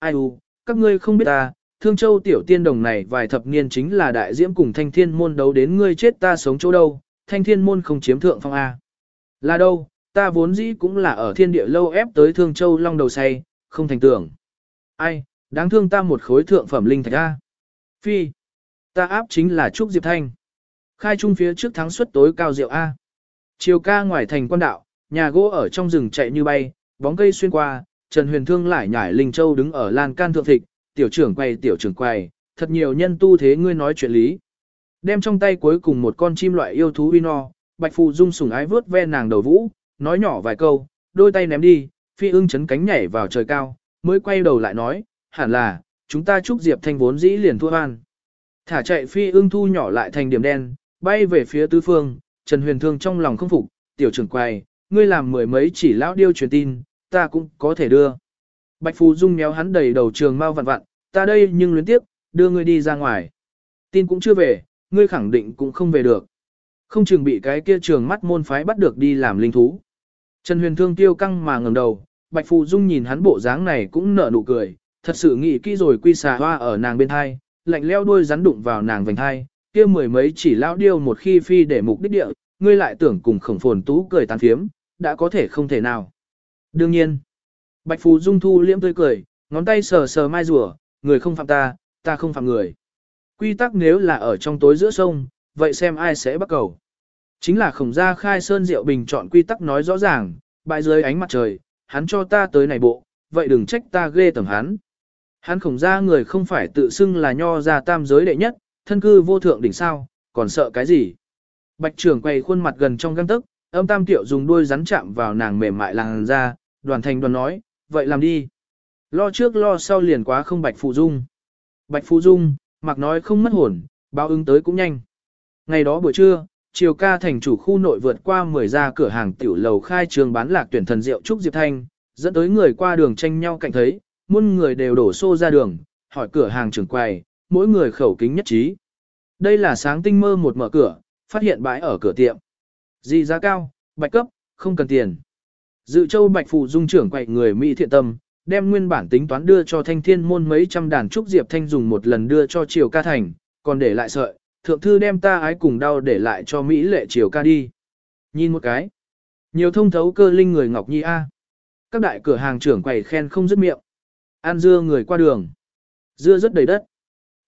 ai u, các ngươi không biết ta, Thương Châu tiểu tiên đồng này vài thập niên chính là đại diễm cùng thanh thiên môn đấu đến ngươi chết ta sống chỗ đâu, thanh thiên môn không chiếm thượng phong A. Là đâu, ta vốn dĩ cũng là ở thiên địa lâu ép tới Thương Châu long đầu say, không thành tưởng. Ai, đáng thương ta một khối thượng phẩm linh thạch A. Phi, ta áp chính là Trúc Diệp Thanh. Khai trung phía trước thắng suất tối cao diệu A. Chiều ca ngoài thành quan đạo, nhà gỗ ở trong rừng chạy như bay, bóng cây xuyên qua, Trần Huyền Thương lại nhảy Linh Châu đứng ở lan can thượng thịt, tiểu trưởng quay tiểu trưởng quay, thật nhiều nhân tu thế ngươi nói chuyện lý. Đem trong tay cuối cùng một con chim loại yêu thú uy no, Bạch Phù Dung sủng ái vớt ve nàng đầu vũ, nói nhỏ vài câu, đôi tay ném đi, phi ưng chấn cánh nhảy vào trời cao, mới quay đầu lại nói, hẳn là, chúng ta chúc Diệp Thanh vốn dĩ liền thua hoan. Thả chạy phi ưng thu nhỏ lại thành điểm đen, bay về phía tứ phương, Trần Huyền Thương trong lòng không phục, tiểu trưởng quay, ngươi làm mười mấy chỉ lão điêu truyền tin, ta cũng có thể đưa. Bạch Phù Dung méo hắn đầy đầu trường mau vặn vặn, ta đây nhưng luyến tiếp, đưa ngươi đi ra ngoài. Tin cũng chưa về, ngươi khẳng định cũng không về được. Không chừng bị cái kia trường mắt môn phái bắt được đi làm linh thú. Trần Huyền Thương tiêu căng mà ngẩng đầu, Bạch Phù Dung nhìn hắn bộ dáng này cũng nở nụ cười, thật sự nghĩ kỹ rồi quy xà hoa ở nàng bên hai, lạnh leo đuôi rắn đụng vào nàng vành hai, kia mười mấy chỉ lão điêu một khi phi để mục đích địa, ngươi lại tưởng cùng khổng phồn tú cười tàn phiếm, đã có thể không thể nào. Đương nhiên, Bạch Phù Dung thu liễm tươi cười, ngón tay sờ sờ mai rùa, người không phạm ta, ta không phạm người. Quy tắc nếu là ở trong tối giữa sông, vậy xem ai sẽ bắt cầu. Chính là khổng gia khai sơn diệu bình chọn quy tắc nói rõ ràng, bại dưới ánh mặt trời, hắn cho ta tới này bộ, vậy đừng trách ta ghê tầm hắn. Hắn khổng gia người không phải tự xưng là nho gia tam giới đệ nhất, thân cư vô thượng đỉnh sao, còn sợ cái gì. Bạch trưởng quay khuôn mặt gần trong găng tức, âm tam tiểu dùng đuôi rắn chạm vào nàng mềm mại làng ra, đoàn thành đoàn nói, vậy làm đi. Lo trước lo sau liền quá không bạch phụ dung. Bạch phụ dung, mặc nói không mất hồn, báo ứng tới cũng nhanh. Ngày đó buổi trưa, chiều ca thành chủ khu nội vượt qua 10 ra cửa hàng tiểu lầu khai trường bán lạc tuyển thần rượu Trúc Diệp Thanh, dẫn tới người qua đường tranh nhau cạnh thấy, muôn người đều đổ xô ra đường, hỏi cửa hàng trưởng quầy, mỗi người khẩu kính nhất trí. Đây là sáng tinh mơ một mở cửa, phát hiện bãi ở cửa tiệm. Gì giá cao, bạch cấp, không cần tiền. Dự châu bạch phụ dung trưởng quậy người Mỹ thiện tâm, đem nguyên bản tính toán đưa cho thanh thiên môn mấy trăm đàn trúc diệp thanh dùng một lần đưa cho triều ca thành, còn để lại sợi, thượng thư đem ta ái cùng đau để lại cho Mỹ lệ triều ca đi. Nhìn một cái. Nhiều thông thấu cơ linh người Ngọc Nhi A. Các đại cửa hàng trưởng quầy khen không dứt miệng. Ăn dưa người qua đường. Dưa rất đầy đất.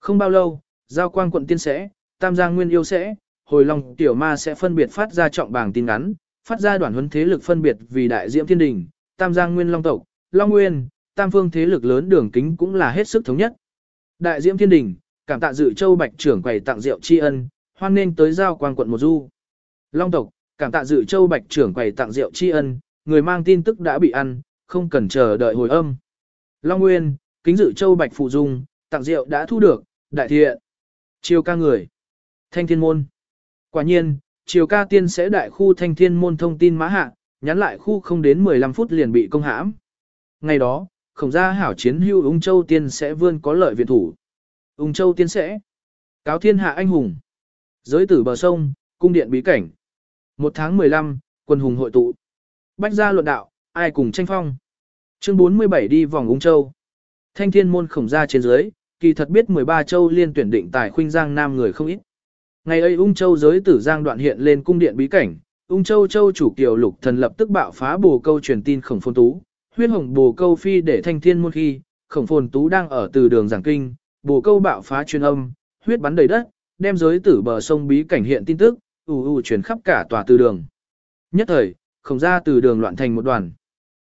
Không bao lâu, giao quang quận tiên sẽ, tam giang nguyên yêu sẽ, hồi long tiểu ma sẽ phân biệt phát ra trọng bảng tin ngắn, phát ra đoàn huấn thế lực phân biệt vì đại diễm thiên đình, tam giang nguyên long tộc, long nguyên, tam phương thế lực lớn đường kính cũng là hết sức thống nhất. Đại diễm thiên đình, cảm tạ dự châu bạch trưởng quầy tặng rượu tri ân, hoan nên tới giao quan quận một du. Long tộc, cảm tạ dự châu bạch trưởng quầy tặng rượu tri ân, người mang tin tức đã bị ăn, không cần chờ đợi hồi âm. Long nguyên, kính dự châu bạch phụ dung, tặng rượu đã thu được, đại thiện. Chiêu ca người. Thanh thiên môn. Quả nhiên, chiều ca tiên sẽ đại khu thanh thiên môn thông tin mã hạ, nhắn lại khu không đến 15 phút liền bị công hãm. Ngày đó, khổng gia hảo chiến hưu ung châu tiên sẽ vươn có lợi viện thủ. Ung châu tiên sẽ cáo thiên hạ anh hùng. Giới tử bờ sông, cung điện bí cảnh. Một tháng 15, quân hùng hội tụ. Bách gia luận đạo, ai cùng tranh phong. Chương 47 đi vòng ung châu. Thanh thiên môn khổng gia trên dưới, kỳ thật biết 13 châu liên tuyển định tài khuynh giang nam người không ít. Ngày ấy ung châu giới tử giang đoạn hiện lên cung điện bí cảnh, ung châu châu chủ kiều lục thần lập tức bạo phá bồ câu truyền tin khổng Phồn tú, huyết hồng bồ câu phi để thanh thiên môn khi, khổng phồn tú đang ở từ đường giảng kinh, bồ câu bạo phá truyền âm, huyết bắn đầy đất, đem giới tử bờ sông bí cảnh hiện tin tức, ù ù truyền khắp cả tòa từ đường. Nhất thời, khổng ra từ đường loạn thành một đoàn.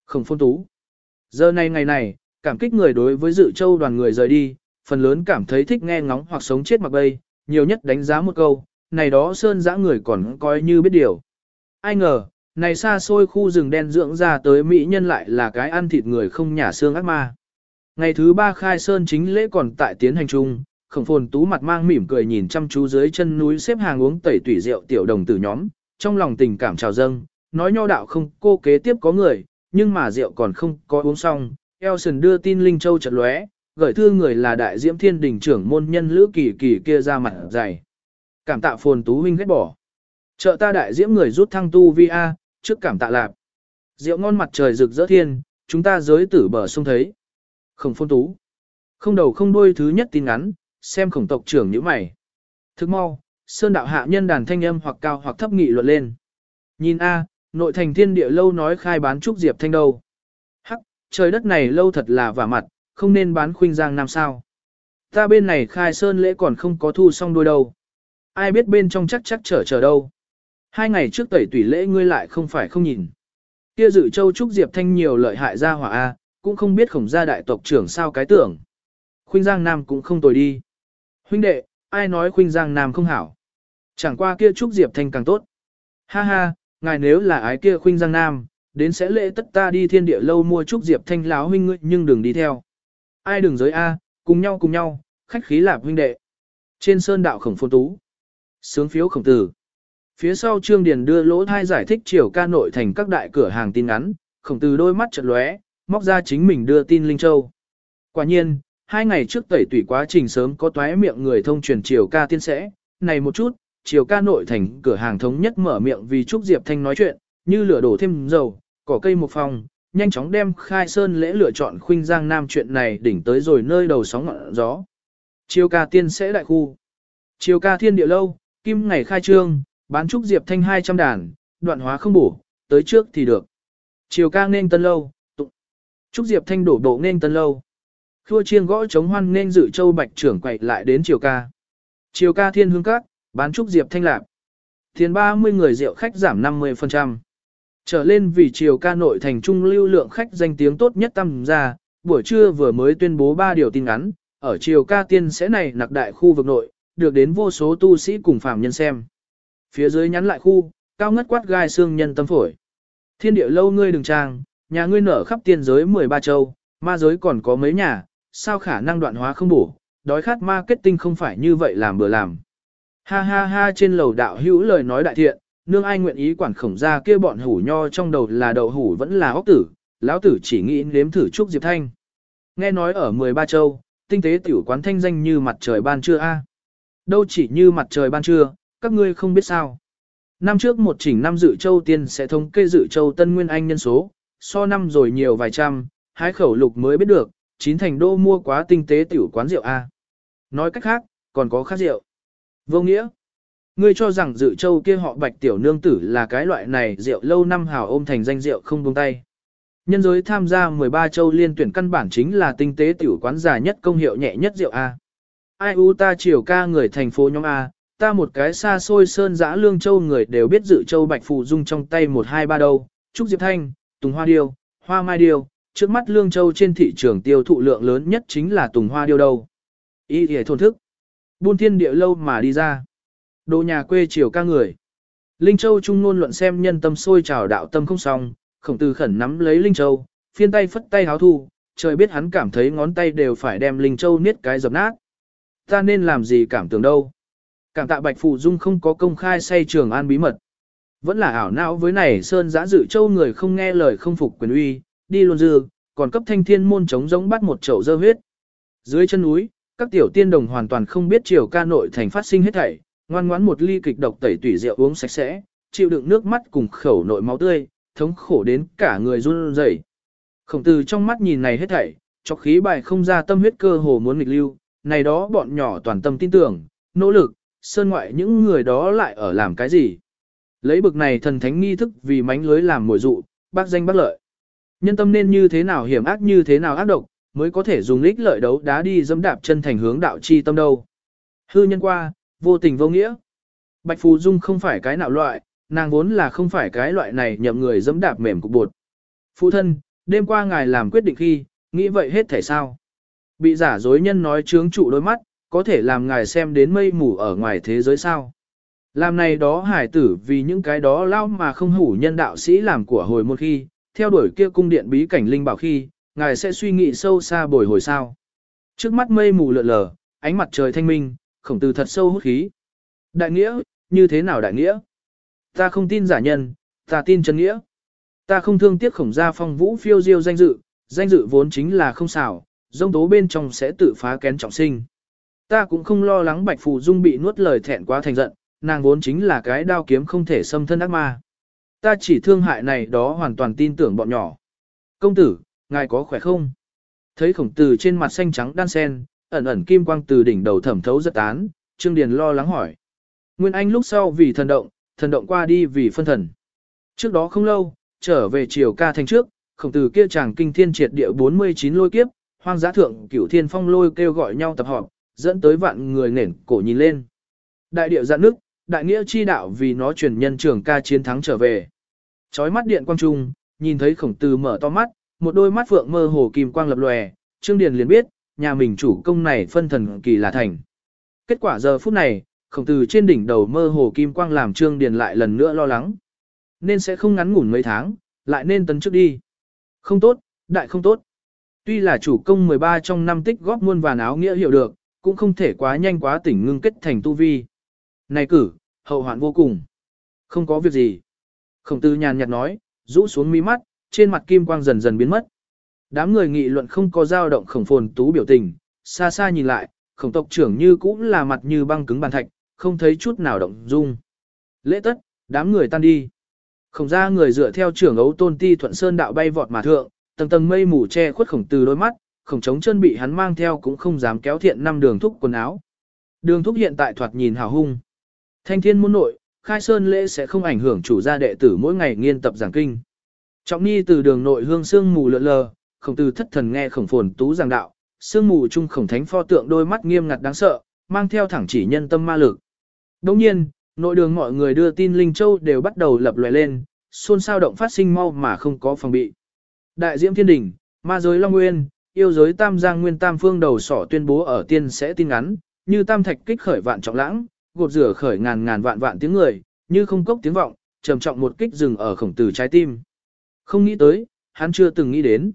Khổng Phồn tú. Giờ này ngày này, cảm kích người đối với dự châu đoàn người rời đi, phần lớn cảm thấy thích nghe ngóng hoặc sống chết mặc bay, nhiều nhất đánh giá một câu, này đó sơn dã người còn coi như biết điều. Ai ngờ, này xa xôi khu rừng đen dưỡng ra tới Mỹ nhân lại là cái ăn thịt người không nhả xương ác ma. Ngày thứ ba khai sơn chính lễ còn tại tiến hành chung, khổng phồn tú mặt mang mỉm cười nhìn chăm chú dưới chân núi xếp hàng uống tẩy tủy rượu tiểu đồng tử nhóm, trong lòng tình cảm trào dâng, nói nho đạo không cô kế tiếp có người, nhưng mà rượu còn không có uống xong. Elson đưa tin Linh Châu chợt lóe, gửi thư người là đại diễm thiên đình trưởng môn nhân lữ kỳ kỳ kia ra mặt dày. Cảm tạ phồn tú huynh ghét bỏ. Trợ ta đại diễm người rút thăng tu vi A, trước cảm tạ lạp. Rượu ngon mặt trời rực rỡ thiên, chúng ta giới tử bờ sông thấy. Khổng phôn tú. Không đầu không đuôi thứ nhất tin ngắn, xem khổng tộc trưởng như mày. Thức mau, sơn đạo hạ nhân đàn thanh âm hoặc cao hoặc thấp nghị luận lên. Nhìn A, nội thành thiên địa lâu nói khai bán trúc diệp thanh đâu. Hắc, trời đất này lâu thật là vả mặt, không nên bán khuynh giang nam sao. Ta bên này khai sơn lễ còn không có thu xong đôi đâu. Ai biết bên trong chắc chắc chờ chờ đâu. Hai ngày trước tẩy tủy lễ ngươi lại không phải không nhìn. Kia dự châu trúc diệp thanh nhiều lợi hại ra hỏa A, cũng không biết khổng gia đại tộc trưởng sao cái tưởng. Khuynh giang nam cũng không tồi đi. Huynh đệ, ai nói khuynh giang nam không hảo. Chẳng qua kia trúc diệp thanh càng tốt. Ha ha, ngài nếu là ái kia khuynh giang nam, đến sẽ lễ tất ta đi thiên địa lâu mua trúc diệp thanh láo huynh ngươi nhưng đừng đi theo. Ai đừng giới A, cùng nhau cùng nhau, khách khí lạp huynh đệ. Trên sơn đạo khổng phôn tú. Sướng phiếu khổng tử. Phía sau Trương Điền đưa lỗ thai giải thích chiều ca nội thành các đại cửa hàng tin ngắn, khổng tử đôi mắt chợt lóe, móc ra chính mình đưa tin Linh Châu. Quả nhiên, hai ngày trước tẩy tủy quá trình sớm có toái miệng người thông truyền chiều ca tiên sẽ, này một chút, chiều ca nội thành cửa hàng thống nhất mở miệng vì Trúc Diệp Thanh nói chuyện, như lửa đổ thêm dầu, cỏ cây một phòng, nhanh chóng đem khai sơn lễ lựa chọn khuynh giang nam chuyện này đỉnh tới rồi nơi đầu sóng ngọn gió. Chiều ca tiên sẽ đại khu. Chiều ca thiên địa lâu, kim ngày khai trương, bán Trúc Diệp Thanh 200 đàn, đoạn hóa không bổ, tới trước thì được. Chiều ca nên tân lâu, tụng. Trúc Diệp Thanh đổ bộ nên tân lâu. Thua chiêng gõ chống hoan nên dự châu bạch trưởng quậy lại đến chiều ca. Chiều ca thiên hương các, bán trúc diệp thanh lạp. Tiền 30 người rượu khách giảm 50%. Trở lên vì chiều ca nội thành trung lưu lượng khách danh tiếng tốt nhất tăng ra, buổi trưa vừa mới tuyên bố 3 điều tin ngắn, ở chiều ca tiên sẽ này nặc đại khu vực nội, được đến vô số tu sĩ cùng phạm nhân xem. Phía dưới nhắn lại khu, cao ngất quát gai xương nhân tâm phổi. Thiên địa lâu ngươi đừng trang, nhà ngươi nở khắp tiên giới 13 châu, ma giới còn có mấy nhà, sao khả năng đoạn hóa không bổ, đói khát marketing không phải như vậy làm bừa làm. Ha ha ha trên lầu đạo hữu lời nói đại thiện, nương ai nguyện ý quản khổng ra kia bọn hủ nho trong đầu là đậu hủ vẫn là ốc tử, lão tử chỉ nghĩ nếm thử chúc Diệp Thanh. Nghe nói ở 13 châu, tinh tế tiểu quán thanh danh như mặt trời ban trưa a. Đâu chỉ như mặt trời ban trưa, các ngươi không biết sao. Năm trước một chỉnh năm dự châu tiên sẽ thống kê dự châu tân nguyên anh nhân số, so năm rồi nhiều vài trăm, hái khẩu lục mới biết được, chín thành đô mua quá tinh tế tiểu quán rượu A. Nói cách khác, còn có khác rượu. Vô nghĩa. Ngươi cho rằng dự châu kia họ bạch tiểu nương tử là cái loại này rượu lâu năm hào ôm thành danh rượu không buông tay. Nhân giới tham gia 13 châu liên tuyển căn bản chính là tinh tế tiểu quán già nhất công hiệu nhẹ nhất rượu A. Ai u ta chiều ca người thành phố nhóm A, ta một cái xa xôi sơn giã lương châu người đều biết dự châu bạch phù dung trong tay một hai ba đâu, Trúc Diệp Thanh, Tùng Hoa Điêu, Hoa Mai Điêu, trước mắt Lương Châu trên thị trường tiêu thụ lượng lớn nhất chính là Tùng Hoa Điêu đâu. Ý hề thôn thức. Buôn thiên địa lâu mà đi ra. Đồ nhà quê chiều ca người. Linh Châu trung ngôn luận xem nhân tâm sôi trào đạo tâm không xong, khổng tử khẩn nắm lấy Linh Châu, phiên tay phất tay háo thu, trời biết hắn cảm thấy ngón tay đều phải đem Linh Châu niết cái dập nát. Ta nên làm gì cảm tưởng đâu. Cảm tạ Bạch Phụ Dung không có công khai say trường an bí mật. Vẫn là ảo não với này Sơn giã dự châu người không nghe lời không phục quyền uy, đi luôn dư, còn cấp thanh thiên môn chống giống bắt một chậu dơ huyết. Dưới chân núi, các tiểu tiên đồng hoàn toàn không biết chiều ca nội thành phát sinh hết thảy, ngoan ngoãn một ly kịch độc tẩy tủy rượu uống sạch sẽ, chịu đựng nước mắt cùng khẩu nội máu tươi, thống khổ đến cả người run rẩy. Khổng tử trong mắt nhìn này hết thảy, cho khí bài không ra tâm huyết cơ hồ muốn nghịch lưu, này đó bọn nhỏ toàn tâm tin tưởng, nỗ lực, sơn ngoại những người đó lại ở làm cái gì. Lấy bực này thần thánh nghi thức vì mánh lưới làm mồi dụ, bác danh bác lợi. Nhân tâm nên như thế nào hiểm ác như thế nào ác độc, mới có thể dùng lích lợi đấu đá đi dẫm đạp chân thành hướng đạo chi tâm đâu. Hư nhân qua, vô tình vô nghĩa. Bạch Phù Dung không phải cái nào loại, nàng vốn là không phải cái loại này nhậm người dẫm đạp mềm cục bột. Phụ thân, đêm qua ngài làm quyết định khi, nghĩ vậy hết thể sao? Bị giả dối nhân nói trướng trụ đôi mắt, có thể làm ngài xem đến mây mù ở ngoài thế giới sao? Làm này đó hải tử vì những cái đó lao mà không hủ nhân đạo sĩ làm của hồi một khi, theo đuổi kia cung điện bí cảnh linh bảo khi, ngài sẽ suy nghĩ sâu xa bồi hồi sao. Trước mắt mây mù lợn lờ, ánh mặt trời thanh minh, khổng tử thật sâu hút khí. Đại nghĩa, như thế nào đại nghĩa? Ta không tin giả nhân, ta tin chân nghĩa. Ta không thương tiếc khổng gia phong vũ phiêu diêu danh dự, danh dự vốn chính là không xảo, dông tố bên trong sẽ tự phá kén trọng sinh. Ta cũng không lo lắng bạch phù dung bị nuốt lời thẹn quá thành giận, nàng vốn chính là cái đao kiếm không thể xâm thân ác ma. Ta chỉ thương hại này đó hoàn toàn tin tưởng bọn nhỏ. Công tử, ngài có khỏe không? Thấy khổng tử trên mặt xanh trắng đan sen, ẩn ẩn kim quang từ đỉnh đầu thẩm thấu rất tán, Trương Điền lo lắng hỏi. Nguyên Anh lúc sau vì thần động, thần động qua đi vì phân thần. Trước đó không lâu, trở về triều ca thành trước, khổng tử kia chàng kinh thiên triệt địa 49 lôi kiếp, hoang dã thượng cửu thiên phong lôi kêu gọi nhau tập họp, dẫn tới vạn người nền cổ nhìn lên. Đại điệu dạn nước, đại nghĩa chi đạo vì nó truyền nhân trưởng ca chiến thắng trở về. Chói mắt điện quang trung, nhìn thấy khổng tử mở to mắt, một đôi mắt phượng mơ hồ kim quang lập lòe, Trương Điền liền biết, nhà mình chủ công này phân thần kỳ là thành. Kết quả giờ phút này, khổng tử trên đỉnh đầu mơ hồ kim quang làm Trương Điền lại lần nữa lo lắng. Nên sẽ không ngắn ngủn mấy tháng, lại nên tấn trước đi. Không tốt, đại không tốt. Tuy là chủ công 13 trong năm tích góp muôn vàn áo nghĩa hiểu được, cũng không thể quá nhanh quá tỉnh ngưng kết thành tu vi. Này cử, hậu hoạn vô cùng. Không có việc gì. Khổng tử nhàn nhạt nói, rũ xuống mi mắt, trên mặt kim quang dần dần biến mất. Đám người nghị luận không có dao động khổng phồn tú biểu tình, xa xa nhìn lại, khổng tộc trưởng như cũng là mặt như băng cứng bàn thạch, không thấy chút nào động dung. Lễ tất, đám người tan đi. Khổng ra người dựa theo trưởng ấu tôn ti thuận sơn đạo bay vọt mà thượng, tầng tầng mây mù che khuất khổng từ đôi mắt, khổng trống chân bị hắn mang theo cũng không dám kéo thiện năm đường thúc quần áo. Đường thúc hiện tại thoạt nhìn hào hung. Thanh thiên muôn nội, khai sơn lễ sẽ không ảnh hưởng chủ gia đệ tử mỗi ngày nghiên tập giảng kinh. Trọng ni từ đường nội hương sương mù lượn lờ, khổng Tử thất thần nghe khổng phồn tú giảng đạo, sương mù trung khổng thánh pho tượng đôi mắt nghiêm ngặt đáng sợ, mang theo thẳng chỉ nhân tâm ma lực. Đồng nhiên, nội đường mọi người đưa tin Linh Châu đều bắt đầu lập lòe lên, xôn xao động phát sinh mau mà không có phòng bị. Đại diễm thiên đỉnh, ma giới Long Nguyên, yêu giới Tam Giang Nguyên Tam Phương đầu sỏ tuyên bố ở tiên sẽ tin ngắn, như tam thạch kích khởi vạn trọng lãng, gột rửa khởi ngàn ngàn vạn vạn tiếng người, như không cốc tiếng vọng, trầm trọng một kích dừng ở khổng tử trái tim. Không nghĩ tới, hắn chưa từng nghĩ đến.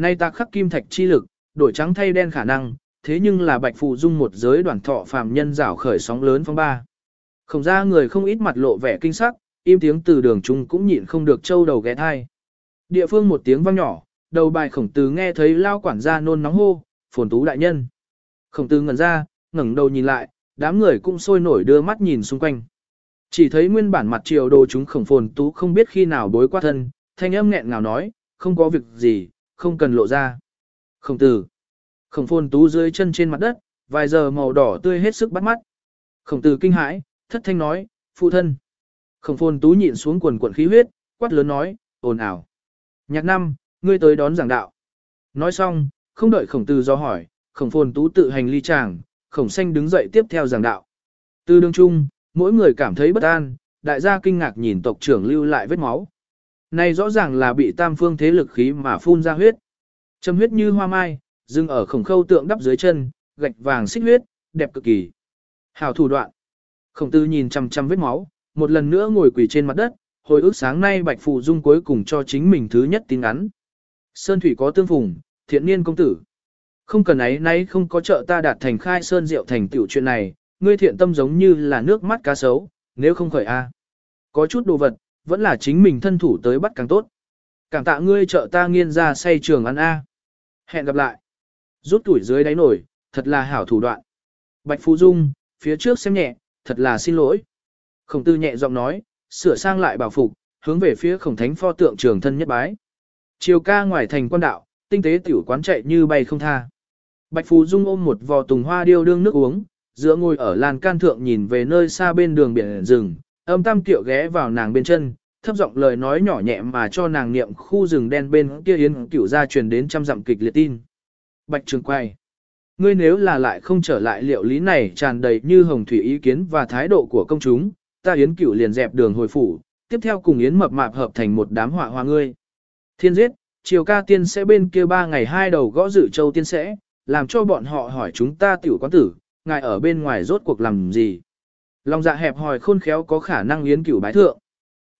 Nay ta khắc kim thạch chi lực, đổi trắng thay đen khả năng, thế nhưng là bạch phụ dung một giới đoàn thọ phàm nhân rảo khởi sóng lớn phong ba. Không ra người không ít mặt lộ vẻ kinh sắc, im tiếng từ đường trung cũng nhịn không được trâu đầu ghé thai. Địa phương một tiếng vang nhỏ, đầu bài khổng tử nghe thấy lao quản gia nôn nóng hô, phồn tú đại nhân. Khổng tử ngẩn ra, ngẩng đầu nhìn lại, đám người cũng sôi nổi đưa mắt nhìn xung quanh. Chỉ thấy nguyên bản mặt triều đồ chúng khổng phồn tú không biết khi nào bối qua thân, thanh âm nghẹn ngào nói, không có việc gì, không cần lộ ra. Khổng tử. Khổng phồn tú dưới chân trên mặt đất, vài giờ màu đỏ tươi hết sức bắt mắt. Khổng tử kinh hãi, thất thanh nói, phụ thân. Khổng phồn tú nhịn xuống quần quần khí huyết, quát lớn nói, ồn ào. Nhạc năm, ngươi tới đón giảng đạo. Nói xong, không đợi khổng tử do hỏi, khổng phồn tú tự hành ly tràng, khổng xanh đứng dậy tiếp theo giảng đạo. Từ đường chung, mỗi người cảm thấy bất an, đại gia kinh ngạc nhìn tộc trưởng lưu lại vết máu. Này rõ ràng là bị tam phương thế lực khí mà phun ra huyết. Châm huyết như hoa mai, dừng ở khổng khâu tượng đắp dưới chân, gạch vàng xích huyết, đẹp cực kỳ. Hảo thủ đoạn. Khổng tư nhìn chăm chăm vết máu, một lần nữa ngồi quỳ trên mặt đất, hồi ức sáng nay Bạch phụ Dung cuối cùng cho chính mình thứ nhất tin ngắn. Sơn Thủy có tương phùng, thiện niên công tử. Không cần ấy nay không có trợ ta đạt thành khai sơn diệu thành tiểu chuyện này, ngươi thiện tâm giống như là nước mắt cá sấu, nếu không khởi a. Có chút đồ vật, vẫn là chính mình thân thủ tới bắt càng tốt. Cảm tạ ngươi trợ ta nghiên ra say trường ăn a. Hẹn gặp lại. Rút tuổi dưới đáy nổi, thật là hảo thủ đoạn. Bạch Phú Dung, phía trước xem nhẹ, thật là xin lỗi. Khổng tư nhẹ giọng nói, sửa sang lại bảo phục, hướng về phía khổng thánh pho tượng trường thân nhất bái. Chiều ca ngoài thành quan đạo, tinh tế tiểu quán chạy như bay không tha. Bạch Phú Dung ôm một vò tùng hoa điêu đương nước uống, giữa ngồi ở làn can thượng nhìn về nơi xa bên đường biển rừng, âm tam tiệu ghé vào nàng bên chân, thấp giọng lời nói nhỏ nhẹ mà cho nàng niệm khu rừng đen bên kia yến cửu ra truyền đến trăm dặm kịch liệt tin. Bạch Trường quay. Ngươi nếu là lại không trở lại liệu lý này tràn đầy như hồng thủy ý kiến và thái độ của công chúng, ta yến cửu liền dẹp đường hồi phủ, tiếp theo cùng yến mập mạp hợp thành một đám họa hoa ngươi. Thiên giết, chiều ca tiên sẽ bên kia ba ngày hai đầu gõ dự châu tiên sẽ, làm cho bọn họ hỏi chúng ta tiểu quán tử, ngài ở bên ngoài rốt cuộc làm gì. Lòng dạ hẹp hòi khôn khéo có khả năng yến cửu bái thượng.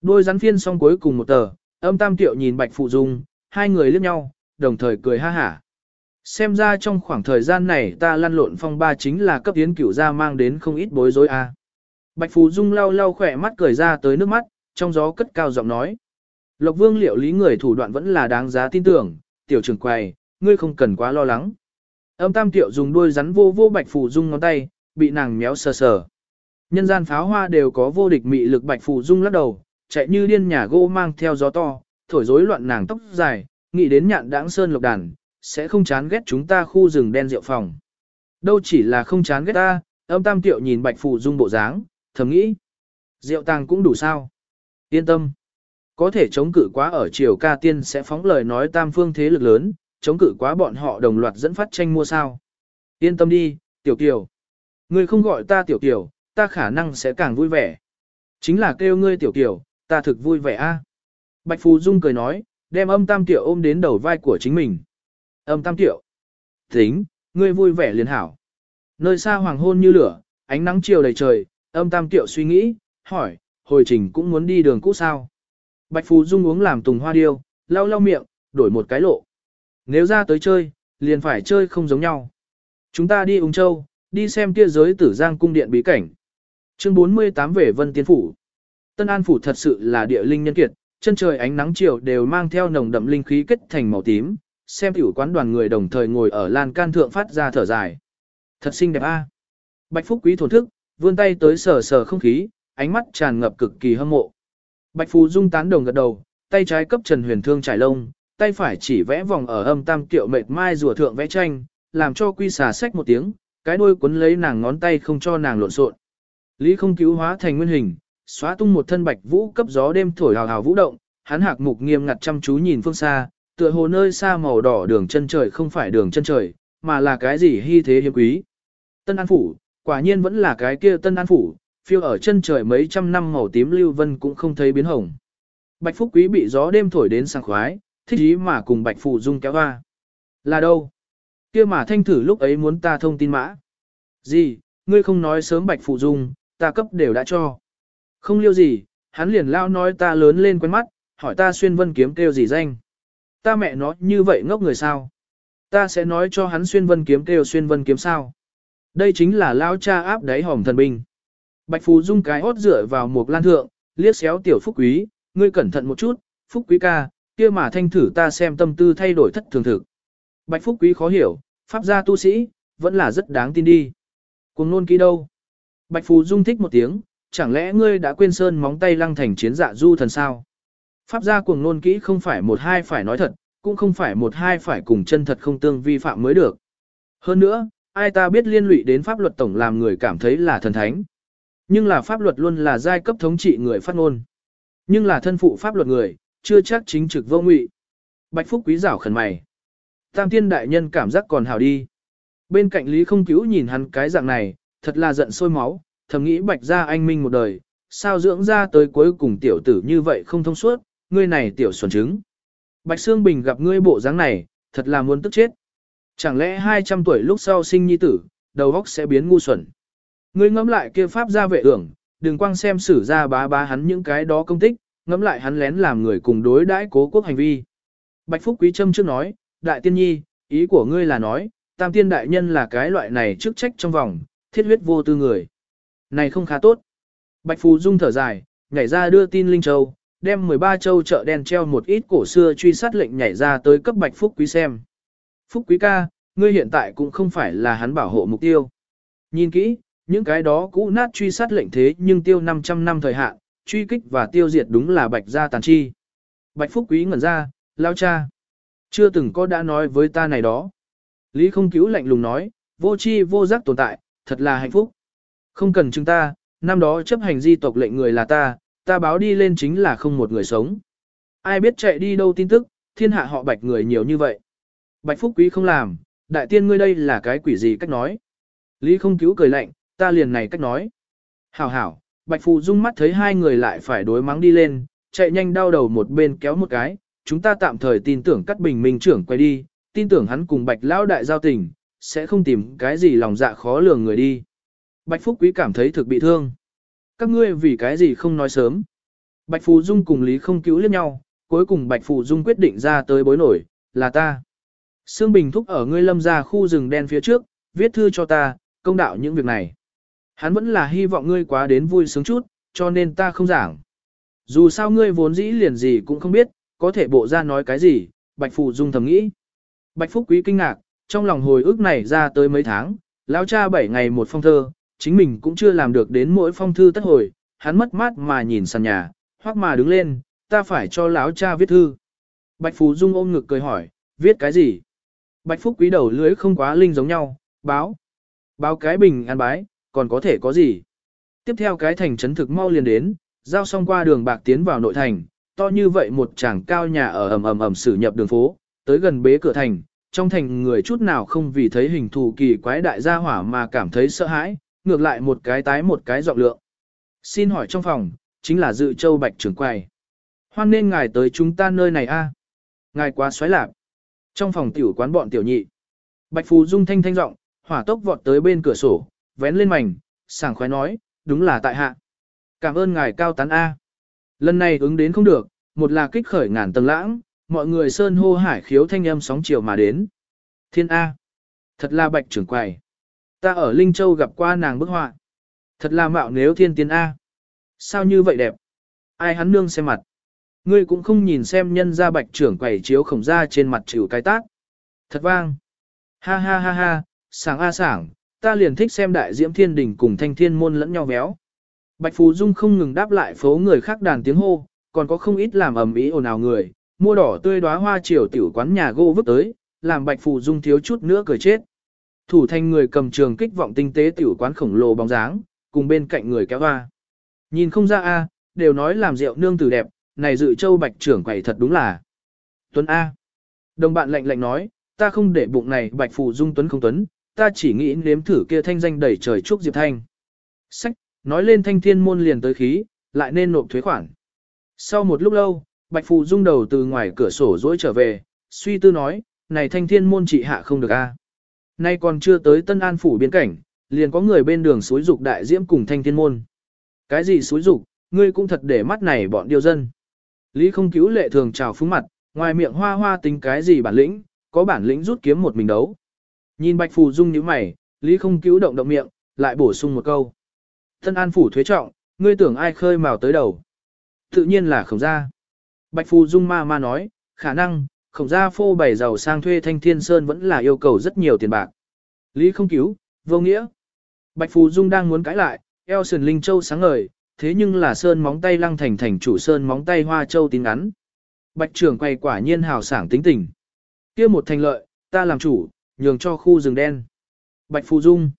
Đôi rắn phiên xong cuối cùng một tờ, âm tam tiệu nhìn bạch phụ dung, hai người liếc nhau, đồng thời cười ha hả. Xem ra trong khoảng thời gian này ta lăn lộn phong ba chính là cấp yến cửu gia mang đến không ít bối rối a. Bạch phụ Dung lau lau khỏe mắt cười ra tới nước mắt, trong gió cất cao giọng nói. Lộc Vương liệu lý người thủ đoạn vẫn là đáng giá tin tưởng, tiểu trưởng quầy, ngươi không cần quá lo lắng. Âm tam tiệu dùng đuôi rắn vô vô Bạch phụ Dung ngón tay, bị nàng méo sờ sờ. Nhân gian pháo hoa đều có vô địch mị lực Bạch Phù Dung lắc đầu, chạy như điên nhà gỗ mang theo gió to, thổi rối loạn nàng tóc dài, nghĩ đến nhạn đãng sơn lộc đàn, sẽ không chán ghét chúng ta khu rừng đen rượu phòng. Đâu chỉ là không chán ghét ta, âm tam tiệu nhìn bạch phù dung bộ dáng, thầm nghĩ. Rượu tàng cũng đủ sao. Yên tâm. Có thể chống cự quá ở triều ca tiên sẽ phóng lời nói tam phương thế lực lớn, chống cự quá bọn họ đồng loạt dẫn phát tranh mua sao. Yên tâm đi, tiểu kiều. Ngươi không gọi ta tiểu kiều, ta khả năng sẽ càng vui vẻ. Chính là kêu ngươi tiểu kiểu, ta thực vui vẻ a. Bạch Phù Dung cười nói, đem âm tam tiểu ôm đến đầu vai của chính mình. Âm tam tiểu. Tính, ngươi vui vẻ liền hảo. Nơi xa hoàng hôn như lửa, ánh nắng chiều đầy trời, âm tam tiểu suy nghĩ, hỏi, hồi trình cũng muốn đi đường cũ sao. Bạch Phù Dung uống làm tùng hoa điêu, lau lau miệng, đổi một cái lộ. Nếu ra tới chơi, liền phải chơi không giống nhau. Chúng ta đi Ung Châu, đi xem kia giới tử giang cung điện bí cảnh. Chương 48 về Vân Tiên Phủ. Tân An Phủ thật sự là địa linh nhân kiệt, chân trời ánh nắng chiều đều mang theo nồng đậm linh khí kết thành màu tím, xem tiểu quán đoàn người đồng thời ngồi ở lan can thượng phát ra thở dài. Thật xinh đẹp a. Bạch Phúc Quý thổn thức, vươn tay tới sờ sờ không khí, ánh mắt tràn ngập cực kỳ hâm mộ. Bạch phú Dung tán đồng gật đầu, tay trái cấp Trần Huyền Thương trải lông, tay phải chỉ vẽ vòng ở âm tam kiệu mệt mai rùa thượng vẽ tranh, làm cho quy xà sách một tiếng, cái đuôi cuốn lấy nàng ngón tay không cho nàng lộn xộn. Lý không cứu hóa thành nguyên hình, xóa tung một thân bạch vũ cấp gió đêm thổi hào hào vũ động, hắn hạc mục nghiêm ngặt chăm chú nhìn phương xa, tựa hồ nơi xa màu đỏ đường chân trời không phải đường chân trời, mà là cái gì hy thế hiếm quý. Tân An Phủ, quả nhiên vẫn là cái kia Tân An Phủ, phiêu ở chân trời mấy trăm năm màu tím lưu vân cũng không thấy biến hồng. Bạch Phúc Quý bị gió đêm thổi đến sảng khoái, thích ý mà cùng Bạch Phụ Dung kéo hoa. Là đâu? kia mà thanh thử lúc ấy muốn ta thông tin mã. Gì, ngươi không nói sớm Bạch Phụ Dung, ta cấp đều đã cho. Không liêu gì, hắn liền lao nói ta lớn lên quen mắt, hỏi ta xuyên vân kiếm kêu gì danh. Ta mẹ nó như vậy ngốc người sao? Ta sẽ nói cho hắn xuyên vân kiếm kêu xuyên vân kiếm sao? Đây chính là lao cha áp đáy hỏng thần binh. Bạch Phú Dung cái hót dựa vào một lan thượng, liếc xéo tiểu phúc quý, ngươi cẩn thận một chút, phúc quý ca, kia mà thanh thử ta xem tâm tư thay đổi thất thường thực. Bạch phúc quý khó hiểu, pháp gia tu sĩ, vẫn là rất đáng tin đi. Cùng nôn ký đâu? Bạch Phù Dung thích một tiếng, chẳng lẽ ngươi đã quên sơn móng tay lăng thành chiến dạ du thần sao? Pháp gia cuồng nôn kỹ không phải một hai phải nói thật, cũng không phải một hai phải cùng chân thật không tương vi phạm mới được. Hơn nữa, ai ta biết liên lụy đến pháp luật tổng làm người cảm thấy là thần thánh. Nhưng là pháp luật luôn là giai cấp thống trị người phát ngôn. Nhưng là thân phụ pháp luật người, chưa chắc chính trực vô ngụy. Bạch Phúc quý giảo khẩn mày. Tam tiên đại nhân cảm giác còn hào đi. Bên cạnh Lý không cứu nhìn hắn cái dạng này, thật là giận sôi máu, thầm nghĩ bạch ra anh minh một đời, sao dưỡng ra tới cuối cùng tiểu tử như vậy không thông suốt, ngươi này tiểu xuẩn trứng. Bạch Sương Bình gặp ngươi bộ dáng này, thật là muốn tức chết. Chẳng lẽ 200 tuổi lúc sau sinh nhi tử, đầu óc sẽ biến ngu xuẩn. Ngươi ngẫm lại kia pháp gia vệ ưởng, đừng quang xem xử ra bá bá hắn những cái đó công tích, ngẫm lại hắn lén làm người cùng đối đãi cố quốc hành vi. Bạch Phúc Quý Trâm trước nói, đại tiên nhi, ý của ngươi là nói, tam tiên đại nhân là cái loại này chức trách trong vòng, thiết huyết vô tư người. Này không khá tốt. Bạch Phù Dung thở dài, nhảy ra đưa tin Linh Châu, đem 13 châu chợ đen treo một ít cổ xưa truy sát lệnh nhảy ra tới cấp Bạch Phúc Quý xem. Phúc Quý ca, ngươi hiện tại cũng không phải là hắn bảo hộ mục tiêu. Nhìn kỹ, những cái đó cũ nát truy sát lệnh thế nhưng tiêu 500 năm thời hạn, truy kích và tiêu diệt đúng là Bạch gia tàn chi. Bạch Phúc Quý ngẩn ra, lao cha. Chưa từng có đã nói với ta này đó. Lý không cứu lạnh lùng nói, vô chi vô giác tồn tại, thật là hạnh phúc. Không cần chúng ta, năm đó chấp hành di tộc lệnh người là ta, ta báo đi lên chính là không một người sống. Ai biết chạy đi đâu tin tức, thiên hạ họ bạch người nhiều như vậy. Bạch Phúc Quý không làm, đại tiên ngươi đây là cái quỷ gì cách nói. Lý không cứu cười lạnh, ta liền này cách nói. Hảo hảo, Bạch Phù Dung mắt thấy hai người lại phải đối mắng đi lên, chạy nhanh đau đầu một bên kéo một cái, chúng ta tạm thời tin tưởng cắt bình minh trưởng quay đi, tin tưởng hắn cùng Bạch Lão đại giao tình, sẽ không tìm cái gì lòng dạ khó lường người đi. Bạch Phúc Quý cảm thấy thực bị thương. Các ngươi vì cái gì không nói sớm. Bạch Phù Dung cùng Lý không cứu liếc nhau, cuối cùng Bạch Phù Dung quyết định ra tới bối nổi, là ta. Sương Bình thúc ở ngươi lâm ra khu rừng đen phía trước, viết thư cho ta, công đạo những việc này. Hắn vẫn là hy vọng ngươi quá đến vui sướng chút, cho nên ta không giảng. Dù sao ngươi vốn dĩ liền gì cũng không biết, có thể bộ ra nói cái gì, Bạch Phù Dung thầm nghĩ. Bạch Phúc Quý kinh ngạc, trong lòng hồi ức này ra tới mấy tháng, lão cha bảy ngày một phong thơ, chính mình cũng chưa làm được đến mỗi phong thư tất hồi, hắn mất mát mà nhìn sàn nhà, hoặc mà đứng lên, ta phải cho lão cha viết thư. Bạch Phú Dung ôm ngực cười hỏi, viết cái gì? Bạch Phúc quý đầu lưới không quá linh giống nhau, báo. Báo cái bình an bái, còn có thể có gì. Tiếp theo cái thành trấn thực mau liền đến, giao xong qua đường bạc tiến vào nội thành, to như vậy một tràng cao nhà ở ầm ầm ầm xử nhập đường phố, tới gần bế cửa thành, trong thành người chút nào không vì thấy hình thù kỳ quái đại gia hỏa mà cảm thấy sợ hãi, ngược lại một cái tái một cái dọc lượng. Xin hỏi trong phòng, chính là dự châu bạch trưởng quầy. Hoan nên ngài tới chúng ta nơi này a. Ngài quá xoáy lạc. Trong phòng tiểu quán bọn tiểu nhị. Bạch Phù Dung thanh thanh giọng, hỏa tốc vọt tới bên cửa sổ, vén lên mảnh, sảng khoái nói, đúng là tại hạ. Cảm ơn ngài cao tán A. Lần này ứng đến không được, một là kích khởi ngàn tầng lãng, mọi người sơn hô hải khiếu thanh âm sóng chiều mà đến. Thiên A. Thật là bạch trưởng quầy. Ta ở Linh Châu gặp qua nàng bức họa. Thật là mạo nếu thiên tiên A. Sao như vậy đẹp? Ai hắn nương xem mặt. Ngươi cũng không nhìn xem nhân ra bạch trưởng quầy chiếu khổng ra trên mặt chịu cái tác. Thật vang. Ha ha ha ha, sảng a sảng, ta liền thích xem đại diễm thiên đình cùng thanh thiên môn lẫn nhau véo Bạch Phú Dung không ngừng đáp lại phố người khác đàn tiếng hô, còn có không ít làm ầm ĩ ồn ào người, mua đỏ tươi đóa hoa chiều tiểu quán nhà gỗ vứt tới, làm Bạch Phù Dung thiếu chút nữa cười chết. Thủ thành người cầm trường kích vọng tinh tế tiểu quán khổng lồ bóng dáng, cùng bên cạnh người kéo hoa. Nhìn không ra a, đều nói làm rượu nương tử đẹp, này dự châu bạch trưởng quầy thật đúng là. Tuấn A. Đồng bạn lạnh lạnh nói, ta không để bụng này bạch phù dung tuấn không tuấn, ta chỉ nghĩ nếm thử kia thanh danh đẩy trời chúc diệp thanh. Sách, nói lên thanh thiên môn liền tới khí, lại nên nộp thuế khoản. Sau một lúc lâu, bạch phù dung đầu từ ngoài cửa sổ dỗi trở về, suy tư nói, này thanh thiên môn trị hạ không được a. Nay còn chưa tới Tân An phủ biên cảnh, liền có người bên đường suối dục đại diễm cùng thanh thiên môn. Cái gì suối dục, ngươi cũng thật để mắt này bọn điêu dân. Lý không cứu lệ thường chào phúng mặt, ngoài miệng hoa hoa tính cái gì bản lĩnh, có bản lĩnh rút kiếm một mình đấu. Nhìn Bạch Phù Dung như mày, Lý không cứu động động miệng, lại bổ sung một câu. Tân an phủ thuế trọng, ngươi tưởng ai khơi mào tới đầu. Tự nhiên là không ra. Bạch Phù Dung ma ma nói, khả năng, khổng gia phô bày giàu sang thuê thanh thiên sơn vẫn là yêu cầu rất nhiều tiền bạc. Lý không cứu, vô nghĩa. Bạch Phù Dung đang muốn cãi lại, eo sườn linh châu sáng ngời, thế nhưng là sơn móng tay lăng thành thành chủ sơn móng tay hoa châu tín ngắn. Bạch trưởng quay quả nhiên hào sảng tính tình. kia một thành lợi, ta làm chủ, nhường cho khu rừng đen. Bạch Phù Dung.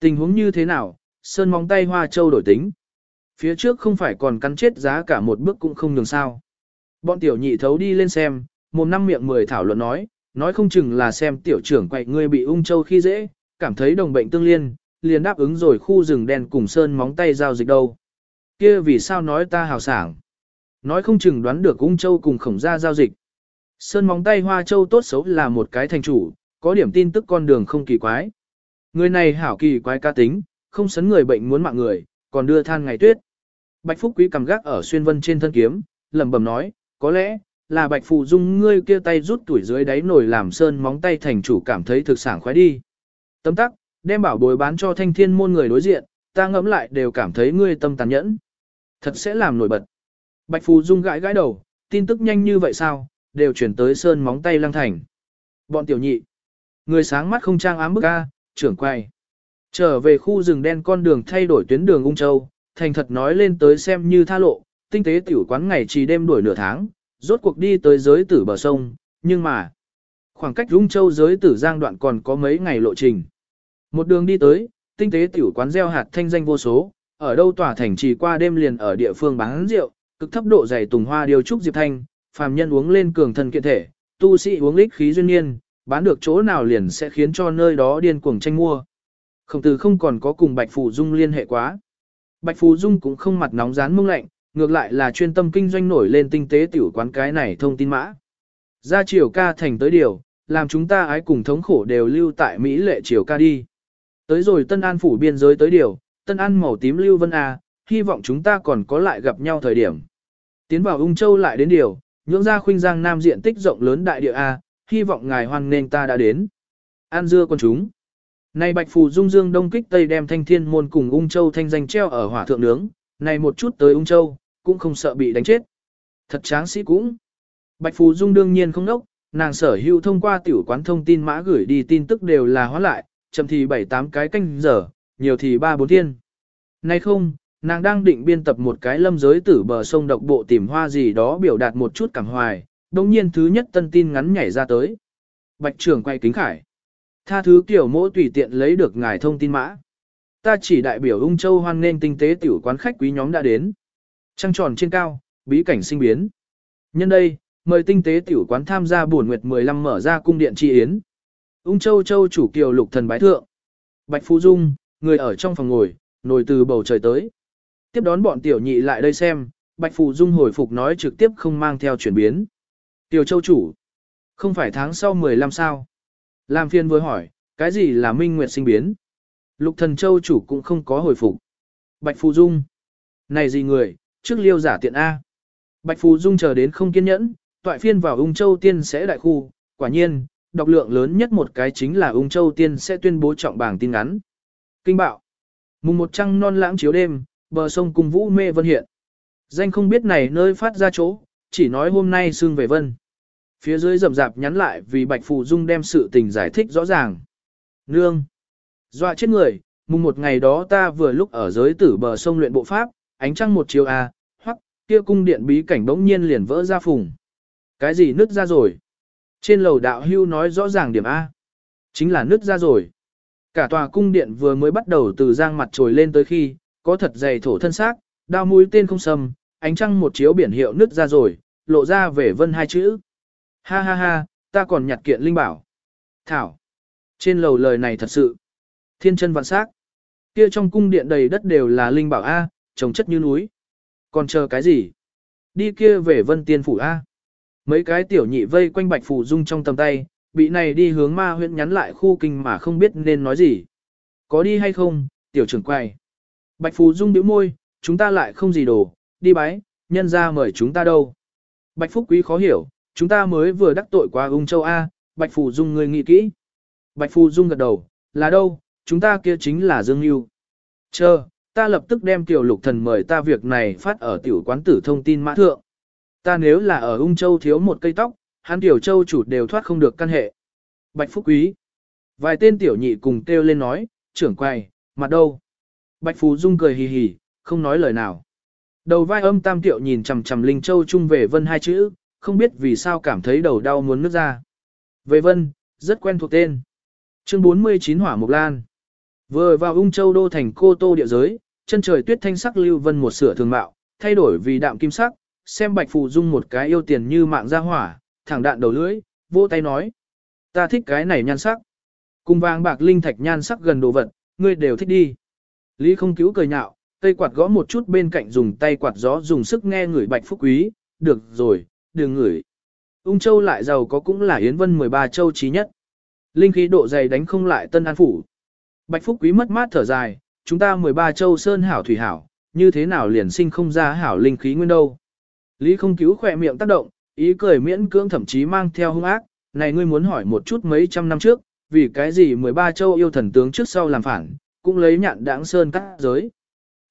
Tình huống như thế nào, sơn móng tay hoa châu đổi tính. Phía trước không phải còn cắn chết giá cả một bước cũng không nhường sao. Bọn tiểu nhị thấu đi lên xem, một năm miệng mười thảo luận nói, nói không chừng là xem tiểu trưởng quậy ngươi bị ung châu khi dễ, cảm thấy đồng bệnh tương liên, liền đáp ứng rồi khu rừng đen cùng sơn móng tay giao dịch đâu. Kia vì sao nói ta hào sảng? Nói không chừng đoán được ung châu cùng khổng gia giao dịch. Sơn móng tay hoa châu tốt xấu là một cái thành chủ, có điểm tin tức con đường không kỳ quái. Người này hảo kỳ quái ca tính, không sấn người bệnh muốn mạng người, còn đưa than ngày tuyết. Bạch Phúc Quý cầm gác ở xuyên vân trên thân kiếm, lẩm bẩm nói, có lẽ là Bạch Phù Dung ngươi kia tay rút tuổi dưới đáy nổi làm sơn móng tay thành chủ cảm thấy thực sảng khoái đi. Tấm tắc, đem bảo bối bán cho thanh thiên môn người đối diện, ta ngẫm lại đều cảm thấy ngươi tâm tàn nhẫn. Thật sẽ làm nổi bật. Bạch Phù Dung gãi gãi đầu, tin tức nhanh như vậy sao, đều chuyển tới sơn móng tay lăng thành. Bọn tiểu nhị. Người sáng mắt không trang ám bức A, trưởng quay. Trở về khu rừng đen con đường thay đổi tuyến đường ung châu, thành thật nói lên tới xem như tha lộ, tinh tế tiểu quán ngày trì đêm đuổi nửa tháng, rốt cuộc đi tới giới tử bờ sông, nhưng mà, khoảng cách dung châu giới tử giang đoạn còn có mấy ngày lộ trình. Một đường đi tới, tinh tế tiểu quán gieo hạt thanh danh vô số, ở đâu tòa thành trì qua đêm liền ở địa phương bán rượu, cực thấp độ dày tùng hoa điều trúc diệp thanh, phàm nhân uống lên cường thân kiện thể, tu sĩ uống lít khí duyên niên, bán được chỗ nào liền sẽ khiến cho nơi đó điên cuồng tranh mua. Khổng tử không còn có cùng Bạch Phù Dung liên hệ quá. Bạch Phù Dung cũng không mặt nóng rán mông lạnh, ngược lại là chuyên tâm kinh doanh nổi lên tinh tế tiểu quán cái này thông tin mã. Ra chiều ca thành tới điều, làm chúng ta ái cùng thống khổ đều lưu tại Mỹ lệ chiều ca đi. Tới rồi Tân An phủ biên giới tới điều, Tân An màu tím lưu vân A, hy vọng chúng ta còn có lại gặp nhau thời điểm. Tiến vào ung châu lại đến điều, nhưỡng ra khuynh giang nam diện tích rộng lớn đại địa A, hy vọng ngài hoan nên ta đã đến. An dưa con chúng. Này Bạch Phù Dung Dương Đông Kích Tây đem Thanh Thiên môn cùng Ung Châu thanh danh treo ở hỏa thượng nướng, này một chút tới Ung Châu, cũng không sợ bị đánh chết. Thật tráng sĩ cũng. Bạch Phù Dung đương nhiên không nốc, nàng sở hữu thông qua tiểu quán thông tin mã gửi đi tin tức đều là hóa lại, chậm thì 7-8 cái canh giờ, nhiều thì 3-4 thiên. Nay không, nàng đang định biên tập một cái lâm giới tử bờ sông độc bộ tìm hoa gì đó biểu đạt một chút cảm hoài, đồng nhiên thứ nhất tân tin ngắn nhảy ra tới. Bạch trưởng quay kính khải. Tha thứ kiểu mỗ tùy tiện lấy được ngài thông tin mã. Ta chỉ đại biểu ung châu hoan nên tinh tế tiểu quán khách quý nhóm đã đến. Trăng tròn trên cao, bí cảnh sinh biến. Nhân đây, mời tinh tế tiểu quán tham gia buổi nguyệt 15 mở ra cung điện tri yến. Ung châu châu chủ kiều lục thần bái thượng. Bạch Phú Dung, người ở trong phòng ngồi, nổi từ bầu trời tới. Tiếp đón bọn tiểu nhị lại đây xem, Bạch Phù Dung hồi phục nói trực tiếp không mang theo chuyển biến. Tiểu châu chủ, không phải tháng sau 15 sao? Làm phiên vừa hỏi, cái gì là minh nguyệt sinh biến? Lục thần châu chủ cũng không có hồi phục. Bạch Phù Dung, này gì người, trước liêu giả tiện A. Bạch Phù Dung chờ đến không kiên nhẫn, toại phiên vào ung châu tiên sẽ đại khu, quả nhiên, đọc lượng lớn nhất một cái chính là ung châu tiên sẽ tuyên bố trọng bảng tin ngắn. Kinh bạo, mùng một trăng non lãng chiếu đêm, bờ sông cùng vũ mê vân hiện. Danh không biết này nơi phát ra chỗ, chỉ nói hôm nay xương về vân. Phía dưới rậm rạp nhắn lại vì Bạch Phù Dung đem sự tình giải thích rõ ràng. Nương! Dọa chết người, mùng một ngày đó ta vừa lúc ở giới tử bờ sông luyện bộ pháp, ánh trăng một chiều à, a, hoặc kia cung điện bí cảnh bỗng nhiên liền vỡ ra phùng. Cái gì nứt ra rồi? Trên lầu đạo hưu nói rõ ràng điểm A. Chính là nứt ra rồi. Cả tòa cung điện vừa mới bắt đầu từ giang mặt trồi lên tới khi, có thật dày thổ thân xác, đao mũi tên không sầm, ánh trăng một chiếu biển hiệu nứt ra rồi, lộ ra về vân hai chữ. Ha ha ha, ta còn nhặt kiện linh bảo. Thảo. Trên lầu lời này thật sự. Thiên chân vạn sắc. Kia trong cung điện đầy đất đều là linh bảo A, trồng chất như núi. Còn chờ cái gì? Đi kia về vân tiên phủ A. Mấy cái tiểu nhị vây quanh bạch phủ dung trong tầm tay, bị này đi hướng ma huyện nhắn lại khu kinh mà không biết nên nói gì. Có đi hay không, tiểu trưởng quay. Bạch phủ Dung biểu môi, chúng ta lại không gì đồ, đi bái, nhân ra mời chúng ta đâu. Bạch Phúc Quý khó hiểu, chúng ta mới vừa đắc tội qua ung châu A, Bạch phủ Dung người nghĩ kỹ. Bạch phủ Dung gật đầu, là đâu, chúng ta kia chính là Dương Yêu. Chờ, ta lập tức đem tiểu lục thần mời ta việc này phát ở tiểu quán tử thông tin mã thượng. Ta nếu là ở ung châu thiếu một cây tóc, hắn tiểu châu chủ đều thoát không được căn hệ. Bạch Phúc Quý. Vài tên tiểu nhị cùng kêu lên nói, trưởng quầy, mặt đâu? Bạch Phú Dung cười hì hì, không nói lời nào. Đầu vai âm tam tiểu nhìn chằm chằm Linh Châu Trung về vân hai chữ, không biết vì sao cảm thấy đầu đau muốn nước ra. Về vân, rất quen thuộc tên. Chương 49 Hỏa Mộc Lan. Vừa vào ung châu đô thành cô tô địa giới, chân trời tuyết thanh sắc lưu vân một sửa thường mạo, thay đổi vì đạm kim sắc, xem Bạch Phù Dung một cái yêu tiền như mạng ra hỏa, thẳng đạn đầu lưỡi, vô tay nói. Ta thích cái này nhan sắc. Cùng vàng bạc linh thạch nhan sắc gần đồ vật, ngươi đều thích đi. Lý không cứu cười nhạo, tay quạt gõ một chút bên cạnh dùng tay quạt gió dùng sức nghe người bạch phúc quý, được rồi, đừng ngửi. Ung châu lại giàu có cũng là Yến Vân 13 châu trí nhất. Linh khí độ dày đánh không lại Tân An Phủ. Bạch Phúc Quý mất mát thở dài, chúng ta 13 châu sơn hảo thủy hảo, như thế nào liền sinh không ra hảo linh khí nguyên đâu. Lý không cứu khỏe miệng tác động, ý cười miễn cưỡng thậm chí mang theo hung ác, này ngươi muốn hỏi một chút mấy trăm năm trước, vì cái gì 13 châu yêu thần tướng trước sau làm phản, cũng lấy nhạn đáng sơn cắt giới.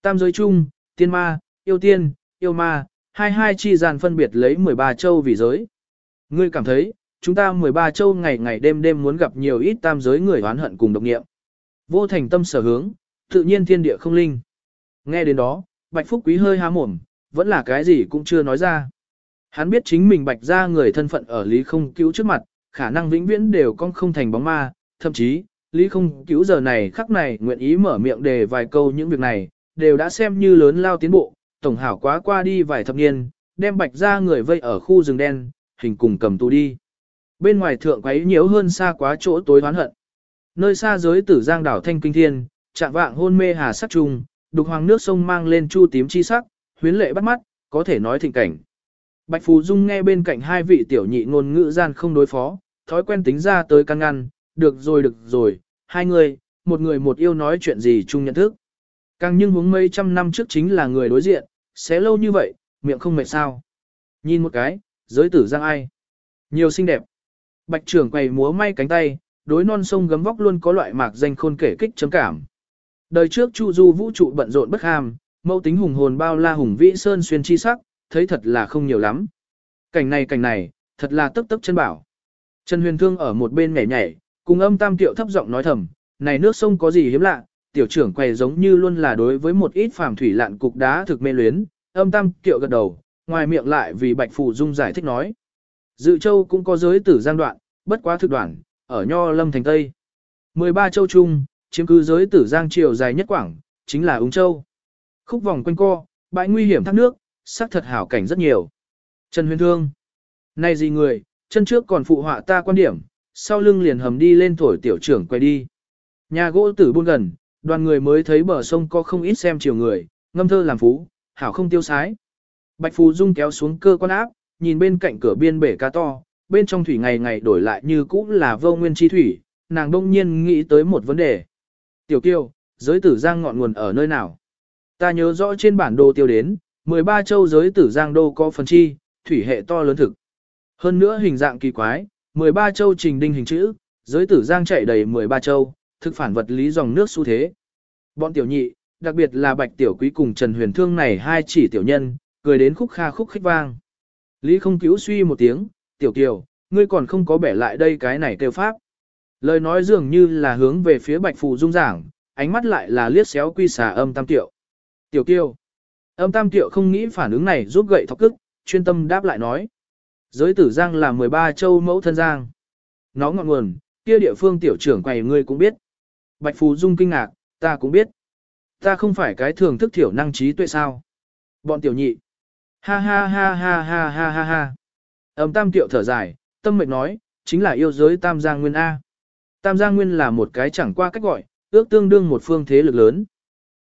Tam giới chung, tiên ma, yêu tiên, yêu ma, hai hai chi gian phân biệt lấy 13 châu vì giới. Ngươi cảm thấy, chúng ta 13 châu ngày ngày đêm đêm muốn gặp nhiều ít tam giới người oán hận cùng độc nghiệm. Vô thành tâm sở hướng, tự nhiên thiên địa không linh. Nghe đến đó, Bạch Phúc Quý hơi há mồm, vẫn là cái gì cũng chưa nói ra. Hắn biết chính mình Bạch ra người thân phận ở lý không cứu trước mặt, khả năng vĩnh viễn đều con không thành bóng ma, thậm chí, Lý không cứu giờ này khắc này nguyện ý mở miệng đề vài câu những việc này, đều đã xem như lớn lao tiến bộ, tổng hảo quá qua đi vài thập niên, đem bạch ra người vây ở khu rừng đen, hình cùng cầm tù đi. Bên ngoài thượng quấy nhiều hơn xa quá chỗ tối hoán hận. Nơi xa giới tử giang đảo thanh kinh thiên, trạng vạng hôn mê hà sắc trùng, đục hoàng nước sông mang lên chu tím chi sắc, huyến lệ bắt mắt, có thể nói thịnh cảnh. Bạch Phù Dung nghe bên cạnh hai vị tiểu nhị ngôn ngữ gian không đối phó, thói quen tính ra tới căn ngăn, được rồi được rồi, hai người, một người một yêu nói chuyện gì chung nhận thức. Càng nhưng hướng mấy trăm năm trước chính là người đối diện, sẽ lâu như vậy, miệng không mệt sao. Nhìn một cái, giới tử giang ai. Nhiều xinh đẹp. Bạch trưởng quầy múa may cánh tay, đối non sông gấm vóc luôn có loại mạc danh khôn kể kích chấm cảm. Đời trước Chu Du vũ trụ bận rộn bất ham, mẫu tính hùng hồn bao la hùng vĩ sơn xuyên chi sắc, thấy thật là không nhiều lắm. Cảnh này cảnh này, thật là tấp tấp chân bảo. Trần Huyền Thương ở một bên nhảy nhảy, Cùng âm tam tiệu thấp giọng nói thầm, này nước sông có gì hiếm lạ, tiểu trưởng quầy giống như luôn là đối với một ít phàm thủy lạn cục đá thực mê luyến, âm tam tiệu gật đầu, ngoài miệng lại vì bạch phù dung giải thích nói. Dự châu cũng có giới tử giang đoạn, bất quá thực đoạn, ở Nho Lâm thành Tây. 13 châu chung, chiếm cứ giới tử giang triều dài nhất quảng, chính là Úng Châu. Khúc vòng quanh co, bãi nguy hiểm thác nước, sắc thật hảo cảnh rất nhiều. Trần Huyền Thương. Này gì người, chân trước còn phụ họa ta quan điểm, sau lưng liền hầm đi lên thổi tiểu trưởng quay đi. Nhà gỗ tử buôn gần, đoàn người mới thấy bờ sông có không ít xem chiều người, ngâm thơ làm phú, hảo không tiêu sái. Bạch Phù Dung kéo xuống cơ quan áp, nhìn bên cạnh cửa biên bể cá to, bên trong thủy ngày ngày đổi lại như cũ là vô nguyên chi thủy, nàng đông nhiên nghĩ tới một vấn đề. Tiểu kiêu, giới tử giang ngọn nguồn ở nơi nào? Ta nhớ rõ trên bản đồ tiêu đến, 13 châu giới tử giang đô có phần chi, thủy hệ to lớn thực. Hơn nữa hình dạng kỳ quái, 13 châu trình đinh hình chữ, giới tử giang chạy đầy 13 châu, thực phản vật lý dòng nước xu thế. Bọn tiểu nhị, đặc biệt là bạch tiểu quý cùng Trần Huyền Thương này hai chỉ tiểu nhân, cười đến khúc kha khúc khích vang. Lý không cứu suy một tiếng, tiểu kiều, ngươi còn không có bẻ lại đây cái này kêu pháp. Lời nói dường như là hướng về phía bạch phù dung giảng, ánh mắt lại là liếc xéo quy xà âm tam Tiểu. Tiểu kiều. Âm tam Tiểu không nghĩ phản ứng này giúp gậy thọc cức, chuyên tâm đáp lại nói. Giới tử giang là 13 châu mẫu thân giang. Nó ngọn nguồn, kia địa phương tiểu trưởng quầy ngươi cũng biết. Bạch phù dung kinh ngạc, ta cũng biết. Ta không phải cái thường thức thiểu năng trí tuệ sao. Bọn tiểu nhị. Ha ha ha ha ha ha ha ha. Âm tam tiệu thở dài, tâm mệnh nói, chính là yêu giới tam giang nguyên A. Tam giang nguyên là một cái chẳng qua cách gọi, ước tương đương một phương thế lực lớn.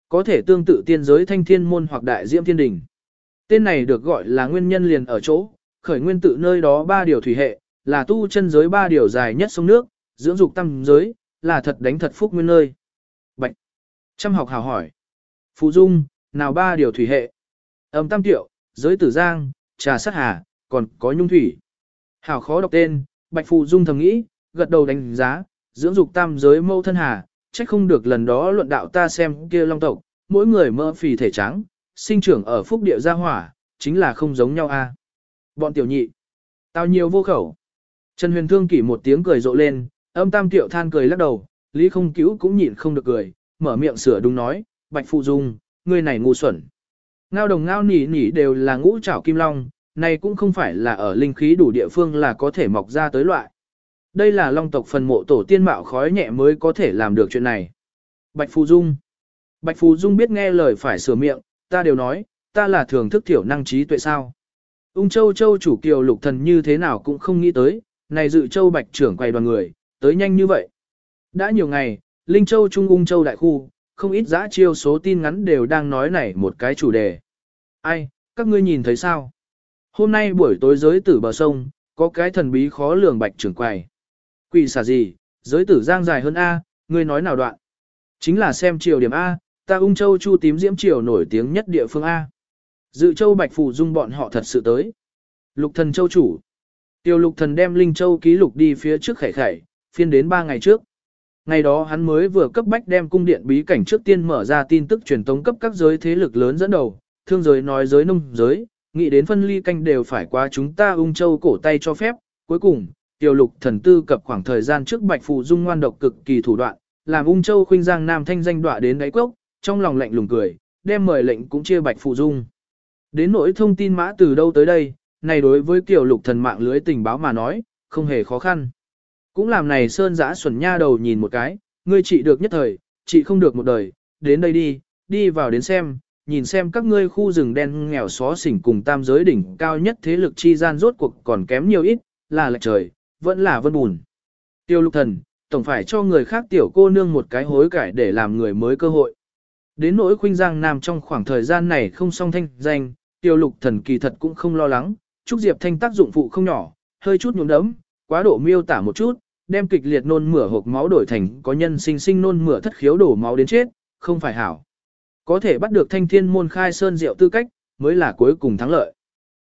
Có thể tương tự tiên giới thanh thiên môn hoặc đại diễm thiên đình. Tên này được gọi là nguyên nhân liền ở chỗ, khởi nguyên tự nơi đó ba điều thủy hệ, là tu chân giới ba điều dài nhất sông nước, dưỡng dục tam giới, là thật đánh thật phúc nguyên nơi. Bạch. Trăm học hào hỏi. Phú dung, nào ba điều thủy hệ. Âm tam tiệu, giới tử giang, trà sát hà, còn có nhung thủy. Hảo khó đọc tên, Bạch Phụ Dung thầm nghĩ, gật đầu đánh giá, dưỡng dục tam giới mâu thân hà, trách không được lần đó luận đạo ta xem kia long tộc, mỗi người mơ phì thể trắng, sinh trưởng ở phúc địa gia hỏa, chính là không giống nhau a. Bọn tiểu nhị, tao nhiều vô khẩu. Trần Huyền Thương kỷ một tiếng cười rộ lên, âm tam tiểu than cười lắc đầu, Lý không cứu cũng nhịn không được cười, mở miệng sửa đúng nói, Bạch Phụ Dung, ngươi này ngu xuẩn. Ngao đồng ngao nỉ nỉ đều là ngũ trảo kim long, này cũng không phải là ở linh khí đủ địa phương là có thể mọc ra tới loại. Đây là long tộc phần mộ tổ tiên mạo khói nhẹ mới có thể làm được chuyện này. Bạch Phù Dung Bạch Phù Dung biết nghe lời phải sửa miệng, ta đều nói, ta là thường thức thiểu năng trí tuệ sao. Ung Châu Châu chủ kiều lục thần như thế nào cũng không nghĩ tới, này dự Châu Bạch trưởng quay đoàn người, tới nhanh như vậy. Đã nhiều ngày, Linh Châu Trung Ung Châu Đại Khu, không ít giã chiêu số tin ngắn đều đang nói này một cái chủ đề. Ai, các ngươi nhìn thấy sao? Hôm nay buổi tối giới tử bờ sông, có cái thần bí khó lường bạch trưởng quầy. Quỷ xả gì, giới tử giang dài hơn A, ngươi nói nào đoạn? Chính là xem triều điểm A, ta ung châu chu tím diễm triều nổi tiếng nhất địa phương A. Dự châu bạch phù dung bọn họ thật sự tới. Lục thần châu chủ. Tiêu lục thần đem linh châu ký lục đi phía trước khải khải, phiên đến ba ngày trước. Ngày đó hắn mới vừa cấp bách đem cung điện bí cảnh trước tiên mở ra tin tức truyền tống cấp các giới thế lực lớn dẫn đầu, thương giới nói giới nông giới, nghĩ đến phân ly canh đều phải qua chúng ta ung châu cổ tay cho phép. Cuối cùng, tiểu lục thần tư cập khoảng thời gian trước bạch phụ dung ngoan độc cực kỳ thủ đoạn, làm ung châu khuynh giang nam thanh danh đọa đến đáy cốc, trong lòng lạnh lùng cười, đem mời lệnh cũng chia bạch phụ dung. Đến nỗi thông tin mã từ đâu tới đây, này đối với tiểu lục thần mạng lưới tình báo mà nói, không hề khó khăn. Cũng làm này sơn giã xuẩn nha đầu nhìn một cái, ngươi trị được nhất thời, trị không được một đời, đến đây đi, đi vào đến xem, nhìn xem các ngươi khu rừng đen nghèo xó xỉnh cùng tam giới đỉnh cao nhất thế lực chi gian rốt cuộc còn kém nhiều ít, là lệch trời, vẫn là vân bùn. Tiêu lục thần, tổng phải cho người khác tiểu cô nương một cái hối cải để làm người mới cơ hội. Đến nỗi khuynh giang nam trong khoảng thời gian này không song thanh danh, tiêu lục thần kỳ thật cũng không lo lắng, Trúc Diệp thanh tác dụng phụ không nhỏ, hơi chút nhuộm đấm, quá độ miêu tả một chút, đem kịch liệt nôn mửa hộp máu đổi thành có nhân sinh sinh nôn mửa thất khiếu đổ máu đến chết, không phải hảo. Có thể bắt được thanh thiên môn khai sơn rượu tư cách, mới là cuối cùng thắng lợi.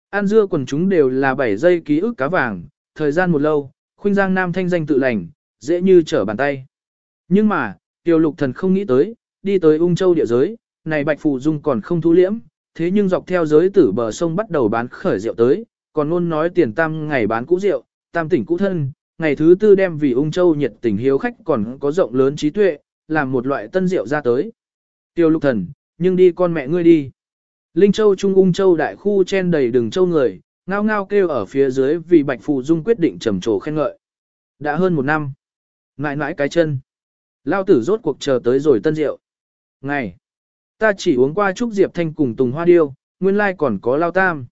An dưa quần chúng đều là 7 giây ký ức cá vàng, thời gian một lâu, khuynh giang nam thanh danh tự lành, dễ như trở bàn tay. Nhưng mà, tiêu lục thần không nghĩ tới, đi tới ung châu địa giới, này bạch phù dung còn không thu liễm, thế nhưng dọc theo giới tử bờ sông bắt đầu bán khởi rượu tới, còn luôn nói tiền tam ngày bán cũ rượu, tam tỉnh cũ thân, ngày thứ tư đem vì ung châu nhiệt tình hiếu khách còn có rộng lớn trí tuệ, làm một loại tân rượu ra tới. Tiêu lục thần, nhưng đi con mẹ ngươi đi. Linh Châu Trung ung Châu đại khu chen đầy đường châu người, ngao ngao kêu ở phía dưới vì Bạch Phù Dung quyết định trầm trồ khen ngợi. Đã hơn một năm. Ngại ngại cái chân. Lao tử rốt cuộc chờ tới rồi tân rượu. Ngày. Ta chỉ uống qua chúc Diệp Thanh cùng Tùng Hoa Điêu, nguyên lai còn có Lao Tam.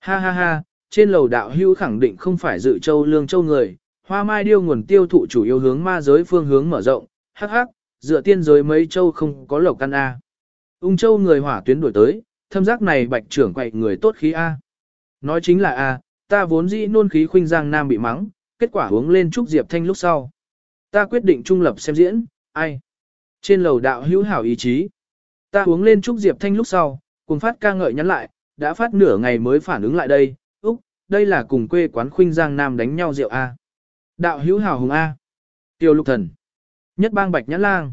Ha ha ha, trên lầu đạo hưu khẳng định không phải dự châu lương châu người, hoa mai điêu nguồn tiêu thụ chủ yếu hướng ma giới phương hướng mở rộng, hắc hắc, dựa tiên giới mấy châu không có lộc căn A. Ung châu người hỏa tuyến đổi tới, thâm giác này bạch trưởng quậy người tốt khí A. Nói chính là A, ta vốn dĩ nôn khí khuynh giang nam bị mắng, kết quả uống lên trúc diệp thanh lúc sau. Ta quyết định trung lập xem diễn, ai? Trên lầu đạo hữu hảo ý chí. Ta uống lên trúc diệp thanh lúc sau, cùng phát ca ngợi nhắn lại, đã phát nửa ngày mới phản ứng lại đây, úc, đây là cùng quê quán khuynh giang nam đánh nhau rượu A. Đạo hữu hảo hùng A. Tiêu lục thần. Nhất bang bạch nhãn lang.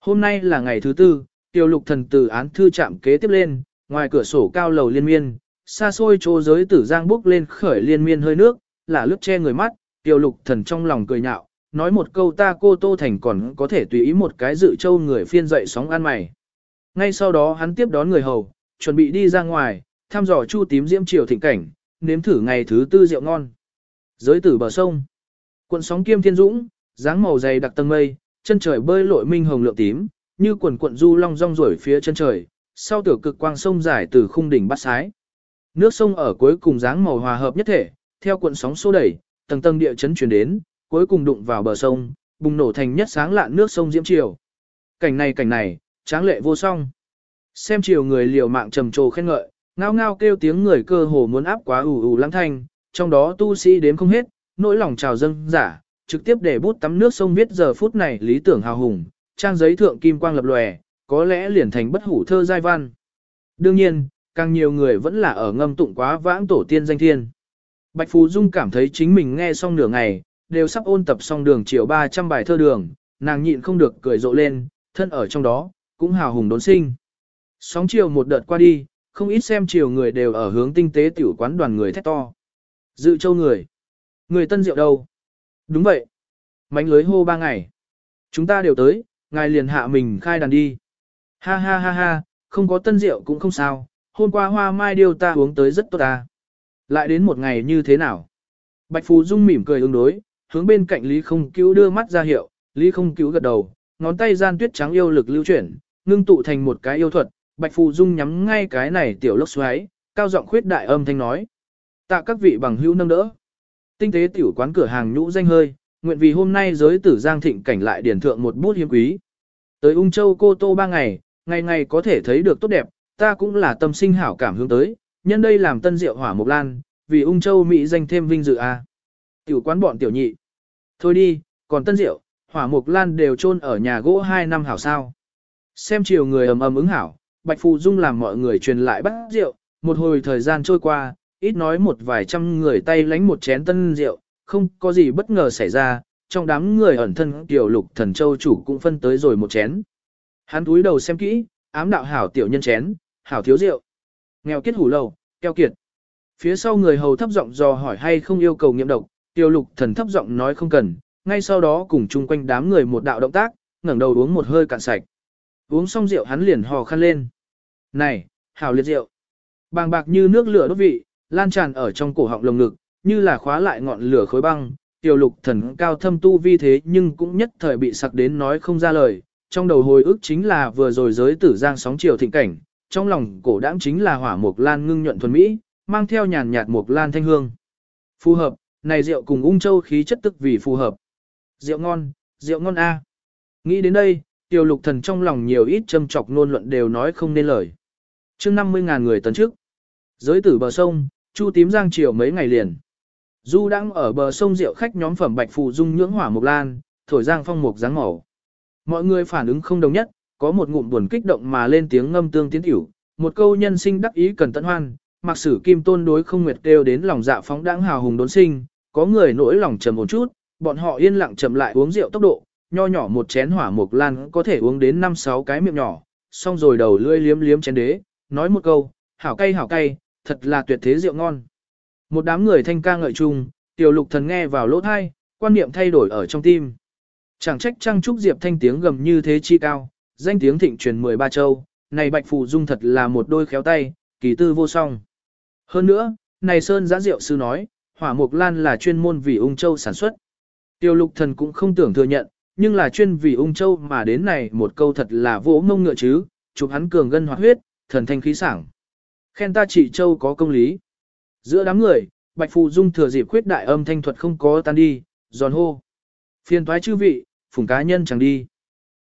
Hôm nay là ngày thứ tư, tiêu lục thần từ án thư chạm kế tiếp lên, ngoài cửa sổ cao lầu liên miên, xa xôi chỗ giới tử giang bước lên khởi liên miên hơi nước, là lướt che người mắt, tiêu lục thần trong lòng cười nhạo, nói một câu ta cô Tô Thành còn có thể tùy ý một cái dự châu người phiên dậy sóng ăn mày. Ngay sau đó hắn tiếp đón người hầu, chuẩn bị đi ra ngoài, thăm dò chu tím diễm triều thịnh cảnh, nếm thử ngày thứ tư rượu ngon. Giới tử bờ sông, cuộn sóng kiêm thiên dũng, dáng màu dày đặc tầng mây, chân trời bơi lội minh hồng lượng tím, như quần cuộn du long rong rổi phía chân trời, sau tiểu cực quang sông dài từ khung đỉnh bắt sái. Nước sông ở cuối cùng dáng màu hòa hợp nhất thể, theo cuộn sóng xô đẩy, tầng tầng địa chấn chuyển đến, cuối cùng đụng vào bờ sông, bùng nổ thành nhất sáng lạn nước sông diễm chiều. Cảnh này cảnh này, tráng lệ vô song. Xem chiều người liều mạng trầm trồ khen ngợi, ngao ngao kêu tiếng người cơ hồ muốn áp quá ủ ủ lăng thanh, trong đó tu sĩ đếm không hết, nỗi lòng trào dâng giả, trực tiếp để bút tắm nước sông viết giờ phút này lý tưởng hào hùng, trang giấy thượng kim quang lập lòe, có lẽ liền thành bất hủ thơ giai văn. Đương nhiên, càng nhiều người vẫn là ở ngâm tụng quá vãng tổ tiên danh thiên. Bạch Phú Dung cảm thấy chính mình nghe xong nửa ngày, đều sắp ôn tập xong đường chiều 300 bài thơ đường, nàng nhịn không được cười rộ lên, thân ở trong đó, cũng hào hùng đốn sinh. Sóng chiều một đợt qua đi, không ít xem chiều người đều ở hướng tinh tế tiểu quán đoàn người thét to. Dự châu người. Người tân diệu đâu? Đúng vậy. Mánh lưới hô ba ngày. Chúng ta đều tới, ngài liền hạ mình khai đàn đi. Ha ha ha ha, không có tân rượu cũng không sao, hôm qua hoa mai điều ta uống tới rất tốt ta. Lại đến một ngày như thế nào? Bạch Phú Dung mỉm cười ứng đối, hướng bên cạnh Lý Không Cứu đưa mắt ra hiệu, Lý Không Cứu gật đầu, ngón tay gian tuyết trắng yêu lực lưu chuyển, ngưng tụ thành một cái yêu thuật, Bạch Phù Dung nhắm ngay cái này tiểu lốc xoáy, cao giọng khuyết đại âm thanh nói. Tạ các vị bằng hữu nâng đỡ. Tinh tế tiểu quán cửa hàng nhũ danh hơi, nguyện vì hôm nay giới tử giang thịnh cảnh lại điển thượng một bút hiếm quý. Tới ung châu cô tô ba ngày, ngày ngày có thể thấy được tốt đẹp, ta cũng là tâm sinh hảo cảm hướng tới, nhân đây làm tân diệu hỏa mục lan, vì ung châu Mỹ danh thêm vinh dự a. Tiểu quán bọn tiểu nhị. Thôi đi, còn tân diệu, hỏa mục lan đều chôn ở nhà gỗ hai năm hảo sao. Xem chiều người ầm ầm ứng hảo, Bạch Phù Dung làm mọi người truyền lại bắt rượu, một hồi thời gian trôi qua, ít nói một vài trăm người tay lánh một chén tân rượu, không có gì bất ngờ xảy ra, trong đám người ẩn thân tiểu lục thần châu chủ cũng phân tới rồi một chén. Hắn túi đầu xem kỹ, ám đạo hảo tiểu nhân chén, hảo thiếu rượu. Nghèo kết hủ lầu, keo kiệt. Phía sau người hầu thấp giọng dò hỏi hay không yêu cầu nghiệm độc, tiểu lục thần thấp giọng nói không cần, ngay sau đó cùng chung quanh đám người một đạo động tác, ngẩng đầu uống một hơi cạn sạch. Uống xong rượu hắn liền hò khăn lên. Này, hảo liệt rượu. Bàng bạc như nước lửa đốt vị, lan tràn ở trong cổ họng lồng ngực, như là khóa lại ngọn lửa khối băng. Tiểu lục thần cao thâm tu vi thế nhưng cũng nhất thời bị sặc đến nói không ra lời. Trong đầu hồi ức chính là vừa rồi giới tử giang sóng chiều thịnh cảnh, trong lòng cổ đãng chính là hỏa mục lan ngưng nhuận thuần mỹ, mang theo nhàn nhạt mục lan thanh hương. Phù hợp, này rượu cùng ung châu khí chất tức vì phù hợp. Rượu ngon, rượu ngon a. Nghĩ đến đây, Tiêu lục thần trong lòng nhiều ít châm chọc nôn luận đều nói không nên lời. Trước 50.000 người tấn trước. Giới tử bờ sông, chu tím giang chiều mấy ngày liền. Du đang ở bờ sông rượu khách nhóm phẩm bạch phù dung nhưỡng hỏa mục lan, thổi giang phong mục dáng màu. Mọi người phản ứng không đồng nhất, có một ngụm buồn kích động mà lên tiếng ngâm tương tiến tiểu, một câu nhân sinh đắc ý cần tận hoan, mặc sử kim tôn đối không nguyệt kêu đến lòng dạ phóng đãng hào hùng đốn sinh, có người nỗi lòng trầm một chút, bọn họ yên lặng chậm lại uống rượu tốc độ, nho nhỏ một chén hỏa mục lan có thể uống đến 5-6 cái miệng nhỏ, xong rồi đầu lưỡi liếm liếm chén đế, nói một câu, hảo cay hảo cay, thật là tuyệt thế rượu ngon. Một đám người thanh ca ngợi chung, tiểu lục thần nghe vào lỗ thai, quan niệm thay đổi ở trong tim. Chẳng trách trăng trúc diệp thanh tiếng gầm như thế chi cao, danh tiếng thịnh truyền 13 châu, này bạch phù dung thật là một đôi khéo tay, kỳ tư vô song. Hơn nữa, này sơn giá rượu sư nói, hỏa mục lan là chuyên môn vì ung châu sản xuất. Tiêu lục thần cũng không tưởng thừa nhận, nhưng là chuyên vì ung châu mà đến này một câu thật là vỗ mông ngựa chứ, chụp hắn cường gân hoạt huyết, thần thanh khí sảng. Khen ta chị châu có công lý. Giữa đám người, Bạch Phù Dung thừa dịp khuyết đại âm thanh thuật không có tan đi, giòn hô. Phiền thoái chư vị, phùng cá nhân chẳng đi.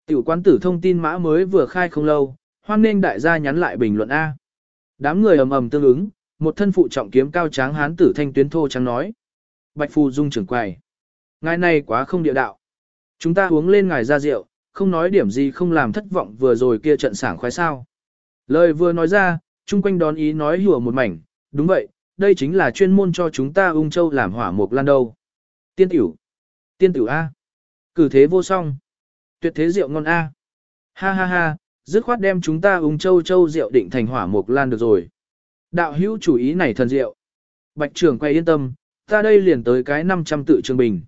Tiểu quán tử thông tin mã mới vừa khai không lâu, hoan nên đại gia nhắn lại bình luận A. Đám người ầm ầm tương ứng, một thân phụ trọng kiếm cao tráng hán tử thanh tuyến thô trắng nói. Bạch Phù Dung trưởng quầy. Ngài này quá không địa đạo. Chúng ta uống lên ngài ra rượu, không nói điểm gì không làm thất vọng vừa rồi kia trận sảng khoái sao. Lời vừa nói ra, chung quanh đón ý nói hùa một mảnh, đúng vậy, đây chính là chuyên môn cho chúng ta ung châu làm hỏa mục lan đâu. Tiên tiểu. Tiên tiểu A. Cử thế vô song. Tuyệt thế rượu ngon A. Ha ha ha, dứt khoát đem chúng ta ung châu châu rượu định thành hỏa mục lan được rồi. Đạo hữu chủ ý này thần rượu. Bạch trưởng quay yên tâm, ta đây liền tới cái 500 tự trường bình.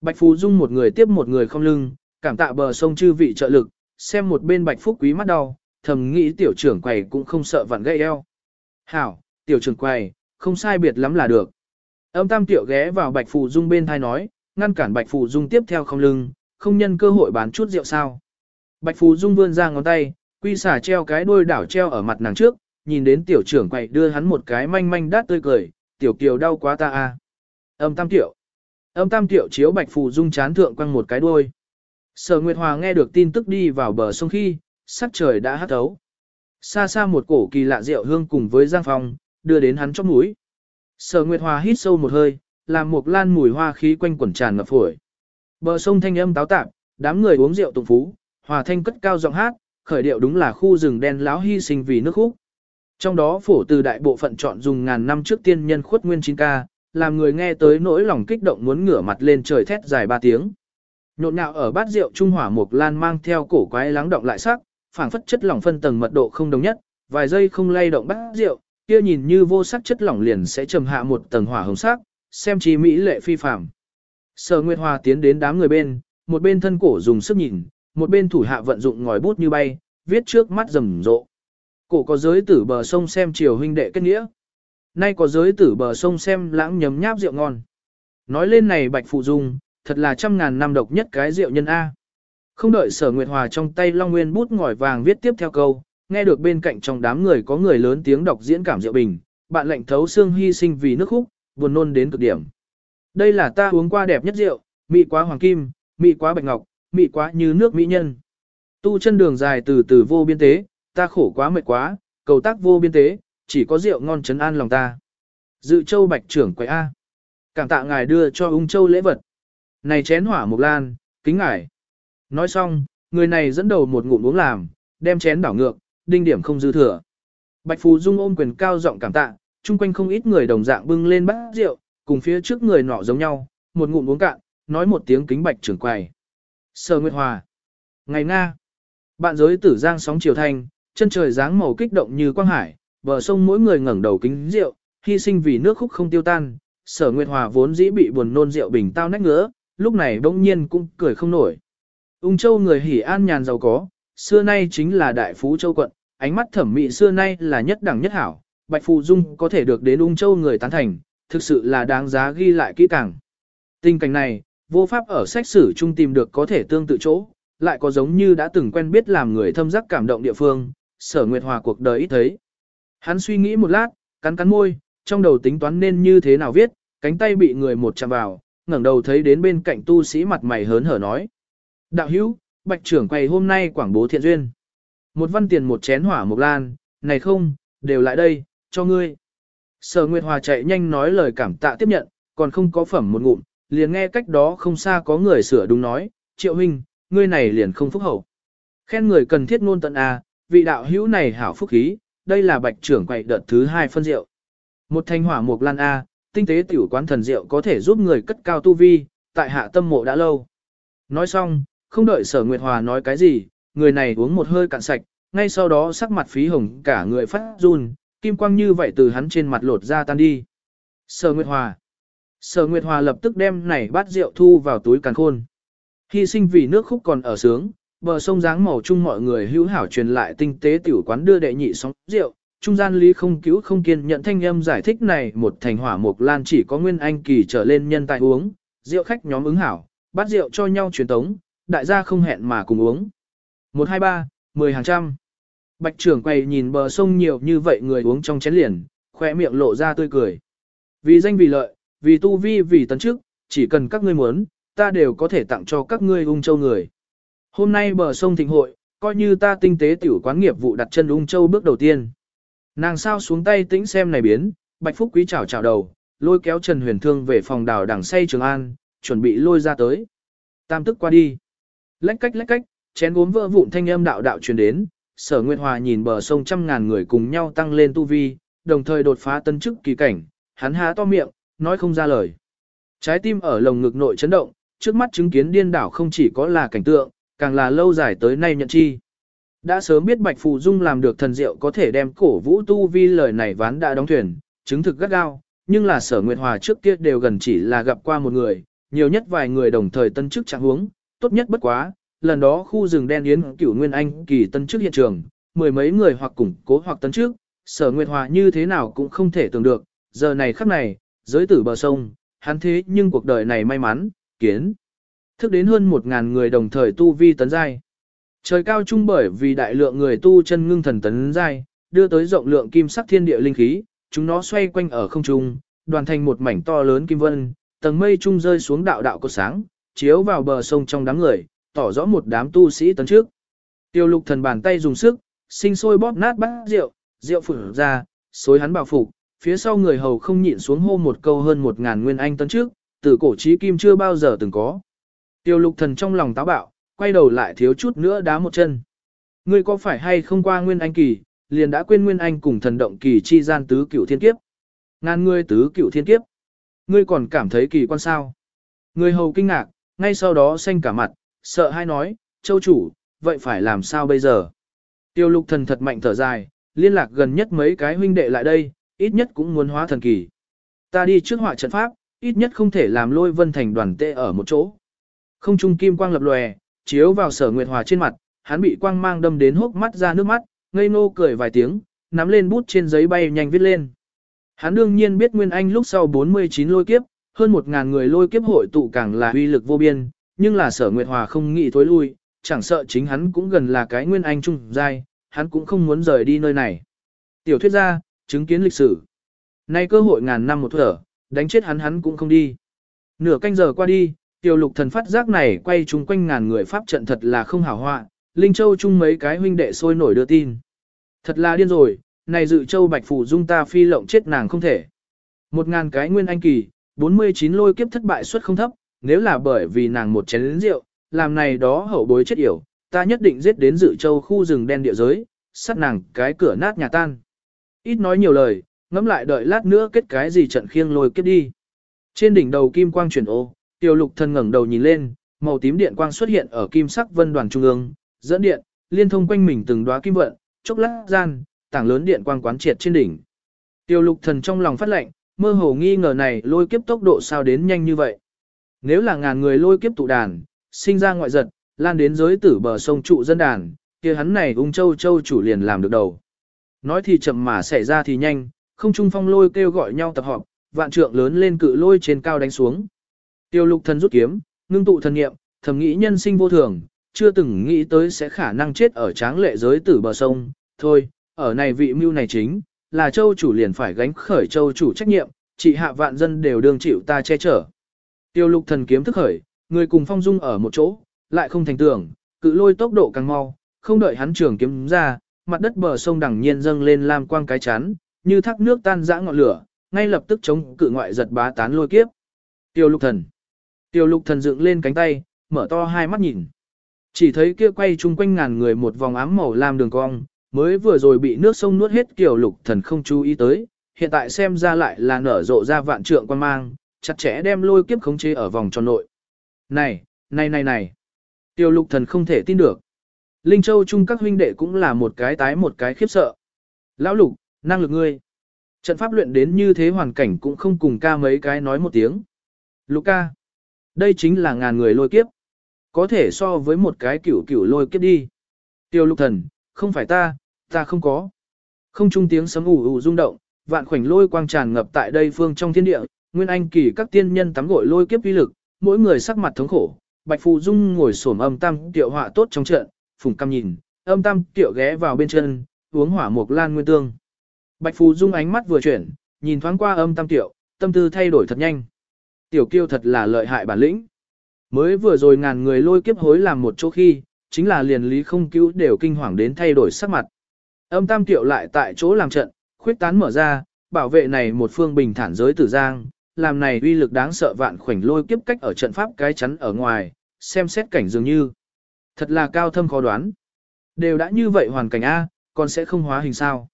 Bạch Phú Dung một người tiếp một người không lưng, cảm tạ bờ sông chư vị trợ lực, xem một bên Bạch Phúc quý mắt đau, thầm nghĩ tiểu trưởng quầy cũng không sợ vặn gây eo. Hảo, tiểu trưởng quầy, không sai biệt lắm là được. Âm tam tiểu ghé vào Bạch Phù Dung bên thai nói, ngăn cản Bạch Phù Dung tiếp theo không lưng, không nhân cơ hội bán chút rượu sao. Bạch Phù Dung vươn ra ngón tay, quy xả treo cái đuôi đảo treo ở mặt nàng trước, nhìn đến tiểu trưởng quầy đưa hắn một cái manh manh đát tươi cười, tiểu kiều đau quá ta a. Âm tam tiểu. Âm tam tiểu chiếu Bạch Phù Dung chán thượng quăng một cái đuôi. Sở Nguyệt Hòa nghe được tin tức đi vào bờ sông khi, sắc trời đã hắt thấu. Xa xa một cổ kỳ lạ rượu hương cùng với Giang Phong, đưa đến hắn chóp mũi. Sở Nguyệt Hòa hít sâu một hơi, làm một lan mùi hoa khí quanh quẩn tràn ngập phổi. Bờ sông thanh âm táo tạp, đám người uống rượu tụng phú, hòa thanh cất cao giọng hát, khởi điệu đúng là khu rừng đen láo hy sinh vì nước khúc. Trong đó phổ từ đại bộ phận chọn dùng ngàn năm trước tiên nhân khuất nguyên chín ca, làm người nghe tới nỗi lòng kích động muốn ngửa mặt lên trời thét dài ba tiếng. Nhộn nhạo ở bát rượu trung hỏa mục lan mang theo cổ quái lắng động lại sắc, phảng phất chất lỏng phân tầng mật độ không đồng nhất, vài giây không lay động bát rượu, kia nhìn như vô sắc chất lỏng liền sẽ trầm hạ một tầng hỏa hồng sắc, xem chi mỹ lệ phi phàm. Sở Nguyệt Hoa tiến đến đám người bên, một bên thân cổ dùng sức nhìn, một bên thủ hạ vận dụng ngòi bút như bay, viết trước mắt rầm rộ. Cổ có giới tử bờ sông xem chiều huynh đệ kết nghĩa. Nay có giới tử bờ sông xem lãng nhấm nháp rượu ngon. Nói lên này bạch phụ dung, thật là trăm ngàn năm độc nhất cái rượu nhân A. Không đợi sở Nguyệt Hòa trong tay Long Nguyên bút ngòi vàng viết tiếp theo câu, nghe được bên cạnh trong đám người có người lớn tiếng đọc diễn cảm rượu bình, bạn lệnh thấu xương hy sinh vì nước khúc, buồn nôn đến cực điểm. Đây là ta uống qua đẹp nhất rượu, mị quá hoàng kim, mị quá bạch ngọc, mị quá như nước mỹ nhân. Tu chân đường dài từ từ vô biên tế, ta khổ quá mệt quá, cầu tác vô biên tế, chỉ có rượu ngon chấn an lòng ta. Dự châu bạch trưởng quầy A. Cảm tạ ngài đưa cho ung châu lễ vật. Này chén hỏa mục lan, kính ngài. Nói xong, người này dẫn đầu một ngụm uống làm, đem chén đảo ngược, đinh điểm không dư thừa. Bạch Phù Dung ôm quyền cao giọng cảm tạ, chung quanh không ít người đồng dạng bưng lên bát rượu, cùng phía trước người nọ giống nhau, một ngụm uống cạn, nói một tiếng kính bạch trưởng quầy. Sở Nguyệt Hòa. Ngày Nga. Bạn giới tử giang sóng chiều thanh, chân trời dáng màu kích động như quang hải, bờ sông mỗi người ngẩng đầu kính rượu, hy sinh vì nước khúc không tiêu tan. Sở Nguyệt Hòa vốn dĩ bị buồn nôn rượu bình tao nách ngứa, lúc này bỗng nhiên cũng cười không nổi. Ung Châu người hỉ an nhàn giàu có, xưa nay chính là đại phú châu quận, ánh mắt thẩm mỹ xưa nay là nhất đẳng nhất hảo, Bạch Phù Dung có thể được đến ung châu người tán thành, thực sự là đáng giá ghi lại kỹ càng. Tình cảnh này, vô pháp ở sách sử chung tìm được có thể tương tự chỗ, lại có giống như đã từng quen biết làm người thâm giác cảm động địa phương, sở nguyệt hòa cuộc đời ít thấy. Hắn suy nghĩ một lát, cắn cắn môi, trong đầu tính toán nên như thế nào viết, cánh tay bị người một chạm vào, ngẩng đầu thấy đến bên cạnh tu sĩ mặt mày hớn hở nói. Đạo hữu, bạch trưởng quầy hôm nay quảng bố thiện duyên. Một văn tiền một chén hỏa mộc lan, này không, đều lại đây, cho ngươi. Sở Nguyệt Hòa chạy nhanh nói lời cảm tạ tiếp nhận, còn không có phẩm một ngụm, liền nghe cách đó không xa có người sửa đúng nói, triệu huynh, ngươi này liền không phúc hậu. Khen người cần thiết ngôn tận A, vị đạo hữu này hảo phúc khí, đây là bạch trưởng quậy đợt thứ hai phân rượu. Một thanh hỏa mộc lan A, tinh tế tiểu quán thần rượu có thể giúp người cất cao tu vi, tại hạ tâm mộ đã lâu. Nói xong, không đợi sở Nguyệt Hòa nói cái gì, người này uống một hơi cạn sạch, ngay sau đó sắc mặt phí hồng cả người phát run, kim quang như vậy từ hắn trên mặt lột ra tan đi. Sở Nguyệt Hòa. Sở Nguyệt Hòa lập tức đem này bát rượu thu vào túi càn khôn. Hy sinh vì nước khúc còn ở sướng, bờ sông dáng màu chung mọi người hữu hảo truyền lại tinh tế tiểu quán đưa đệ nhị sóng rượu. Trung gian lý không cứu không kiên nhận thanh âm giải thích này một thành hỏa mục lan chỉ có nguyên anh kỳ trở lên nhân tài uống, rượu khách nhóm ứng hảo, bát rượu cho nhau truyền tống, đại gia không hẹn mà cùng uống. 123, 10 hàng trăm. Bạch trưởng quầy nhìn bờ sông nhiều như vậy người uống trong chén liền, khoe miệng lộ ra tươi cười. Vì danh vì lợi, vì tu vi vì tấn chức, chỉ cần các ngươi muốn, ta đều có thể tặng cho các ngươi ung châu người. Hôm nay bờ sông thịnh hội, coi như ta tinh tế tiểu quán nghiệp vụ đặt chân ung châu bước đầu tiên. Nàng sao xuống tay tĩnh xem này biến, Bạch Phúc Quý chào chào đầu, lôi kéo Trần Huyền Thương về phòng đào đảng say Trường An, chuẩn bị lôi ra tới. Tam tức qua đi. Lách cách lách cách, chén gốm vỡ vụn thanh âm đạo đạo truyền đến, Sở Nguyệt Hòa nhìn bờ sông trăm ngàn người cùng nhau tăng lên tu vi, đồng thời đột phá tân chức kỳ cảnh, hắn há to miệng, nói không ra lời. Trái tim ở lồng ngực nội chấn động, trước mắt chứng kiến điên đảo không chỉ có là cảnh tượng, càng là lâu dài tới nay nhận chi. Đã sớm biết Bạch Phù Dung làm được thần diệu có thể đem cổ vũ tu vi lời này ván đã đóng thuyền, chứng thực gắt gao, nhưng là sở Nguyệt Hòa trước kia đều gần chỉ là gặp qua một người, nhiều nhất vài người đồng thời tân chức trạng huống, tốt nhất bất quá, lần đó khu rừng đen yến cửu nguyên anh kỳ tân trước hiện trường, mười mấy người hoặc củng cố hoặc tân trước, sở Nguyệt Hòa như thế nào cũng không thể tưởng được, giờ này khắc này, giới tử bờ sông, hắn thế nhưng cuộc đời này may mắn, kiến. Thức đến hơn một ngàn người đồng thời tu vi tấn giai. Trời cao trung bởi vì đại lượng người tu chân ngưng thần tấn giai, đưa tới rộng lượng kim sắc thiên địa linh khí, chúng nó xoay quanh ở không trung, đoàn thành một mảnh to lớn kim vân, tầng mây trung rơi xuống đạo đạo cột sáng, chiếu vào bờ sông trong đám người, tỏ rõ một đám tu sĩ tấn trước. Tiêu lục thần bàn tay dùng sức, sinh sôi bóp nát bát rượu, rượu phử ra, xối hắn bảo phục, phía sau người hầu không nhịn xuống hô một câu hơn một ngàn nguyên anh tấn trước, từ cổ chí kim chưa bao giờ từng có. Tiêu lục thần trong lòng táo bạo, quay đầu lại thiếu chút nữa đá một chân. Ngươi có phải hay không qua nguyên anh kỳ, liền đã quên nguyên anh cùng thần động kỳ chi gian tứ cửu thiên kiếp. Ngàn ngươi tứ cửu thiên kiếp. Ngươi còn cảm thấy kỳ quan sao. Người hầu kinh ngạc, ngay sau đó xanh cả mặt, sợ hai nói, châu chủ, vậy phải làm sao bây giờ? Tiêu lục thần thật mạnh thở dài, liên lạc gần nhất mấy cái huynh đệ lại đây, ít nhất cũng muốn hóa thần kỳ. Ta đi trước họa trận pháp, ít nhất không thể làm lôi vân thành đoàn tệ ở một chỗ. Không trung kim quang lập lòe, chiếu vào sở nguyệt hòa trên mặt, hắn bị quang mang đâm đến hốc mắt ra nước mắt, ngây ngô cười vài tiếng, nắm lên bút trên giấy bay nhanh viết lên. Hắn đương nhiên biết Nguyên Anh lúc sau 49 lôi kiếp, hơn một ngàn người lôi kiếp hội tụ càng là uy lực vô biên, nhưng là sở Nguyệt Hòa không nghĩ thối lui, chẳng sợ chính hắn cũng gần là cái Nguyên Anh trung giai, hắn cũng không muốn rời đi nơi này. Tiểu thuyết gia, chứng kiến lịch sử. Nay cơ hội ngàn năm một thở, đánh chết hắn hắn cũng không đi. Nửa canh giờ qua đi, tiểu lục thần phát giác này quay chung quanh ngàn người pháp trận thật là không hảo họa, Linh Châu chung mấy cái huynh đệ sôi nổi đưa tin. Thật là điên rồi, này dự châu bạch phủ dung ta phi lộng chết nàng không thể. Một ngàn cái nguyên anh kỳ, 49 lôi kiếp thất bại suất không thấp, nếu là bởi vì nàng một chén rượu, làm này đó hậu bối chết yểu, ta nhất định giết đến dự châu khu rừng đen địa giới, sát nàng cái cửa nát nhà tan. Ít nói nhiều lời, ngẫm lại đợi lát nữa kết cái gì trận khiêng lôi kiếp đi. Trên đỉnh đầu kim quang chuyển ô, tiêu lục thần ngẩng đầu nhìn lên, màu tím điện quang xuất hiện ở kim sắc vân đoàn trung ương, dẫn điện, liên thông quanh mình từng đóa kim vận, chốc lát gian, tảng lớn điện quang quán triệt trên đỉnh. Tiêu lục thần trong lòng phát lệnh, mơ hồ nghi ngờ này lôi kiếp tốc độ sao đến nhanh như vậy. Nếu là ngàn người lôi kiếp tụ đàn, sinh ra ngoại giật, lan đến giới tử bờ sông trụ dân đàn, kia hắn này ung châu châu chủ liền làm được đầu. Nói thì chậm mà xảy ra thì nhanh, không trung phong lôi kêu gọi nhau tập họp, vạn trượng lớn lên cự lôi trên cao đánh xuống. Tiêu lục thần rút kiếm, ngưng tụ thần nghiệm, thầm nghĩ nhân sinh vô thường, chưa từng nghĩ tới sẽ khả năng chết ở tráng lệ giới tử bờ sông. Thôi, ở này vị mưu này chính, là châu chủ liền phải gánh khởi châu chủ trách nhiệm, chỉ hạ vạn dân đều đương chịu ta che chở. Tiêu lục thần kiếm thức khởi, người cùng phong dung ở một chỗ, lại không thành tưởng, cự lôi tốc độ càng mau, không đợi hắn trường kiếm ra, mặt đất bờ sông đằng nhiên dâng lên lam quang cái chắn, như thác nước tan dã ngọn lửa, ngay lập tức chống cự ngoại giật bá tán lôi kiếp. Tiêu lục thần. Tiêu lục thần dựng lên cánh tay, mở to hai mắt nhìn. Chỉ thấy kia quay chung quanh ngàn người một vòng ám màu lam đường cong, mới vừa rồi bị nước sông nuốt hết kiểu lục thần không chú ý tới, hiện tại xem ra lại là nở rộ ra vạn trượng quan mang, chặt chẽ đem lôi kiếp khống chế ở vòng tròn nội. Này, này này này, tiểu lục thần không thể tin được. Linh Châu chung các huynh đệ cũng là một cái tái một cái khiếp sợ. Lão lục, năng lực ngươi. Trận pháp luyện đến như thế hoàn cảnh cũng không cùng ca mấy cái nói một tiếng. Lục ca. Đây chính là ngàn người lôi kiếp. Có thể so với một cái cửu cửu lôi kiếp đi. Tiêu lục thần, không phải ta, ta không có. Không trung tiếng sấm ủ ủ rung động, vạn khoảnh lôi quang tràn ngập tại đây phương trong thiên địa, nguyên anh kỳ các tiên nhân tắm gội lôi kiếp uy lực, mỗi người sắc mặt thống khổ, Bạch Phù Dung ngồi xổm âm tam tiệu họa tốt trong trận, phùng cam nhìn, âm tam tiệu ghé vào bên chân, uống hỏa mục lan nguyên tương. Bạch Phù Dung ánh mắt vừa chuyển, nhìn thoáng qua âm tam tiệu, tâm tư thay đổi thật nhanh. Tiểu kiêu thật là lợi hại bản lĩnh. Mới vừa rồi ngàn người lôi kiếp hối làm một chỗ khi, chính là liền lý không cứu đều kinh hoàng đến thay đổi sắc mặt. Âm tam tiệu lại tại chỗ làm trận, khuyết tán mở ra, bảo vệ này một phương bình thản giới tử giang, làm này uy lực đáng sợ vạn khoảnh lôi kiếp cách ở trận pháp cái chắn ở ngoài, xem xét cảnh dường như. Thật là cao thâm khó đoán. Đều đã như vậy hoàn cảnh A, còn sẽ không hóa hình sao.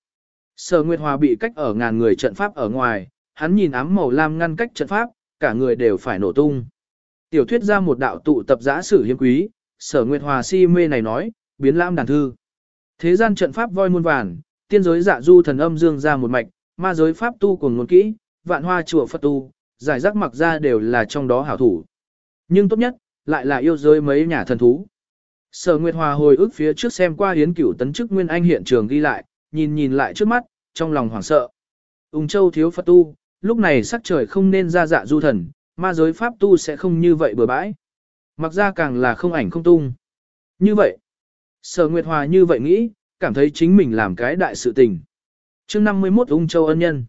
Sở Nguyệt Hòa bị cách ở ngàn người trận pháp ở ngoài, hắn nhìn ám màu lam ngăn cách trận pháp, cả người đều phải nổ tung. Tiểu thuyết ra một đạo tụ tập giã sử hiếm quý, sở Nguyệt Hòa si mê này nói, biến lãm đàn thư. Thế gian trận pháp voi muôn vàn, tiên giới dạ du thần âm dương ra một mạch, ma giới pháp tu cùng nguồn kỹ, vạn hoa chùa Phật tu, giải rác mặc ra đều là trong đó hảo thủ. Nhưng tốt nhất, lại là yêu giới mấy nhà thần thú. Sở Nguyệt Hòa hồi ức phía trước xem qua hiến cửu tấn chức nguyên anh hiện trường ghi lại, nhìn nhìn lại trước mắt, trong lòng hoảng sợ. Ung Châu thiếu Phật tu, lúc này sắc trời không nên ra dạ du thần, ma giới pháp tu sẽ không như vậy bừa bãi. Mặc ra càng là không ảnh không tung. Như vậy, Sở Nguyệt Hòa như vậy nghĩ, cảm thấy chính mình làm cái đại sự tình. chương 51 Ung Châu ân nhân.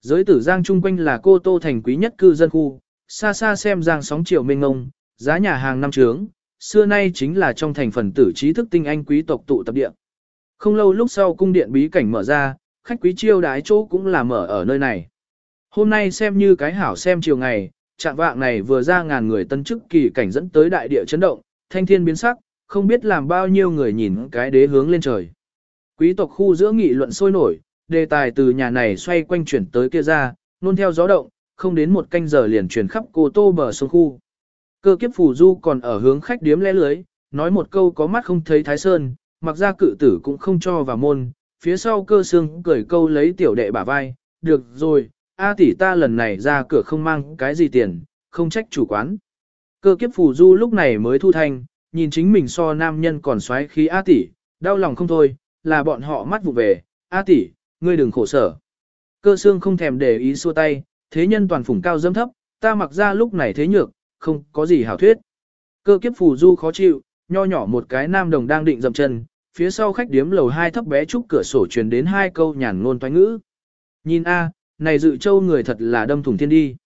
Giới tử Giang chung quanh là cô tô thành quý nhất cư dân khu, xa xa xem Giang sóng triều mênh ngông, giá nhà hàng năm trướng, xưa nay chính là trong thành phần tử trí thức tinh anh quý tộc tụ tập địa. Không lâu lúc sau cung điện bí cảnh mở ra, khách quý chiêu đái chỗ cũng là mở ở nơi này. Hôm nay xem như cái hảo xem chiều ngày, trạng vạng này vừa ra ngàn người tân chức kỳ cảnh dẫn tới đại địa chấn động, thanh thiên biến sắc, không biết làm bao nhiêu người nhìn cái đế hướng lên trời. Quý tộc khu giữa nghị luận sôi nổi, đề tài từ nhà này xoay quanh chuyển tới kia ra, nôn theo gió động, không đến một canh giờ liền chuyển khắp cô tô bờ sông khu. Cơ kiếp phù du còn ở hướng khách điếm lẽ lưới, nói một câu có mắt không thấy thái sơn, mặc ra cự tử cũng không cho vào môn, phía sau cơ xương cười câu lấy tiểu đệ bả vai, được rồi, A tỷ ta lần này ra cửa không mang cái gì tiền, không trách chủ quán. Cơ kiếp phù du lúc này mới thu thanh, nhìn chính mình so nam nhân còn xoáy khí A tỷ, đau lòng không thôi, là bọn họ mắt vụ về, A tỷ, ngươi đừng khổ sở. Cơ xương không thèm để ý xua tay, thế nhân toàn phủng cao dâm thấp, ta mặc ra lúc này thế nhược, không có gì hảo thuyết. Cơ kiếp phù du khó chịu, nho nhỏ một cái nam đồng đang định dậm chân, phía sau khách điếm lầu hai thấp bé trúc cửa sổ truyền đến hai câu nhàn ngôn toán ngữ. Nhìn a, này dự châu người thật là đâm thủng thiên đi.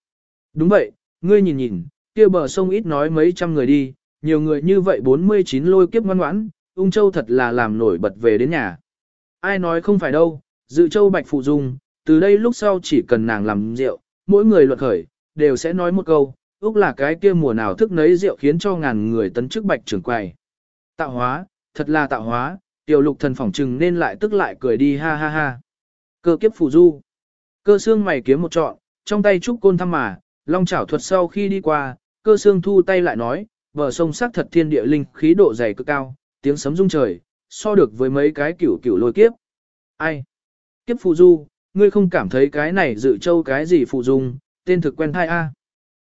Đúng vậy, ngươi nhìn nhìn, kia bờ sông ít nói mấy trăm người đi, nhiều người như vậy 49 lôi kiếp ngoan ngoãn, ung châu thật là làm nổi bật về đến nhà. Ai nói không phải đâu, dự châu bạch phụ dung, từ đây lúc sau chỉ cần nàng làm rượu, mỗi người luật khởi, đều sẽ nói một câu, úc là cái kia mùa nào thức nấy rượu khiến cho ngàn người tấn chức bạch trưởng quầy. Tạo hóa, thật là tạo hóa, tiểu lục thần phỏng trừng nên lại tức lại cười đi ha ha ha. Cơ kiếp phù du. Cơ xương mày kiếm một trọn, trong tay trúc côn thăm mà, long chảo thuật sau khi đi qua, cơ xương thu tay lại nói, bờ sông sắc thật thiên địa linh khí độ dày cực cao, tiếng sấm rung trời, so được với mấy cái cửu cửu lôi kiếp. Ai? Kiếp phù du, ngươi không cảm thấy cái này dự châu cái gì phù dung, tên thực quen thai a?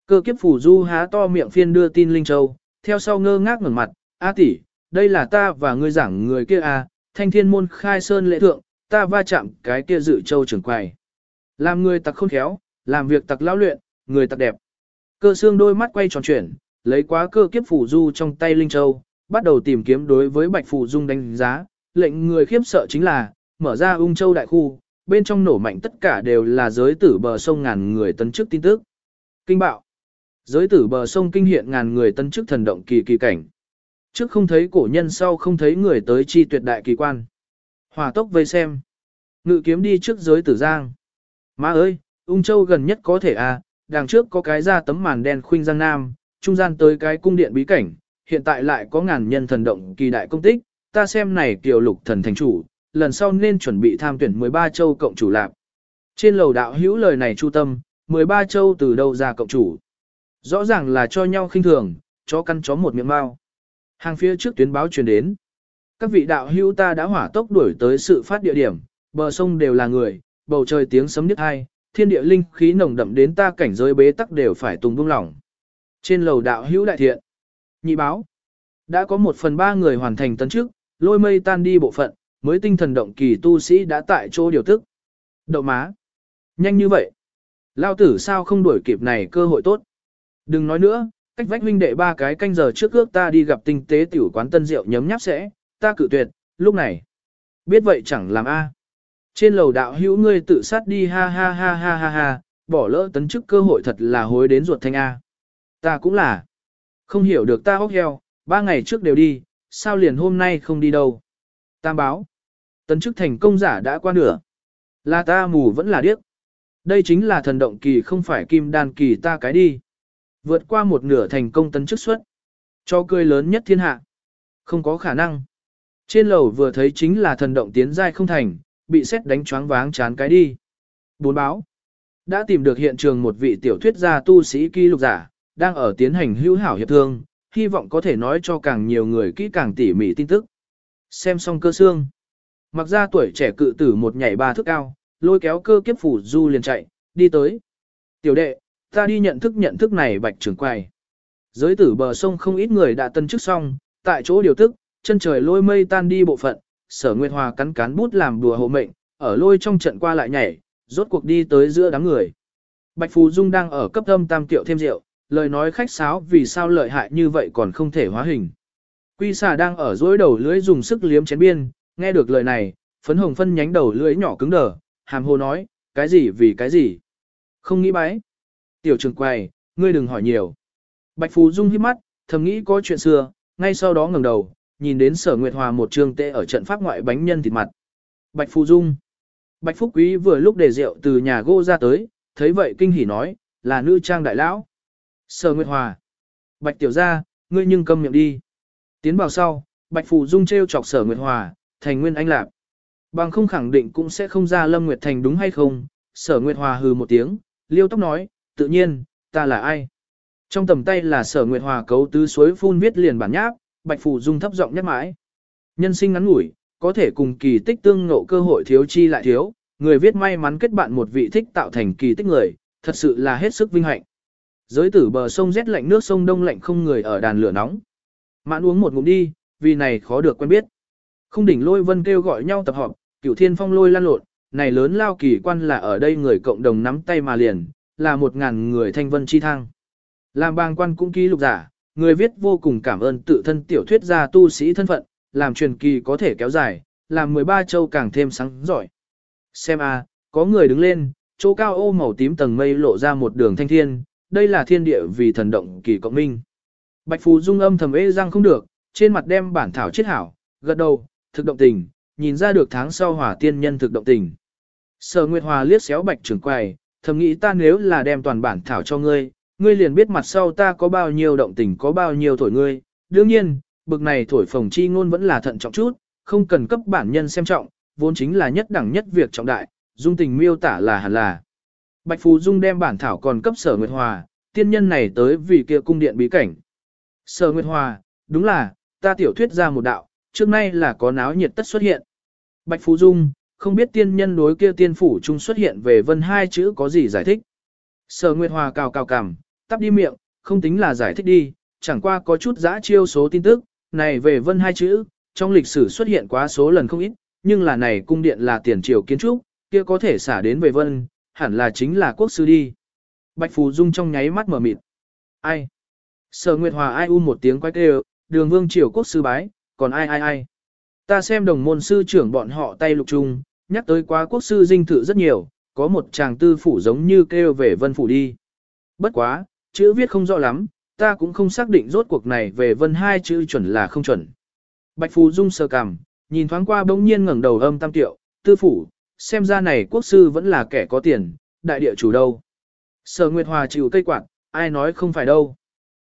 Cơ kiếp phù du há to miệng phiên đưa tin linh châu, theo sau ngơ ngác ngẩng mặt, a tỷ, đây là ta và ngươi giảng người kia a, thanh thiên môn khai sơn lễ thượng, ta va chạm cái kia dự châu trưởng quầy. Làm người tặc khôn khéo, làm việc tặc lão luyện, người tặc đẹp. Cơ xương đôi mắt quay tròn chuyển, lấy quá cơ kiếp phủ du trong tay Linh Châu, bắt đầu tìm kiếm đối với Bạch phủ Dung đánh giá, lệnh người khiếp sợ chính là, mở ra ung châu đại khu, bên trong nổ mạnh tất cả đều là giới tử bờ sông ngàn người tấn chức tin tức. Kinh bạo. Giới tử bờ sông kinh hiện ngàn người tân chức thần động kỳ kỳ cảnh. Trước không thấy cổ nhân sau không thấy người tới chi tuyệt đại kỳ quan. Hòa tốc vây xem. Ngự kiếm đi trước giới tử giang. Má ơi, ung châu gần nhất có thể à, đằng trước có cái ra tấm màn đen khuynh giang nam, trung gian tới cái cung điện bí cảnh, hiện tại lại có ngàn nhân thần động kỳ đại công tích, ta xem này kiều lục thần thành chủ, lần sau nên chuẩn bị tham tuyển 13 châu cộng chủ lạc. Trên lầu đạo hữu lời này chu tâm, 13 châu từ đâu ra cộng chủ. Rõ ràng là cho nhau khinh thường, chó căn chó một miệng mau. Hàng phía trước tuyến báo truyền đến. Các vị đạo hữu ta đã hỏa tốc đuổi tới sự phát địa điểm, bờ sông đều là người, bầu trời tiếng sấm nhức hai, thiên địa linh khí nồng đậm đến ta cảnh giới bế tắc đều phải tùng buông lỏng. Trên lầu đạo hữu đại thiện, nhị báo, đã có một phần ba người hoàn thành tấn trước, lôi mây tan đi bộ phận, mới tinh thần động kỳ tu sĩ đã tại chỗ điều tức. Đậu má, nhanh như vậy, lao tử sao không đuổi kịp này cơ hội tốt. Đừng nói nữa, cách vách huynh đệ ba cái canh giờ trước ước ta đi gặp tinh tế tiểu quán tân rượu nhấm nháp sẽ, ta cự tuyệt, lúc này. Biết vậy chẳng làm a. Trên lầu đạo hữu ngươi tự sát đi ha ha ha ha ha ha, bỏ lỡ tấn chức cơ hội thật là hối đến ruột thanh a. Ta cũng là. Không hiểu được ta hốc heo, ba ngày trước đều đi, sao liền hôm nay không đi đâu. Tam báo. Tấn chức thành công giả đã qua nửa. Là ta mù vẫn là điếc. Đây chính là thần động kỳ không phải kim đan kỳ ta cái đi. Vượt qua một nửa thành công tấn chức xuất. Cho cười lớn nhất thiên hạ. Không có khả năng. Trên lầu vừa thấy chính là thần động tiến giai không thành, bị xét đánh choáng váng chán cái đi. Bốn báo. Đã tìm được hiện trường một vị tiểu thuyết gia tu sĩ ký lục giả, đang ở tiến hành hữu hảo hiệp thương, hy vọng có thể nói cho càng nhiều người kỹ càng tỉ mỉ tin tức. Xem xong cơ xương. Mặc ra tuổi trẻ cự tử một nhảy ba thước cao, lôi kéo cơ kiếp phủ du liền chạy, đi tới. Tiểu đệ, ta đi nhận thức nhận thức này bạch trưởng quầy. Giới tử bờ sông không ít người đã tân chức xong, tại chỗ điều tức, chân trời lôi mây tan đi bộ phận, sở nguyệt hòa cắn cán bút làm đùa hộ mệnh, ở lôi trong trận qua lại nhảy, rốt cuộc đi tới giữa đám người. Bạch Phù Dung đang ở cấp âm tam tiệu thêm rượu, lời nói khách sáo vì sao lợi hại như vậy còn không thể hóa hình. Quy xà đang ở dối đầu lưỡi dùng sức liếm chén biên, nghe được lời này, phấn hồng phân nhánh đầu lưỡi nhỏ cứng đờ, hàm hồ nói, cái gì vì cái gì. Không nghĩ bái. Tiểu trường quầy, ngươi đừng hỏi nhiều. Bạch Phù Dung hít mắt, thầm nghĩ có chuyện xưa, ngay sau đó ngẩng đầu, nhìn đến sở nguyệt hòa một trường tệ ở trận pháp ngoại bánh nhân thịt mặt. Bạch Phù Dung. Bạch Phúc Quý vừa lúc để rượu từ nhà gỗ ra tới, thấy vậy kinh hỉ nói, là nữ trang đại lão. Sở Nguyệt Hòa. Bạch Tiểu Gia, ngươi nhưng câm miệng đi. Tiến vào sau, Bạch Phù Dung treo chọc Sở Nguyệt Hòa, thành nguyên anh lạc. Bằng không khẳng định cũng sẽ không ra Lâm Nguyệt Thành đúng hay không. Sở Nguyệt Hòa hừ một tiếng, liêu tóc nói, tự nhiên, ta là ai? Trong tầm tay là Sở Nguyệt Hòa cấu tứ suối phun viết liền bản nháp, Bạch Phù Dung thấp giọng nhắc mãi. Nhân sinh ngắn ngủi, có thể cùng kỳ tích tương ngộ cơ hội thiếu chi lại thiếu, người viết may mắn kết bạn một vị thích tạo thành kỳ tích người, thật sự là hết sức vinh hạnh. Giới tử bờ sông rét lạnh nước sông đông lạnh không người ở đàn lửa nóng. Mãn uống một ngụm đi, vì này khó được quen biết. Không đỉnh lôi vân kêu gọi nhau tập họp, cửu thiên phong lôi lan lột, này lớn lao kỳ quan là ở đây người cộng đồng nắm tay mà liền, là một ngàn người thanh vân chi thăng. Làm bang quan cũng ký lục giả, người viết vô cùng cảm ơn tự thân tiểu thuyết gia tu sĩ thân phận, làm truyền kỳ có thể kéo dài, làm 13 châu càng thêm sáng giỏi. Xem a, có người đứng lên, chỗ cao ô màu tím tầng mây lộ ra một đường thanh thiên, đây là thiên địa vì thần động kỳ cộng minh. Bạch Phù Dung âm thầm ế răng không được, trên mặt đem bản thảo chết hảo, gật đầu, thực động tình, nhìn ra được tháng sau hỏa tiên nhân thực động tình. Sở Nguyệt Hòa liếc xéo Bạch trưởng quầy, thầm nghĩ ta nếu là đem toàn bản thảo cho ngươi, ngươi liền biết mặt sau ta có bao nhiêu động tình có bao nhiêu thổi ngươi. Đương nhiên, bực này thổi phồng chi ngôn vẫn là thận trọng chút, không cần cấp bản nhân xem trọng, vốn chính là nhất đẳng nhất việc trọng đại, dung tình miêu tả là hẳn là. Bạch Phù Dung đem bản thảo còn cấp Sở Nguyệt Hòa, tiên nhân này tới vì kia cung điện bí cảnh. Sở Nguyệt Hòa, đúng là, ta tiểu thuyết ra một đạo, trước nay là có náo nhiệt tất xuất hiện. Bạch Phù Dung, không biết tiên nhân đối kia tiên phủ trung xuất hiện về vân hai chữ có gì giải thích. Sở Nguyệt Hòa cào cào cằm, tắp đi miệng, không tính là giải thích đi, chẳng qua có chút giã chiêu số tin tức, này về vân hai chữ, trong lịch sử xuất hiện quá số lần không ít, nhưng là này cung điện là tiền triều kiến trúc, kia có thể xả đến về vân, hẳn là chính là quốc sư đi. Bạch Phù Dung trong nháy mắt mở mịt. Ai? Sở Nguyệt Hòa ai u một tiếng quay kêu, đường vương triều quốc sư bái, còn ai ai ai? Ta xem đồng môn sư trưởng bọn họ tay lục trung, nhắc tới quá quốc sư dinh thự rất nhiều, có một chàng tư phủ giống như kêu về vân phủ đi. Bất quá, chữ viết không rõ lắm, ta cũng không xác định rốt cuộc này về vân hai chữ chuẩn là không chuẩn. Bạch Phù Dung sờ cằm, nhìn thoáng qua bỗng nhiên ngẩng đầu âm tam tiệu, tư phủ, xem ra này quốc sư vẫn là kẻ có tiền, đại địa chủ đâu. Sở Nguyệt Hòa chịu cây quạt, ai nói không phải đâu.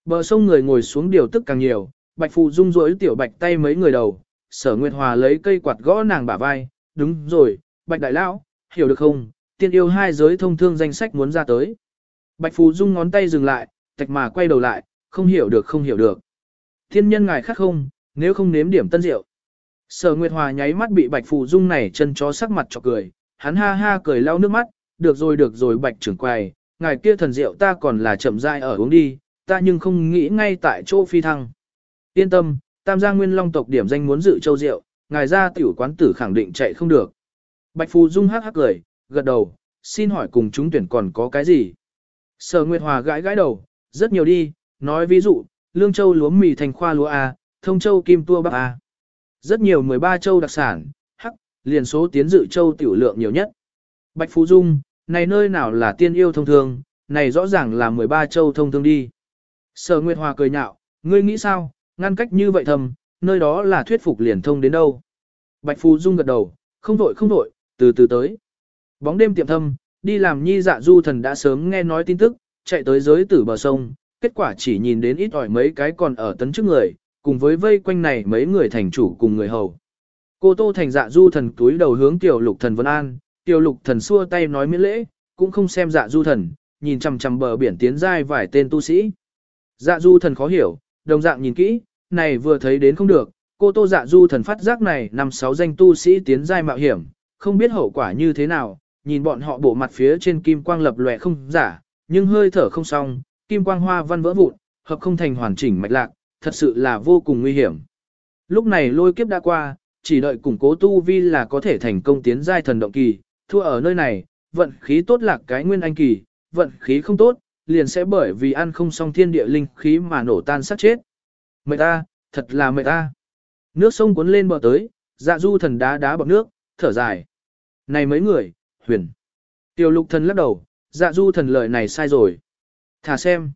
Bờ sông người ngồi xuống điều tức càng nhiều, Bạch Phù Dung rối tiểu bạch tay mấy người đầu, Sở Nguyệt Hòa lấy cây quạt gõ nàng bả vai, đúng rồi, Bạch Đại Lão, hiểu được không, tiên yêu hai giới thông thương danh sách muốn ra tới. Bạch Phù Dung ngón tay dừng lại, tạch mà quay đầu lại, không hiểu được không hiểu được. Thiên nhân ngài khác không, nếu không nếm điểm tân rượu. Sở Nguyệt Hòa nháy mắt bị Bạch Phù Dung này chân chó sắc mặt cho cười, hắn ha ha cười lau nước mắt, được rồi được rồi Bạch trưởng quầy, ngài kia thần rượu ta còn là chậm rãi ở uống đi, ta nhưng không nghĩ ngay tại chỗ phi thăng. Yên tâm, Tam Giang Nguyên Long tộc điểm danh muốn dự châu rượu, ngài ra tiểu quán tử khẳng định chạy không được. Bạch Phù Dung hắc hắc cười, gật đầu, xin hỏi cùng chúng tuyển còn có cái gì? Sở Nguyệt Hòa gãi gãi đầu, rất nhiều đi, nói ví dụ, Lương Châu lúa mì thành khoa lúa A, Thông Châu kim tua bắp A. Rất nhiều 13 châu đặc sản, hắc, liền số tiến dự châu tiểu lượng nhiều nhất. Bạch Phú Dung, này nơi nào là tiên yêu thông thường, này rõ ràng là 13 châu thông thường đi. Sở Nguyệt Hòa cười nhạo, ngươi nghĩ sao, ngăn cách như vậy thầm, nơi đó là thuyết phục liền thông đến đâu. Bạch Phú Dung gật đầu, không vội không vội, từ từ tới. Bóng đêm tiệm thâm, đi làm nhi dạ du thần đã sớm nghe nói tin tức, chạy tới giới tử bờ sông, kết quả chỉ nhìn đến ít ỏi mấy cái còn ở tấn trước người, cùng với vây quanh này mấy người thành chủ cùng người hầu. Cô Tô Thành dạ du thần túi đầu hướng tiểu lục thần Vân An, tiểu lục thần xua tay nói miễn lễ, cũng không xem dạ du thần, nhìn chằm chằm bờ biển tiến dai vài tên tu sĩ. Dạ du thần khó hiểu, đồng dạng nhìn kỹ, này vừa thấy đến không được, cô tô dạ du thần phát giác này năm sáu danh tu sĩ tiến giai mạo hiểm, không biết hậu quả như thế nào, nhìn bọn họ bộ mặt phía trên kim quang lập lòe không giả, nhưng hơi thở không xong, kim quang hoa văn vỡ vụn, hợp không thành hoàn chỉnh mạch lạc, thật sự là vô cùng nguy hiểm. Lúc này lôi kiếp đã qua, chỉ đợi củng cố tu vi là có thể thành công tiến giai thần động kỳ, thua ở nơi này, vận khí tốt lạc cái nguyên anh kỳ, vận khí không tốt, liền sẽ bởi vì ăn không xong thiên địa linh khí mà nổ tan sát chết. Mệt ta, thật là mệt ta. Nước sông cuốn lên bờ tới, dạ du thần đá đá bọc nước, thở dài. Này mấy người, huyền. Tiểu lục thần lắc đầu, dạ du thần lời này sai rồi. Thả xem.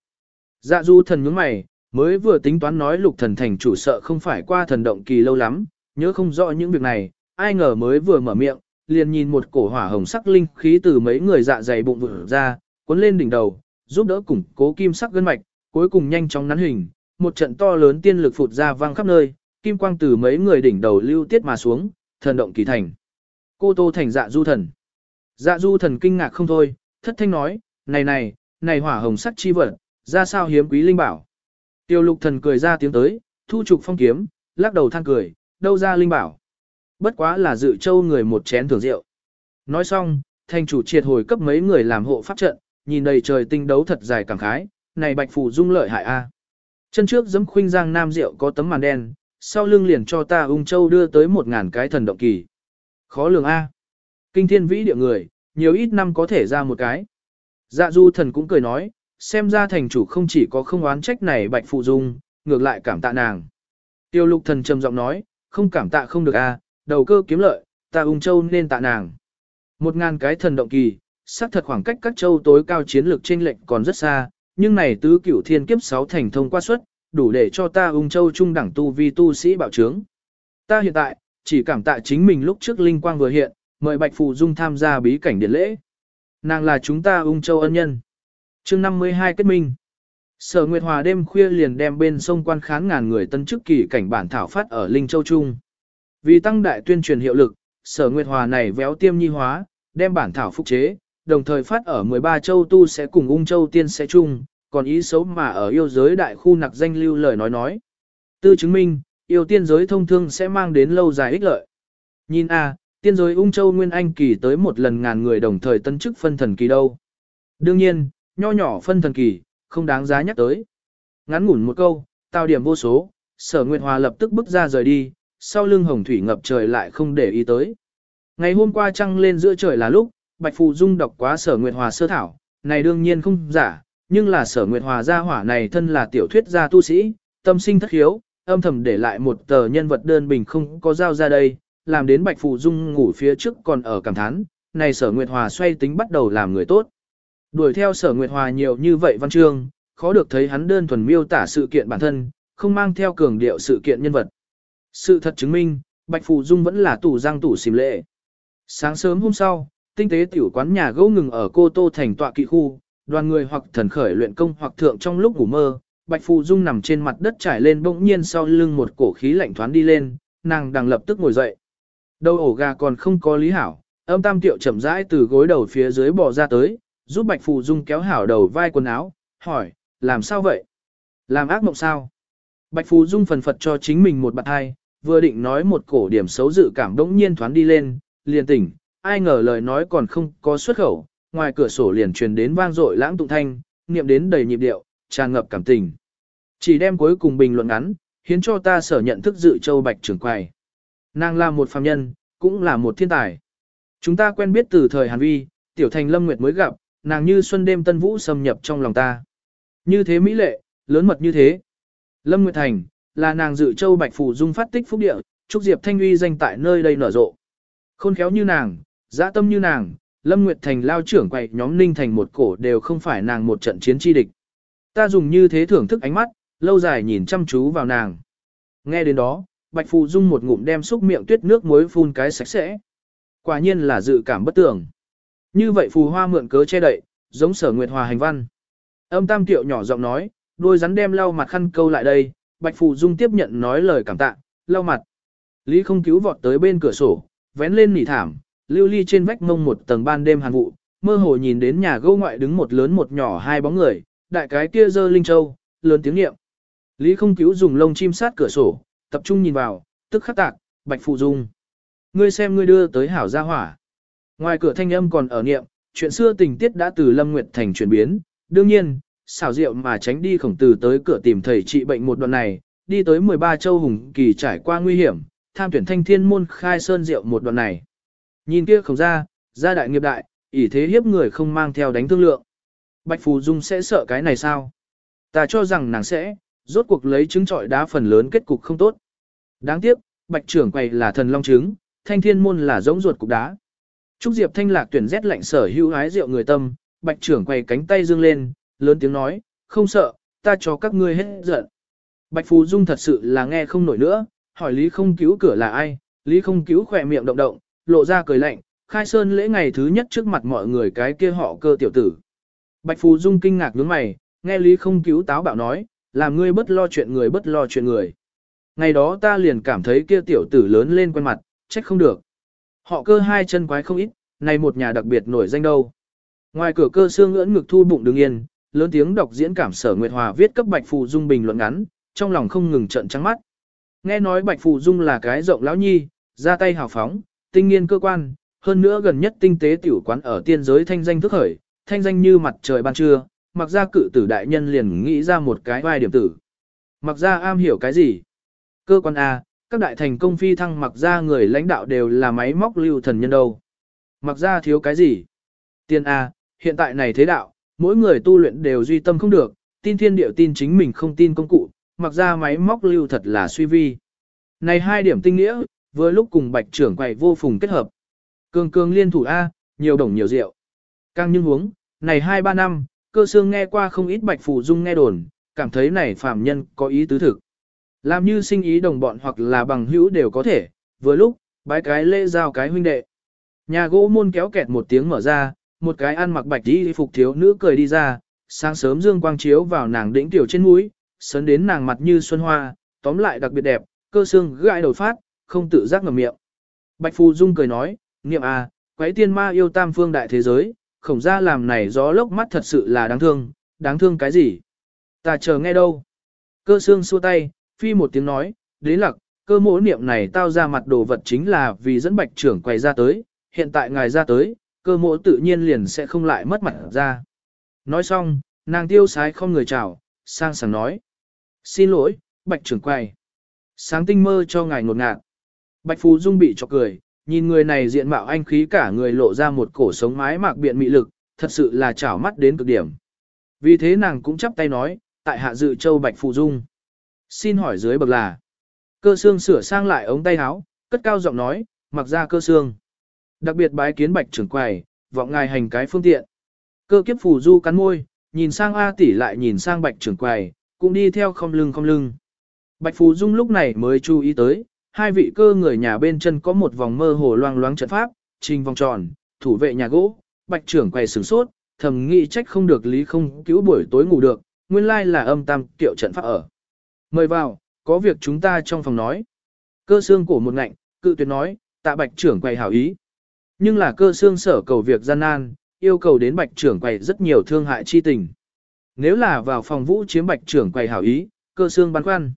Dạ du thần nhướng mày, mới vừa tính toán nói lục thần thành chủ sợ không phải qua thần động kỳ lâu lắm, nhớ không rõ những việc này, ai ngờ mới vừa mở miệng, liền nhìn một cổ hỏa hồng sắc linh khí từ mấy người dạ dày bụng vỡ ra, cuốn lên đỉnh đầu, giúp đỡ củng cố kim sắc gân mạch, cuối cùng nhanh chóng nắn hình, một trận to lớn tiên lực phụt ra vang khắp nơi, kim quang từ mấy người đỉnh đầu lưu tiết mà xuống, thần động kỳ thành. Cô Tô thành dạ du thần. Dạ du thần kinh ngạc không thôi, thất thanh nói, này này, này hỏa hồng sắc chi vật, ra sao hiếm quý linh bảo. Tiêu lục thần cười ra tiếng tới, thu trục phong kiếm, lắc đầu than cười, đâu ra linh bảo. Bất quá là dự châu người một chén thưởng rượu. Nói xong, thành chủ triệt hồi cấp mấy người làm hộ pháp trận, nhìn đầy trời tinh đấu thật dài cảm khái, này bạch phủ dung lợi hại a. Chân trước giấm khuynh giang nam rượu có tấm màn đen, sau lưng liền cho ta ung châu đưa tới một ngàn cái thần động kỳ. Khó lường a. Kinh thiên vĩ địa người, nhiều ít năm có thể ra một cái. Dạ du thần cũng cười nói, xem ra thành chủ không chỉ có không oán trách này bạch phụ dung, ngược lại cảm tạ nàng. Tiêu lục thần trầm giọng nói, không cảm tạ không được a, đầu cơ kiếm lợi, ta ung châu nên tạ nàng. Một ngàn cái thần động kỳ, xác thật khoảng cách các châu tối cao chiến lược trên lệnh còn rất xa, nhưng này tứ cửu thiên kiếp sáu thành thông qua suất, đủ để cho ta ung châu trung đẳng tu vi tu sĩ bảo trướng. Ta hiện tại, chỉ cảm tạ chính mình lúc trước linh quang vừa hiện, mời Bạch Phù Dung tham gia bí cảnh điện lễ. Nàng là chúng ta ung châu ân nhân. chương 52 kết minh. Sở Nguyệt Hòa đêm khuya liền đem bên sông quan khán ngàn người tân chức kỳ cảnh bản thảo phát ở Linh Châu Trung. Vì tăng đại tuyên truyền hiệu lực, Sở Nguyệt Hòa này véo tiêm nhi hóa, đem bản thảo phục chế, đồng thời phát ở 13 châu tu sẽ cùng ung châu tiên sẽ chung, còn ý xấu mà ở yêu giới đại khu nặc danh lưu lời nói nói. Tư chứng minh, yêu tiên giới thông thương sẽ mang đến lâu dài ích lợi. Nhìn a, tiên giới ung châu nguyên anh kỳ tới một lần ngàn người đồng thời tân chức phân thần kỳ đâu. Đương nhiên, nho nhỏ phân thần kỳ, không đáng giá nhắc tới. Ngắn ngủn một câu, tao điểm vô số, sở Nguyệt Hòa lập tức bước ra rời đi, sau lưng hồng thủy ngập trời lại không để ý tới. Ngày hôm qua trăng lên giữa trời là lúc, Bạch Phù Dung đọc quá sở Nguyệt Hòa sơ thảo, này đương nhiên không giả, nhưng là sở Nguyệt Hòa gia hỏa này thân là tiểu thuyết gia tu sĩ, tâm sinh thất hiếu, âm thầm để lại một tờ nhân vật đơn bình không có giao ra đây, làm đến Bạch Phù Dung ngủ phía trước còn ở cảm thán, này sở Nguyệt Hòa xoay tính bắt đầu làm người tốt. Đuổi theo sở Nguyệt Hòa nhiều như vậy văn chương, khó được thấy hắn đơn thuần miêu tả sự kiện bản thân, không mang theo cường điệu sự kiện nhân vật. Sự thật chứng minh, Bạch Phù Dung vẫn là tủ giang tủ xìm lệ. Sáng sớm hôm sau, tinh tế tiểu quán nhà gỗ ngừng ở cô tô thành tọa kỵ khu, đoàn người hoặc thần khởi luyện công hoặc thượng trong lúc ngủ mơ, Bạch Phù Dung nằm trên mặt đất trải lên bỗng nhiên sau lưng một cổ khí lạnh thoáng đi lên, nàng đang lập tức ngồi dậy. Đầu ổ gà còn không có lý hảo, âm tam tiệu chậm rãi từ gối đầu phía dưới bò ra tới, giúp Bạch Phù Dung kéo hảo đầu vai quần áo, hỏi, làm sao vậy? Làm ác mộng sao? Bạch Phù Dung phần phật cho chính mình một bạn hai, vừa định nói một cổ điểm xấu dự cảm đống nhiên thoáng đi lên, liền tỉnh, ai ngờ lời nói còn không có xuất khẩu, ngoài cửa sổ liền truyền đến vang dội lãng tụng thanh, niệm đến đầy nhịp điệu, tràn ngập cảm tình. Chỉ đem cuối cùng bình luận ngắn, khiến cho ta sở nhận thức dự châu bạch trưởng quầy. Nàng là một phàm nhân, cũng là một thiên tài. Chúng ta quen biết từ thời Hàn Vi, tiểu thành lâm nguyệt mới gặp, nàng như xuân đêm tân vũ xâm nhập trong lòng ta. Như thế mỹ lệ, lớn mật như thế. Lâm Nguyệt Thành, là nàng dự châu bạch Phủ dung phát tích phúc địa, trúc diệp thanh uy danh tại nơi đây nở rộ. Khôn khéo như nàng, dã tâm như nàng, Lâm Nguyệt Thành lao trưởng quậy nhóm ninh thành một cổ đều không phải nàng một trận chiến chi địch. Ta dùng như thế thưởng thức ánh mắt, lâu dài nhìn chăm chú vào nàng. Nghe đến đó, Bạch Phù Dung một ngụm đem xúc miệng tuyết nước muối phun cái sạch sẽ. Quả nhiên là dự cảm bất tưởng. Như vậy Phù Hoa mượn cớ che đậy, giống sở Nguyệt Hòa hành văn. Âm Tam Tiệu nhỏ giọng nói, đôi rắn đem lau mặt khăn câu lại đây, Bạch Phù Dung tiếp nhận nói lời cảm tạ, lau mặt. Lý không cứu vọt tới bên cửa sổ, vén lên nỉ thảm, lưu ly trên vách mông một tầng ban đêm hàn vụ, mơ hồ nhìn đến nhà gâu ngoại đứng một lớn một nhỏ hai bóng người, đại cái kia dơ linh châu, lớn tiếng niệm. Lý không cứu dùng lông chim sát cửa sổ, tập trung nhìn vào, tức khắc tạc, bạch phụ dung. Ngươi xem ngươi đưa tới hảo gia hỏa. Ngoài cửa thanh âm còn ở niệm, chuyện xưa tình tiết đã từ Lâm Nguyệt thành chuyển biến, đương nhiên, xảo diệu mà tránh đi khổng tử tới cửa tìm thầy trị bệnh một đoạn này, đi tới 13 châu hùng kỳ trải qua nguy hiểm, tham tuyển thanh thiên môn khai sơn diệu một đoạn này. Nhìn kia khổng ra, gia đại nghiệp đại, ỷ thế hiếp người không mang theo đánh thương lượng. Bạch Phù Dung sẽ sợ cái này sao? Ta cho rằng nàng sẽ, rốt cuộc lấy chứng trọi đá phần lớn kết cục không tốt. Đáng tiếc, Bạch trưởng quầy là thần long trứng, thanh thiên môn là giống ruột cục đá. Trúc Diệp thanh lạc tuyển rét lạnh sở hữu hái rượu người tâm, Bạch trưởng quầy cánh tay dương lên, lớn tiếng nói, không sợ, ta cho các ngươi hết giận. Bạch Phú Dung thật sự là nghe không nổi nữa, hỏi Lý không cứu cửa là ai, Lý không cứu khỏe miệng động động, lộ ra cười lạnh, khai sơn lễ ngày thứ nhất trước mặt mọi người cái kia họ cơ tiểu tử. Bạch Phú Dung kinh ngạc nhướng mày, nghe Lý không cứu táo bạo nói, làm ngươi bất lo chuyện người bất lo chuyện người. Ngày đó ta liền cảm thấy kia tiểu tử lớn lên quen mặt, trách không được. Họ cơ hai chân quái không ít, này một nhà đặc biệt nổi danh đâu. Ngoài cửa cơ xương ngưỡng ngực thu bụng đứng yên, lớn tiếng đọc diễn cảm sở Nguyệt Hòa viết cấp Bạch Phù Dung bình luận ngắn, trong lòng không ngừng trận trắng mắt. Nghe nói Bạch Phù Dung là cái rộng lão nhi, ra tay hào phóng, tinh nghiên cơ quan, hơn nữa gần nhất tinh tế tiểu quán ở tiên giới thanh danh thức khởi, thanh danh như mặt trời ban trưa, mặc ra cự tử đại nhân liền nghĩ ra một cái vai điểm tử. Mặc ra am hiểu cái gì? Cơ quan A, các đại thành công phi thăng mặc ra người lãnh đạo đều là máy móc lưu thần nhân đâu. Mặc ra thiếu cái gì? Tiên A, hiện tại này thế đạo, mỗi người tu luyện đều duy tâm không được, tin thiên điệu tin chính mình không tin công cụ, mặc ra máy móc lưu thật là suy vi. Này hai điểm tinh nghĩa, vừa lúc cùng bạch trưởng quầy vô phùng kết hợp. Cường cường liên thủ A, nhiều đồng nhiều rượu. Càng nhưng huống, này hai ba năm, cơ xương nghe qua không ít bạch phù dung nghe đồn, cảm thấy này phàm nhân có ý tứ thực. Làm như sinh ý đồng bọn hoặc là bằng hữu đều có thể, vừa lúc, bái cái lễ giao cái huynh đệ. Nhà gỗ môn kéo kẹt một tiếng mở ra, một cái ăn mặc bạch đi phục thiếu nữ cười đi ra, sáng sớm dương quang chiếu vào nàng đỉnh tiểu trên mũi, sấn đến nàng mặt như xuân hoa, tóm lại đặc biệt đẹp, cơ xương gãi đầu phát, không tự giác ngậm miệng. Bạch Phù Dung cười nói, niệm à, quái tiên ma yêu tam phương đại thế giới, khổng ra làm này gió lốc mắt thật sự là đáng thương, đáng thương cái gì? Ta chờ nghe đâu? Cơ xương xua tay, phi một tiếng nói, đế lặc, cơ mỗ niệm này tao ra mặt đồ vật chính là vì dẫn bạch trưởng quay ra tới, hiện tại ngài ra tới, cơ mỗ tự nhiên liền sẽ không lại mất mặt ra. Nói xong, nàng tiêu sái không người chào, sang sảng nói. Xin lỗi, bạch trưởng quay. Sáng tinh mơ cho ngài ngột ngạt. Bạch Phú Dung bị cho cười, nhìn người này diện mạo anh khí cả người lộ ra một cổ sống mái mạc biện mị lực, thật sự là chảo mắt đến cực điểm. Vì thế nàng cũng chắp tay nói, tại hạ dự châu Bạch Phù Dung. Xin hỏi dưới bậc là. Cơ xương sửa sang lại ống tay áo, cất cao giọng nói, mặc ra cơ xương. Đặc biệt bái kiến Bạch trưởng quầy, vọng ngài hành cái phương tiện. Cơ kiếp phù du cắn môi, nhìn sang A tỷ lại nhìn sang Bạch trưởng quầy, cũng đi theo không lưng không lưng. Bạch Phù Dung lúc này mới chú ý tới, hai vị cơ người nhà bên chân có một vòng mơ hồ loang loáng trận pháp, trình vòng tròn, thủ vệ nhà gỗ, bạch trưởng quầy sửng sốt, thầm nghĩ trách không được lý không cứu buổi tối ngủ được, nguyên lai là âm tam kiệu trận pháp ở. Mời vào, có việc chúng ta trong phòng nói. Cơ xương cổ một ngạnh, cự tuyệt nói, tạ bạch trưởng quầy hảo ý. Nhưng là cơ xương sở cầu việc gian nan, yêu cầu đến bạch trưởng quầy rất nhiều thương hại chi tình. Nếu là vào phòng vũ chiếm bạch trưởng quầy hảo ý, cơ xương băn khoăn.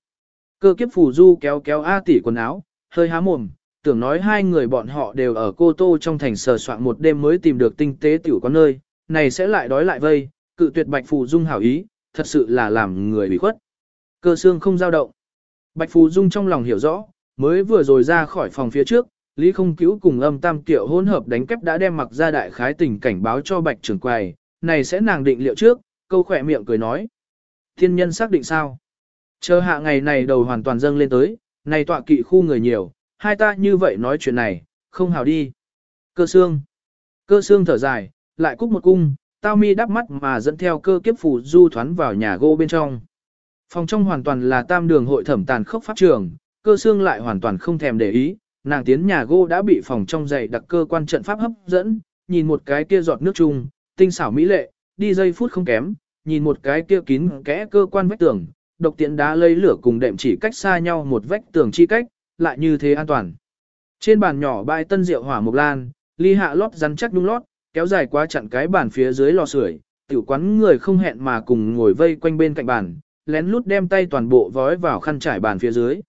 Cơ kiếp phù du kéo kéo A tỷ quần áo, hơi há mồm, tưởng nói hai người bọn họ đều ở cô tô trong thành sờ soạn một đêm mới tìm được tinh tế tiểu có nơi, này sẽ lại đói lại vây, cự tuyệt bạch phù dung hảo ý, thật sự là làm người bị khuất. Cơ xương không dao động. Bạch phù dung trong lòng hiểu rõ, mới vừa rồi ra khỏi phòng phía trước, Lý không cứu cùng âm tam tiểu hỗn hợp đánh kép đã đem mặc ra đại khái tình cảnh báo cho bạch trưởng quầy, này sẽ nàng định liệu trước, câu khỏe miệng cười nói. Thiên nhân xác định sao? Chờ hạ ngày này đầu hoàn toàn dâng lên tới, này tọa kỵ khu người nhiều, hai ta như vậy nói chuyện này, không hào đi. Cơ xương. Cơ xương thở dài, lại cúc một cung, tao mi đắp mắt mà dẫn theo cơ kiếp phủ du thoán vào nhà gỗ bên trong. Phòng trong hoàn toàn là tam đường hội thẩm tàn khốc pháp trường, cơ xương lại hoàn toàn không thèm để ý, nàng tiến nhà gỗ đã bị phòng trong dày đặc cơ quan trận pháp hấp dẫn, nhìn một cái kia giọt nước chung, tinh xảo mỹ lệ, đi giây phút không kém, nhìn một cái kia kín kẽ cơ quan vách tường, độc tiện đá lấy lửa cùng đệm chỉ cách xa nhau một vách tường chi cách, lại như thế an toàn. Trên bàn nhỏ bãi tân rượu hỏa mộc lan, ly hạ lót rắn chắc đúng lót, kéo dài quá chặn cái bàn phía dưới lò sưởi, tiểu quán người không hẹn mà cùng ngồi vây quanh bên cạnh bàn, lén lút đem tay toàn bộ vói vào khăn trải bàn phía dưới.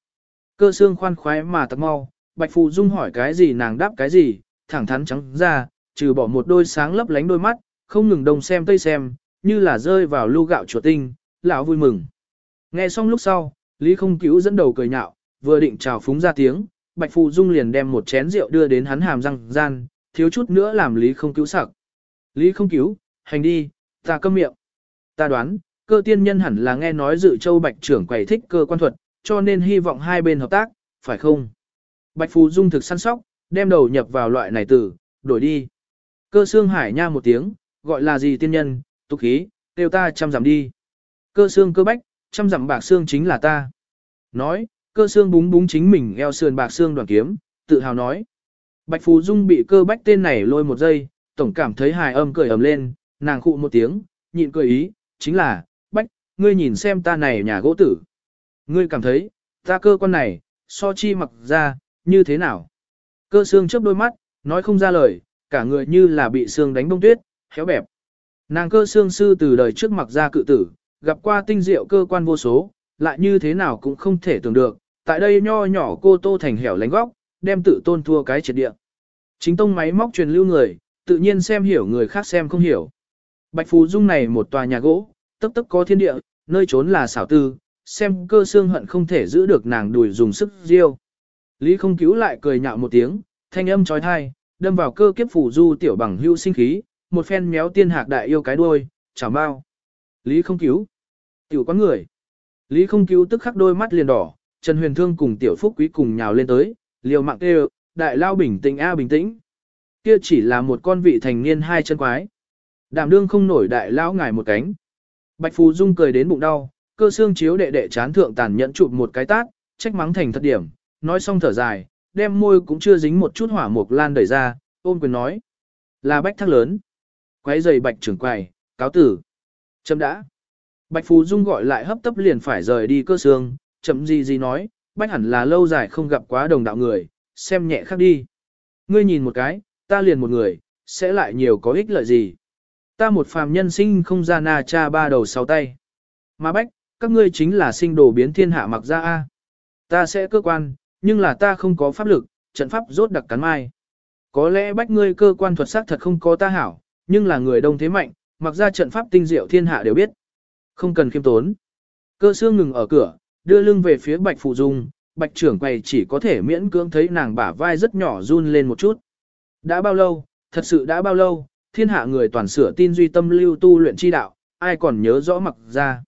Cơ xương khoan khoái mà tặc mau, Bạch Phù Dung hỏi cái gì nàng đáp cái gì, thẳng thắn trắng ra, trừ bỏ một đôi sáng lấp lánh đôi mắt, không ngừng đông xem tây xem, như là rơi vào lưu gạo chuột tinh, lão vui mừng. Nghe xong lúc sau, Lý không cứu dẫn đầu cười nhạo, vừa định chào phúng ra tiếng, Bạch Phù Dung liền đem một chén rượu đưa đến hắn hàm răng gian, thiếu chút nữa làm Lý không cứu sặc. Lý không cứu, hành đi, ta câm miệng. Ta đoán, cơ tiên nhân hẳn là nghe nói dự châu Bạch trưởng quầy thích cơ quan thuật, cho nên hy vọng hai bên hợp tác, phải không? Bạch Phù Dung thực săn sóc, đem đầu nhập vào loại này tử, đổi đi. Cơ xương hải nha một tiếng, gọi là gì tiên nhân, tục khí, tiêu ta chăm giảm đi. Cơ xương cơ bách, chăm giảm bạc xương chính là ta. Nói, cơ xương búng búng chính mình eo sườn bạc xương đoàn kiếm, tự hào nói. Bạch Phú Dung bị cơ bách tên này lôi một giây, tổng cảm thấy hài âm cười ầm lên, nàng khụ một tiếng, nhịn cười ý, chính là, ngươi nhìn xem ta này nhà gỗ tử. Ngươi cảm thấy, ta cơ quan này, so chi mặc ra, như thế nào? Cơ xương chớp đôi mắt, nói không ra lời, cả người như là bị xương đánh bông tuyết, khéo bẹp. Nàng cơ xương sư từ đời trước mặc ra cự tử, gặp qua tinh diệu cơ quan vô số, lại như thế nào cũng không thể tưởng được, tại đây nho nhỏ cô tô thành hẻo lánh góc, đem tự tôn thua cái triệt địa. Chính tông máy móc truyền lưu người, tự nhiên xem hiểu người khác xem không hiểu. Bạch Phú Dung này một tòa nhà gỗ, tấp tấp có thiên địa, nơi trốn là xảo tư, xem cơ xương hận không thể giữ được nàng đùi dùng sức riêu. Lý không cứu lại cười nhạo một tiếng, thanh âm trói thai, đâm vào cơ kiếp phủ du tiểu bằng hưu sinh khí, một phen méo tiên hạc đại yêu cái đuôi, chào bao. Lý không cứu. Tiểu quán người. Lý không cứu tức khắc đôi mắt liền đỏ, Trần Huyền Thương cùng tiểu phúc quý cùng nhào lên tới, liều mạng kêu, đại lao bình tĩnh a bình tĩnh. Kia chỉ là một con vị thành niên hai chân quái. Đảm đương không nổi đại lao ngài một cánh. Bạch Phù Dung cười đến bụng đau, cơ xương chiếu đệ đệ chán thượng tàn nhẫn chụp một cái tát, trách mắng thành thật điểm, nói xong thở dài, đem môi cũng chưa dính một chút hỏa mục lan đẩy ra, ôm quyền nói. Là bách thác lớn. Quấy giày bạch trưởng quầy, cáo tử. Chấm đã. Bạch Phù Dung gọi lại hấp tấp liền phải rời đi cơ xương, chậm gì gì nói, bách hẳn là lâu dài không gặp quá đồng đạo người, xem nhẹ khác đi. Ngươi nhìn một cái, ta liền một người, sẽ lại nhiều có ích lợi gì. Ta một phàm nhân sinh không ra na cha ba đầu sáu tay. Mà bách, các ngươi chính là sinh đồ biến thiên hạ mặc ra A. Ta sẽ cơ quan, nhưng là ta không có pháp lực, trận pháp rốt đặc cắn mai. Có lẽ bách ngươi cơ quan thuật sắc thật không có ta hảo, nhưng là người đông thế mạnh, mặc ra trận pháp tinh diệu thiên hạ đều biết. Không cần khiêm tốn. Cơ xương ngừng ở cửa, đưa lưng về phía bạch phụ dung, bạch trưởng quầy chỉ có thể miễn cưỡng thấy nàng bả vai rất nhỏ run lên một chút. Đã bao lâu, thật sự đã bao lâu, thiên hạ người toàn sửa tin duy tâm lưu tu luyện chi đạo, ai còn nhớ rõ mặc ra.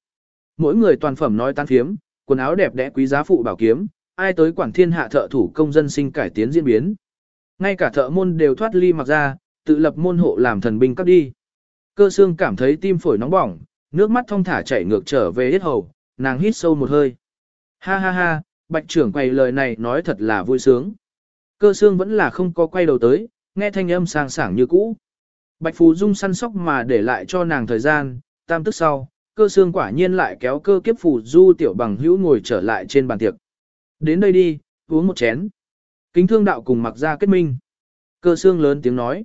Mỗi người toàn phẩm nói tan phiếm, quần áo đẹp đẽ quý giá phụ bảo kiếm, ai tới quản thiên hạ thợ thủ công dân sinh cải tiến diễn biến. Ngay cả thợ môn đều thoát ly mặc ra, tự lập môn hộ làm thần binh cấp đi. Cơ xương cảm thấy tim phổi nóng bỏng, nước mắt thong thả chảy ngược trở về hết hầu, nàng hít sâu một hơi. Ha ha ha, bạch trưởng quay lời này nói thật là vui sướng. Cơ xương vẫn là không có quay đầu tới, nghe thanh âm sang sảng như cũ. Bạch Phù Dung săn sóc mà để lại cho nàng thời gian, tam tức sau, cơ xương quả nhiên lại kéo cơ kiếp Phù Du tiểu bằng hữu ngồi trở lại trên bàn tiệc. Đến đây đi, uống một chén. Kính thương đạo cùng mặc ra kết minh. Cơ xương lớn tiếng nói.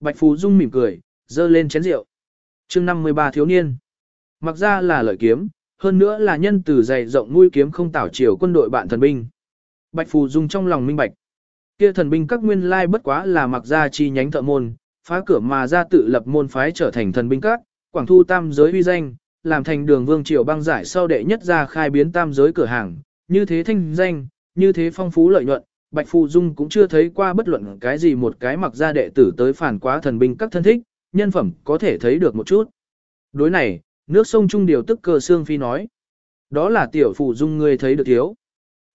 Bạch Phù Dung mỉm cười, dơ lên chén rượu. chương 53 thiếu niên. Mặc ra là lợi kiếm, hơn nữa là nhân từ dày rộng nuôi kiếm không tảo chiều quân đội bạn thần binh. Bạch Phù Dung trong lòng minh bạch. Kia thần binh các nguyên lai bất quá là mặc ra chi nhánh thợ môn, phá cửa mà ra tự lập môn phái trở thành thần binh các, quảng thu tam giới uy danh, làm thành đường vương triều băng giải sau đệ nhất ra khai biến tam giới cửa hàng, như thế thanh danh, như thế phong phú lợi nhuận, Bạch Phù Dung cũng chưa thấy qua bất luận cái gì một cái mặc ra đệ tử tới phản quá thần binh các thân thích, nhân phẩm có thể thấy được một chút. Đối này, nước sông trung điều tức cơ xương phi nói. Đó là tiểu phụ dung ngươi thấy được thiếu.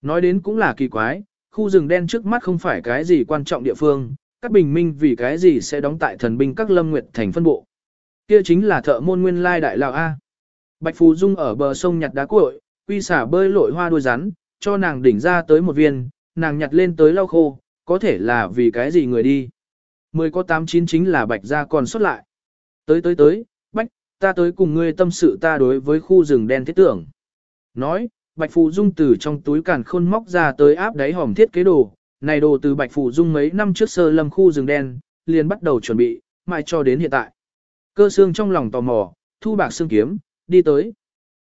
Nói đến cũng là kỳ quái, khu rừng đen trước mắt không phải cái gì quan trọng địa phương, các bình minh vì cái gì sẽ đóng tại thần binh các lâm nguyệt thành phân bộ. Kia chính là thợ môn nguyên lai đại lão A. Bạch Phù Dung ở bờ sông nhặt đá cuội, quy xả bơi lội hoa đuôi rắn, cho nàng đỉnh ra tới một viên, nàng nhặt lên tới lau khô, có thể là vì cái gì người đi. Mười có tám chín chính là bạch ra còn xuất lại. Tới tới tới, bạch, ta tới cùng ngươi tâm sự ta đối với khu rừng đen thiết tưởng. Nói, bạch phù dung từ trong túi càn khôn móc ra tới áp đáy hòm thiết kế đồ, này đồ từ bạch phủ dung mấy năm trước sơ lâm khu rừng đen, liền bắt đầu chuẩn bị, mai cho đến hiện tại. Cơ xương trong lòng tò mò, thu bạc xương kiếm, đi tới.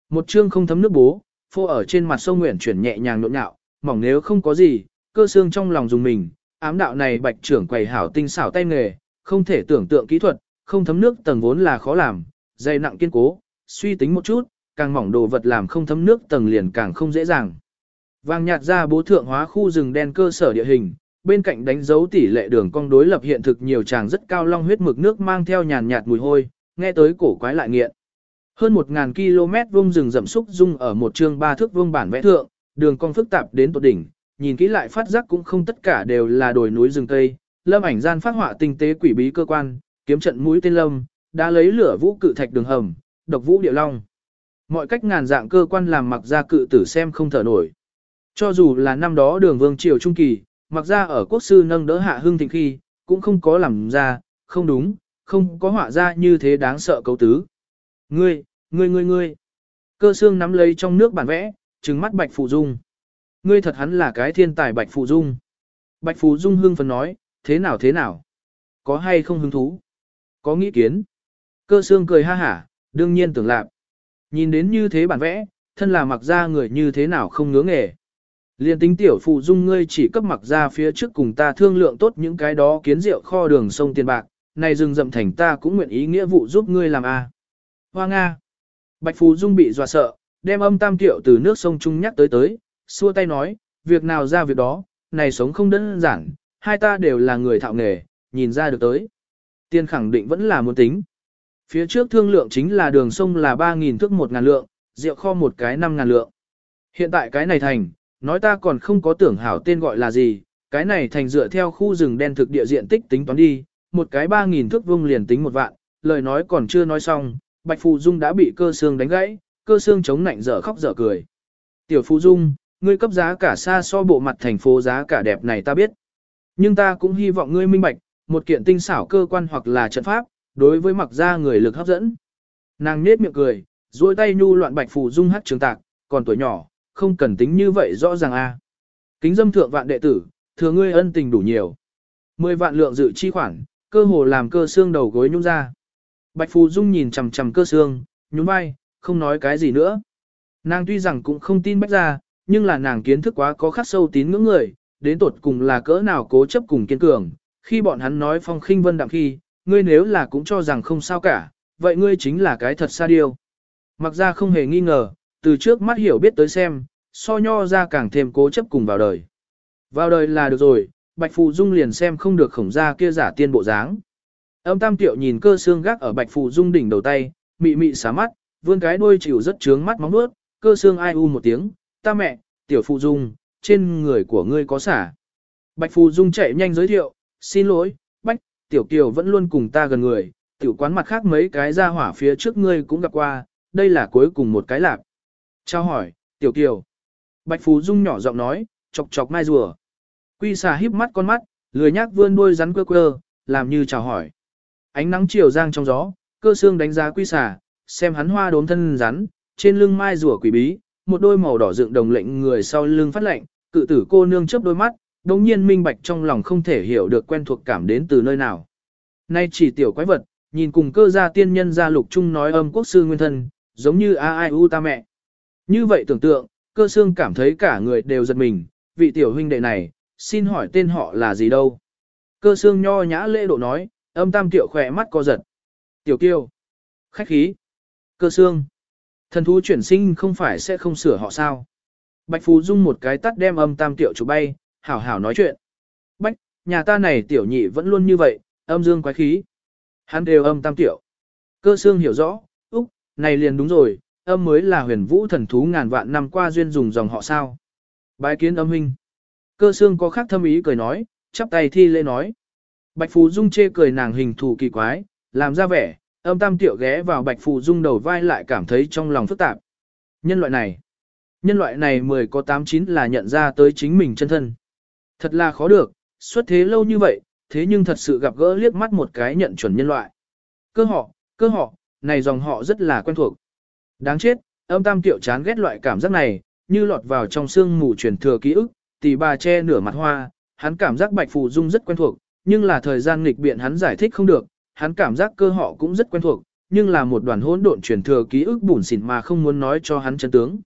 Một chương không thấm nước bố, phô ở trên mặt sông nguyện chuyển nhẹ nhàng nhộn nhạo, mỏng nếu không có gì, cơ xương trong lòng dùng mình, ám đạo này bạch trưởng quầy hảo tinh xảo tay nghề, không thể tưởng tượng kỹ thuật, không thấm nước tầng vốn là khó làm, dày nặng kiên cố, suy tính một chút, càng mỏng đồ vật làm không thấm nước tầng liền càng không dễ dàng. Vàng nhạt ra bố thượng hóa khu rừng đen cơ sở địa hình, bên cạnh đánh dấu tỷ lệ đường cong đối lập hiện thực nhiều tràng rất cao long huyết mực nước mang theo nhàn nhạt mùi hôi, nghe tới cổ quái lại nghiện. Hơn 1.000 km vuông rừng rậm xúc dung ở một chương ba thước vuông bản vẽ thượng, đường cong phức tạp đến tột đỉnh, nhìn kỹ lại phát giác cũng không tất cả đều là đồi núi rừng cây, lâm ảnh gian phát họa tinh tế quỷ bí cơ quan, kiếm trận mũi tên lâm, đã lấy lửa vũ cự thạch đường hầm, độc vũ địa long. Mọi cách ngàn dạng cơ quan làm mặc ra cự tử xem không thở nổi. Cho dù là năm đó đường vương triều trung kỳ, mặc ra ở quốc sư nâng đỡ hạ hưng thịnh khi, cũng không có làm ra, không đúng, không có họa ra như thế đáng sợ cấu tứ. Ngươi, ngươi ngươi ngươi. Cơ xương nắm lấy trong nước bản vẽ, trừng mắt Bạch Phụ Dung. Ngươi thật hắn là cái thiên tài Bạch Phụ Dung. Bạch Phụ Dung hưng phấn nói, thế nào thế nào? Có hay không hứng thú? Có nghĩ kiến? Cơ xương cười ha hả, đương nhiên tưởng lạc. Nhìn đến như thế bản vẽ, thân là mặc ra người như thế nào không ngứa nghề. Liên tính tiểu phụ dung ngươi chỉ cấp mặc ra phía trước cùng ta thương lượng tốt những cái đó kiến rượu kho đường sông tiền bạc, này rừng rậm thành ta cũng nguyện ý nghĩa vụ giúp ngươi làm a. À. Hoa Nga. Bạch phù Dung bị dọa sợ, đem âm tam tiểu từ nước sông Trung nhắc tới tới, xua tay nói, việc nào ra việc đó, này sống không đơn giản, hai ta đều là người thạo nghề, nhìn ra được tới. Tiên khẳng định vẫn là muốn tính. Phía trước thương lượng chính là đường sông là 3.000 thước 1.000 lượng, rượu kho một cái 5.000 lượng. Hiện tại cái này thành, nói ta còn không có tưởng hảo tên gọi là gì, cái này thành dựa theo khu rừng đen thực địa diện tích tính toán đi, một cái 3.000 thước vuông liền tính một vạn, lời nói còn chưa nói xong, Bạch Phù Dung đã bị cơ xương đánh gãy, cơ xương chống nạnh dở khóc dở cười. Tiểu Phù Dung, ngươi cấp giá cả xa so bộ mặt thành phố giá cả đẹp này ta biết. Nhưng ta cũng hy vọng ngươi minh bạch, một kiện tinh xảo cơ quan hoặc là trận pháp, đối với mặc ra người lực hấp dẫn. Nàng nết miệng cười, duỗi tay nhu loạn Bạch Phù Dung hát trường tạc, còn tuổi nhỏ, không cần tính như vậy rõ ràng a. Kính dâm thượng vạn đệ tử, thừa ngươi ân tình đủ nhiều. Mười vạn lượng dự chi khoản, cơ hồ làm cơ xương đầu gối nhung ra. Bạch Phù Dung nhìn chằm chằm cơ xương, nhún vai, không nói cái gì nữa. Nàng tuy rằng cũng không tin bách ra, nhưng là nàng kiến thức quá có khắc sâu tín ngưỡng người, đến tột cùng là cỡ nào cố chấp cùng kiên cường. Khi bọn hắn nói phong khinh vân đạm khi, ngươi nếu là cũng cho rằng không sao cả, vậy ngươi chính là cái thật xa điêu. Mặc ra không hề nghi ngờ, từ trước mắt hiểu biết tới xem, so nho ra càng thêm cố chấp cùng vào đời. Vào đời là được rồi, Bạch Phù Dung liền xem không được khổng ra kia giả tiên bộ dáng. Âm tam tiệu nhìn cơ xương gác ở Bạch Phù Dung đỉnh đầu tay, mị mị xá mắt, vươn cái đuôi chịu rất trướng mắt móng nuốt, cơ xương ai u một tiếng, ta mẹ, tiểu Phù Dung, trên người của ngươi có xả. Bạch Phù Dung chạy nhanh giới thiệu, xin lỗi, Bạch, tiểu kiều vẫn luôn cùng ta gần người, tiểu quán mặt khác mấy cái ra hỏa phía trước ngươi cũng gặp qua, đây là cuối cùng một cái lạc. Chào hỏi, tiểu kiều. Bạch phú Dung nhỏ giọng nói, chọc chọc mai rùa. Quy xà híp mắt con mắt, lười nhác vươn đuôi rắn quơ quơ, làm như chào hỏi. Ánh nắng chiều giang trong gió, cơ xương đánh giá quy xà, xem hắn hoa đốm thân rắn, trên lưng mai rùa quỷ bí, một đôi màu đỏ dựng đồng lệnh người sau lưng phát lệnh, cự tử cô nương chớp đôi mắt, đồng nhiên minh bạch trong lòng không thể hiểu được quen thuộc cảm đến từ nơi nào. Nay chỉ tiểu quái vật, nhìn cùng cơ gia tiên nhân gia lục trung nói âm quốc sư nguyên thân, giống như a ai u ta mẹ. Như vậy tưởng tượng, cơ xương cảm thấy cả người đều giật mình, vị tiểu huynh đệ này, xin hỏi tên họ là gì đâu. Cơ xương nho nhã lễ độ nói, âm tam tiểu khỏe mắt co giật. Tiểu kiêu. Khách khí. Cơ xương. Thần thú chuyển sinh không phải sẽ không sửa họ sao. Bạch Phú Dung một cái tắt đem âm tam tiểu chủ bay, hảo hảo nói chuyện. Bạch, nhà ta này tiểu nhị vẫn luôn như vậy, âm dương quái khí. Hắn đều âm tam tiểu. Cơ xương hiểu rõ, Úc, này liền đúng rồi, âm mới là huyền vũ thần thú ngàn vạn năm qua duyên dùng dòng họ sao. Bái kiến âm huynh. Cơ xương có khác thâm ý cười nói, chắp tay thi lễ nói. Bạch Phù Dung chê cười nàng hình thù kỳ quái, làm ra vẻ, âm tam tiểu ghé vào Bạch Phù Dung đầu vai lại cảm thấy trong lòng phức tạp. Nhân loại này, nhân loại này mười có tám chín là nhận ra tới chính mình chân thân. Thật là khó được, xuất thế lâu như vậy, thế nhưng thật sự gặp gỡ liếc mắt một cái nhận chuẩn nhân loại. Cơ họ, cơ họ, này dòng họ rất là quen thuộc. Đáng chết, âm tam tiểu chán ghét loại cảm giác này, như lọt vào trong xương mù truyền thừa ký ức, tỷ bà che nửa mặt hoa, hắn cảm giác Bạch Phù Dung rất quen thuộc, nhưng là thời gian nghịch biện hắn giải thích không được, hắn cảm giác cơ họ cũng rất quen thuộc, nhưng là một đoàn hỗn độn truyền thừa ký ức bủn xỉn mà không muốn nói cho hắn chân tướng.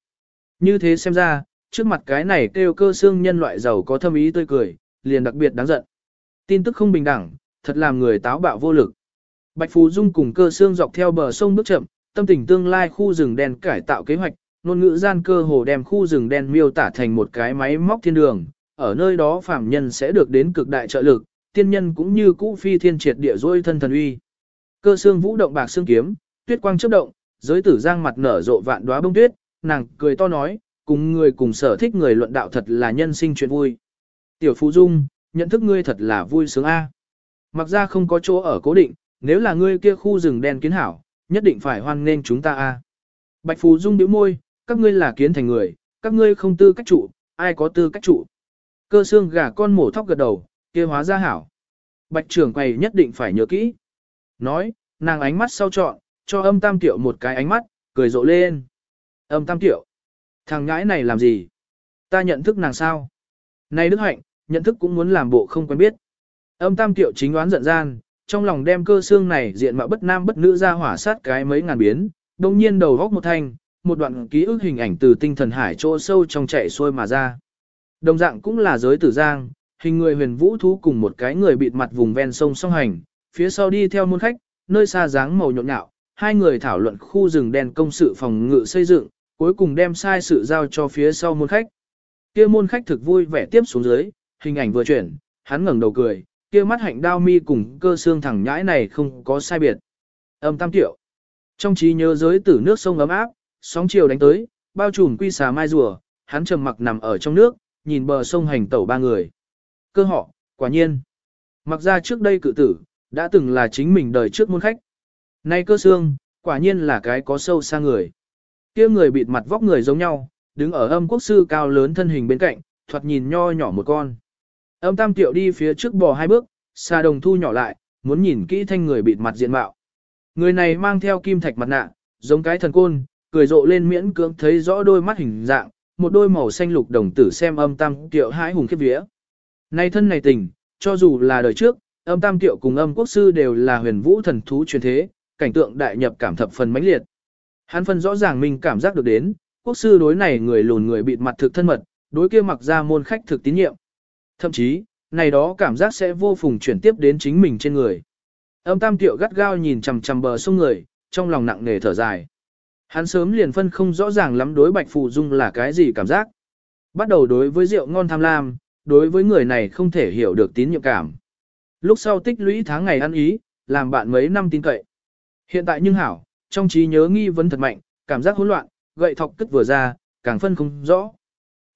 Như thế xem ra, trước mặt cái này kêu cơ xương nhân loại giàu có thâm ý tươi cười, liền đặc biệt đáng giận. Tin tức không bình đẳng, thật làm người táo bạo vô lực. Bạch Phù Dung cùng cơ xương dọc theo bờ sông bước chậm, tâm tình tương lai khu rừng đen cải tạo kế hoạch, ngôn ngữ gian cơ hồ đem khu rừng đen miêu tả thành một cái máy móc thiên đường, ở nơi đó phạm nhân sẽ được đến cực đại trợ lực, tiên nhân cũng như cũ phi thiên triệt địa dôi thân thần uy. Cơ xương vũ động bạc xương kiếm, tuyết quang chớp động, giới tử giang mặt nở rộ vạn đóa bông tuyết, nàng cười to nói, cùng người cùng sở thích người luận đạo thật là nhân sinh chuyện vui. Tiểu Phú Dung, nhận thức ngươi thật là vui sướng a. Mặc ra không có chỗ ở cố định, nếu là ngươi kia khu rừng đen kiến hảo, nhất định phải hoan nghênh chúng ta a. Bạch phù Dung bĩu môi, các ngươi là kiến thành người, các ngươi không tư cách trụ, ai có tư cách trụ. Cơ xương gà con mổ thóc gật đầu, kia hóa ra hảo. Bạch trưởng quầy nhất định phải nhớ kỹ. Nói, nàng ánh mắt sau trọn, cho âm tam tiểu một cái ánh mắt, cười rộ lên. Âm tam tiểu. Thằng ngãi này làm gì? Ta nhận thức nàng sao? Này Đức Hạnh, nhận thức cũng muốn làm bộ không quen biết. Âm tam tiểu chính đoán giận gian, trong lòng đem cơ xương này diện mạo bất nam bất nữ ra hỏa sát cái mấy ngàn biến, đồng nhiên đầu góc một thanh, một đoạn ký ức hình ảnh từ tinh thần hải chỗ sâu trong chạy xuôi mà ra. Đồng dạng cũng là giới tử giang, hình người huyền vũ thú cùng một cái người bịt mặt vùng ven sông song hành, phía sau đi theo môn khách, nơi xa dáng màu nhộn nhạo, hai người thảo luận khu rừng đen công sự phòng ngự xây dựng, cuối cùng đem sai sự giao cho phía sau môn khách. Kia môn khách thực vui vẻ tiếp xuống dưới, hình ảnh vừa chuyển, hắn ngẩng đầu cười, kia mắt hạnh đao mi cùng cơ xương thẳng nhãi này không có sai biệt. Âm tam tiểu. Trong trí nhớ giới tử nước sông ấm áp, sóng chiều đánh tới, bao trùm quy xà mai rùa, hắn trầm mặc nằm ở trong nước, nhìn bờ sông hành tẩu ba người. Cơ họ, quả nhiên. Mặc ra trước đây cự tử, đã từng là chính mình đời trước môn khách. Nay cơ xương, quả nhiên là cái có sâu xa người. kia người bịt mặt vóc người giống nhau, đứng ở âm quốc sư cao lớn thân hình bên cạnh, thoạt nhìn nho nhỏ một con. Âm tam tiệu đi phía trước bò hai bước, xa đồng thu nhỏ lại, muốn nhìn kỹ thanh người bịt mặt diện mạo. Người này mang theo kim thạch mặt nạ, giống cái thần côn, cười rộ lên miễn cưỡng thấy rõ đôi mắt hình dạng, một đôi màu xanh lục đồng tử xem âm tam tiệu hãi hùng khiếp vía. Nay thân này tình, cho dù là đời trước, âm tam tiệu cùng âm quốc sư đều là huyền vũ thần thú truyền thế, cảnh tượng đại nhập cảm thập phần mãnh liệt. Hắn phân rõ ràng mình cảm giác được đến, quốc sư đối này người lùn người bịt mặt thực thân mật, đối kia mặc ra môn khách thực tín nhiệm. Thậm chí, này đó cảm giác sẽ vô phùng chuyển tiếp đến chính mình trên người. Âm tam tiệu gắt gao nhìn chằm chằm bờ sông người, trong lòng nặng nề thở dài. Hắn sớm liền phân không rõ ràng lắm đối bạch phù dung là cái gì cảm giác. Bắt đầu đối với rượu ngon tham lam, đối với người này không thể hiểu được tín nhiệm cảm. Lúc sau tích lũy tháng ngày ăn ý, làm bạn mấy năm tin cậy. Hiện tại nhưng hảo, trong trí nhớ nghi vấn thật mạnh, cảm giác hỗn loạn, gậy thọc cất vừa ra, càng phân không rõ.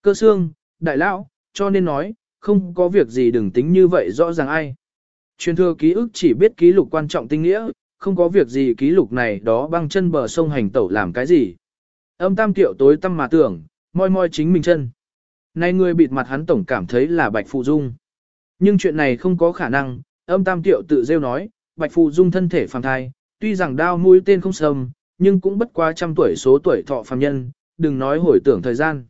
Cơ xương, đại lão, cho nên nói, không có việc gì đừng tính như vậy rõ ràng ai. Truyền thừa ký ức chỉ biết ký lục quan trọng tinh nghĩa, không có việc gì ký lục này đó băng chân bờ sông hành tẩu làm cái gì. Âm tam tiệu tối tâm mà tưởng, moi moi chính mình chân. nay người bịt mặt hắn tổng cảm thấy là Bạch Phụ Dung. Nhưng chuyện này không có khả năng, âm tam tiệu tự rêu nói, Bạch Phụ Dung thân thể phàm thai, tuy rằng đao mũi tên không sầm, nhưng cũng bất quá trăm tuổi số tuổi thọ phàm nhân, đừng nói hồi tưởng thời gian.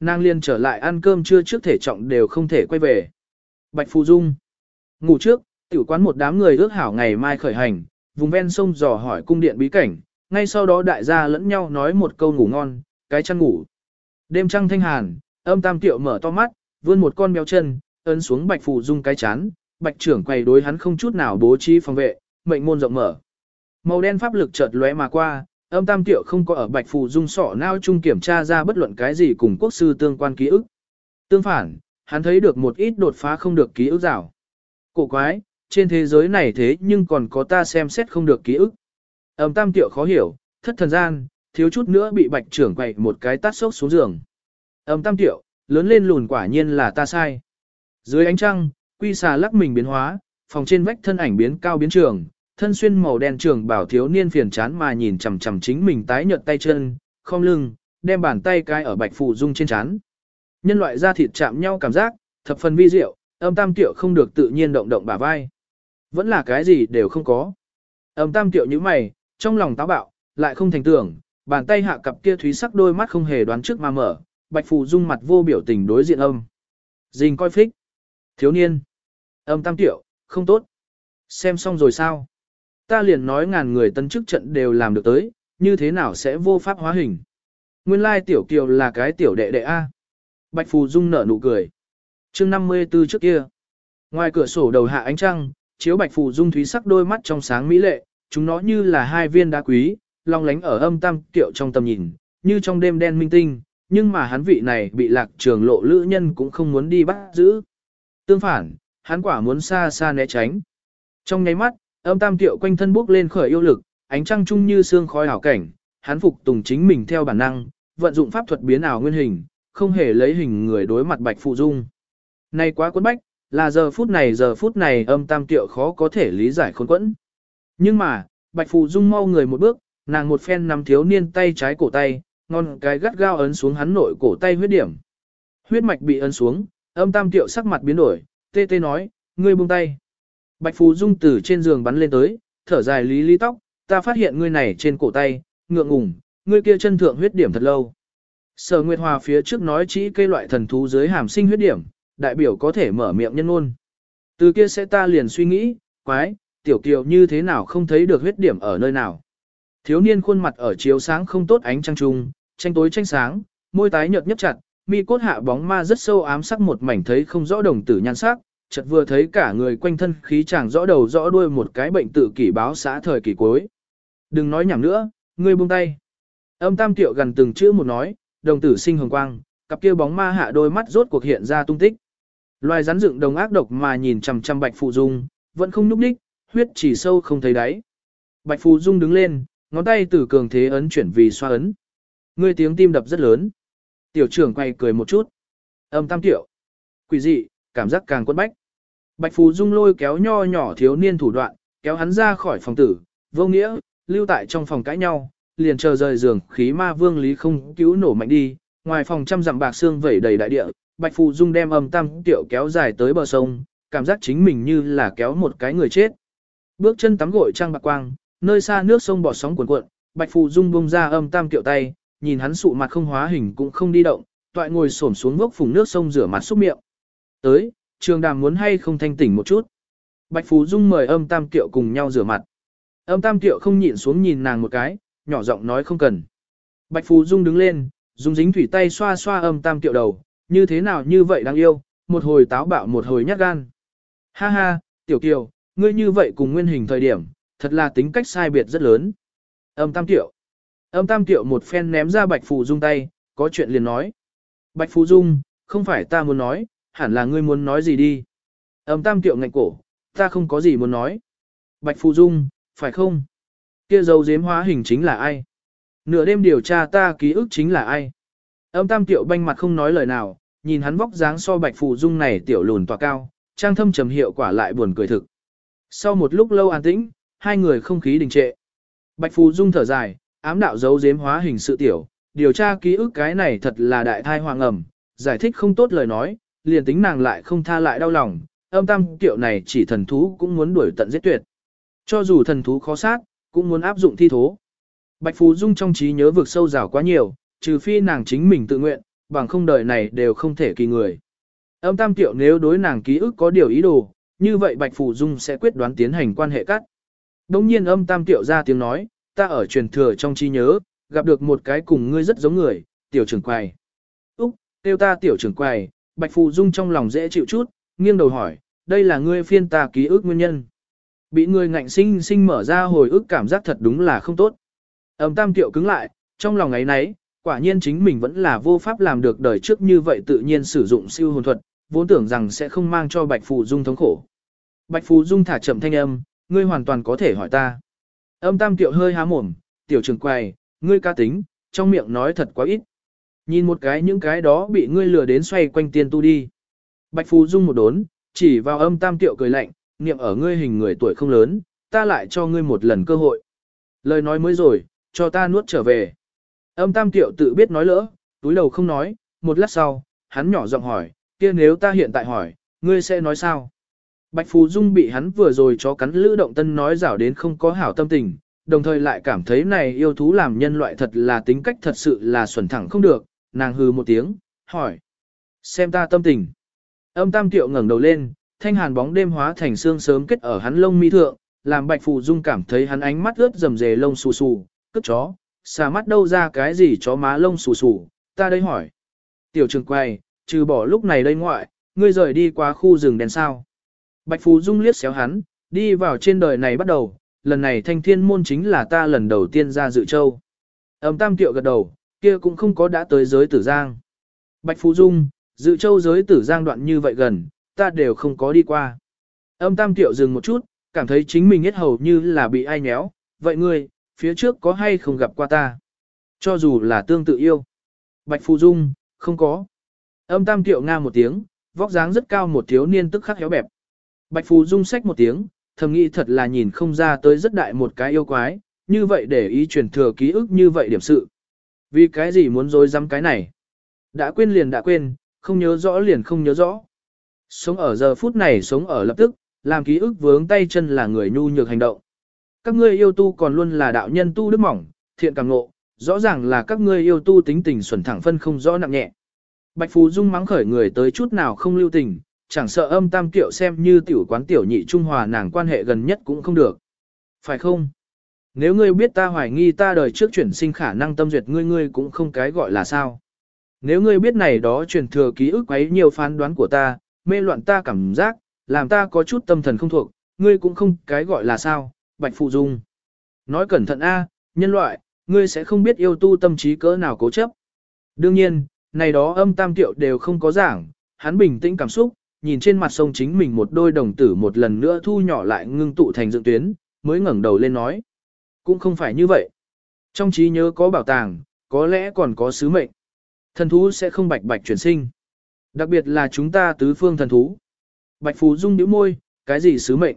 Nàng liên trở lại ăn cơm trưa trước thể trọng đều không thể quay về. Bạch Phù Dung. Ngủ trước, tiểu quán một đám người ước hảo ngày mai khởi hành, vùng ven sông dò hỏi cung điện bí cảnh, ngay sau đó đại gia lẫn nhau nói một câu ngủ ngon, cái chăn ngủ. Đêm trăng thanh hàn, âm tam tiểu mở to mắt, vươn một con béo chân, ấn xuống bạch phù dung cái chán, bạch trưởng quay đối hắn không chút nào bố trí phòng vệ, mệnh môn rộng mở. Màu đen pháp lực chợt lóe mà qua, âm tam tiệu không có ở bạch phù dung sọ nao chung kiểm tra ra bất luận cái gì cùng quốc sư tương quan ký ức. Tương phản, hắn thấy được một ít đột phá không được ký ức rào. Cổ quái, trên thế giới này thế nhưng còn có ta xem xét không được ký ức. Âm tam tiệu khó hiểu, thất thần gian, thiếu chút nữa bị bạch trưởng quậy một cái tát sốc xuống giường. Âm tam tiểu, lớn lên lùn quả nhiên là ta sai. Dưới ánh trăng, quy xà lắc mình biến hóa, phòng trên vách thân ảnh biến cao biến trường, thân xuyên màu đen trường bảo thiếu niên phiền chán mà nhìn chằm chằm chính mình tái nhợt tay chân, không lưng, đem bàn tay cai ở bạch phụ dung trên chán. Nhân loại da thịt chạm nhau cảm giác, thập phần vi diệu, âm tam tiểu không được tự nhiên động động bả vai. Vẫn là cái gì đều không có. Âm tam tiểu như mày, trong lòng táo bạo, lại không thành tưởng, bàn tay hạ cặp kia thúy sắc đôi mắt không hề đoán trước mà mở, bạch phụ dung mặt vô biểu tình đối diện âm. Dình coi phích. Thiếu niên. Âm tam tiểu, không tốt. Xem xong rồi sao? Ta liền nói ngàn người tân chức trận đều làm được tới, như thế nào sẽ vô pháp hóa hình? Nguyên lai tiểu kiều là cái tiểu đệ đệ A. Bạch Phù Dung nở nụ cười. chương 54 trước kia. Ngoài cửa sổ đầu hạ ánh trăng, chiếu Bạch Phù Dung thúy sắc đôi mắt trong sáng mỹ lệ, chúng nó như là hai viên đá quý, long lánh ở âm tam tiệu trong tầm nhìn, như trong đêm đen minh tinh, nhưng mà hắn vị này bị lạc trường lộ lữ nhân cũng không muốn đi bắt giữ. Tương phản, hắn quả muốn xa xa né tránh. Trong nháy mắt, âm tam tiệu quanh thân bước lên khởi yêu lực, ánh trăng trung như xương khói hảo cảnh, hắn phục tùng chính mình theo bản năng, vận dụng pháp thuật biến ảo nguyên hình, không hề lấy hình người đối mặt Bạch Phụ Dung. Này quá quấn bách, là giờ phút này giờ phút này âm tam tiệu khó có thể lý giải khốn quẫn. Nhưng mà, Bạch Phụ Dung mau người một bước, nàng một phen nắm thiếu niên tay trái cổ tay, ngon cái gắt gao ấn xuống hắn nội cổ tay huyết điểm. Huyết mạch bị ấn xuống, âm tam tiệu sắc mặt biến đổi, tê tê nói, ngươi buông tay. Bạch Phù Dung từ trên giường bắn lên tới, thở dài lý lý tóc, ta phát hiện ngươi này trên cổ tay, ngượng ngùng, ngươi kia chân thượng huyết điểm thật lâu. Sở Nguyệt Hòa phía trước nói chỉ cây loại thần thú dưới hàm sinh huyết điểm, đại biểu có thể mở miệng nhân ngôn. Từ kia sẽ ta liền suy nghĩ, quái, tiểu kiều như thế nào không thấy được huyết điểm ở nơi nào. Thiếu niên khuôn mặt ở chiếu sáng không tốt ánh trăng trung, tranh tối tranh sáng, môi tái nhợt nhấp chặt, mi cốt hạ bóng ma rất sâu ám sắc một mảnh thấy không rõ đồng tử nhan sắc, chợt vừa thấy cả người quanh thân khí chàng rõ đầu rõ đuôi một cái bệnh tự kỷ báo xã thời kỳ cuối. Đừng nói nhảm nữa, ngươi buông tay. Âm tam tiệu gần từng chữ một nói, đồng tử sinh hồng quang, cặp kia bóng ma hạ đôi mắt rốt cuộc hiện ra tung tích. Loài rắn dựng đồng ác độc mà nhìn chằm chằm Bạch Phù Dung, vẫn không nhúc đích, huyết chỉ sâu không thấy đáy. Bạch Phù Dung đứng lên, ngón tay từ cường thế ấn chuyển vì xoa ấn. Ngươi tiếng tim đập rất lớn. Tiểu trưởng quay cười một chút. Âm tam tiểu. Quỷ dị, cảm giác càng quất bách. Bạch Phù Dung lôi kéo nho nhỏ thiếu niên thủ đoạn, kéo hắn ra khỏi phòng tử, vô nghĩa, lưu tại trong phòng cãi nhau, liền chờ rời giường khí ma vương lý không cứu nổ mạnh đi, ngoài phòng trăm dặm bạc xương vẩy đầy đại địa, Bạch Phù Dung đem âm tam tiểu kéo dài tới bờ sông, cảm giác chính mình như là kéo một cái người chết. Bước chân tắm gội trang bạc quang, nơi xa nước sông bọt sóng cuồn cuộn, Bạch Phù Dung bung ra âm tam tiểu tay, nhìn hắn sụ mặt không hóa hình cũng không đi động, toại ngồi xổm xuống gốc phùng nước sông rửa mặt xúc miệng. Tới, trường đàm muốn hay không thanh tỉnh một chút. Bạch Phú Dung mời âm tam tiệu cùng nhau rửa mặt. Âm tam tiệu không nhịn xuống nhìn nàng một cái, nhỏ giọng nói không cần. Bạch Phú Dung đứng lên, dùng dính thủy tay xoa xoa âm tam tiệu đầu, như thế nào như vậy đáng yêu, một hồi táo bạo một hồi nhát gan. Ha ha, tiểu kiều, ngươi như vậy cùng nguyên hình thời điểm, thật là tính cách sai biệt rất lớn. Âm tam tiệu. Âm tam tiệu một phen ném ra Bạch Phù Dung tay, có chuyện liền nói. Bạch Phù Dung, không phải ta muốn nói, hẳn là ngươi muốn nói gì đi. Âm tam tiệu ngạnh cổ, ta không có gì muốn nói. Bạch Phù Dung, phải không? Kia dấu dếm hóa hình chính là ai? Nửa đêm điều tra ta ký ức chính là ai? Âm tam tiệu banh mặt không nói lời nào, nhìn hắn vóc dáng so Bạch Phù Dung này tiểu lùn tòa cao, trang thâm trầm hiệu quả lại buồn cười thực. Sau một lúc lâu an tĩnh, hai người không khí đình trệ. Bạch Phù Dung thở dài, ám đạo dấu dếm hóa hình sự tiểu, điều tra ký ức cái này thật là đại thai hoàng ẩm, giải thích không tốt lời nói, liền tính nàng lại không tha lại đau lòng, âm tam tiểu này chỉ thần thú cũng muốn đuổi tận giết tuyệt. Cho dù thần thú khó sát, cũng muốn áp dụng thi thố. Bạch Phú Dung trong trí nhớ vực sâu rào quá nhiều, trừ phi nàng chính mình tự nguyện, bằng không đời này đều không thể kỳ người. Âm tam tiểu nếu đối nàng ký ức có điều ý đồ, như vậy Bạch Phú Dung sẽ quyết đoán tiến hành quan hệ cắt. Đồng nhiên âm tam tiểu ra tiếng nói, ta ở truyền thừa trong trí nhớ, gặp được một cái cùng ngươi rất giống người, tiểu trưởng quầy. Úc, tiêu ta tiểu trưởng quầy, Bạch Phù Dung trong lòng dễ chịu chút, nghiêng đầu hỏi, đây là ngươi phiên ta ký ức nguyên nhân. Bị người ngạnh sinh sinh mở ra hồi ức cảm giác thật đúng là không tốt. Âm tam tiệu cứng lại, trong lòng ấy nấy, quả nhiên chính mình vẫn là vô pháp làm được đời trước như vậy tự nhiên sử dụng siêu hồn thuật, vốn tưởng rằng sẽ không mang cho Bạch Phù Dung thống khổ. Bạch Phù Dung thả chậm thanh âm, ngươi hoàn toàn có thể hỏi ta. Âm tam tiệu hơi há mồm, tiểu trưởng quầy, ngươi ca tính, trong miệng nói thật quá ít. Nhìn một cái những cái đó bị ngươi lừa đến xoay quanh tiên tu đi. Bạch Phú Dung một đốn, chỉ vào âm tam tiệu cười lạnh, niệm ở ngươi hình người tuổi không lớn, ta lại cho ngươi một lần cơ hội. Lời nói mới rồi, cho ta nuốt trở về. Âm tam tiệu tự biết nói lỡ, túi đầu không nói, một lát sau, hắn nhỏ giọng hỏi, kia nếu ta hiện tại hỏi, ngươi sẽ nói sao? Bạch Phú Dung bị hắn vừa rồi cho cắn lữ động tân nói rảo đến không có hảo tâm tình, đồng thời lại cảm thấy này yêu thú làm nhân loại thật là tính cách thật sự là xuẩn thẳng không được, nàng hừ một tiếng, hỏi. Xem ta tâm tình. Âm tam tiệu ngẩng đầu lên, thanh hàn bóng đêm hóa thành xương sớm kết ở hắn lông mi thượng, làm bạch phù dung cảm thấy hắn ánh mắt ướt rầm rề lông xù xù, cướp chó, xà mắt đâu ra cái gì chó má lông xù xù, ta đây hỏi. Tiểu trường quay, trừ bỏ lúc này đây ngoại, ngươi rời đi qua khu rừng đèn sao. Bạch phù dung liếc xéo hắn, đi vào trên đời này bắt đầu, lần này thanh thiên môn chính là ta lần đầu tiên ra dự châu. Âm tam tiệu gật đầu, kia cũng không có đã tới giới tử giang. Bạch phù dung, dự châu giới tử giang đoạn như vậy gần, ta đều không có đi qua. Âm tam tiệu dừng một chút, cảm thấy chính mình hết hầu như là bị ai nhéo, vậy ngươi, phía trước có hay không gặp qua ta? Cho dù là tương tự yêu. Bạch Phù Dung, không có. Âm tam tiệu nga một tiếng, vóc dáng rất cao một thiếu niên tức khắc héo bẹp. Bạch Phù Dung xách một tiếng, thầm nghĩ thật là nhìn không ra tới rất đại một cái yêu quái, như vậy để ý truyền thừa ký ức như vậy điểm sự. Vì cái gì muốn dối dám cái này? Đã quên liền đã quên, không nhớ rõ liền không nhớ rõ. Sống ở giờ phút này sống ở lập tức, làm ký ức vướng tay chân là người nhu nhược hành động. Các ngươi yêu tu còn luôn là đạo nhân tu đức mỏng, thiện càng ngộ, rõ ràng là các ngươi yêu tu tính tình xuẩn thẳng phân không rõ nặng nhẹ. Bạch Phú Dung mắng khởi người tới chút nào không lưu tình, chẳng sợ âm tam kiệu xem như tiểu quán tiểu nhị trung hòa nàng quan hệ gần nhất cũng không được. Phải không? Nếu ngươi biết ta hoài nghi ta đời trước chuyển sinh khả năng tâm duyệt ngươi ngươi cũng không cái gọi là sao. Nếu ngươi biết này đó truyền thừa ký ức ấy nhiều phán đoán của ta, mê loạn ta cảm giác, làm ta có chút tâm thần không thuộc, ngươi cũng không cái gọi là sao, Bạch Phụ Dung. Nói cẩn thận a, nhân loại, ngươi sẽ không biết yêu tu tâm trí cỡ nào cố chấp. Đương nhiên, này đó âm tam tiệu đều không có giảng, hắn bình tĩnh cảm xúc, nhìn trên mặt sông chính mình một đôi đồng tử một lần nữa thu nhỏ lại ngưng tụ thành dựng tuyến, mới ngẩng đầu lên nói. Cũng không phải như vậy. Trong trí nhớ có bảo tàng, có lẽ còn có sứ mệnh. Thần thú sẽ không bạch bạch chuyển sinh. Đặc biệt là chúng ta tứ phương thần thú. Bạch Phú Dung nhíu môi, cái gì sứ mệnh?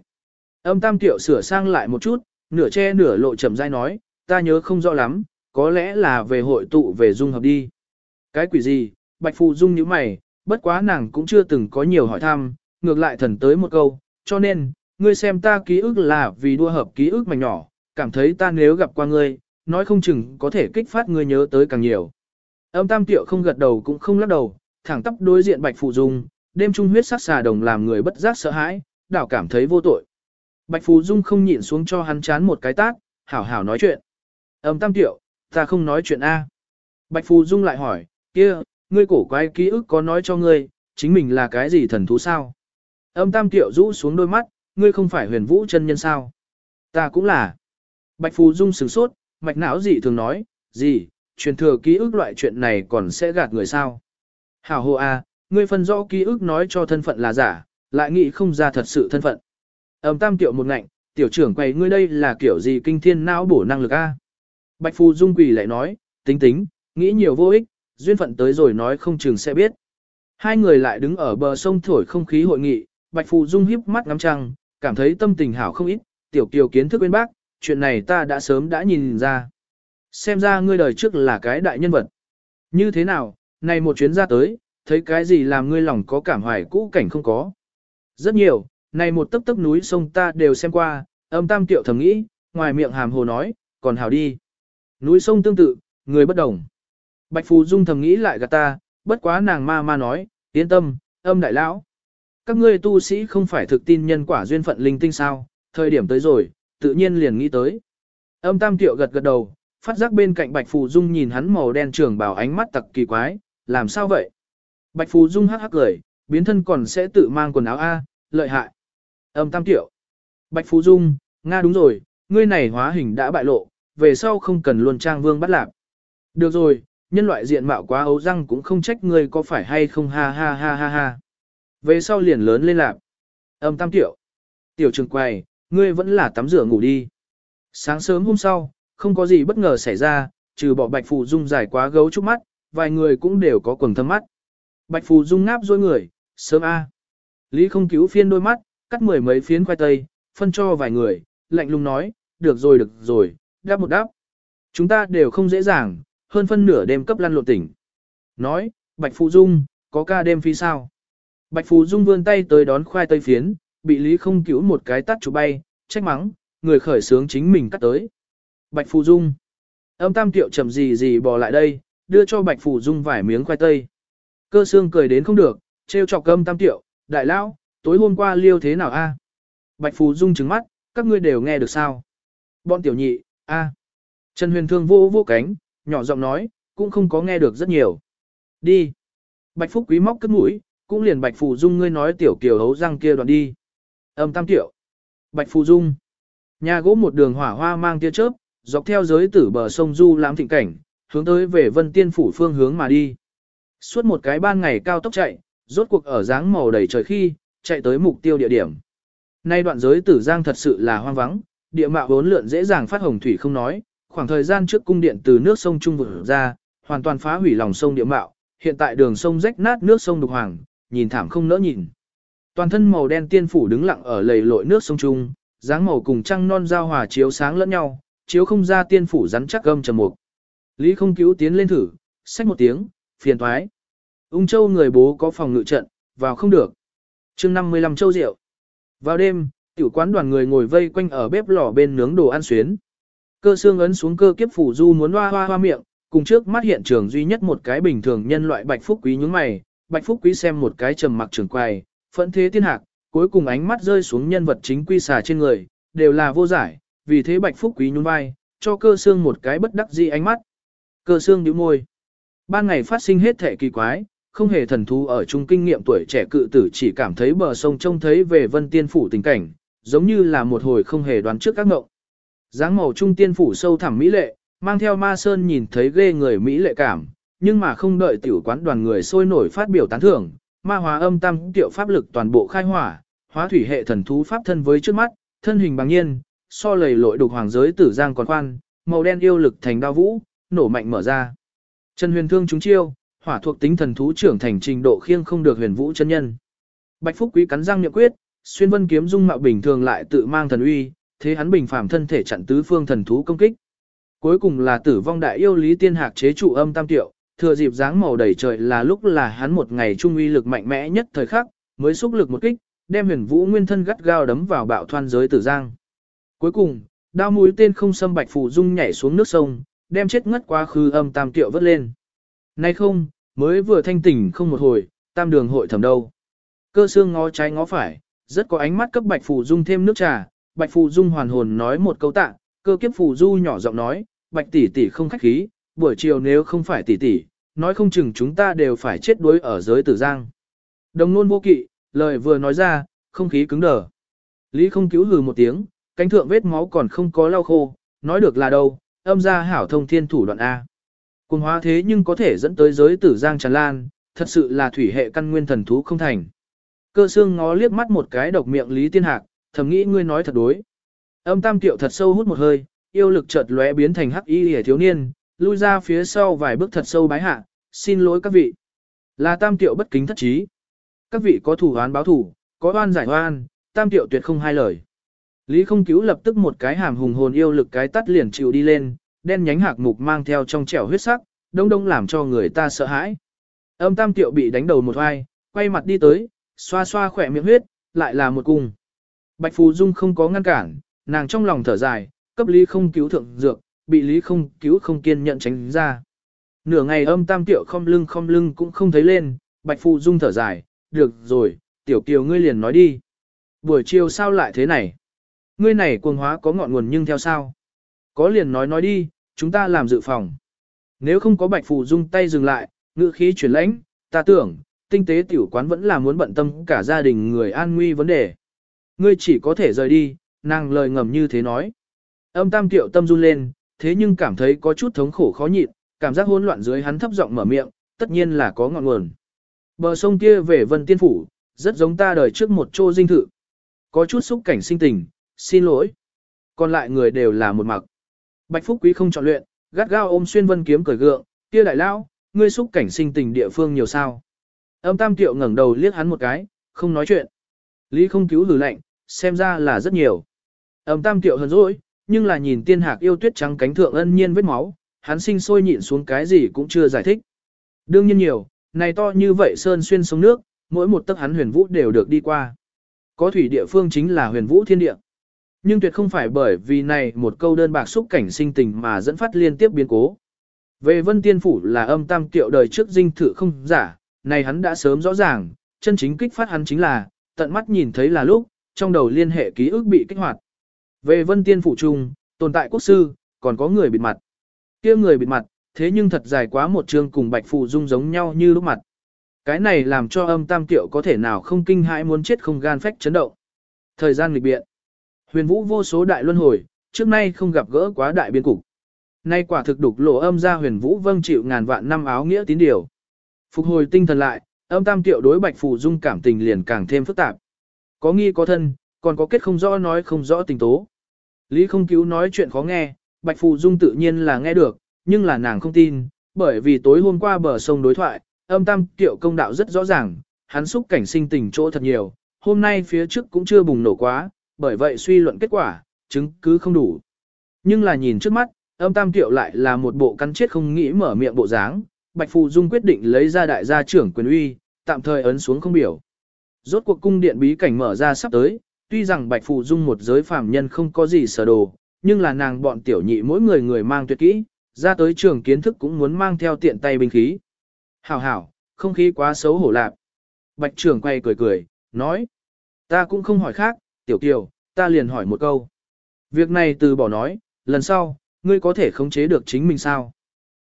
Âm tam tiểu sửa sang lại một chút, nửa che nửa lộ chậm rãi nói, ta nhớ không rõ lắm, có lẽ là về hội tụ về dung hợp đi. Cái quỷ gì? Bạch Phú Dung nhíu mày, bất quá nàng cũng chưa từng có nhiều hỏi thăm, ngược lại thần tới một câu, cho nên, ngươi xem ta ký ức là vì đua hợp ký ức mảnh nhỏ, cảm thấy ta nếu gặp qua ngươi, nói không chừng có thể kích phát ngươi nhớ tới càng nhiều. Âm tam tiệu không gật đầu cũng không lắc đầu, thẳng tắp đối diện Bạch Phù Dung, đêm trung huyết sắc xà đồng làm người bất giác sợ hãi, đảo cảm thấy vô tội. Bạch Phù Dung không nhịn xuống cho hắn chán một cái tát, hảo hảo nói chuyện. Âm tam tiệu, ta không nói chuyện A. Bạch Phù Dung lại hỏi, kia, ngươi cổ quái ký ức có nói cho ngươi, chính mình là cái gì thần thú sao? Âm tam tiệu rũ xuống đôi mắt, ngươi không phải huyền vũ chân nhân sao? Ta cũng là. Bạch Phù Dung sửng sốt, mạch não dị thường nói, gì, truyền thừa ký ức loại chuyện này còn sẽ gạt người sao? Hảo hồ a, ngươi phân rõ ký ức nói cho thân phận là giả, lại nghĩ không ra thật sự thân phận. Ẩm tam tiệu một ngạnh, tiểu trưởng quay ngươi đây là kiểu gì kinh thiên não bổ năng lực a? Bạch Phù Dung quỳ lại nói, tính tính, nghĩ nhiều vô ích, duyên phận tới rồi nói không chừng sẽ biết. Hai người lại đứng ở bờ sông thổi không khí hội nghị, Bạch Phù Dung híp mắt ngắm trăng, cảm thấy tâm tình hảo không ít, tiểu kiều kiến thức bên bác, chuyện này ta đã sớm đã nhìn ra. Xem ra ngươi đời trước là cái đại nhân vật. Như thế nào, này một chuyến ra tới, thấy cái gì làm ngươi lòng có cảm hoài cũ cảnh không có. Rất nhiều, này một tấc tấc núi sông ta đều xem qua, âm tam tiệu thầm nghĩ, ngoài miệng hàm hồ nói, còn hảo đi. Núi sông tương tự, người bất đồng. Bạch Phù Dung thầm nghĩ lại gạt ta, bất quá nàng ma ma nói, yên tâm, âm đại lão. Các ngươi tu sĩ không phải thực tin nhân quả duyên phận linh tinh sao, thời điểm tới rồi, tự nhiên liền nghĩ tới. Âm tam tiệu gật gật đầu, phát giác bên cạnh Bạch Phù Dung nhìn hắn màu đen trường bảo ánh mắt tặc kỳ quái, làm sao vậy? Bạch Phù Dung hắc hắc cười, biến thân còn sẽ tự mang quần áo A, lợi hại. Âm tam tiểu. Bạch Phù Dung, Nga đúng rồi, ngươi này hóa hình đã bại lộ, về sau không cần luôn trang vương bắt lạc. Được rồi, nhân loại diện mạo quá ấu răng cũng không trách ngươi có phải hay không ha ha ha ha ha. Về sau liền lớn lên lạc. Âm tam tiểu. Tiểu trường quầy, ngươi vẫn là tắm rửa ngủ đi. Sáng sớm hôm sau, không có gì bất ngờ xảy ra, trừ bỏ Bạch Phù Dung dài quá gấu trúc mắt, vài người cũng đều có quầng thâm mắt. Bạch Phù Dung ngáp dối người, sớm A. Lý không cứu phiên đôi mắt, cắt mười mấy phiến khoai tây, phân cho vài người, lạnh lùng nói, được rồi được rồi, đáp một đáp. Chúng ta đều không dễ dàng, hơn phân nửa đêm cấp lăn lộn tỉnh. Nói, Bạch Phù Dung, có ca đêm phi sao? Bạch Phù Dung vươn tay tới đón khoai tây phiến, bị Lý không cứu một cái tắt chụp bay, trách mắng, người khởi sướng chính mình cắt tới. Bạch Phù Dung. Âm tam tiệu chậm gì gì bò lại đây, đưa cho Bạch Phù Dung vài miếng khoai tây. Cơ xương cười đến không được, trêu chọc âm tam tiệu, đại lão, tối hôm qua liêu thế nào a? Bạch Phù Dung trừng mắt, các ngươi đều nghe được sao? Bọn tiểu nhị, a. Trần Huyền Thương vô vô cánh, nhỏ giọng nói, cũng không có nghe được rất nhiều. Đi. Bạch Phúc Quý móc cất mũi, cũng liền Bạch Phù Dung ngươi nói tiểu kiều hấu răng kia đoạn đi. Âm tam tiểu. Bạch Phù Dung. Nhà gỗ một đường hỏa hoa mang tia chớp, dọc theo giới tử bờ sông Du lãm thịnh cảnh, hướng tới về Vân Tiên phủ phương hướng mà đi. Suốt một cái ban ngày cao tốc chạy, rốt cuộc ở dáng màu đầy trời khi, chạy tới mục tiêu địa điểm. Nay đoạn giới tử giang thật sự là hoang vắng, địa mạo vốn lượn dễ dàng phát hồng thủy không nói, khoảng thời gian trước cung điện từ nước sông Trung vực ra, hoàn toàn phá hủy lòng sông địa mạo, hiện tại đường sông rách nát nước sông đục hoàng, nhìn thảm không nỡ nhìn. Toàn thân màu đen tiên phủ đứng lặng ở lầy lội nước sông Trung, dáng màu cùng trăng non giao hòa chiếu sáng lẫn nhau, chiếu không ra tiên phủ rắn chắc gâm trầm mục. Lý không cứu tiến lên thử, xách một tiếng, phiền thoái. Ung châu người bố có phòng ngự trận, vào không được. chương 55 châu rượu. Vào đêm, tiểu quán đoàn người ngồi vây quanh ở bếp lò bên nướng đồ ăn xuyến. Cơ xương ấn xuống cơ kiếp phủ du muốn hoa hoa hoa miệng, cùng trước mắt hiện trường duy nhất một cái bình thường nhân loại bạch phúc quý nhướng mày, bạch phúc quý xem một cái trầm mặc trường quài, phẫn thế tiên hạc, cuối cùng ánh mắt rơi xuống nhân vật chính quy xà trên người, đều là vô giải, vì thế bạch phúc quý nhún vai, cho cơ xương một cái bất đắc dĩ ánh mắt. Cơ xương nhíu môi. Ban ngày phát sinh hết thể kỳ quái, không hề thần thú ở chung kinh nghiệm tuổi trẻ cự tử chỉ cảm thấy bờ sông trông thấy về vân tiên phủ tình cảnh, giống như là một hồi không hề đoán trước các ngộng. dáng màu trung tiên phủ sâu thẳm mỹ lệ, mang theo ma sơn nhìn thấy ghê người mỹ lệ cảm, nhưng mà không đợi tiểu quán đoàn người sôi nổi phát biểu tán thưởng, ma hóa âm tam tiểu pháp lực toàn bộ khai hỏa, hóa thủy hệ thần thú pháp thân với trước mắt, thân hình bằng nhiên, so lầy lội đục hoàng giới tử giang còn khoan, màu đen yêu lực thành đao vũ, nổ mạnh mở ra. Trần huyền thương chúng chiêu, hỏa thuộc tính thần thú trưởng thành trình độ khiêng không được huyền vũ chân nhân. Bạch Phúc Quý cắn răng niệm quyết, xuyên vân kiếm dung mạo bình thường lại tự mang thần uy, thế hắn bình phàm thân thể chặn tứ phương thần thú công kích. Cuối cùng là tử vong đại yêu lý tiên hạc chế trụ âm tam tiểu thừa dịp dáng màu đầy trời là lúc là hắn một ngày trung uy lực mạnh mẽ nhất thời khắc, mới xúc lực một kích, đem huyền vũ nguyên thân gắt gao đấm vào bạo thoan giới tử giang. Cuối cùng, đao mũi tên không xâm bạch phù dung nhảy xuống nước sông, đem chết ngất quá khứ âm tam tiệu vớt lên. Nay không, mới vừa thanh tỉnh không một hồi, tam đường hội thẩm đâu. Cơ xương ngó trái ngó phải, rất có ánh mắt cấp bạch phù dung thêm nước trà, bạch phù dung hoàn hồn nói một câu tạ, cơ kiếp phù du nhỏ giọng nói, bạch tỷ tỷ không khách khí, buổi chiều nếu không phải tỷ tỷ, nói không chừng chúng ta đều phải chết đuối ở giới tử giang. Đồng nôn vô kỵ, lời vừa nói ra, không khí cứng đờ. Lý không cứu hừ một tiếng, cánh thượng vết máu còn không có lau khô, nói được là đâu, âm ra hảo thông thiên thủ đoạn A. Cùng hóa thế nhưng có thể dẫn tới giới tử giang tràn lan, thật sự là thủy hệ căn nguyên thần thú không thành. Cơ xương ngó liếc mắt một cái độc miệng Lý Tiên Hạc, thầm nghĩ ngươi nói thật đối. Âm tam tiệu thật sâu hút một hơi, yêu lực chợt lóe biến thành hắc y hề thiếu niên, lui ra phía sau vài bước thật sâu bái hạ, xin lỗi các vị. Là tam tiểu bất kính thất trí. Các vị có thủ án báo thủ, có oan giải oan, tam tiểu tuyệt không hai lời. Lý không cứu lập tức một cái hàm hùng hồn yêu lực cái tắt liền chịu đi lên, đen nhánh hạc mục mang theo trong trẻo huyết sắc, đông đông làm cho người ta sợ hãi. Âm tam tiểu bị đánh đầu một vai, quay mặt đi tới, xoa xoa khỏe miệng huyết, lại là một cung. Bạch Phù Dung không có ngăn cản, nàng trong lòng thở dài, cấp lý không cứu thượng dược, bị lý không cứu không kiên nhận tránh ra. Nửa ngày âm tam tiểu không lưng không lưng cũng không thấy lên, Bạch phụ Dung thở dài, được rồi, tiểu kiều ngươi liền nói đi. Buổi chiều sao lại thế này? Ngươi này cuồng hóa có ngọn nguồn nhưng theo sao? Có liền nói nói đi, chúng ta làm dự phòng. Nếu không có Bạch phụ Dung tay dừng lại, ngữ khí chuyển lãnh, ta tưởng, tinh tế tiểu quán vẫn là muốn bận tâm cả gia đình người an nguy vấn đề. Ngươi chỉ có thể rời đi, nàng lời ngầm như thế nói. Âm tam tiểu tâm run lên, thế nhưng cảm thấy có chút thống khổ khó nhịn, cảm giác hỗn loạn dưới hắn thấp giọng mở miệng, tất nhiên là có ngọn nguồn. Bờ sông kia về Vân Tiên Phủ, rất giống ta đời trước một chỗ dinh thự. Có chút xúc cảnh sinh tình, xin lỗi. Còn lại người đều là một mặc. Bạch Phúc Quý không chọn luyện, gắt gao ôm xuyên vân kiếm cởi gượng, kia đại lão, ngươi xúc cảnh sinh tình địa phương nhiều sao. Âm tam tiệu ngẩng đầu liếc hắn một cái, không nói chuyện. Lý không cứu lử lạnh, xem ra là rất nhiều. Âm tam tiệu hờn dỗi, nhưng là nhìn tiên hạc yêu tuyết trắng cánh thượng ân nhiên vết máu, hắn sinh sôi nhịn xuống cái gì cũng chưa giải thích. Đương nhiên nhiều, này to như vậy sơn xuyên sông nước, mỗi một tấc hắn huyền vũ đều được đi qua. Có thủy địa phương chính là huyền vũ thiên địa. Nhưng tuyệt không phải bởi vì này một câu đơn bạc xúc cảnh sinh tình mà dẫn phát liên tiếp biến cố. Về vân tiên phủ là âm tam kiệu đời trước dinh thự không giả, này hắn đã sớm rõ ràng, chân chính kích phát hắn chính là, tận mắt nhìn thấy là lúc, trong đầu liên hệ ký ức bị kích hoạt. Về vân tiên phủ trung, tồn tại quốc sư, còn có người bịt mặt. kia người bịt mặt, thế nhưng thật dài quá một chương cùng bạch phụ dung giống nhau như lúc mặt. Cái này làm cho âm tam tiểu có thể nào không kinh hãi muốn chết không gan phách chấn động. Thời gian lịch biện. Huyền vũ vô số đại luân hồi, trước nay không gặp gỡ quá đại biến cục. Nay quả thực đục lộ âm ra huyền vũ vâng chịu ngàn vạn năm áo nghĩa tín điều. Phục hồi tinh thần lại, âm tam tiệu đối bạch phụ dung cảm tình liền càng thêm phức tạp. Có nghi có thân, còn có kết không rõ nói không rõ tình tố. Lý không cứu nói chuyện khó nghe, bạch phù dung tự nhiên là nghe được, nhưng là nàng không tin, bởi vì tối hôm qua bờ sông đối thoại, âm tam tiệu công đạo rất rõ ràng, hắn xúc cảnh sinh tình chỗ thật nhiều, hôm nay phía trước cũng chưa bùng nổ quá, bởi vậy suy luận kết quả, chứng cứ không đủ. Nhưng là nhìn trước mắt, âm tam tiệu lại là một bộ cắn chết không nghĩ mở miệng bộ dáng, Bạch Phù Dung quyết định lấy ra đại gia trưởng quyền uy, tạm thời ấn xuống không biểu. Rốt cuộc cung điện bí cảnh mở ra sắp tới, tuy rằng Bạch Phù Dung một giới phàm nhân không có gì sở đồ, nhưng là nàng bọn tiểu nhị mỗi người người mang tuyệt kỹ, ra tới trường kiến thức cũng muốn mang theo tiện tay binh khí. Hảo hảo, không khí quá xấu hổ lạp. Bạch trưởng quay cười cười, nói. Ta cũng không hỏi khác, tiểu tiểu, ta liền hỏi một câu. Việc này từ bỏ nói, lần sau, ngươi có thể khống chế được chính mình sao?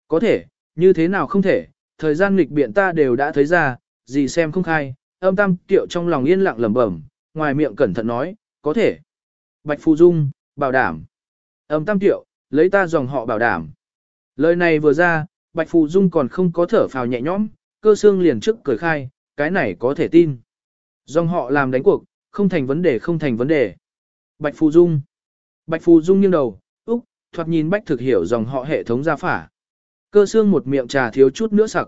Có thể, như thế nào không thể, thời gian nghịch biện ta đều đã thấy ra, gì xem không khai, âm tam tiểu trong lòng yên lặng lẩm bẩm, ngoài miệng cẩn thận nói, có thể. Bạch Phù Dung, bảo đảm. Âm tam tiệu, lấy ta dòng họ bảo đảm. Lời này vừa ra, Bạch Phù Dung còn không có thở phào nhẹ nhõm, cơ xương liền trước cười khai, cái này có thể tin. Dòng họ làm đánh cuộc, không thành vấn đề không thành vấn đề. Bạch Phù Dung. Bạch Phù Dung nghiêng đầu, úc, thoạt nhìn Bạch thực hiểu dòng họ hệ thống gia phả. Cơ xương một miệng trà thiếu chút nữa sặc.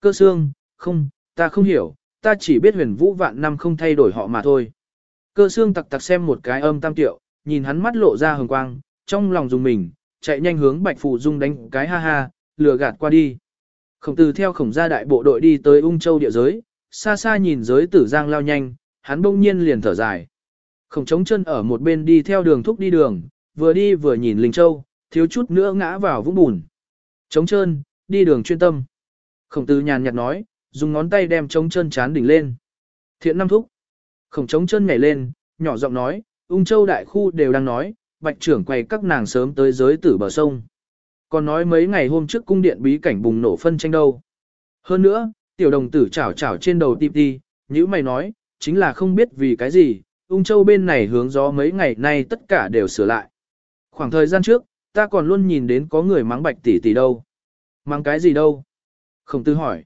Cơ xương, không, ta không hiểu, ta chỉ biết huyền vũ vạn năm không thay đổi họ mà thôi. Cơ xương tặc tặc xem một cái âm tam tiệu, nhìn hắn mắt lộ ra hừng quang, trong lòng dùng mình, chạy nhanh hướng Bạch Phù Dung đánh cái ha ha, lừa gạt qua đi. Khổng tử theo khổng gia đại bộ đội đi tới ung châu địa giới, xa xa nhìn giới tử giang lao nhanh, hắn bỗng nhiên liền thở dài. Khổng trống chân ở một bên đi theo đường thúc đi đường, vừa đi vừa nhìn Linh Châu, thiếu chút nữa ngã vào vũng bùn. Trống trơn, đi đường chuyên tâm. Khổng tử nhàn nhạt nói, dùng ngón tay đem trống chân chán đỉnh lên. Thiện năm thúc. Khổng trống chân nhảy lên, nhỏ giọng nói, ung châu đại khu đều đang nói, bạch trưởng quay các nàng sớm tới giới tử bờ sông. Còn nói mấy ngày hôm trước cung điện bí cảnh bùng nổ phân tranh đâu. Hơn nữa, tiểu đồng tử chảo chảo trên đầu tịp đi, như mày nói, chính là không biết vì cái gì, ung châu bên này hướng gió mấy ngày nay tất cả đều sửa lại. Khoảng thời gian trước, ta còn luôn nhìn đến có người mắng bạch tỷ tỷ đâu. Mắng cái gì đâu? Khổng tư hỏi.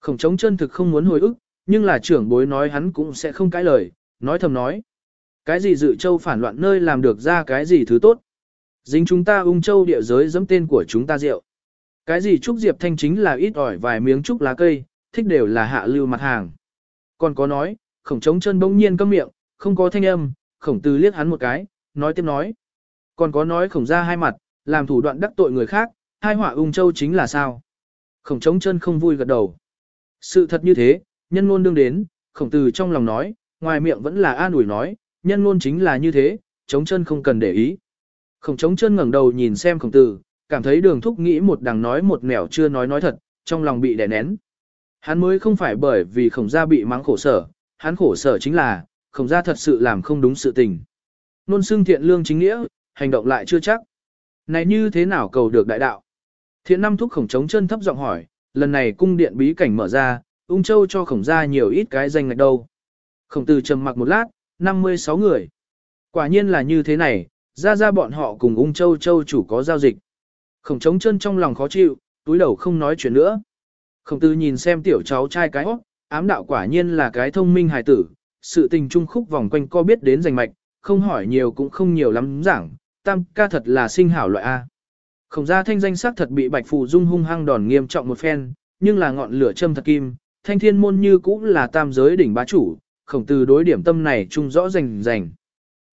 Khổng trống chân thực không muốn hồi ức, nhưng là trưởng bối nói hắn cũng sẽ không cãi lời, nói thầm nói. Cái gì dự châu phản loạn nơi làm được ra cái gì thứ tốt. Dính chúng ta ung châu địa giới dẫm tên của chúng ta rượu. Cái gì trúc diệp thanh chính là ít ỏi vài miếng trúc lá cây, thích đều là hạ lưu mặt hàng. Còn có nói, khổng trống chân bỗng nhiên câm miệng, không có thanh âm, khổng tư liếc hắn một cái, nói tiếp nói. Còn có nói khổng ra hai mặt, làm thủ đoạn đắc tội người khác, hai họa ung châu chính là sao. Khổng trống chân không vui gật đầu. Sự thật như thế, nhân ngôn đương đến, khổng tử trong lòng nói, ngoài miệng vẫn là an ủi nói, nhân ngôn chính là như thế, chống chân không cần để ý. Khổng chống chân ngẩng đầu nhìn xem khổng tử, cảm thấy đường thúc nghĩ một đằng nói một nẻo chưa nói nói thật, trong lòng bị đè nén. Hắn mới không phải bởi vì khổng gia bị mắng khổ sở, hắn khổ sở chính là, khổng gia thật sự làm không đúng sự tình. Nôn xưng thiện lương chính nghĩa, hành động lại chưa chắc. Này như thế nào cầu được đại đạo? Thiện năm thúc khổng chống chân thấp giọng hỏi, lần này cung điện bí cảnh mở ra, ung châu cho khổng gia nhiều ít cái danh ngạch đâu. Khổng tử trầm mặc một lát, 56 người. Quả nhiên là như thế này, ra ra bọn họ cùng ung châu châu chủ có giao dịch. Khổng trống chân trong lòng khó chịu, túi đầu không nói chuyện nữa. Khổng tử nhìn xem tiểu cháu trai cái óc, ám đạo quả nhiên là cái thông minh hài tử, sự tình trung khúc vòng quanh co biết đến danh mạch, không hỏi nhiều cũng không nhiều lắm giảng, tam ca thật là sinh hảo loại A. Khổng gia thanh danh sắc thật bị Bạch Phù Dung hung hăng đòn nghiêm trọng một phen, nhưng là ngọn lửa châm thật kim, thanh thiên môn như cũng là tam giới đỉnh bá chủ, khổng từ đối điểm tâm này trung rõ rành rành.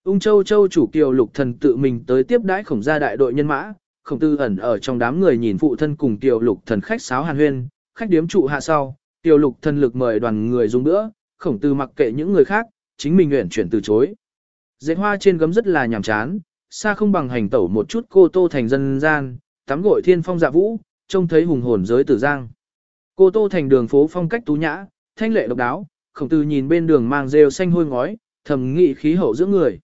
Ung châu châu chủ kiều lục thần tự mình tới tiếp đãi khổng gia đại đội nhân mã, khổng tư ẩn ở trong đám người nhìn phụ thân cùng kiều lục thần khách sáo hàn huyên, khách điếm trụ hạ sau, kiều lục thần lực mời đoàn người dùng nữa, khổng tư mặc kệ những người khác, chính mình nguyện chuyển từ chối. Dệt hoa trên gấm rất là nhàm chán, xa không bằng hành tẩu một chút cô tô thành dân gian, tắm gội thiên phong dạ vũ, trông thấy hùng hồn giới tử giang. Cô tô thành đường phố phong cách tú nhã, thanh lệ độc đáo, khổng tư nhìn bên đường mang rêu xanh hôi ngói, thầm nghị khí hậu giữa người.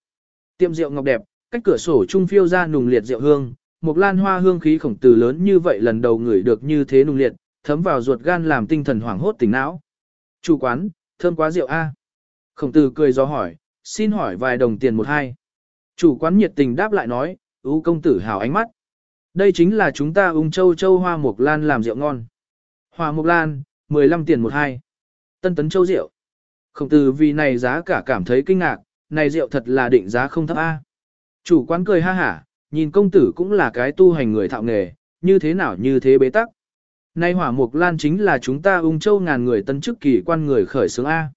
Tiệm rượu ngọc đẹp, cách cửa sổ trung phiêu ra nùng liệt rượu hương, một lan hoa hương khí khổng tử lớn như vậy lần đầu ngửi được như thế nùng liệt, thấm vào ruột gan làm tinh thần hoảng hốt tỉnh não. Chủ quán, thơm quá rượu a. Khổng tử cười gió hỏi, xin hỏi vài đồng tiền một hai. Chủ quán nhiệt tình đáp lại nói, ưu công tử hào ánh mắt. Đây chính là chúng ta ung châu châu hoa mục lan làm rượu ngon. Hoa mục lan, 15 tiền một hai. Tân tấn châu rượu. Khổng tử vì này giá cả cảm thấy kinh ngạc, này rượu thật là định giá không thấp a. Chủ quán cười ha hả, nhìn công tử cũng là cái tu hành người thạo nghề, như thế nào như thế bế tắc. Nay hỏa mục lan chính là chúng ta ung châu ngàn người tân chức kỳ quan người khởi xướng A.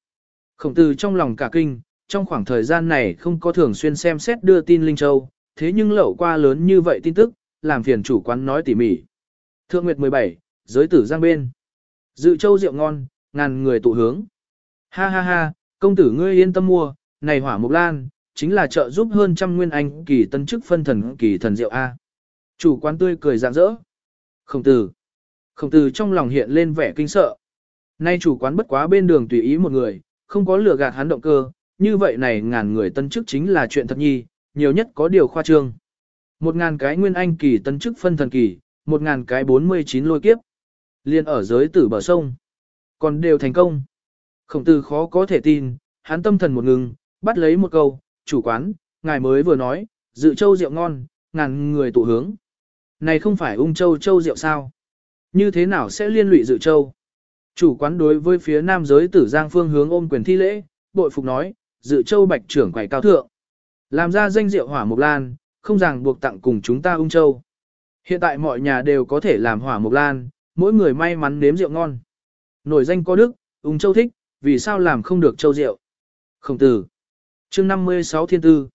Khổng tử trong lòng cả kinh, trong khoảng thời gian này không có thường xuyên xem xét đưa tin Linh Châu, thế nhưng lậu qua lớn như vậy tin tức, làm phiền chủ quán nói tỉ mỉ. Thượng Nguyệt 17, giới tử giang bên. Dự châu rượu ngon, ngàn người tụ hướng. Ha ha ha, công tử ngươi yên tâm mua, này hỏa mục lan, chính là trợ giúp hơn trăm nguyên anh kỳ tân chức phân thần kỳ thần rượu A. Chủ quán tươi cười rạng rỡ. Khổng tử. Khổng tử trong lòng hiện lên vẻ kinh sợ. Nay chủ quán bất quá bên đường tùy ý một người, không có lừa gạt hắn động cơ, như vậy này ngàn người tân chức chính là chuyện thật nhi, nhiều nhất có điều khoa trương. Một ngàn cái nguyên anh kỳ tân chức phân thần kỳ, một ngàn cái 49 lôi kiếp. Liên ở giới tử bờ sông. Còn đều thành công. Khổng tử khó có thể tin, hắn tâm thần một ngừng, bắt lấy một câu, chủ quán, ngài mới vừa nói, dự châu rượu ngon, ngàn người tụ hướng. Này không phải ung châu châu rượu sao? Như thế nào sẽ liên lụy dự châu? Chủ quán đối với phía nam giới tử giang phương hướng ôm quyền thi lễ, bội phục nói, dự châu bạch trưởng quầy cao thượng. Làm ra danh rượu hỏa mục lan, không ràng buộc tặng cùng chúng ta ung châu. Hiện tại mọi nhà đều có thể làm hỏa mục lan, mỗi người may mắn nếm rượu ngon. Nổi danh có đức, ung châu thích, vì sao làm không được châu rượu? Không từ chương 56 thiên tư.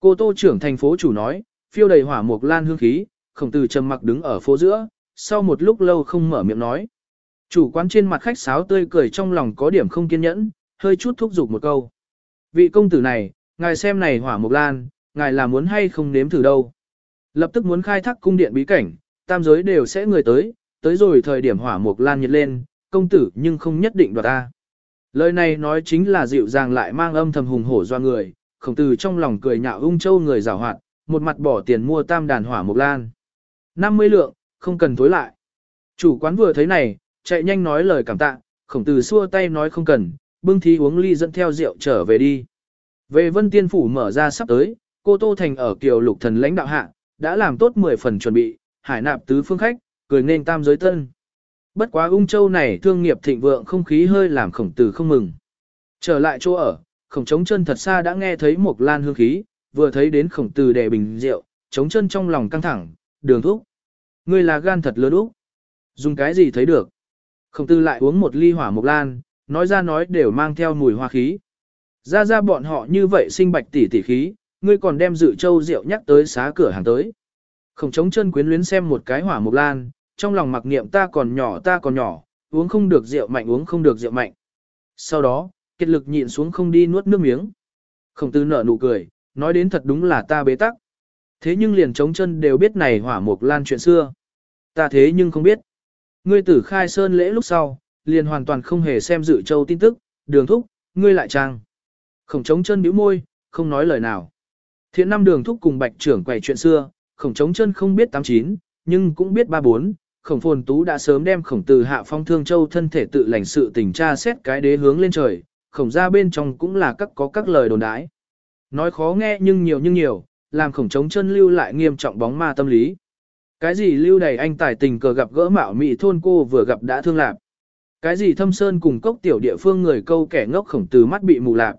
Cô tô trưởng thành phố chủ nói, phiêu đầy hỏa mục lan hương khí, khổng tử trầm mặc đứng ở phố giữa, sau một lúc lâu không mở miệng nói. Chủ quán trên mặt khách sáo tươi cười trong lòng có điểm không kiên nhẫn, hơi chút thúc giục một câu. Vị công tử này, ngài xem này hỏa mục lan, ngài là muốn hay không nếm thử đâu. Lập tức muốn khai thác cung điện bí cảnh, tam giới đều sẽ người tới, tới rồi thời điểm hỏa mục lan nhiệt lên, công tử nhưng không nhất định đoạt ta. Lời này nói chính là dịu dàng lại mang âm thầm hùng hổ do người, khổng tử trong lòng cười nhạo ung châu người giảo hoạt, một mặt bỏ tiền mua tam đàn hỏa mục lan. 50 lượng, không cần tối lại. Chủ quán vừa thấy này, chạy nhanh nói lời cảm tạ, khổng tử xua tay nói không cần, bưng thí uống ly dẫn theo rượu trở về đi. Về vân tiên phủ mở ra sắp tới, cô Tô Thành ở kiều lục thần lãnh đạo hạ, đã làm tốt 10 phần chuẩn bị, hải nạp tứ phương khách, cười nên tam giới tân. Bất quá ung châu này thương nghiệp thịnh vượng không khí hơi làm khổng tử không mừng. Trở lại chỗ ở, khổng trống chân thật xa đã nghe thấy một lan hương khí, vừa thấy đến khổng tử đè bình rượu, trống chân trong lòng căng thẳng, đường thúc. Ngươi là gan thật lớn úc. Dùng cái gì thấy được. Khổng tử lại uống một ly hỏa mộc lan, nói ra nói đều mang theo mùi hoa khí. Ra ra bọn họ như vậy sinh bạch tỷ tỷ khí, ngươi còn đem dự châu rượu nhắc tới xá cửa hàng tới. Khổng trống chân quyến luyến xem một cái hỏa mục lan, trong lòng mặc niệm ta còn nhỏ ta còn nhỏ, uống không được rượu mạnh uống không được rượu mạnh. Sau đó, kết lực nhịn xuống không đi nuốt nước miếng. Khổng tư nở nụ cười, nói đến thật đúng là ta bế tắc. Thế nhưng liền trống chân đều biết này hỏa mục lan chuyện xưa. Ta thế nhưng không biết. Ngươi tử khai sơn lễ lúc sau, liền hoàn toàn không hề xem dự châu tin tức, đường thúc, ngươi lại trang. Khổng trống chân bĩu môi, không nói lời nào. Thiện năm đường thúc cùng bạch trưởng quầy chuyện xưa, khổng trống chân không biết 89, nhưng cũng biết 34, khổng phồn tú đã sớm đem khổng từ hạ phong thương châu thân thể tự lành sự tình tra xét cái đế hướng lên trời, khổng ra bên trong cũng là các có các lời đồn đãi. Nói khó nghe nhưng nhiều nhưng nhiều, làm khổng trống chân lưu lại nghiêm trọng bóng ma tâm lý. Cái gì lưu đầy anh tài tình cờ gặp gỡ mạo mị thôn cô vừa gặp đã thương lạc. Cái gì thâm sơn cùng cốc tiểu địa phương người câu kẻ ngốc khổng từ mắt bị mù lạc.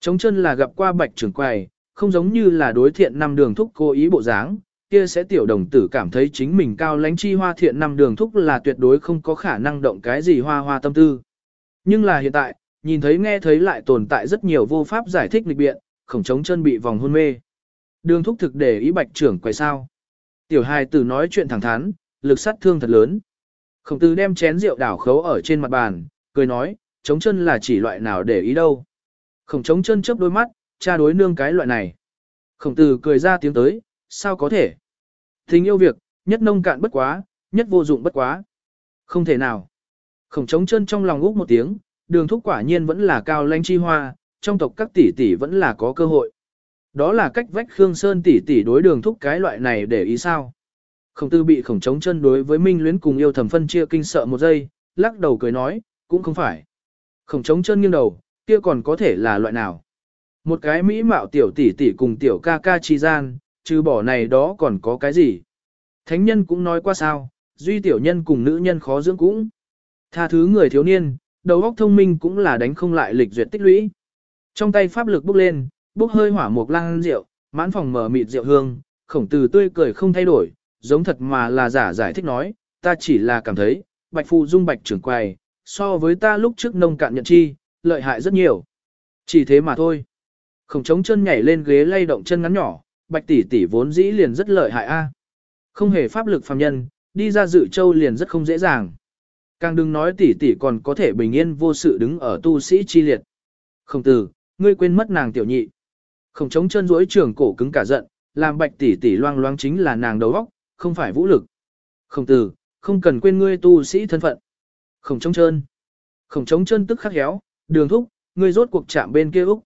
Chống chân là gặp qua bạch trưởng quầy, không giống như là đối thiện năm đường thúc cố ý bộ dáng, kia sẽ tiểu đồng tử cảm thấy chính mình cao lãnh chi hoa thiện năm đường thúc là tuyệt đối không có khả năng động cái gì hoa hoa tâm tư. Nhưng là hiện tại, nhìn thấy nghe thấy lại tồn tại rất nhiều vô pháp giải thích lịch biện, khổng trống chân bị vòng hôn mê. Đường thúc thực để ý bạch trưởng quay sao. Tiểu hài tử nói chuyện thẳng thắn, lực sát thương thật lớn. Khổng tử đem chén rượu đảo khấu ở trên mặt bàn, cười nói, trống chân là chỉ loại nào để ý đâu. Khổng trống chân chớp đôi mắt, cha đối nương cái loại này. Khổng tử cười ra tiếng tới, sao có thể? Tình yêu việc, nhất nông cạn bất quá, nhất vô dụng bất quá. Không thể nào. Khổng trống chân trong lòng úc một tiếng, đường thúc quả nhiên vẫn là cao lãnh chi hoa, trong tộc các tỷ tỷ vẫn là có cơ hội. Đó là cách vách Khương Sơn tỷ tỷ đối đường thúc cái loại này để ý sao. Khổng tư bị khổng trống chân đối với minh luyến cùng yêu thầm phân chia kinh sợ một giây, lắc đầu cười nói, cũng không phải. Khổng trống chân nghiêng đầu, kia còn có thể là loại nào. Một cái mỹ mạo tiểu tỷ tỷ cùng tiểu ca ca chi gian, trừ bỏ này đó còn có cái gì. Thánh nhân cũng nói qua sao, duy tiểu nhân cùng nữ nhân khó dưỡng cũng. Tha thứ người thiếu niên, đầu óc thông minh cũng là đánh không lại lịch duyệt tích lũy. Trong tay pháp lực bốc lên, bốc hơi hỏa mục lang rượu, mãn phòng mở mịt rượu hương, khổng tử tươi cười không thay đổi, giống thật mà là giả giải thích nói, ta chỉ là cảm thấy, bạch phụ dung bạch trưởng quầy, so với ta lúc trước nông cạn nhận chi, lợi hại rất nhiều. Chỉ thế mà thôi. Khổng trống chân nhảy lên ghế lay động chân ngắn nhỏ, bạch tỷ tỷ vốn dĩ liền rất lợi hại a. Không hề pháp lực phàm nhân, đi ra dự châu liền rất không dễ dàng. Càng đừng nói tỷ tỷ còn có thể bình yên vô sự đứng ở tu sĩ chi liệt. Không từ, ngươi quên mất nàng tiểu nhị. khổng trống chân duỗi trường cổ cứng cả giận, làm bạch tỷ tỷ loang loang chính là nàng đầu óc, không phải vũ lực. khổng tử, không cần quên ngươi tu sĩ thân phận. khổng trống chân. khổng trống chân tức khắc héo, đường thúc, ngươi rốt cuộc chạm bên kia úc.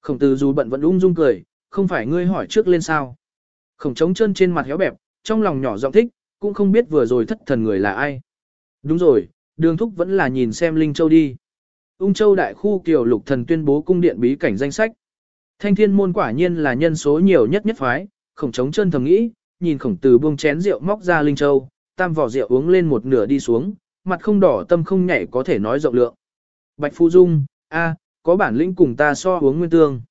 Khổng tử dù bận vẫn ung dung cười, không phải ngươi hỏi trước lên sao. Khổng trống chân trên mặt héo bẹp, trong lòng nhỏ giọng thích, cũng không biết vừa rồi thất thần người là ai. Đúng rồi, đường thúc vẫn là nhìn xem Linh Châu đi. Ung Châu đại khu kiều lục thần tuyên bố cung điện bí cảnh danh sách. Thanh thiên môn quả nhiên là nhân số nhiều nhất nhất phái, khổng trống chân thầm nghĩ, nhìn khổng tử buông chén rượu móc ra Linh Châu, tam vỏ rượu uống lên một nửa đi xuống, mặt không đỏ tâm không nhảy có thể nói rộng lượng. Bạch Phu Dung, a, có bản lĩnh cùng ta so uống nguyên tương.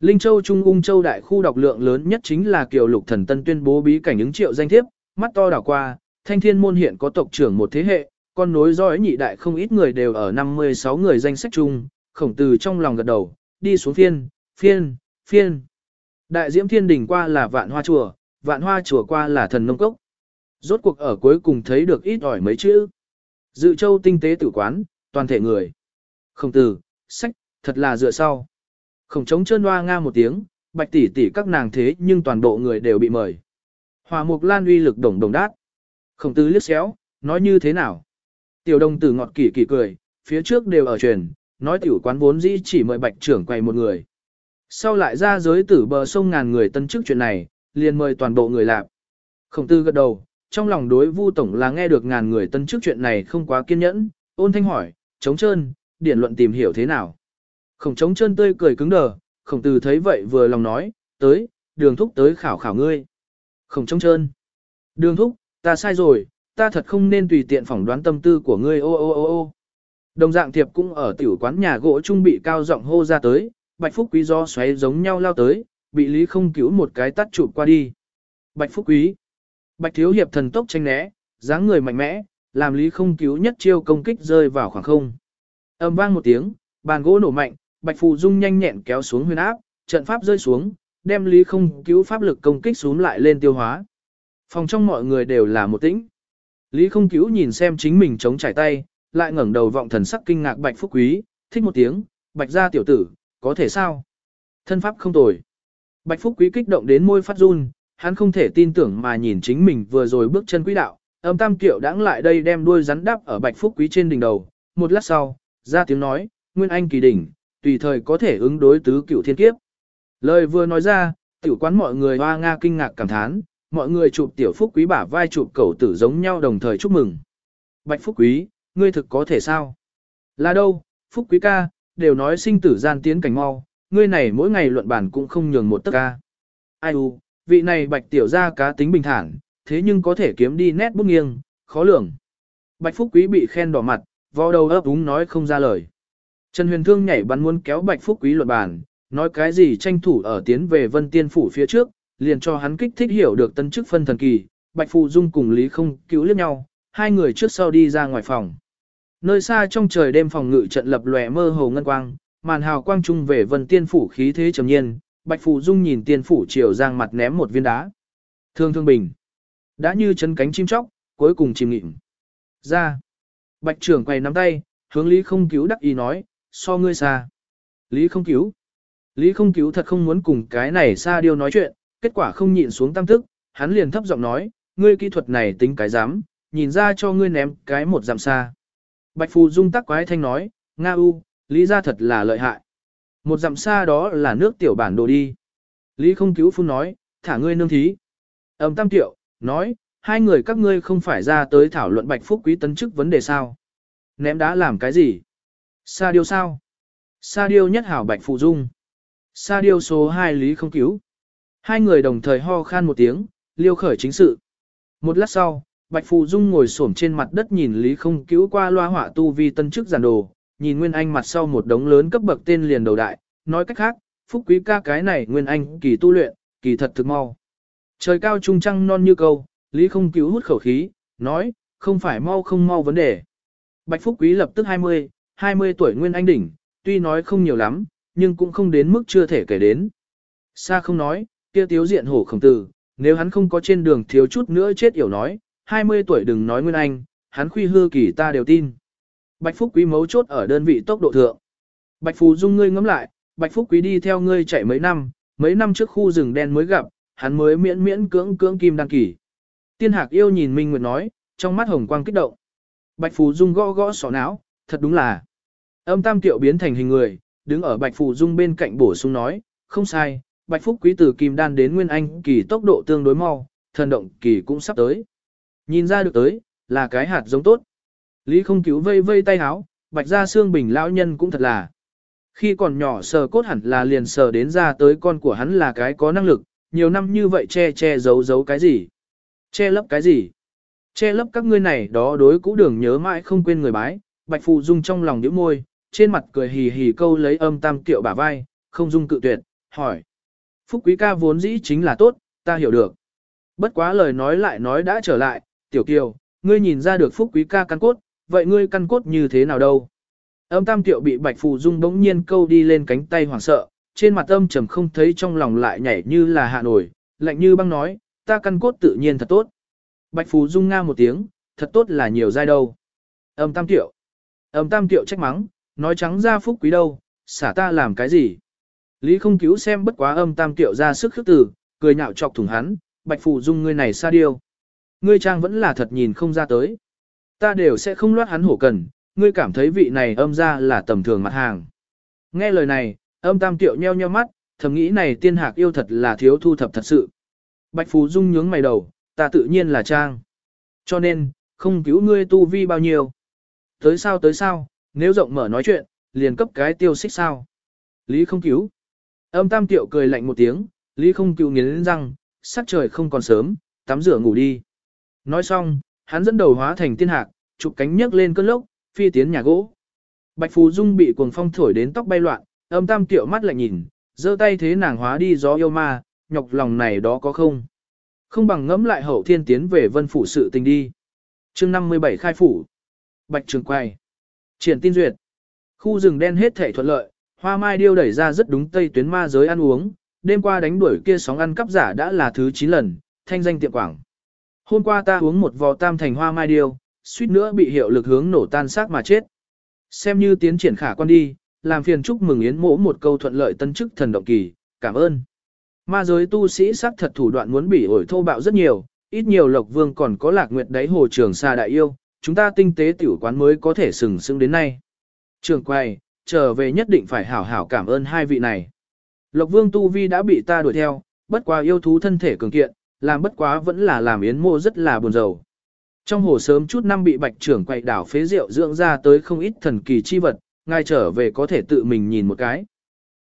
Linh Châu Trung Ung Châu đại khu đọc lượng lớn nhất chính là Kiều Lục Thần Tân tuyên bố bí cảnh ứng triệu danh thiếp, mắt to đảo qua, Thanh Thiên môn hiện có tộc trưởng một thế hệ, con nối dõi nhị đại không ít người đều ở 56 người danh sách chung, khổng tử trong lòng gật đầu, đi xuống phiên, phiên, phiên. Đại diễm thiên đỉnh qua là vạn hoa chùa, vạn hoa chùa qua là thần nông cốc. Rốt cuộc ở cuối cùng thấy được ít ỏi mấy chữ. Dự châu tinh tế tử quán, toàn thể người. Khổng tử, sách, thật là dựa sau. Khổng trống trơn hoa nga một tiếng, bạch tỷ tỷ các nàng thế nhưng toàn bộ người đều bị mời. Hòa mục lan uy lực đồng đồng đát. Khổng tử liếc xéo, nói như thế nào? Tiểu đồng tử ngọt kỳ kỳ cười, phía trước đều ở truyền, nói tiểu quán vốn dĩ chỉ mời bạch trưởng quay một người. Sau lại ra giới tử bờ sông ngàn người tân chức chuyện này, liền mời toàn bộ người làm. Khổng tư gật đầu, trong lòng đối vu tổng là nghe được ngàn người tân chức chuyện này không quá kiên nhẫn, ôn thanh hỏi, chống trơn, điển luận tìm hiểu thế nào. Khổng chống trơn tươi cười cứng đờ, khổng tư thấy vậy vừa lòng nói, tới, đường thúc tới khảo khảo ngươi. Khổng chống trơn Đường thúc, ta sai rồi, ta thật không nên tùy tiện phỏng đoán tâm tư của ngươi ô ô ô ô. Đồng dạng thiệp cũng ở tiểu quán nhà gỗ trung bị cao giọng hô ra tới, Bạch Phúc Quý do xoáy giống nhau lao tới, bị Lý không cứu một cái tắt chụp qua đi. Bạch Phúc Quý. Bạch Thiếu Hiệp thần tốc tranh né, dáng người mạnh mẽ, làm Lý không cứu nhất chiêu công kích rơi vào khoảng không. ầm vang một tiếng, bàn gỗ nổ mạnh, Bạch Phù Dung nhanh nhẹn kéo xuống huyền áp, trận pháp rơi xuống, đem Lý không cứu pháp lực công kích xuống lại lên tiêu hóa. Phòng trong mọi người đều là một tĩnh. Lý không cứu nhìn xem chính mình chống trải tay, lại ngẩng đầu vọng thần sắc kinh ngạc Bạch Phúc Quý, thích một tiếng, Bạch gia tiểu tử, có thể sao? Thân pháp không tồi. Bạch Phúc Quý kích động đến môi phát run, hắn không thể tin tưởng mà nhìn chính mình vừa rồi bước chân quỹ đạo, âm tam kiệu đãng lại đây đem đuôi rắn đắp ở Bạch Phúc Quý trên đỉnh đầu, một lát sau, ra tiếng nói, Nguyên Anh kỳ đỉnh, tùy thời có thể ứng đối tứ cựu thiên kiếp. Lời vừa nói ra, tiểu quán mọi người hoa nga kinh ngạc cảm thán, mọi người chụp tiểu phúc quý bả vai chụp cầu tử giống nhau đồng thời chúc mừng. Bạch phúc quý, ngươi thực có thể sao? Là đâu, phúc quý ca, đều nói sinh tử gian tiến cảnh mau, ngươi này mỗi ngày luận bản cũng không nhường một tấc ca. Ai u, vị này bạch tiểu ra cá tính bình thản, thế nhưng có thể kiếm đi nét bút nghiêng, khó lường. Bạch phúc quý bị khen đỏ mặt, vò đầu ấp úng nói không ra lời. Trần Huyền Thương nhảy bắn muốn kéo Bạch Phúc Quý luận bàn, nói cái gì tranh thủ ở tiến về Vân Tiên Phủ phía trước, liền cho hắn kích thích hiểu được tân chức phân thần kỳ, Bạch Phù Dung cùng Lý không cứu liếc nhau, hai người trước sau đi ra ngoài phòng. Nơi xa trong trời đêm phòng ngự trận lập lòe mơ hồ ngân quang, màn hào quang trung về vân tiên phủ khí thế trầm nhiên, Bạch Phù Dung nhìn tiên phủ chiều giang mặt ném một viên đá. Thương thương bình. Đã như chân cánh chim chóc, cuối cùng chìm nghịm. Ra. Bạch trưởng quay nắm tay, hướng Lý không cứu đắc ý nói, so ngươi xa. Lý không cứu. Lý không cứu thật không muốn cùng cái này xa điều nói chuyện, kết quả không nhịn xuống tam tức, hắn liền thấp giọng nói, ngươi kỹ thuật này tính cái dám, nhìn ra cho ngươi ném cái một dặm xa. Bạch Phù Dung tắc quái thanh nói, Nga u, Lý ra thật là lợi hại. Một dặm xa đó là nước tiểu bản đồ đi. Lý không cứu phun nói, thả ngươi nương thí. Âm tam tiệu, nói, hai người các ngươi không phải ra tới thảo luận bạch phúc quý tấn chức vấn đề sao. Ném đá làm cái gì? Sa điêu sao? Sa điêu nhất hảo bạch phụ dung. Sa điêu số 2 lý không cứu. Hai người đồng thời ho khan một tiếng, liêu khởi chính sự. Một lát sau, Bạch Phù Dung ngồi xổm trên mặt đất nhìn Lý không cứu qua loa họa tu vi tân chức giản đồ, nhìn Nguyên Anh mặt sau một đống lớn cấp bậc tên liền đầu đại, nói cách khác, phúc quý ca cái này Nguyên Anh kỳ tu luyện, kỳ thật thực mau. Trời cao trung trăng non như câu, Lý không cứu hút khẩu khí, nói, không phải mau không mau vấn đề. Bạch Phúc Quý lập tức 20, 20 tuổi Nguyên Anh đỉnh, tuy nói không nhiều lắm, nhưng cũng không đến mức chưa thể kể đến. Sa không nói, kia tiếu diện hổ khổng tử, nếu hắn không có trên đường thiếu chút nữa chết yểu nói, 20 tuổi đừng nói Nguyên Anh, hắn khuy hư kỳ ta đều tin. Bạch Phúc Quý mấu chốt ở đơn vị tốc độ thượng. Bạch Phù Dung ngươi ngắm lại, Bạch Phúc Quý đi theo ngươi chạy mấy năm, mấy năm trước khu rừng đen mới gặp, hắn mới miễn miễn cưỡng cưỡng kim đăng kỳ. Tiên Hạc yêu nhìn Minh Nguyệt nói, trong mắt hồng quang kích động. Bạch Phù Dung gõ gõ sọ não, thật đúng là. Âm tam tiệu biến thành hình người, đứng ở Bạch Phù Dung bên cạnh bổ sung nói, không sai, Bạch Phúc Quý từ kim đan đến nguyên anh kỳ tốc độ tương đối mau, thần động kỳ cũng sắp tới. Nhìn ra được tới, là cái hạt giống tốt. Lý không cứu vây vây tay háo, Bạch ra xương bình lão nhân cũng thật là. Khi còn nhỏ sờ cốt hẳn là liền sờ đến ra tới con của hắn là cái có năng lực, nhiều năm như vậy che che giấu giấu cái gì. Che lấp cái gì? Che lấp các ngươi này đó đối cũ đường nhớ mãi không quên người bái, Bạch phụ Dung trong lòng nhíu môi, trên mặt cười hì hì câu lấy âm tam kiệu bả vai, không dung cự tuyệt, hỏi. Phúc quý ca vốn dĩ chính là tốt, ta hiểu được. Bất quá lời nói lại nói đã trở lại, tiểu kiều, ngươi nhìn ra được phúc quý ca căn cốt, vậy ngươi căn cốt như thế nào đâu? Âm tam tiệu bị bạch phù dung bỗng nhiên câu đi lên cánh tay hoảng sợ, trên mặt âm trầm không thấy trong lòng lại nhảy như là hạ nổi, lạnh như băng nói, ta căn cốt tự nhiên thật tốt. Bạch phù dung nga một tiếng, thật tốt là nhiều giai đâu. Âm tam tiệu. Âm tam tiệu trách mắng, nói trắng ra phúc quý đâu, xả ta làm cái gì? Lý không cứu xem bất quá âm tam tiệu ra sức khước tử, cười nhạo chọc thủng hắn, bạch phù dung ngươi này xa điêu. Ngươi trang vẫn là thật nhìn không ra tới. Ta đều sẽ không loát hắn hổ cần, ngươi cảm thấy vị này âm ra là tầm thường mặt hàng. Nghe lời này, âm tam tiệu nheo nheo mắt, thầm nghĩ này tiên hạc yêu thật là thiếu thu thập thật sự. Bạch Phú Dung nhướng mày đầu, ta tự nhiên là trang. Cho nên, không cứu ngươi tu vi bao nhiêu. Tới sao tới sao, nếu rộng mở nói chuyện, liền cấp cái tiêu xích sao. Lý không cứu. Âm tam tiệu cười lạnh một tiếng, Lý không cứu nghiến răng, sắc trời không còn sớm, tắm rửa ngủ đi. Nói xong, hắn dẫn đầu hóa thành tiên hạc, chụp cánh nhấc lên cơn lốc, phi tiến nhà gỗ. Bạch Phù Dung bị cuồng phong thổi đến tóc bay loạn, âm tam tiệu mắt lại nhìn, giơ tay thế nàng hóa đi gió yêu ma, nhọc lòng này đó có không? Không bằng ngẫm lại hậu thiên tiến về vân phủ sự tình đi. chương 57 khai phủ. Bạch trường quay. Triển tin duyệt. Khu rừng đen hết thể thuận lợi, hoa mai điêu đẩy ra rất đúng tây tuyến ma giới ăn uống, đêm qua đánh đuổi kia sóng ăn cắp giả đã là thứ 9 lần, thanh danh tiệm quảng. Hôm qua ta uống một vò tam thành hoa mai điêu, suýt nữa bị hiệu lực hướng nổ tan xác mà chết. Xem như tiến triển khả quan đi, làm phiền chúc mừng Yến mỗ một câu thuận lợi tân chức thần động kỳ, cảm ơn. Ma giới tu sĩ sắc thật thủ đoạn muốn bỉ ổi thô bạo rất nhiều, ít nhiều lộc vương còn có lạc nguyệt đáy hồ trường xa đại yêu, chúng ta tinh tế tiểu quán mới có thể sừng sững đến nay. Trường quay, trở về nhất định phải hảo hảo cảm ơn hai vị này. Lộc vương tu vi đã bị ta đuổi theo, bất quá yêu thú thân thể cường kiện, làm bất quá vẫn là làm yến mô rất là buồn rầu. Trong hồ sớm chút năm bị bạch trưởng quậy đảo phế rượu dưỡng ra tới không ít thần kỳ chi vật, ngài trở về có thể tự mình nhìn một cái.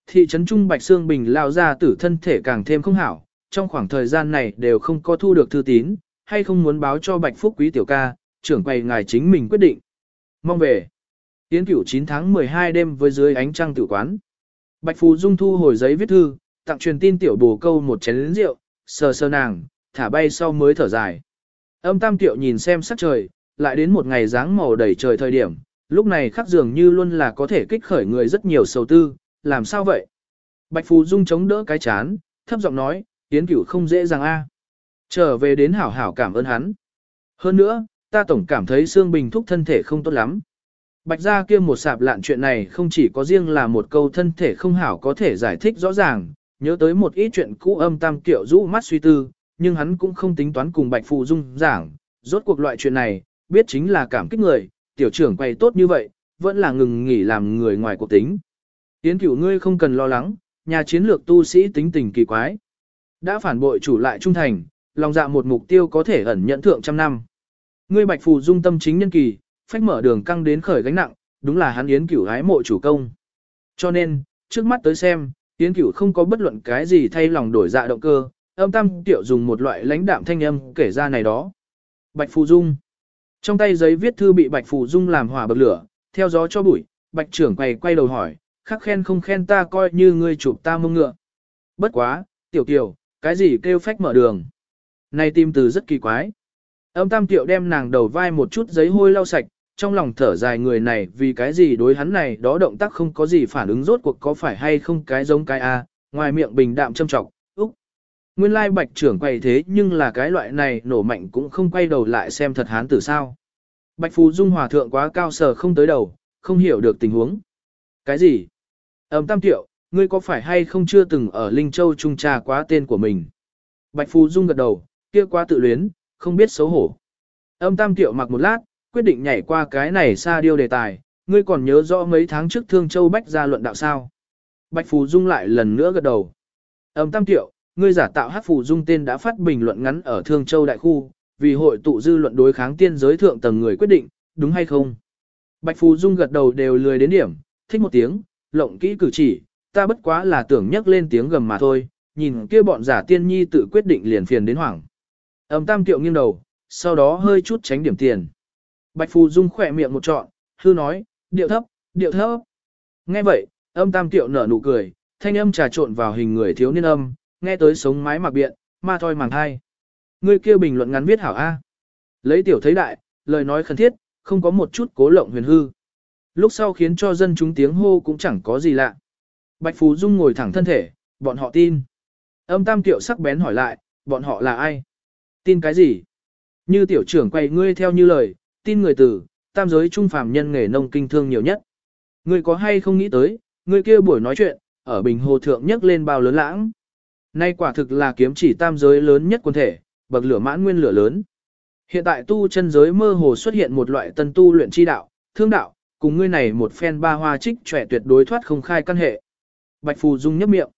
Thị trấn Trung Bạch Sương Bình lao ra tử thân thể càng thêm không hảo, trong khoảng thời gian này đều không có thu được thư tín, hay không muốn báo cho Bạch Phúc Quý tiểu ca, trưởng quầy ngài chính mình quyết định. Mong về. Tiến cửu 9 tháng 12 đêm với dưới ánh trăng tử quán. Bạch Phù Dung thu hồi giấy viết thư, tặng truyền tin tiểu bồ câu một chén rượu, sờ sờ nàng, thả bay sau mới thở dài. Âm tam tiệu nhìn xem sắc trời, lại đến một ngày dáng màu đầy trời thời điểm, lúc này khắc dường như luôn là có thể kích khởi người rất nhiều sầu tư, làm sao vậy? Bạch Phù Dung chống đỡ cái chán, thấp giọng nói, tiến Cửu không dễ dàng a. Trở về đến hảo hảo cảm ơn hắn. Hơn nữa, ta tổng cảm thấy xương Bình thúc thân thể không tốt lắm. Bạch gia kia một sạp lạn chuyện này không chỉ có riêng là một câu thân thể không hảo có thể giải thích rõ ràng, nhớ tới một ít chuyện cũ âm tam kiệu rũ mắt suy tư, nhưng hắn cũng không tính toán cùng Bạch Phù Dung giảng, rốt cuộc loại chuyện này, biết chính là cảm kích người, tiểu trưởng quay tốt như vậy, vẫn là ngừng nghỉ làm người ngoài cuộc tính. Yến cửu ngươi không cần lo lắng, nhà chiến lược tu sĩ tính tình kỳ quái. Đã phản bội chủ lại trung thành, lòng dạ một mục tiêu có thể ẩn nhận thượng trăm năm. Ngươi bạch phù dung tâm chính nhân kỳ, phách mở đường căng đến khởi gánh nặng, đúng là hắn yến cửu hái mộ chủ công. Cho nên, trước mắt tới xem, yến cửu không có bất luận cái gì thay lòng đổi dạ động cơ, âm tam tiểu dùng một loại lãnh đạm thanh âm kể ra này đó. Bạch phù dung. Trong tay giấy viết thư bị bạch phù dung làm hỏa bậc lửa, theo gió cho bụi, bạch trưởng quay quay đầu hỏi, khắc khen không khen ta coi như ngươi chụp ta mông ngựa. Bất quá, tiểu tiểu, cái gì kêu phách mở đường. Này tìm từ rất kỳ quái. Âm tam tiểu đem nàng đầu vai một chút giấy hôi lau sạch, trong lòng thở dài người này vì cái gì đối hắn này đó động tác không có gì phản ứng rốt cuộc có phải hay không cái giống cái A, ngoài miệng bình đạm châm trọng, úc. Nguyên lai bạch trưởng quay thế nhưng là cái loại này nổ mạnh cũng không quay đầu lại xem thật hán tử sao. Bạch phù Dung hòa thượng quá cao sờ không tới đầu, không hiểu được tình huống. Cái gì? Ẩm tam tiệu, ngươi có phải hay không chưa từng ở Linh Châu trung trà quá tên của mình? Bạch phù Dung gật đầu, kia quá tự luyến, không biết xấu hổ. Âm tam tiệu mặc một lát, quyết định nhảy qua cái này xa điêu đề tài, ngươi còn nhớ rõ mấy tháng trước Thương Châu Bách ra luận đạo sao? Bạch Phù Dung lại lần nữa gật đầu. Âm tam tiệu, ngươi giả tạo hát Phù Dung tên đã phát bình luận ngắn ở Thương Châu Đại Khu, vì hội tụ dư luận đối kháng tiên giới thượng tầng người quyết định, đúng hay không? Bạch Phù Dung gật đầu đều lười đến điểm, thích một tiếng, lộng kỹ cử chỉ, ta bất quá là tưởng nhắc lên tiếng gầm mà thôi, nhìn kia bọn giả tiên nhi tự quyết định liền phiền đến hoảng. Âm tam tiệu nghiêng đầu, sau đó hơi chút tránh điểm tiền. Bạch Phù Dung khỏe miệng một trọn, hư nói, điệu thấp, điệu thấp. Nghe vậy, âm tam tiểu nở nụ cười, thanh âm trà trộn vào hình người thiếu niên âm, nghe tới sống mái mặc biện, ma thôi màng hai. Người kia bình luận ngắn viết hảo A. Lấy tiểu thấy đại, lời nói khẩn thiết, không có một chút cố lộng huyền hư. Lúc sau khiến cho dân chúng tiếng hô cũng chẳng có gì lạ. Bạch Phú Dung ngồi thẳng thân thể, bọn họ tin. Âm tam tiểu sắc bén hỏi lại, bọn họ là ai? Tin cái gì? Như tiểu trưởng quay ngươi theo như lời, tin người từ, tam giới trung phàm nhân nghề nông kinh thương nhiều nhất. Ngươi có hay không nghĩ tới, ngươi kia buổi nói chuyện, ở Bình Hồ Thượng nhất lên bao lớn lãng. Nay quả thực là kiếm chỉ tam giới lớn nhất quân thể, bậc lửa mãn nguyên lửa lớn. Hiện tại tu chân giới mơ hồ xuất hiện một loại tân tu luyện chi đạo, thương đạo, cùng ngươi này một phen ba hoa trích trẻ tuyệt đối thoát không khai căn hệ. Bạch Phù Dung nhấp miệng.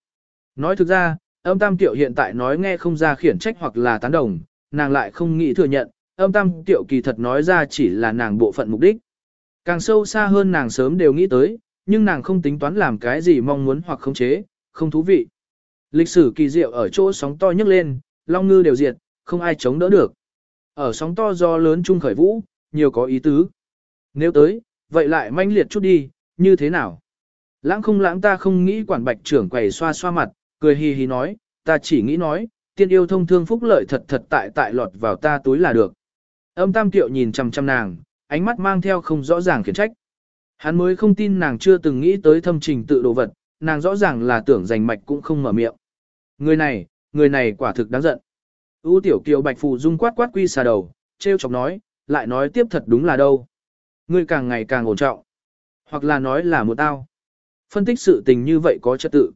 Nói thực ra, âm tam tiểu hiện tại nói nghe không ra khiển trách hoặc là tán đồng, nàng lại không nghĩ thừa nhận, âm tam tiểu kỳ thật nói ra chỉ là nàng bộ phận mục đích. Càng sâu xa hơn nàng sớm đều nghĩ tới, nhưng nàng không tính toán làm cái gì mong muốn hoặc khống chế, không thú vị. Lịch sử kỳ diệu ở chỗ sóng to nhấc lên, long ngư đều diệt, không ai chống đỡ được. Ở sóng to do lớn trung khởi vũ, nhiều có ý tứ. Nếu tới, vậy lại manh liệt chút đi, như thế nào? Lãng không lãng ta không nghĩ quản bạch trưởng quầy xoa xoa mặt, cười hì hì nói, ta chỉ nghĩ nói, tiên yêu thông thương phúc lợi thật thật tại tại lọt vào ta túi là được. Âm tam tiệu nhìn chằm chằm nàng, ánh mắt mang theo không rõ ràng khiển trách. Hắn mới không tin nàng chưa từng nghĩ tới thâm trình tự đồ vật, nàng rõ ràng là tưởng giành mạch cũng không mở miệng. Người này, người này quả thực đáng giận. U tiểu kiều bạch phù dung quát quát quy xà đầu, treo chọc nói, lại nói tiếp thật đúng là đâu. Ngươi càng ngày càng ổn trọng. Hoặc là nói là một tao. Phân tích sự tình như vậy có trật tự.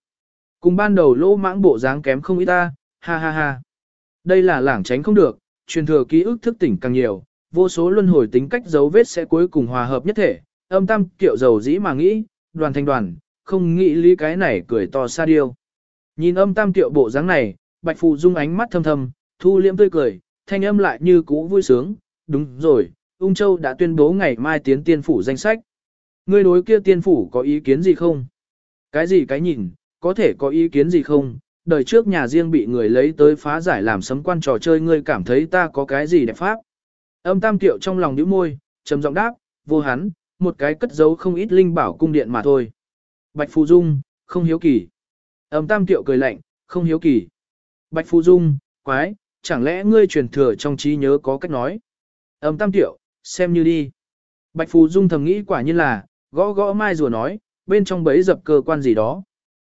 Cùng ban đầu lỗ mãng bộ dáng kém không ít ta, ha ha ha. Đây là lảng tránh không được, truyền thừa ký ức thức tỉnh càng nhiều, vô số luân hồi tính cách dấu vết sẽ cuối cùng hòa hợp nhất thể, âm tam kiệu dầu dĩ mà nghĩ, đoàn thành đoàn, không nghĩ lý cái này cười to xa điêu. Nhìn âm tam kiệu bộ dáng này, bạch phụ dung ánh mắt thâm thâm, thu liễm tươi cười, thanh âm lại như cũ vui sướng, đúng rồi, ung châu đã tuyên bố ngày mai tiến tiên phủ danh sách. Ngươi đối kia tiên phủ có ý kiến gì không? Cái gì cái nhìn, có thể có ý kiến gì không? Đời trước nhà riêng bị người lấy tới phá giải làm sấm quan trò chơi ngươi cảm thấy ta có cái gì đẹp pháp? Âm tam tiệu trong lòng nhíu môi, trầm giọng đáp, vô hắn, một cái cất giấu không ít linh bảo cung điện mà thôi. Bạch Phù Dung, không hiếu kỳ. Âm tam tiệu cười lạnh, không hiếu kỳ. Bạch Phù Dung, quái, chẳng lẽ ngươi truyền thừa trong trí nhớ có cách nói. Âm tam tiệu, xem như đi. Bạch Phù Dung thầm nghĩ quả nhiên là, gõ gõ mai rùa nói, bên trong bấy dập cơ quan gì đó.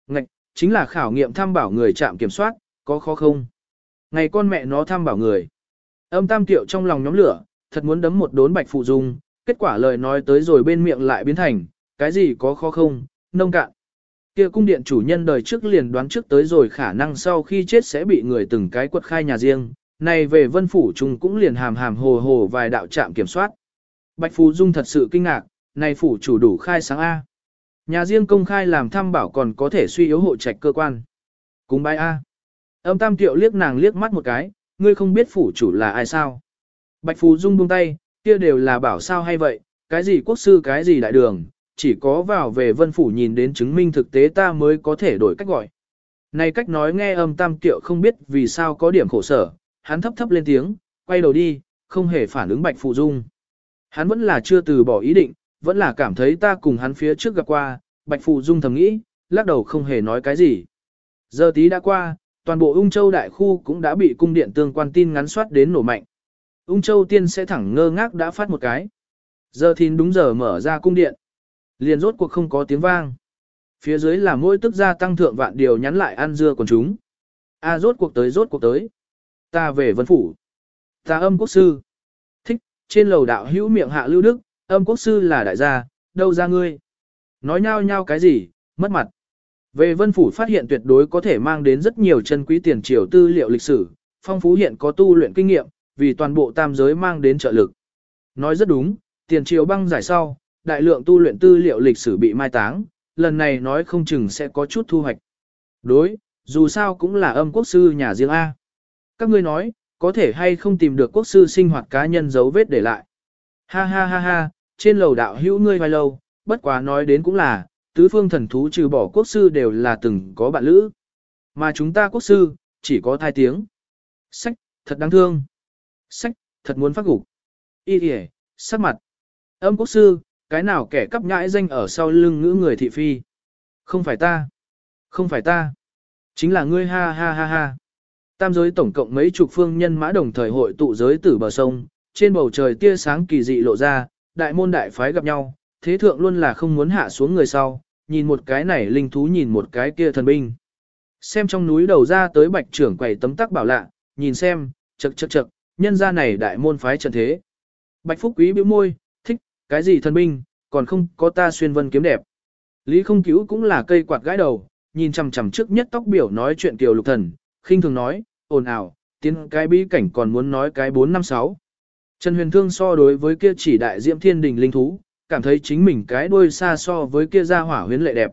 Ngạch, chính là khảo nghiệm thăm bảo người chạm kiểm soát, có khó không? Ngày con mẹ nó thăm bảo người. Âm tam tiệu trong lòng nhóm lửa, thật muốn đấm một đốn Bạch phụ Dung, kết quả lời nói tới rồi bên miệng lại biến thành, cái gì có khó không, nông cạn. Kia cung điện chủ nhân đời trước liền đoán trước tới rồi khả năng sau khi chết sẽ bị người từng cái quật khai nhà riêng, này về vân phủ chúng cũng liền hàm hàm hồ hồ vài đạo trạm kiểm soát. Bạch Phú Dung thật sự kinh ngạc, này phủ chủ đủ khai sáng A. Nhà riêng công khai làm thăm bảo còn có thể suy yếu hộ trạch cơ quan. Cúng bái A. Âm tam tiệu liếc nàng liếc mắt một cái, ngươi không biết phủ chủ là ai sao. Bạch Phú Dung buông tay, kia đều là bảo sao hay vậy, cái gì quốc sư cái gì đại đường, chỉ có vào về vân phủ nhìn đến chứng minh thực tế ta mới có thể đổi cách gọi. Này cách nói nghe âm tam tiệu không biết vì sao có điểm khổ sở, hắn thấp thấp lên tiếng, quay đầu đi, không hề phản ứng Bạch Phù Dung. Hắn vẫn là chưa từ bỏ ý định, vẫn là cảm thấy ta cùng hắn phía trước gặp qua, Bạch Phù Dung thầm nghĩ, lắc đầu không hề nói cái gì. Giờ tí đã qua, toàn bộ ung châu đại khu cũng đã bị cung điện tương quan tin ngắn soát đến nổ mạnh. Ung châu tiên sẽ thẳng ngơ ngác đã phát một cái. Giờ thìn đúng giờ mở ra cung điện. Liền rốt cuộc không có tiếng vang. Phía dưới là mỗi tức gia tăng thượng vạn điều nhắn lại ăn dưa của chúng. A rốt cuộc tới rốt cuộc tới. Ta về vân phủ. Ta âm quốc sư. Thích, trên lầu đạo hữu miệng hạ lưu đức, âm quốc sư là đại gia, đâu ra ngươi. Nói nhau nhau cái gì, mất mặt. Về vân phủ phát hiện tuyệt đối có thể mang đến rất nhiều chân quý tiền triều tư liệu lịch sử, phong phú hiện có tu luyện kinh nghiệm, vì toàn bộ tam giới mang đến trợ lực. Nói rất đúng, tiền triều băng giải sau, đại lượng tu luyện tư liệu lịch sử bị mai táng, lần này nói không chừng sẽ có chút thu hoạch. Đối, dù sao cũng là âm quốc sư nhà riêng A. Các ngươi nói, có thể hay không tìm được quốc sư sinh hoạt cá nhân dấu vết để lại. Ha ha ha ha, trên lầu đạo hữu ngươi vai lâu, bất quá nói đến cũng là, tứ phương thần thú trừ bỏ quốc sư đều là từng có bạn lữ. Mà chúng ta quốc sư, chỉ có thai tiếng. Sách, thật đáng thương. Sách, thật muốn phát gục. Y kìa, sắc mặt. Âm quốc sư, cái nào kẻ cắp nhãi danh ở sau lưng ngữ người thị phi. Không phải ta. Không phải ta. Chính là ngươi ha ha ha ha. Tam giới tổng cộng mấy chục phương nhân mã đồng thời hội tụ giới tử bờ sông, trên bầu trời tia sáng kỳ dị lộ ra, đại môn đại phái gặp nhau, thế thượng luôn là không muốn hạ xuống người sau, nhìn một cái này linh thú nhìn một cái kia thần binh. Xem trong núi đầu ra tới bạch trưởng quầy tấm tắc bảo lạ, nhìn xem, chật chật chật, nhân ra này đại môn phái trận thế. Bạch Phúc Quý bĩu môi, thích, cái gì thần binh, còn không có ta xuyên vân kiếm đẹp. Lý không cứu cũng là cây quạt gãi đầu, nhìn chằm chằm trước nhất tóc biểu nói chuyện kiều lục thần, khinh thường nói, ồn ào, tiến cái bí cảnh còn muốn nói cái 456. Trần Huyền Thương so đối với kia chỉ đại diễm thiên đình linh thú, cảm thấy chính mình cái đuôi xa so với kia ra hỏa huyến lệ đẹp.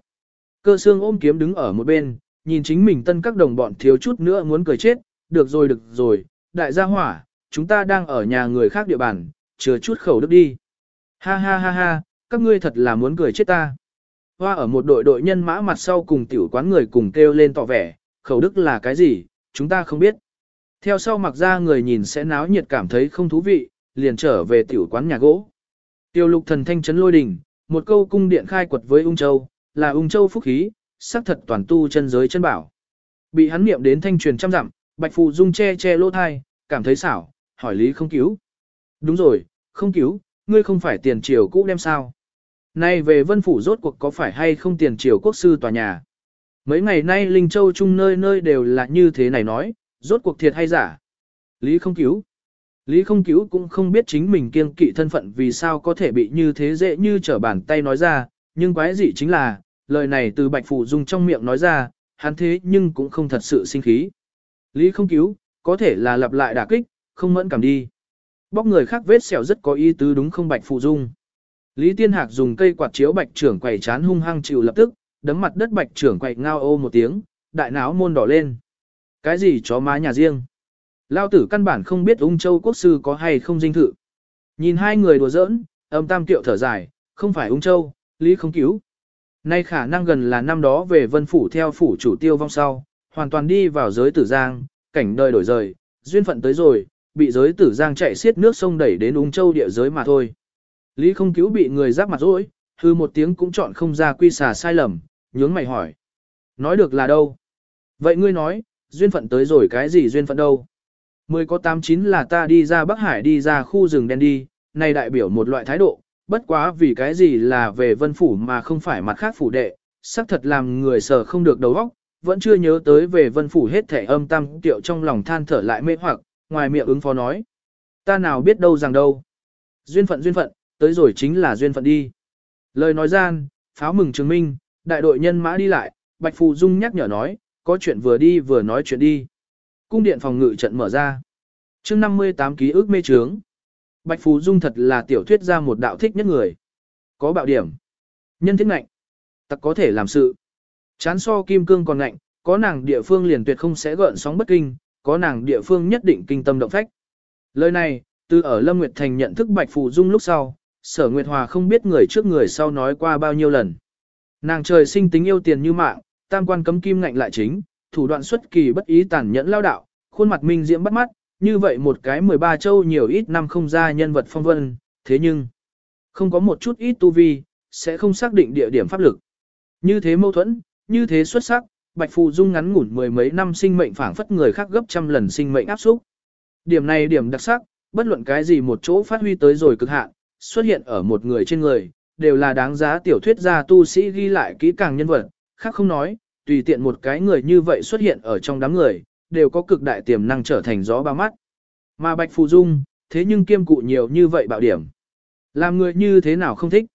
Cơ xương ôm kiếm đứng ở một bên, nhìn chính mình tân các đồng bọn thiếu chút nữa muốn cười chết, được rồi được rồi, đại gia hỏa, chúng ta đang ở nhà người khác địa bàn, chừa chút khẩu đức đi. Ha ha ha ha, các ngươi thật là muốn cười chết ta. Hoa ở một đội đội nhân mã mặt sau cùng tiểu quán người cùng kêu lên tỏ vẻ, khẩu đức là cái gì, chúng ta không biết. Theo sau mặc ra người nhìn sẽ náo nhiệt cảm thấy không thú vị, liền trở về tiểu quán nhà gỗ. Tiêu lục thần thanh chấn lôi đỉnh, một câu cung điện khai quật với ung châu, là ung châu phúc khí, sắc thật toàn tu chân giới chân bảo. Bị hắn niệm đến thanh truyền trăm dặm, bạch phù dung che che lỗ thai, cảm thấy xảo, hỏi lý không cứu. Đúng rồi, không cứu, ngươi không phải tiền triều cũ đem sao. Nay về vân phủ rốt cuộc có phải hay không tiền triều quốc sư tòa nhà. Mấy ngày nay Linh Châu chung nơi nơi đều là như thế này nói, rốt cuộc thiệt hay giả. Lý không cứu. Lý không cứu cũng không biết chính mình kiên kỵ thân phận vì sao có thể bị như thế dễ như trở bàn tay nói ra, nhưng quái gì chính là, lời này từ Bạch Phủ Dung trong miệng nói ra, hắn thế nhưng cũng không thật sự sinh khí. Lý không cứu, có thể là lặp lại đả kích, không mẫn cảm đi. Bóc người khác vết sẹo rất có ý tứ đúng không Bạch Phủ Dung. Lý Tiên Hạc dùng cây quạt chiếu Bạch trưởng quầy chán hung hăng chịu lập tức, đấm mặt đất Bạch trưởng quầy ngao ô một tiếng, đại náo môn đỏ lên. Cái gì chó má nhà riêng? Lao tử căn bản không biết ung châu quốc sư có hay không dinh thự. Nhìn hai người đùa giỡn, âm tam tiệu thở dài, không phải ung châu, lý không cứu. Nay khả năng gần là năm đó về vân phủ theo phủ chủ tiêu vong sau, hoàn toàn đi vào giới tử giang, cảnh đời đổi rời, duyên phận tới rồi, bị giới tử giang chạy xiết nước sông đẩy đến ung châu địa giới mà thôi. Lý không cứu bị người giáp mặt rỗi, hư một tiếng cũng chọn không ra quy xà sai lầm, nhướng mày hỏi. Nói được là đâu? Vậy ngươi nói, duyên phận tới rồi cái gì duyên phận đâu. Mười có tám chín là ta đi ra Bắc Hải đi ra khu rừng đen đi, này đại biểu một loại thái độ, bất quá vì cái gì là về vân phủ mà không phải mặt khác phủ đệ, xác thật làm người sở không được đầu óc, vẫn chưa nhớ tới về vân phủ hết thể âm tam tiệu trong lòng than thở lại mê hoặc, ngoài miệng ứng phó nói. Ta nào biết đâu rằng đâu. Duyên phận duyên phận, tới rồi chính là duyên phận đi. Lời nói gian, pháo mừng chứng minh, đại đội nhân mã đi lại, Bạch Phù Dung nhắc nhở nói, có chuyện vừa đi vừa nói chuyện đi. Cung điện phòng ngự trận mở ra. chương 58 ký ức mê trướng. Bạch Phù Dung thật là tiểu thuyết ra một đạo thích nhất người. Có bạo điểm. Nhân thiết ngạnh. Tặc có thể làm sự. Chán so kim cương còn ngạnh, có nàng địa phương liền tuyệt không sẽ gợn sóng bất kinh, có nàng địa phương nhất định kinh tâm động phách. Lời này, từ ở Lâm Nguyệt Thành nhận thức Bạch Phù Dung lúc sau, sở Nguyệt Hòa không biết người trước người sau nói qua bao nhiêu lần. Nàng trời sinh tính yêu tiền như mạng, tam quan cấm kim ngạnh lại chính, thủ đoạn xuất kỳ bất ý tàn nhẫn lao đạo, khuôn mặt minh diễm bắt mắt, như vậy một cái 13 châu nhiều ít năm không ra nhân vật phong vân, thế nhưng, không có một chút ít tu vi, sẽ không xác định địa điểm pháp lực. Như thế mâu thuẫn, như thế xuất sắc, Bạch Phù Dung ngắn ngủn mười mấy năm sinh mệnh phảng phất người khác gấp trăm lần sinh mệnh áp xúc. Điểm này điểm đặc sắc, bất luận cái gì một chỗ phát huy tới rồi cực hạn, xuất hiện ở một người trên người, đều là đáng giá tiểu thuyết gia tu sĩ ghi lại kỹ càng nhân vật, khác không nói, tùy tiện một cái người như vậy xuất hiện ở trong đám người, đều có cực đại tiềm năng trở thành gió ba mắt. Mà Bạch Phù Dung, thế nhưng kiêm cụ nhiều như vậy bạo điểm. Làm người như thế nào không thích.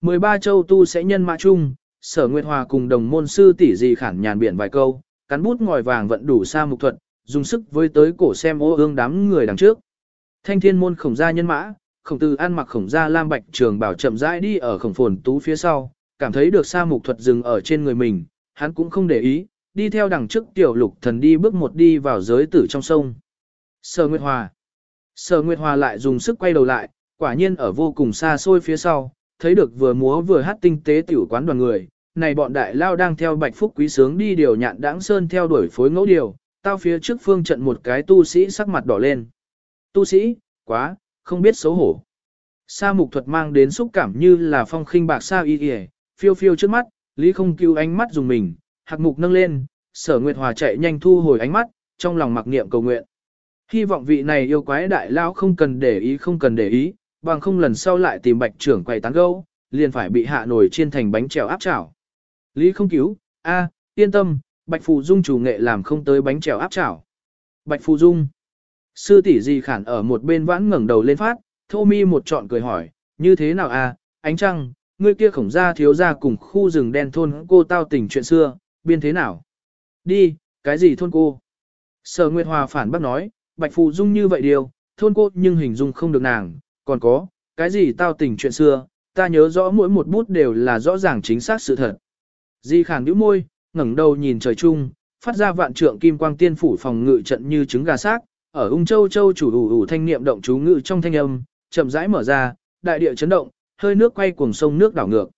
13 châu tu sẽ nhân mã chung, sở Nguyệt Hòa cùng đồng môn sư tỷ gì khản nhàn biển vài câu, cắn bút ngòi vàng vận đủ xa mục thuật, dùng sức với tới cổ xem ô ương đám người đằng trước. Thanh thiên môn khổng gia nhân mã, khổng tử an mặc khổng gia lam bạch trường bảo chậm rãi đi ở khổng phồn tú phía sau, cảm thấy được sa mục thuật dừng ở trên người mình, hắn cũng không để ý, đi theo đằng trước tiểu lục thần đi bước một đi vào giới tử trong sông. Sở Nguyệt Hòa Sở Nguyệt Hòa lại dùng sức quay đầu lại, quả nhiên ở vô cùng xa xôi phía sau, thấy được vừa múa vừa hát tinh tế tiểu quán đoàn người, này bọn đại lao đang theo bạch phúc quý sướng đi điều nhạn đãng sơn theo đuổi phối ngẫu điều, tao phía trước phương trận một cái tu sĩ sắc mặt đỏ lên. Tu sĩ, quá, không biết xấu hổ. Sa mục thuật mang đến xúc cảm như là phong khinh bạc sa y y, phiêu phiêu trước mắt, lý không cứu ánh mắt dùng mình, hạc mục nâng lên, sở nguyệt hòa chạy nhanh thu hồi ánh mắt, trong lòng mặc niệm cầu nguyện. Hy vọng vị này yêu quái đại lao không cần để ý không cần để ý, bằng không lần sau lại tìm bạch trưởng quay tán gâu, liền phải bị hạ nổi trên thành bánh trèo áp chảo. Lý không cứu, a, yên tâm, bạch phù dung chủ nghệ làm không tới bánh trèo áp chảo. Bạch phù dung. Sư tỷ gì khản ở một bên vãn ngẩng đầu lên phát, thô mi một trọn cười hỏi, như thế nào a, ánh trăng, ngươi kia khổng gia thiếu gia cùng khu rừng đen thôn cô tao tình chuyện xưa, biên thế nào? Đi, cái gì thôn cô? Sở Nguyệt Hòa phản bác nói, Bạch Phù Dung như vậy điều, thôn cô nhưng hình dung không được nàng, còn có, cái gì tao tình chuyện xưa, ta nhớ rõ mỗi một bút đều là rõ ràng chính xác sự thật. Di khẳng nhíu môi, ngẩng đầu nhìn trời chung, phát ra vạn trượng kim quang tiên phủ phòng ngự trận như trứng gà xác, ở ung châu châu chủ ủ ủ thanh niệm động chú ngự trong thanh âm, chậm rãi mở ra, đại địa chấn động, hơi nước quay cuồng sông nước đảo ngược.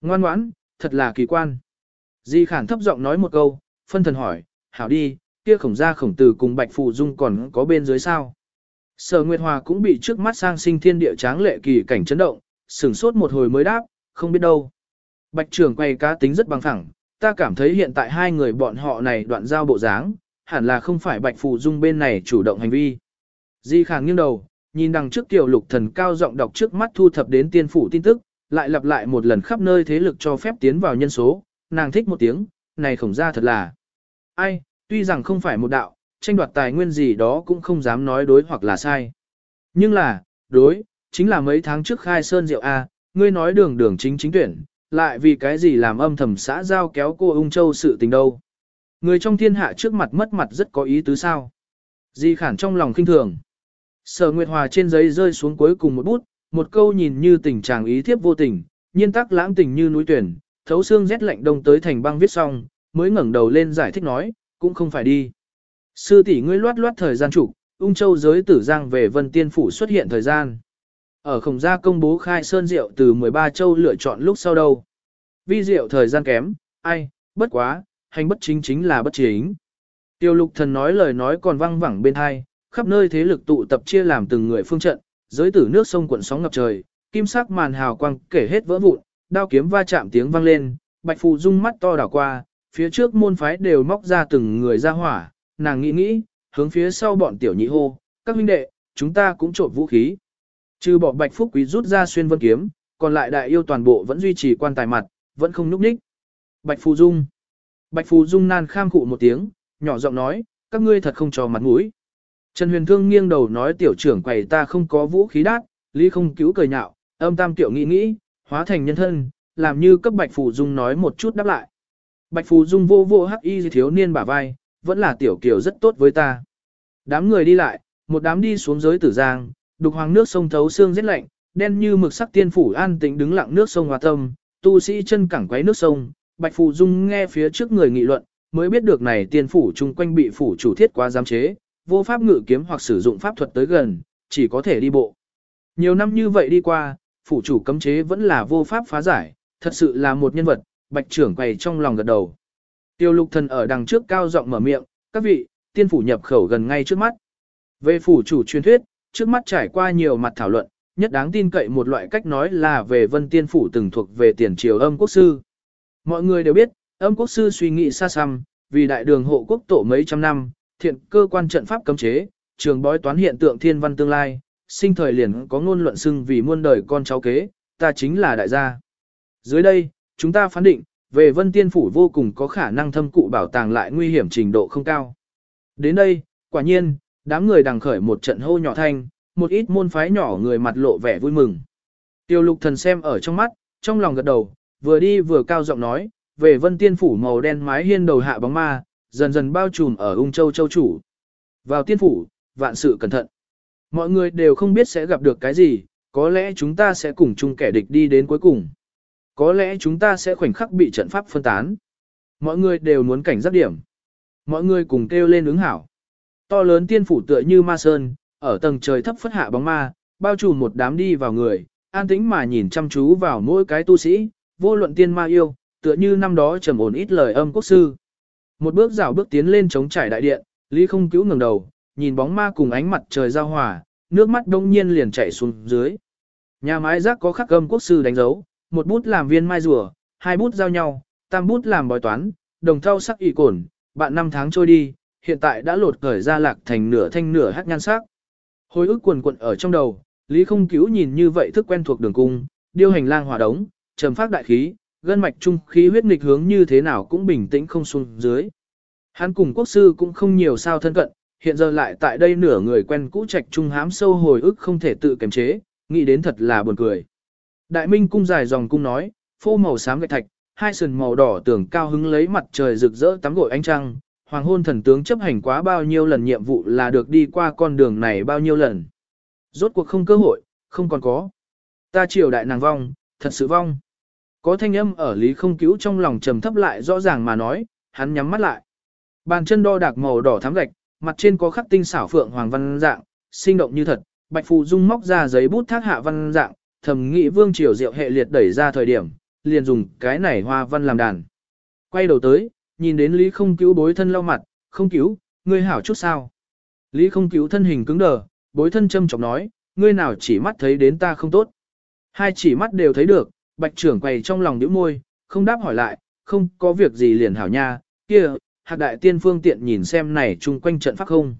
Ngoan ngoãn, thật là kỳ quan. Di khản thấp giọng nói một câu, phân thần hỏi, hảo đi, kia khổng gia khổng tử cùng bạch phụ dung còn có bên dưới sao. Sở Nguyệt Hòa cũng bị trước mắt sang sinh thiên địa tráng lệ kỳ cảnh chấn động, sửng sốt một hồi mới đáp, không biết đâu. Bạch trưởng quay cá tính rất bằng phẳng, ta cảm thấy hiện tại hai người bọn họ này đoạn giao bộ dáng, hẳn là không phải bạch phụ dung bên này chủ động hành vi. Di Khản nghiêng đầu, nhìn đằng trước tiểu lục thần cao giọng đọc trước mắt thu thập đến tiên phủ tin tức, lại lặp lại một lần khắp nơi thế lực cho phép tiến vào nhân số, nàng thích một tiếng, này khổng ra thật là. Ai, tuy rằng không phải một đạo, tranh đoạt tài nguyên gì đó cũng không dám nói đối hoặc là sai. Nhưng là, đối, chính là mấy tháng trước khai sơn diệu A, ngươi nói đường đường chính chính tuyển, lại vì cái gì làm âm thầm xã giao kéo cô ung châu sự tình đâu. Người trong thiên hạ trước mặt mất mặt rất có ý tứ sao. Di khản trong lòng kinh thường. Sở Nguyệt Hòa trên giấy rơi xuống cuối cùng một bút, một câu nhìn như tình trạng ý thiếp vô tình, nhiên tắc lãng tình như núi tuyển, thấu xương rét lạnh đông tới thành băng viết xong, mới ngẩng đầu lên giải thích nói, cũng không phải đi. Sư tỷ ngươi loát loát thời gian chủ, ung châu giới tử giang về vân tiên phủ xuất hiện thời gian. Ở khổng gia công bố khai sơn rượu từ 13 châu lựa chọn lúc sau đâu. Vi rượu thời gian kém, ai, bất quá, hành bất chính chính là bất chính. Tiêu lục thần nói lời nói còn văng vẳng bên hai, khắp nơi thế lực tụ tập chia làm từng người phương trận, giới tử nước sông cuộn sóng ngập trời, kim sắc màn hào quang kể hết vỡ vụn, đao kiếm va chạm tiếng vang lên, bạch phù dung mắt to đảo qua, phía trước môn phái đều móc ra từng người ra hỏa, nàng nghĩ nghĩ, hướng phía sau bọn tiểu nhị hô, các huynh đệ, chúng ta cũng trộn vũ khí. Trừ bỏ bạch phúc quý rút ra xuyên vân kiếm, còn lại đại yêu toàn bộ vẫn duy trì quan tài mặt, vẫn không nhúc nhích. Bạch Phù Dung. Bạch Phù Dung nan kham cụ một tiếng, nhỏ giọng nói, các ngươi thật không cho mặt mũi. Trần Huyền Thương nghiêng đầu nói tiểu trưởng quầy ta không có vũ khí đát, lý không cứu cười nhạo, âm tam tiểu nghĩ nghĩ, hóa thành nhân thân, làm như cấp Bạch Phù Dung nói một chút đáp lại. Bạch Phù Dung vô vô hắc y thiếu niên bả vai, vẫn là tiểu kiểu rất tốt với ta. Đám người đi lại, một đám đi xuống giới tử giang, đục hoàng nước sông thấu xương rất lạnh, đen như mực sắc tiên phủ an tĩnh đứng lặng nước sông hòa tâm, tu sĩ chân cẳng quấy nước sông, Bạch Phù Dung nghe phía trước người nghị luận, mới biết được này tiên phủ chung quanh bị phủ chủ thiết quá giám chế, vô pháp ngự kiếm hoặc sử dụng pháp thuật tới gần, chỉ có thể đi bộ. Nhiều năm như vậy đi qua, phủ chủ cấm chế vẫn là vô pháp phá giải, thật sự là một nhân vật, bạch trưởng quầy trong lòng gật đầu. Tiêu lục thần ở đằng trước cao giọng mở miệng, các vị, tiên phủ nhập khẩu gần ngay trước mắt. Về phủ chủ truyền thuyết, trước mắt trải qua nhiều mặt thảo luận, nhất đáng tin cậy một loại cách nói là về vân tiên phủ từng thuộc về tiền triều âm quốc sư. Mọi người đều biết, âm quốc sư suy nghĩ xa xăm, vì đại đường hộ quốc tổ mấy trăm năm, thiện cơ quan trận pháp cấm chế, trường bói toán hiện tượng thiên văn tương lai, sinh thời liền có ngôn luận xưng vì muôn đời con cháu kế, ta chính là đại gia. Dưới đây, chúng ta phán định, về vân tiên phủ vô cùng có khả năng thâm cụ bảo tàng lại nguy hiểm trình độ không cao. Đến đây, quả nhiên, đám người đằng khởi một trận hô nhỏ thanh, một ít môn phái nhỏ người mặt lộ vẻ vui mừng. Tiêu lục thần xem ở trong mắt, trong lòng gật đầu, vừa đi vừa cao giọng nói, về vân tiên phủ màu đen mái hiên đầu hạ bóng ma, dần dần bao trùm ở ung châu châu chủ. Vào tiên phủ, vạn sự cẩn thận. Mọi người đều không biết sẽ gặp được cái gì, có lẽ chúng ta sẽ cùng chung kẻ địch đi đến cuối cùng. Có lẽ chúng ta sẽ khoảnh khắc bị trận pháp phân tán. Mọi người đều muốn cảnh giác điểm. Mọi người cùng kêu lên ứng hảo. To lớn tiên phủ tựa như ma sơn, ở tầng trời thấp phất hạ bóng ma, bao trùm một đám đi vào người, an tĩnh mà nhìn chăm chú vào mỗi cái tu sĩ, vô luận tiên ma yêu, tựa như năm đó trầm ổn ít lời âm quốc sư. Một bước rảo bước tiến lên chống trải đại điện, Lý không cứu ngẩng đầu, nhìn bóng ma cùng ánh mặt trời giao hòa, nước mắt đông nhiên liền chảy xuống dưới. Nhà mái rác có khắc âm quốc sư đánh dấu, một bút làm viên mai rùa, hai bút giao nhau, tam bút làm bói toán, đồng thau sắc y cồn, bạn năm tháng trôi đi, hiện tại đã lột cởi ra lạc thành nửa thanh nửa hát nhan sắc. Hồi ức quần quận ở trong đầu, Lý không cứu nhìn như vậy thức quen thuộc đường cung, điêu hành lang hòa đống, trầm phát đại khí, gân mạch trung khí huyết nghịch hướng như thế nào cũng bình tĩnh không xuống dưới. Hắn cùng quốc sư cũng không nhiều sao thân cận, hiện giờ lại tại đây nửa người quen cũ trạch trung hám sâu hồi ức không thể tự kiềm chế, nghĩ đến thật là buồn cười. Đại minh cung dài dòng cung nói, phô màu xám gạch thạch, hai sườn màu đỏ tưởng cao hứng lấy mặt trời rực rỡ tắm gội ánh trăng, hoàng hôn thần tướng chấp hành quá bao nhiêu lần nhiệm vụ là được đi qua con đường này bao nhiêu lần. Rốt cuộc không cơ hội, không còn có. Ta triều đại nàng vong, thật sự vong. Có thanh âm ở lý không cứu trong lòng trầm thấp lại rõ ràng mà nói, hắn nhắm mắt lại. Bàn chân đo đạc màu đỏ thắm gạch, mặt trên có khắc tinh xảo phượng hoàng văn dạng, sinh động như thật. Bạch Phù Dung móc ra giấy bút thác hạ văn dạng, thầm nghĩ vương triều diệu hệ liệt đẩy ra thời điểm, liền dùng cái này hoa văn làm đàn. Quay đầu tới, nhìn đến Lý không cứu bối thân lau mặt, không cứu, ngươi hảo chút sao. Lý không cứu thân hình cứng đờ, bối thân châm chọc nói, ngươi nào chỉ mắt thấy đến ta không tốt. Hai chỉ mắt đều thấy được, bạch trưởng quầy trong lòng nhíu môi, không đáp hỏi lại, không có việc gì liền hảo nha, kia, hạc đại tiên phương tiện nhìn xem này chung quanh trận pháp không.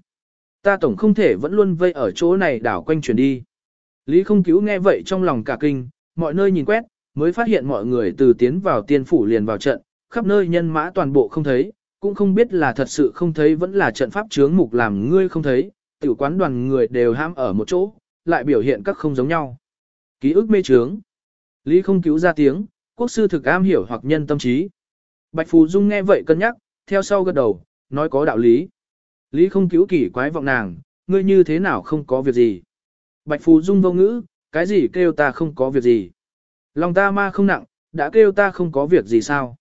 Ta tổng không thể vẫn luôn vây ở chỗ này đảo quanh chuyển đi. Lý không cứu nghe vậy trong lòng cả kinh, mọi nơi nhìn quét, mới phát hiện mọi người từ tiến vào tiên phủ liền vào trận, khắp nơi nhân mã toàn bộ không thấy, cũng không biết là thật sự không thấy vẫn là trận pháp chướng mục làm ngươi không thấy, tiểu quán đoàn người đều ham ở một chỗ, lại biểu hiện các không giống nhau. Ký ức mê trướng. Lý không cứu ra tiếng, quốc sư thực am hiểu hoặc nhân tâm trí. Bạch Phù Dung nghe vậy cân nhắc, theo sau gật đầu, nói có đạo lý. Lý không cứu kỳ quái vọng nàng, ngươi như thế nào không có việc gì. Bạch Phù Dung vô ngữ, cái gì kêu ta không có việc gì. Lòng ta ma không nặng, đã kêu ta không có việc gì sao.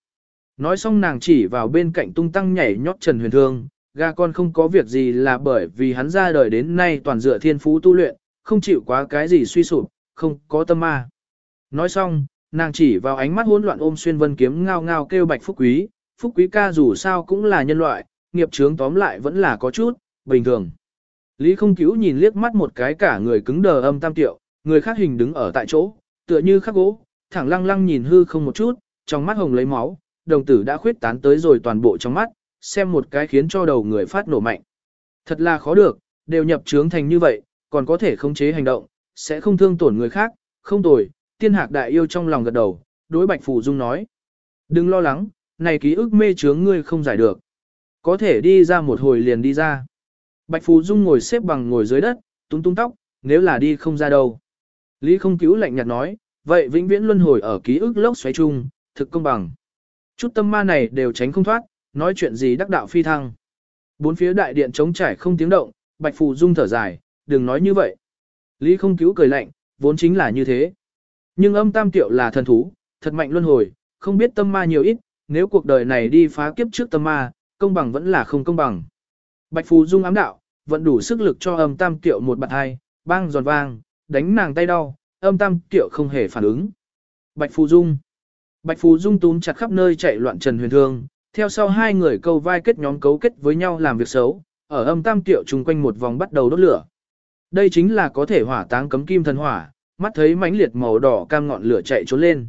Nói xong nàng chỉ vào bên cạnh tung tăng nhảy nhót Trần Huyền Thương, gà con không có việc gì là bởi vì hắn ra đời đến nay toàn dựa thiên phú tu luyện, không chịu quá cái gì suy sụp, không có tâm ma. Nói xong, nàng chỉ vào ánh mắt hỗn loạn ôm xuyên vân kiếm ngao ngao kêu bạch phúc quý, phúc quý ca dù sao cũng là nhân loại, nghiệp chướng tóm lại vẫn là có chút, bình thường. Lý không cứu nhìn liếc mắt một cái cả người cứng đờ âm tam tiệu, người khác hình đứng ở tại chỗ, tựa như khắc gỗ, thẳng lăng lăng nhìn hư không một chút, trong mắt hồng lấy máu, đồng tử đã khuyết tán tới rồi toàn bộ trong mắt, xem một cái khiến cho đầu người phát nổ mạnh. Thật là khó được, đều nhập trướng thành như vậy, còn có thể khống chế hành động, sẽ không thương tổn người khác, không tồi, tiên hạc đại yêu trong lòng gật đầu, đối Bạch Phù Dung nói. Đừng lo lắng, này ký ức mê chướng ngươi không giải được. Có thể đi ra một hồi liền đi ra. Bạch Phù Dung ngồi xếp bằng ngồi dưới đất, tung tung tóc, nếu là đi không ra đâu. Lý không cứu lạnh nhạt nói, vậy vĩnh viễn luân hồi ở ký ức lốc xoáy chung, thực công bằng. Chút tâm ma này đều tránh không thoát, nói chuyện gì đắc đạo phi thăng. Bốn phía đại điện trống trải không tiếng động, Bạch Phù Dung thở dài, đừng nói như vậy. Lý không cứu cười lạnh, vốn chính là như thế. Nhưng âm tam tiệu là thần thú, thật mạnh luân hồi, không biết tâm ma nhiều ít, nếu cuộc đời này đi phá kiếp trước tâm ma, công bằng vẫn là không công bằng. Bạch Phù Dung ám đạo, vẫn đủ sức lực cho âm tam tiệu một bạn hai, bang giòn vang, đánh nàng tay đau, âm tam tiệu không hề phản ứng. Bạch Phù Dung Bạch Phù Dung túm chặt khắp nơi chạy loạn Trần Huyền Thương, theo sau hai người câu vai kết nhóm cấu kết với nhau làm việc xấu, ở âm tam tiệu chung quanh một vòng bắt đầu đốt lửa. Đây chính là có thể hỏa táng cấm kim thần hỏa, mắt thấy mãnh liệt màu đỏ cam ngọn lửa chạy trốn lên.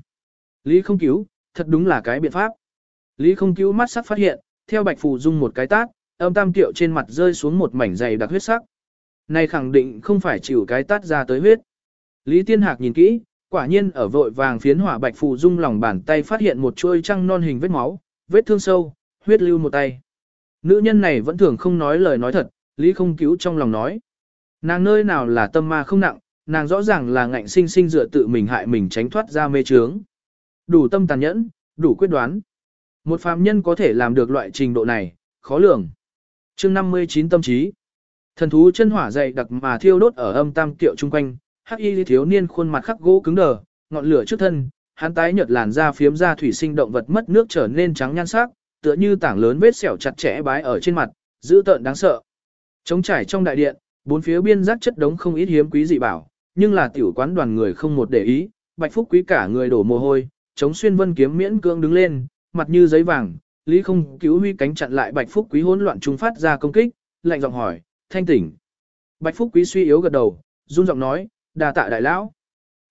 Lý không cứu, thật đúng là cái biện pháp. Lý không cứu mắt sắc phát hiện, theo Bạch Phù Dung một cái tát, âm tam tiệu trên mặt rơi xuống một mảnh dày đặc huyết sắc. Này khẳng định không phải chịu cái tát ra tới huyết. Lý Tiên Hạc nhìn kỹ, quả nhiên ở vội vàng phiến hỏa Bạch Phù Dung lòng bàn tay phát hiện một chuôi trăng non hình vết máu, vết thương sâu, huyết lưu một tay. Nữ nhân này vẫn thường không nói lời nói thật, Lý không cứu trong lòng nói. Nàng nơi nào là tâm ma không nặng, nàng rõ ràng là ngạnh sinh sinh dựa tự mình hại mình tránh thoát ra mê trướng. Đủ tâm tàn nhẫn, đủ quyết đoán. Một phàm nhân có thể làm được loại trình độ này, khó lường. chương 59 tâm trí. Thần thú chân hỏa dày đặc mà thiêu đốt ở âm tam kiệu chung quanh, hắc y thiếu niên khuôn mặt khắc gỗ cứng đờ, ngọn lửa trước thân, hắn tái nhợt làn da phiếm ra thủy sinh động vật mất nước trở nên trắng nhan sắc, tựa như tảng lớn vết sẹo chặt chẽ bái ở trên mặt, dữ tợn đáng sợ. Trống trải trong đại điện, bốn phía biên giác chất đống không ít hiếm quý dị bảo, nhưng là tiểu quán đoàn người không một để ý, Bạch Phúc quý cả người đổ mồ hôi, chống xuyên vân kiếm miễn cưỡng đứng lên, mặt như giấy vàng, Lý không cứu huy cánh chặn lại Bạch Phúc quý hỗn loạn trung phát ra công kích, lạnh giọng hỏi, thanh tỉnh. Bạch Phúc quý suy yếu gật đầu, run giọng nói, đà tạ đại lão.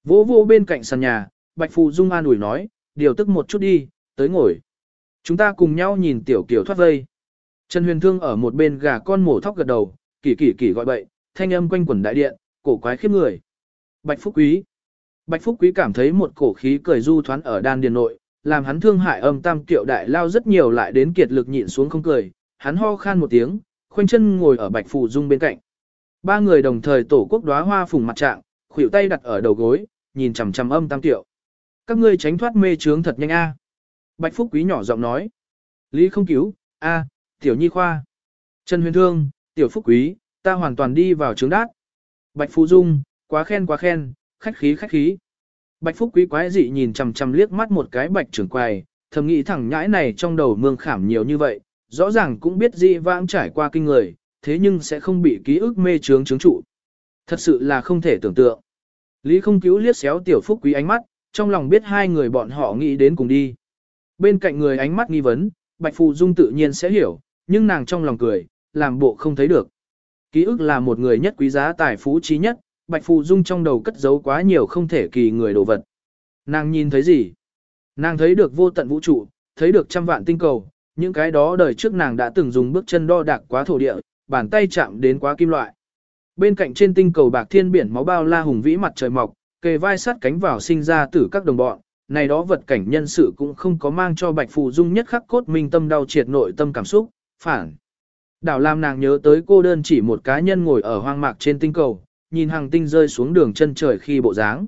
Vỗ vỗ bên cạnh sàn nhà, Bạch Phù Dung an ủi nói, điều tức một chút đi, tới ngồi. Chúng ta cùng nhau nhìn tiểu kiểu thoát vây. Trần Huyền Thương ở một bên gà con mổ thóc gật đầu, kỳ kỳ kỳ gọi bậy, thanh âm quanh quẩn đại điện, cổ quái khiếp người. Bạch Phúc Quý. Bạch Phúc Quý cảm thấy một cổ khí cười du thoán ở đan điền nội, làm hắn thương hại âm tam kiệu đại lao rất nhiều lại đến kiệt lực nhịn xuống không cười, hắn ho khan một tiếng, khoanh chân ngồi ở Bạch Phù Dung bên cạnh. Ba người đồng thời tổ quốc đóa hoa phùng mặt trạng, khuỷu tay đặt ở đầu gối, nhìn chằm chằm âm tam kiệu. Các ngươi tránh thoát mê trướng thật nhanh a. Bạch Phúc Quý nhỏ giọng nói. Lý không cứu, a, tiểu nhi khoa. Trần Huyền Thương, tiểu Phúc Quý, ta hoàn toàn đi vào trướng đát. Bạch Phù Dung, quá khen quá khen, khách khí khách khí. Bạch Phúc Quý quái dị nhìn chằm chằm liếc mắt một cái bạch trưởng quầy, thầm nghĩ thẳng nhãi này trong đầu mương khảm nhiều như vậy, rõ ràng cũng biết dị vãng trải qua kinh người, thế nhưng sẽ không bị ký ức mê trướng chứng trụ. Thật sự là không thể tưởng tượng. Lý không cứu liếc xéo tiểu Phúc Quý ánh mắt, trong lòng biết hai người bọn họ nghĩ đến cùng đi. Bên cạnh người ánh mắt nghi vấn, Bạch Phù Dung tự nhiên sẽ hiểu, nhưng nàng trong lòng cười, làm bộ không thấy được. Ký ức là một người nhất quý giá tài phú trí nhất, Bạch Phù Dung trong đầu cất giấu quá nhiều không thể kỳ người đồ vật. Nàng nhìn thấy gì? Nàng thấy được vô tận vũ trụ, thấy được trăm vạn tinh cầu, những cái đó đời trước nàng đã từng dùng bước chân đo đạc quá thổ địa, bàn tay chạm đến quá kim loại. Bên cạnh trên tinh cầu bạc thiên biển máu bao la hùng vĩ mặt trời mọc, kề vai sát cánh vào sinh ra tử các đồng bọn, này đó vật cảnh nhân sự cũng không có mang cho Bạch Phù Dung nhất khắc cốt minh tâm đau triệt nội tâm cảm xúc, phản. Đảo làm nàng nhớ tới cô đơn chỉ một cá nhân ngồi ở hoang mạc trên tinh cầu, nhìn hàng tinh rơi xuống đường chân trời khi bộ dáng.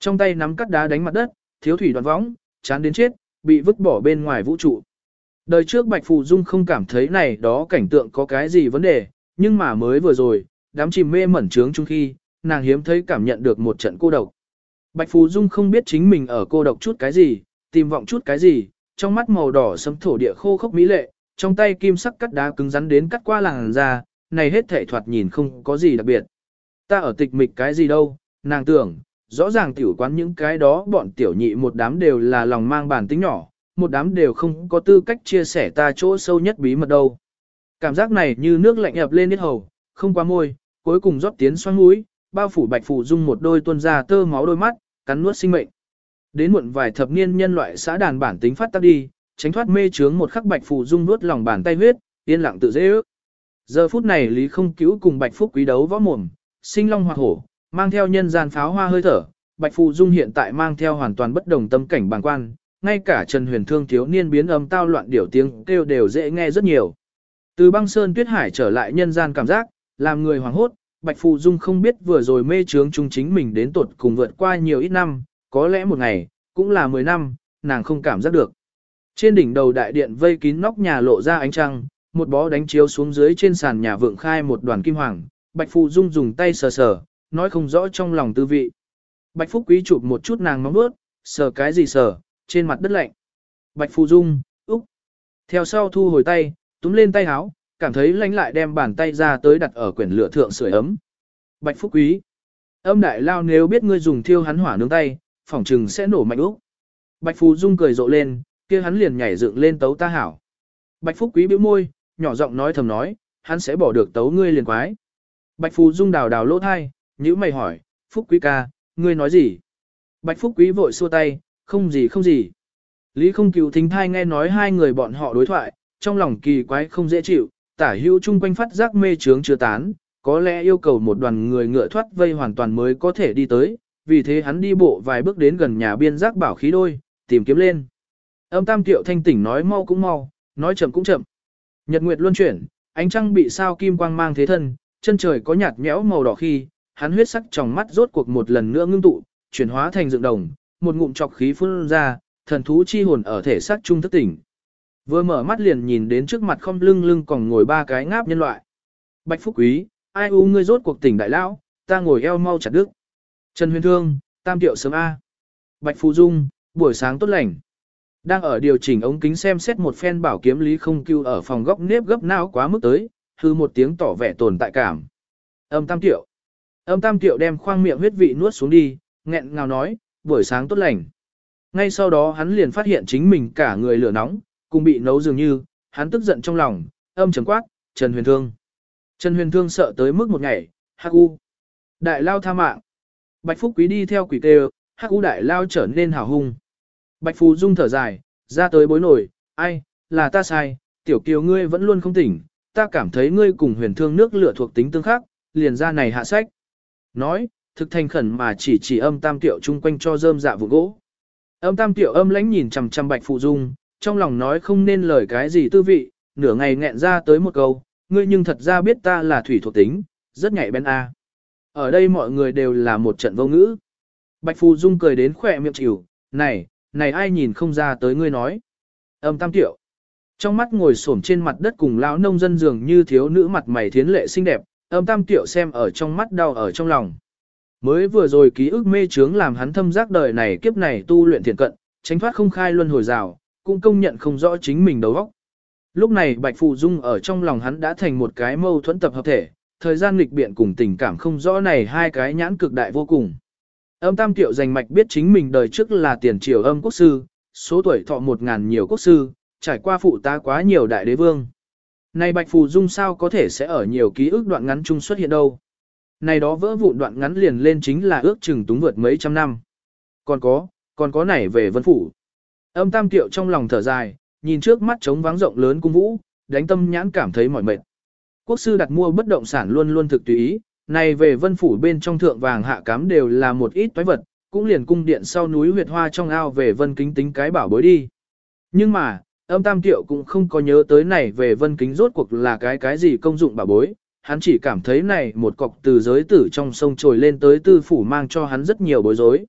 Trong tay nắm cắt đá đánh mặt đất, thiếu thủy đoàn võng, chán đến chết, bị vứt bỏ bên ngoài vũ trụ. Đời trước Bạch Phù Dung không cảm thấy này đó cảnh tượng có cái gì vấn đề, nhưng mà mới vừa rồi, đám chìm mê mẩn trướng chung khi, nàng hiếm thấy cảm nhận được một trận cô độc. Bạch Phù Dung không biết chính mình ở cô độc chút cái gì, tìm vọng chút cái gì, trong mắt màu đỏ sấm thổ địa khô khốc mỹ lệ, trong tay kim sắc cắt đá cứng rắn đến cắt qua làng ra, này hết thể thoạt nhìn không có gì đặc biệt. Ta ở tịch mịch cái gì đâu, nàng tưởng, rõ ràng tiểu quán những cái đó bọn tiểu nhị một đám đều là lòng mang bản tính nhỏ, một đám đều không có tư cách chia sẻ ta chỗ sâu nhất bí mật đâu. Cảm giác này như nước lạnh ập lên nít hầu, không qua môi, cuối cùng rót tiến xoắn mũi, bao phủ bạch phủ dung một đôi tuôn ra tơ máu đôi mắt, cắn nuốt sinh mệnh. Đến muộn vài thập niên nhân loại xã đàn bản tính phát tác đi, tránh thoát mê trướng một khắc Bạch phủ Dung nuốt lòng bàn tay huyết, yên lặng tự dễ ước. Giờ phút này Lý Không Cứu cùng Bạch Phúc Quý đấu võ mồm, sinh long hoặc hổ, mang theo nhân gian pháo hoa hơi thở, Bạch Phù Dung hiện tại mang theo hoàn toàn bất đồng tâm cảnh bàng quan, ngay cả Trần Huyền Thương thiếu niên biến âm tao loạn điểu tiếng kêu đều dễ nghe rất nhiều. Từ băng sơn tuyết hải trở lại nhân gian cảm giác, làm người hoảng hốt, Bạch Phù Dung không biết vừa rồi mê trướng chung chính mình đến tuột cùng vượt qua nhiều ít năm, có lẽ một ngày, cũng là 10 năm, nàng không cảm giác được. Trên đỉnh đầu đại điện vây kín nóc nhà lộ ra ánh trăng, một bó đánh chiếu xuống dưới trên sàn nhà vượng khai một đoàn kim hoàng, Bạch Phù Dung dùng tay sờ sờ, nói không rõ trong lòng tư vị. Bạch Phúc Quý chụp một chút nàng móng bước, sờ cái gì sờ, trên mặt đất lạnh. Bạch Phù Dung, úc. Theo sau thu hồi tay, túm lên tay háo, cảm thấy lánh lại đem bàn tay ra tới đặt ở quyển lửa thượng sưởi ấm. Bạch Phúc Quý. Âm đại lao nếu biết ngươi dùng thiêu hắn hỏa nướng tay, phỏng trừng sẽ nổ mạnh úc. Bạch Phù Dung cười rộ lên, kia hắn liền nhảy dựng lên tấu ta hảo. Bạch Phúc Quý bĩu môi, nhỏ giọng nói thầm nói, hắn sẽ bỏ được tấu ngươi liền quái. Bạch Phù Dung đào đào lỗ thai, nhữ mày hỏi, Phúc Quý ca, ngươi nói gì? Bạch Phúc Quý vội xua tay, không gì không gì. Lý không cứu thính thai nghe nói hai người bọn họ đối thoại, trong lòng kỳ quái không dễ chịu, tả hữu chung quanh phát giác mê trướng chưa tán, có lẽ yêu cầu một đoàn người ngựa thoát vây hoàn toàn mới có thể đi tới, vì thế hắn đi bộ vài bước đến gần nhà biên giác bảo khí đôi, tìm kiếm lên. Âm tam tiệu thanh tỉnh nói mau cũng mau, nói chậm cũng chậm. Nhật nguyệt luân chuyển, ánh trăng bị sao kim quang mang thế thân, chân trời có nhạt nhẽo màu đỏ khi, hắn huyết sắc trong mắt rốt cuộc một lần nữa ngưng tụ, chuyển hóa thành dựng đồng, một ngụm chọc khí phun ra, thần thú chi hồn ở thể xác trung thức tỉnh. Vừa mở mắt liền nhìn đến trước mặt không lưng lưng còn ngồi ba cái ngáp nhân loại. Bạch Phúc Quý, ai u ngươi rốt cuộc tỉnh đại lão, ta ngồi eo mau chặt đức. Trần Huyền Thương, Tam Tiệu sớm A. Bạch Phú Dung, buổi sáng tốt lành. Đang ở điều chỉnh ống kính xem xét một phen bảo kiếm lý không cưu ở phòng góc nếp gấp não quá mức tới, hư một tiếng tỏ vẻ tồn tại cảm. Âm Tam tiểu Âm Tam tiểu đem khoang miệng huyết vị nuốt xuống đi, nghẹn ngào nói, buổi sáng tốt lành. Ngay sau đó hắn liền phát hiện chính mình cả người lửa nóng, cùng bị nấu dường như, hắn tức giận trong lòng, âm trầm quát, Trần Huyền Thương. Trần Huyền Thương sợ tới mức một ngày, hắc u. Đại lao tha mạng. Bạch Phúc Quý đi theo quỷ tê hắc u đại lao trở nên hào hung. Bạch Phù Dung thở dài, ra tới bối nổi, ai, là ta sai, tiểu kiều ngươi vẫn luôn không tỉnh, ta cảm thấy ngươi cùng huyền thương nước lửa thuộc tính tương khắc, liền ra này hạ sách. Nói, thực thành khẩn mà chỉ chỉ âm tam tiểu chung quanh cho rơm dạ vụ gỗ. Âm tam tiểu âm lãnh nhìn chằm chằm Bạch phụ Dung, trong lòng nói không nên lời cái gì tư vị, nửa ngày nghẹn ra tới một câu, ngươi nhưng thật ra biết ta là thủy thuộc tính, rất nhạy bén a. Ở đây mọi người đều là một trận vô ngữ. Bạch Phù Dung cười đến khỏe miệng chịu, này, này ai nhìn không ra tới ngươi nói. Âm tam tiểu. Trong mắt ngồi xổm trên mặt đất cùng lão nông dân dường như thiếu nữ mặt mày thiến lệ xinh đẹp, âm tam tiệu xem ở trong mắt đau ở trong lòng. Mới vừa rồi ký ức mê trướng làm hắn thâm giác đời này kiếp này tu luyện thiện cận, tránh thoát không khai luân hồi rào, cũng công nhận không rõ chính mình đầu óc. Lúc này Bạch phụ Dung ở trong lòng hắn đã thành một cái mâu thuẫn tập hợp thể, thời gian lịch biện cùng tình cảm không rõ này hai cái nhãn cực đại vô cùng. Âm Tam Tiệu giành mạch biết chính mình đời trước là tiền triều âm quốc sư, số tuổi thọ một ngàn nhiều quốc sư, trải qua phụ tá quá nhiều đại đế vương. Này Bạch Phù Dung sao có thể sẽ ở nhiều ký ức đoạn ngắn chung xuất hiện đâu. Này đó vỡ vụn đoạn ngắn liền lên chính là ước chừng túng vượt mấy trăm năm. Còn có, còn có này về vân phủ. Âm Tam Tiệu trong lòng thở dài, nhìn trước mắt trống vắng rộng lớn cung vũ, đánh tâm nhãn cảm thấy mỏi mệt. Quốc sư đặt mua bất động sản luôn luôn thực tùy ý, này về vân phủ bên trong thượng vàng hạ cám đều là một ít toái vật, cũng liền cung điện sau núi huyệt hoa trong ao về vân kính tính cái bảo bối đi. Nhưng mà, âm tam tiệu cũng không có nhớ tới này về vân kính rốt cuộc là cái cái gì công dụng bà bối, hắn chỉ cảm thấy này một cọc từ giới tử trong sông trồi lên tới tư phủ mang cho hắn rất nhiều bối rối.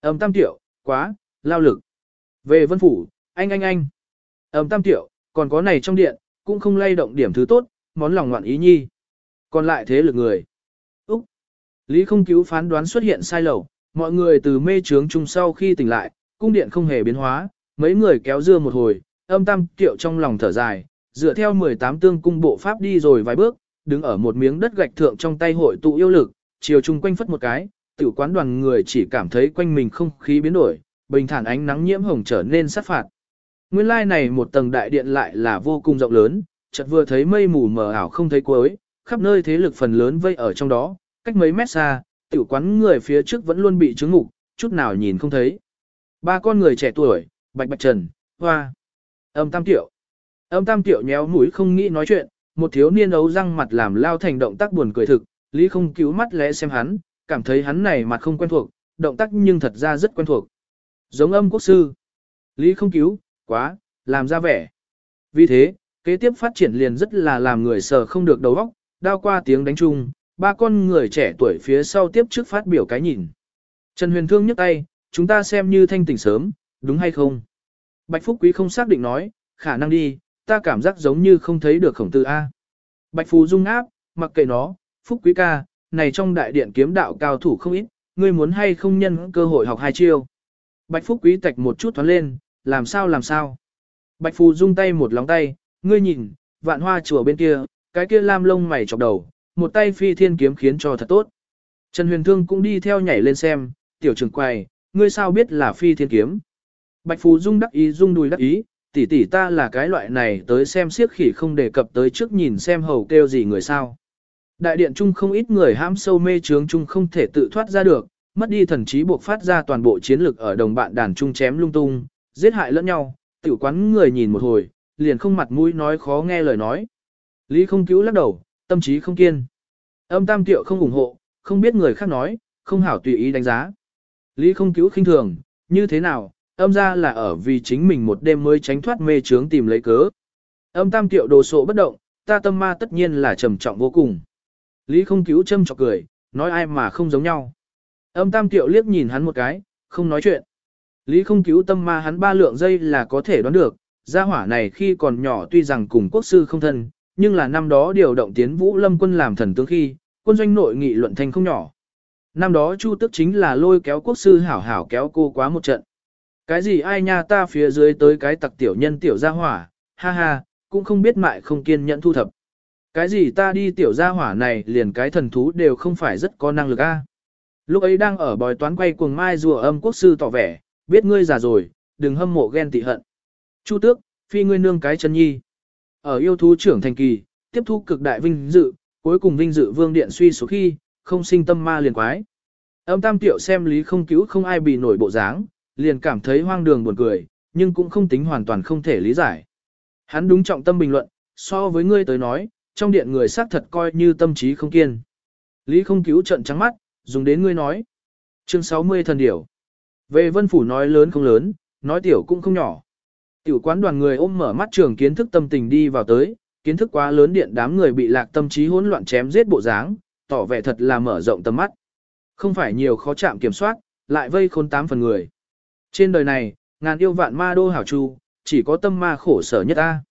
Âm tam tiệu, quá, lao lực. Về vân phủ, anh anh anh. Âm tam tiệu, còn có này trong điện, cũng không lay động điểm thứ tốt, món lòng ngoạn ý nhi. Còn lại thế lực người. Úc. Lý không cứu phán đoán xuất hiện sai lầu, mọi người từ mê trướng chung sau khi tỉnh lại, cung điện không hề biến hóa, mấy người kéo dưa một hồi, âm tam tiệu trong lòng thở dài, dựa theo 18 tương cung bộ pháp đi rồi vài bước, đứng ở một miếng đất gạch thượng trong tay hội tụ yêu lực, chiều chung quanh phất một cái, tiểu quán đoàn người chỉ cảm thấy quanh mình không khí biến đổi, bình thản ánh nắng nhiễm hồng trở nên sát phạt. Nguyên lai like này một tầng đại điện lại là vô cùng rộng lớn, chợt vừa thấy mây mù mờ ảo không thấy cuối, khắp nơi thế lực phần lớn vây ở trong đó, cách mấy mét xa, tiểu quán người phía trước vẫn luôn bị trướng ngục, chút nào nhìn không thấy. Ba con người trẻ tuổi, bạch bạch trần, hoa. Âm tam tiểu. Âm tam tiểu nhéo mũi không nghĩ nói chuyện, một thiếu niên ấu răng mặt làm lao thành động tác buồn cười thực, Lý không cứu mắt lẽ xem hắn, cảm thấy hắn này mặt không quen thuộc, động tác nhưng thật ra rất quen thuộc. Giống âm quốc sư. Lý không cứu, quá, làm ra vẻ. Vì thế, kế tiếp phát triển liền rất là làm người sợ không được đầu óc, đao qua tiếng đánh chung, ba con người trẻ tuổi phía sau tiếp trước phát biểu cái nhìn. Trần Huyền Thương nhấc tay, chúng ta xem như thanh tỉnh sớm, đúng hay không? Bạch Phúc Quý không xác định nói, khả năng đi, ta cảm giác giống như không thấy được khổng tử A. Bạch Phú Dung áp, mặc kệ nó, Phúc Quý ca, này trong đại điện kiếm đạo cao thủ không ít, ngươi muốn hay không nhân cơ hội học hai chiêu. Bạch Phúc Quý tạch một chút thoáng lên, làm sao làm sao. Bạch Phù Dung tay một lóng tay, ngươi nhìn, vạn hoa chùa bên kia, cái kia lam lông mày chọc đầu, một tay phi thiên kiếm khiến cho thật tốt. Trần Huyền Thương cũng đi theo nhảy lên xem, tiểu trưởng quầy, ngươi sao biết là phi thiên kiếm. Bạch Phù Dung đắc ý dung đùi đắc ý, tỷ tỷ ta là cái loại này tới xem siếc khỉ không đề cập tới trước nhìn xem hầu kêu gì người sao. Đại điện chung không ít người hãm sâu mê trướng chung không thể tự thoát ra được, mất đi thần trí buộc phát ra toàn bộ chiến lực ở đồng bạn đàn chung chém lung tung, giết hại lẫn nhau, tiểu quán người nhìn một hồi, liền không mặt mũi nói khó nghe lời nói. Lý không cứu lắc đầu, tâm trí không kiên. Âm tam tiệu không ủng hộ, không biết người khác nói, không hảo tùy ý đánh giá. Lý không cứu khinh thường, như thế nào, âm ra là ở vì chính mình một đêm mới tránh thoát mê trướng tìm lấy cớ. Âm tam tiệu đồ sộ bất động, ta tâm ma tất nhiên là trầm trọng vô cùng. Lý không cứu châm chọc cười, nói ai mà không giống nhau. Âm tam tiệu liếc nhìn hắn một cái, không nói chuyện. Lý không cứu tâm ma hắn ba lượng dây là có thể đoán được, gia hỏa này khi còn nhỏ tuy rằng cùng quốc sư không thân, nhưng là năm đó điều động tiến vũ lâm quân làm thần tướng khi, quân doanh nội nghị luận thành không nhỏ. Năm đó Chu Tức chính là lôi kéo quốc sư hảo hảo kéo cô quá một trận. Cái gì ai nha ta phía dưới tới cái tặc tiểu nhân tiểu gia hỏa, ha ha, cũng không biết mại không kiên nhẫn thu thập. Cái gì ta đi tiểu gia hỏa này liền cái thần thú đều không phải rất có năng lực a. Lúc ấy đang ở bòi toán quay cuồng mai rùa âm quốc sư tỏ vẻ, biết ngươi già rồi, đừng hâm mộ ghen tị hận. Chu tước, phi ngươi nương cái chân nhi. Ở yêu thú trưởng thành kỳ, tiếp thu cực đại vinh dự, cuối cùng vinh dự vương điện suy số khi, không sinh tâm ma liền quái. Âm tam tiểu xem lý không cứu không ai bị nổi bộ dáng, liền cảm thấy hoang đường buồn cười, nhưng cũng không tính hoàn toàn không thể lý giải. Hắn đúng trọng tâm bình luận, so với ngươi tới nói, trong điện người xác thật coi như tâm trí không kiên. Lý không cứu trận trắng mắt, dùng đến ngươi nói. Chương 60 thần điểu. Về vân phủ nói lớn không lớn, nói tiểu cũng không nhỏ. Tiểu quán đoàn người ôm mở mắt trường kiến thức tâm tình đi vào tới, kiến thức quá lớn điện đám người bị lạc tâm trí hỗn loạn chém giết bộ dáng, tỏ vẻ thật là mở rộng tầm mắt. Không phải nhiều khó chạm kiểm soát, lại vây khôn tám phần người. Trên đời này, ngàn yêu vạn ma đô hảo chu, chỉ có tâm ma khổ sở nhất ta.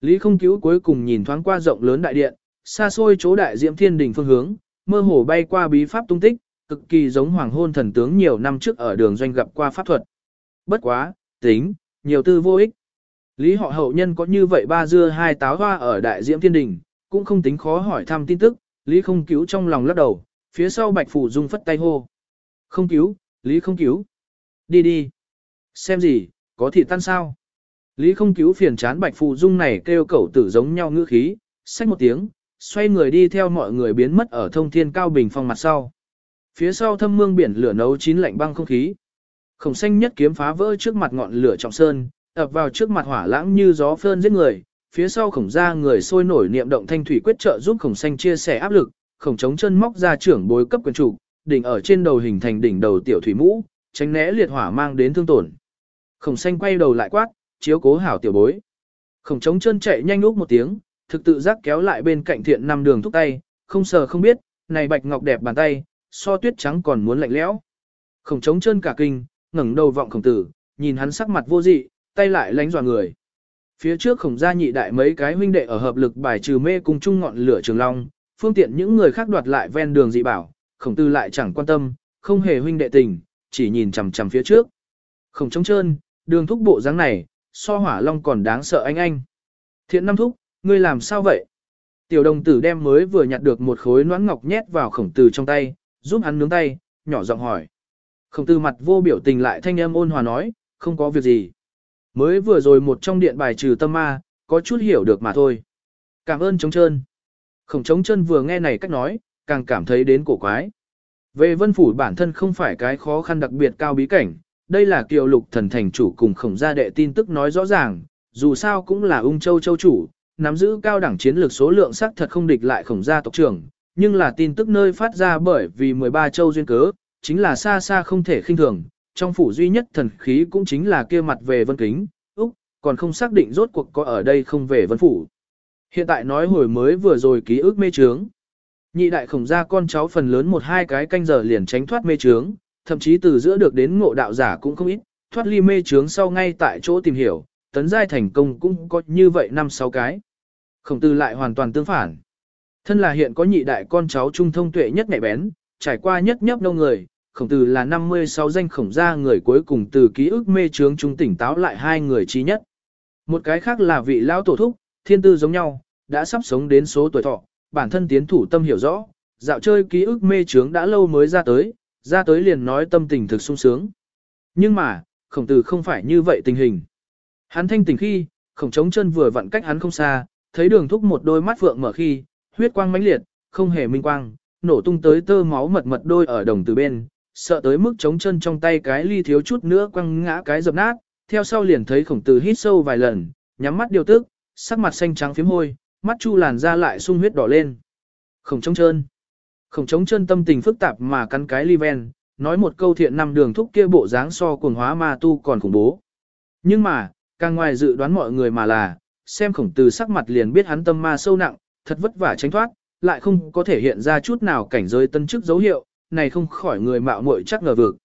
Lý không cứu cuối cùng nhìn thoáng qua rộng lớn đại điện, xa xôi chỗ đại diễm thiên đỉnh phương hướng, mơ hồ bay qua bí pháp tung tích, cực kỳ giống hoàng hôn thần tướng nhiều năm trước ở đường doanh gặp qua pháp thuật. Bất quá, tính, nhiều tư vô ích. Lý họ hậu nhân có như vậy ba dưa hai táo hoa ở đại diễm thiên đình, cũng không tính khó hỏi thăm tin tức, Lý không cứu trong lòng lắc đầu, phía sau bạch phủ dung phất tay hô. Không cứu, Lý không cứu. Đi đi. Xem gì, có thịt tan sao? Lý không cứu phiền chán bạch phù dung này kêu cẩu tử giống nhau ngữ khí, xách một tiếng, xoay người đi theo mọi người biến mất ở thông thiên cao bình phong mặt sau. Phía sau thâm mương biển lửa nấu chín lạnh băng không khí. Khổng xanh nhất kiếm phá vỡ trước mặt ngọn lửa trọng sơn, ập vào trước mặt hỏa lãng như gió phơn giết người. Phía sau khổng ra người sôi nổi niệm động thanh thủy quyết trợ giúp khổng xanh chia sẻ áp lực, khổng chống chân móc ra trưởng bối cấp quyền chủ, đỉnh ở trên đầu hình thành đỉnh đầu tiểu thủy mũ, tránh né liệt hỏa mang đến thương tổn. Khổng xanh quay đầu lại quát, chiếu cố hảo tiểu bối. Khổng trống chân chạy nhanh úp một tiếng, thực tự giác kéo lại bên cạnh thiện năm đường thúc tay, không sờ không biết, này bạch ngọc đẹp bàn tay, so tuyết trắng còn muốn lạnh lẽo. Khổng trống chân cả kinh, ngẩng đầu vọng khổng tử, nhìn hắn sắc mặt vô dị, tay lại lánh dò người. Phía trước khổng gia nhị đại mấy cái huynh đệ ở hợp lực bài trừ mê cùng chung ngọn lửa trường long, phương tiện những người khác đoạt lại ven đường dị bảo, khổng tử lại chẳng quan tâm, không hề huynh đệ tình, chỉ nhìn chằm chằm phía trước. Khổng trống trơn, đường thúc bộ dáng này, so hỏa long còn đáng sợ anh anh. Thiện năm thúc, ngươi làm sao vậy? Tiểu đồng tử đem mới vừa nhặt được một khối noãn ngọc nhét vào khổng tử trong tay, giúp hắn nướng tay, nhỏ giọng hỏi. Khổng tử mặt vô biểu tình lại thanh âm ôn hòa nói, không có việc gì. Mới vừa rồi một trong điện bài trừ tâm ma, có chút hiểu được mà thôi. Cảm ơn trống trơn. Khổng trống chân vừa nghe này cách nói, càng cảm thấy đến cổ quái. Về vân phủ bản thân không phải cái khó khăn đặc biệt cao bí cảnh, đây là kiều lục thần thành chủ cùng khổng gia đệ tin tức nói rõ ràng, dù sao cũng là ung châu châu chủ, nắm giữ cao đẳng chiến lược số lượng xác thật không địch lại khổng gia tộc trưởng, nhưng là tin tức nơi phát ra bởi vì 13 châu duyên cớ, chính là xa xa không thể khinh thường, trong phủ duy nhất thần khí cũng chính là kia mặt về vân kính, úc, còn không xác định rốt cuộc có ở đây không về vân phủ. Hiện tại nói hồi mới vừa rồi ký ức mê trướng. Nhị đại khổng gia con cháu phần lớn một hai cái canh giờ liền tránh thoát mê trướng, thậm chí từ giữa được đến ngộ đạo giả cũng không ít, thoát ly mê trướng sau ngay tại chỗ tìm hiểu, tấn giai thành công cũng có như vậy năm sáu cái. Khổng tử lại hoàn toàn tương phản. Thân là hiện có nhị đại con cháu trung thông tuệ nhất nhạy bén, trải qua nhất nhấp đâu người, khổng tử là 56 danh khổng gia người cuối cùng từ ký ức mê trướng trung tỉnh táo lại hai người trí nhất. Một cái khác là vị lão tổ thúc, thiên tư giống nhau, đã sắp sống đến số tuổi thọ, bản thân tiến thủ tâm hiểu rõ, dạo chơi ký ức mê trướng đã lâu mới ra tới, ra tới liền nói tâm tình thực sung sướng. Nhưng mà, khổng tử không phải như vậy tình hình. Hắn thanh tỉnh khi, khổng trống chân vừa vặn cách hắn không xa, thấy đường thúc một đôi mắt phượng mở khi, huyết quang mãnh liệt, không hề minh quang, nổ tung tới tơ máu mật mật đôi ở đồng từ bên, sợ tới mức trống chân trong tay cái ly thiếu chút nữa quăng ngã cái dập nát, theo sau liền thấy khổng tử hít sâu vài lần, nhắm mắt điều tức, sắc mặt xanh trắng phím hôi, mắt chu làn ra lại sung huyết đỏ lên. Khổng trống chân. Khổng trống chân tâm tình phức tạp mà cắn cái ly ven, nói một câu thiện năm đường thúc kia bộ dáng so cuồng hóa ma tu còn khủng bố. Nhưng mà, càng ngoài dự đoán mọi người mà là, xem khổng tử sắc mặt liền biết hắn tâm ma sâu nặng, thật vất vả tránh thoát, lại không có thể hiện ra chút nào cảnh giới tân chức dấu hiệu, này không khỏi người mạo muội chắc ngờ vực.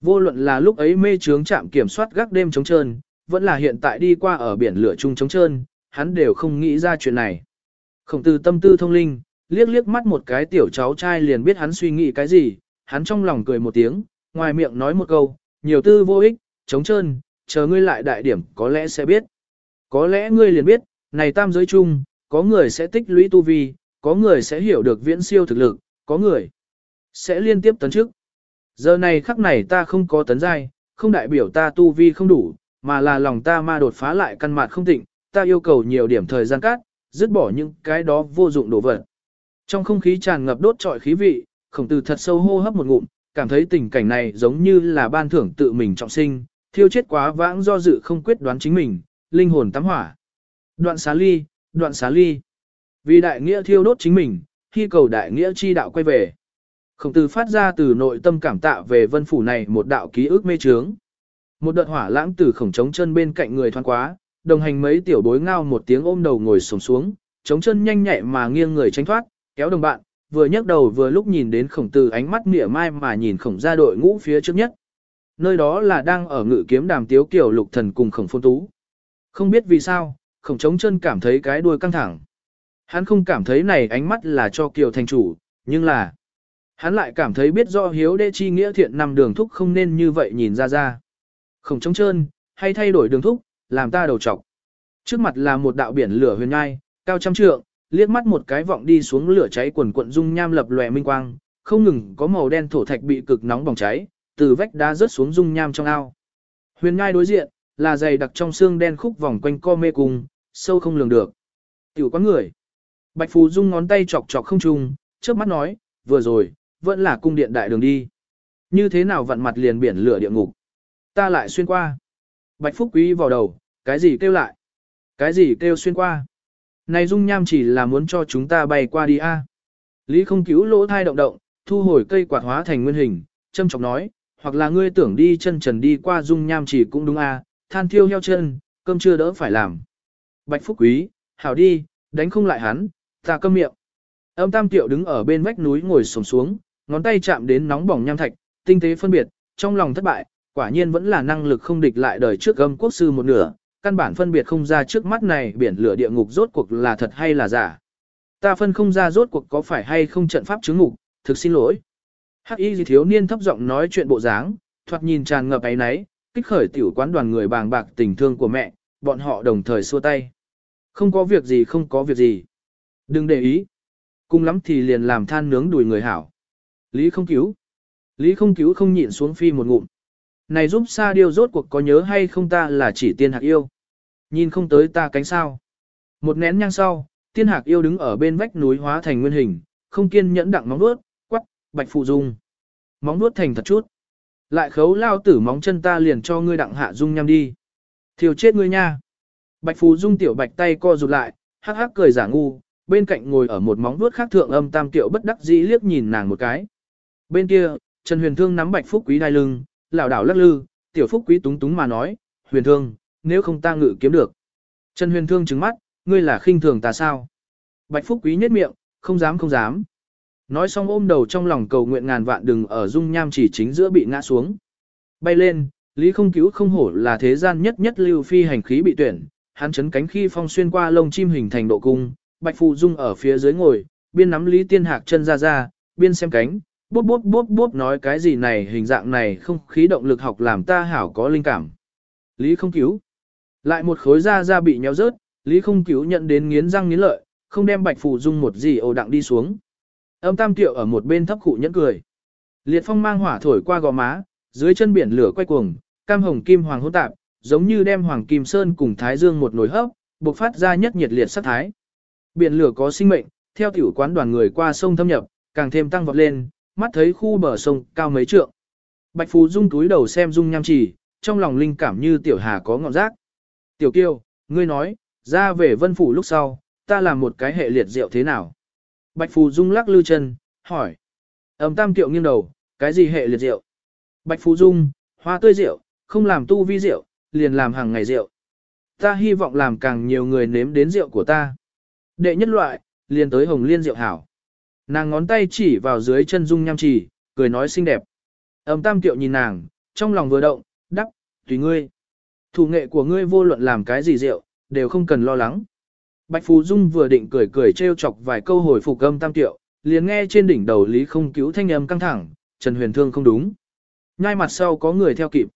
Vô luận là lúc ấy mê trướng chạm kiểm soát gác đêm chống trơn, vẫn là hiện tại đi qua ở biển lửa chung chống trơn, hắn đều không nghĩ ra chuyện này. Khổng tử tâm tư thông linh, liếc liếc mắt một cái tiểu cháu trai liền biết hắn suy nghĩ cái gì, hắn trong lòng cười một tiếng, ngoài miệng nói một câu, nhiều tư vô ích, chống trơn, chờ ngươi lại đại điểm có lẽ sẽ biết. Có lẽ ngươi liền biết, này tam giới chung, có người sẽ tích lũy tu vi, có người sẽ hiểu được viễn siêu thực lực, có người sẽ liên tiếp tấn trước. Giờ này khắc này ta không có tấn giai, không đại biểu ta tu vi không đủ, mà là lòng ta ma đột phá lại căn mạt không tịnh, ta yêu cầu nhiều điểm thời gian cát, dứt bỏ những cái đó vô dụng đồ vật. Trong không khí tràn ngập đốt trọi khí vị, khổng tử thật sâu hô hấp một ngụm, cảm thấy tình cảnh này giống như là ban thưởng tự mình trọng sinh, thiêu chết quá vãng do dự không quyết đoán chính mình, linh hồn tắm hỏa. Đoạn xá ly, đoạn xá ly. Vì đại nghĩa thiêu đốt chính mình, khi cầu đại nghĩa chi đạo quay về. Khổng tử phát ra từ nội tâm cảm tạ về vân phủ này một đạo ký ức mê trướng. Một đợt hỏa lãng từ khổng trống chân bên cạnh người thoáng quá, đồng hành mấy tiểu bối ngao một tiếng ôm đầu ngồi sổng xuống, chống chân nhanh nhẹ mà nghiêng người tránh thoát, kéo đồng bạn, vừa nhấc đầu vừa lúc nhìn đến khổng tử ánh mắt mỉa mai mà nhìn khổng ra đội ngũ phía trước nhất. Nơi đó là đang ở ngự kiếm đàm tiếu kiểu lục thần cùng khổng phôn tú. Không biết vì sao, khổng trống chân cảm thấy cái đuôi căng thẳng. Hắn không cảm thấy này ánh mắt là cho kiều thành chủ, nhưng là hắn lại cảm thấy biết do hiếu đệ chi nghĩa thiện nằm đường thúc không nên như vậy nhìn ra ra. Khổng trống chân, hay thay đổi đường thúc, làm ta đầu trọc. Trước mặt là một đạo biển lửa huyền ngai, cao trăm trượng, liếc mắt một cái vọng đi xuống lửa cháy quần quận dung nham lập lòe minh quang, không ngừng có màu đen thổ thạch bị cực nóng bỏng cháy, từ vách đá rớt xuống dung nham trong ao. Huyền ngai đối diện, là dày đặc trong xương đen khúc vòng quanh co mê cung, sâu không lường được. Tiểu quán người. Bạch Phù Dung ngón tay chọc chọc không trùng, trước mắt nói, vừa rồi, vẫn là cung điện đại đường đi. Như thế nào vặn mặt liền biển lửa địa ngục. Ta lại xuyên qua. Bạch Phúc Quý vào đầu, cái gì kêu lại? Cái gì kêu xuyên qua? Này dung nham chỉ là muốn cho chúng ta bay qua đi a. Lý không cứu lỗ thai động động, thu hồi cây quạt hóa thành nguyên hình, châm chọc nói, hoặc là ngươi tưởng đi chân trần đi qua dung nham chỉ cũng đúng a, than thiêu heo chân, cơm chưa đỡ phải làm. Bạch Phúc Quý, hảo đi, đánh không lại hắn, ta câm miệng. Âm tam tiệu đứng ở bên vách núi ngồi sổng xuống, ngón tay chạm đến nóng bỏng nham thạch, tinh tế phân biệt, trong lòng thất bại, quả nhiên vẫn là năng lực không địch lại đời trước âm quốc sư một nửa, căn bản phân biệt không ra trước mắt này biển lửa địa ngục rốt cuộc là thật hay là giả. Ta phân không ra rốt cuộc có phải hay không trận pháp chứng ngục, thực xin lỗi. Hắc y thiếu niên thấp giọng nói chuyện bộ dáng, thoạt nhìn tràn ngập ấy náy, kích khởi tiểu quán đoàn người bàng bạc tình thương của mẹ, bọn họ đồng thời xua tay. Không có việc gì không có việc gì. Đừng để ý. Cùng lắm thì liền làm than nướng đùi người hảo. Lý không cứu. Lý không cứu không nhịn xuống phi một ngụm. Này giúp Sa Điêu rốt cuộc có nhớ hay không ta là chỉ tiên hạc yêu. Nhìn không tới ta cánh sao. Một nén nhang sau, tiên hạc yêu đứng ở bên vách núi hóa thành nguyên hình, không kiên nhẫn đặng móng nuốt, quắc, bạch phụ dung. Móng nuốt thành thật chút. Lại khấu lao tử móng chân ta liền cho ngươi đặng hạ dung nhằm đi. Thiều chết ngươi nha. Bạch phụ Dung tiểu bạch tay co rụt lại, hắc hắc cười giả ngu, bên cạnh ngồi ở một móng nuốt khác thượng âm tam tiểu bất đắc dĩ liếc nhìn nàng một cái. Bên kia, Trần Huyền Thương nắm Bạch Phúc Quý đai lưng, lảo đảo lắc lư, tiểu Phúc Quý túng túng mà nói, Huyền Thương, nếu không ta ngự kiếm được. Trần Huyền Thương trừng mắt, ngươi là khinh thường ta sao? Bạch Phúc Quý nhếch miệng, không dám không dám. Nói xong ôm đầu trong lòng cầu nguyện ngàn vạn đừng ở dung nham chỉ chính giữa bị ngã xuống. Bay lên, Lý không cứu không hổ là thế gian nhất nhất lưu phi hành khí bị tuyển, hắn chấn cánh khi phong xuyên qua lông chim hình thành độ cung, Bạch Phù Dung ở phía dưới ngồi, biên nắm Lý Tiên Hạc chân ra ra, biên xem cánh, bốp bốp bốp bốp nói cái gì này hình dạng này không khí động lực học làm ta hảo có linh cảm. Lý không cứu. Lại một khối da da bị nhéo rớt, Lý không cứu nhận đến nghiến răng nghiến lợi, không đem Bạch Phù Dung một gì ồ đặng đi xuống. Âm tam tiệu ở một bên thấp cụ nhẫn cười. Liệt phong mang hỏa thổi qua gò má, dưới chân biển lửa quay cuồng, cam hồng kim hoàng hỗn tạp, giống như đem hoàng kim sơn cùng thái dương một nồi hấp, bộc phát ra nhất nhiệt liệt sát thái. Biển lửa có sinh mệnh, theo tiểu quán đoàn người qua sông thâm nhập, càng thêm tăng vọt lên, mắt thấy khu bờ sông cao mấy trượng. Bạch Phú Dung túi đầu xem Dung nham chỉ, trong lòng linh cảm như tiểu hà có ngọn rác. Tiểu kiêu, ngươi nói, ra về vân phủ lúc sau, ta làm một cái hệ liệt rượu thế nào? Bạch Phù Dung lắc lư chân, hỏi. Ẩm tam tiệu nghiêng đầu, cái gì hệ liệt rượu? Bạch Phù Dung, hoa tươi rượu, không làm tu vi rượu, liền làm hàng ngày rượu. Ta hy vọng làm càng nhiều người nếm đến rượu của ta. Đệ nhất loại, liền tới hồng liên rượu hảo. Nàng ngón tay chỉ vào dưới chân dung nham trì, cười nói xinh đẹp. Ẩm tam tiệu nhìn nàng, trong lòng vừa động, đắc, tùy ngươi. Thủ nghệ của ngươi vô luận làm cái gì rượu, đều không cần lo lắng. Bạch Phú Dung vừa định cười cười trêu chọc vài câu hồi phục âm tam tiệu, liền nghe trên đỉnh đầu Lý không cứu thanh âm căng thẳng, Trần Huyền Thương không đúng. Ngay mặt sau có người theo kịp.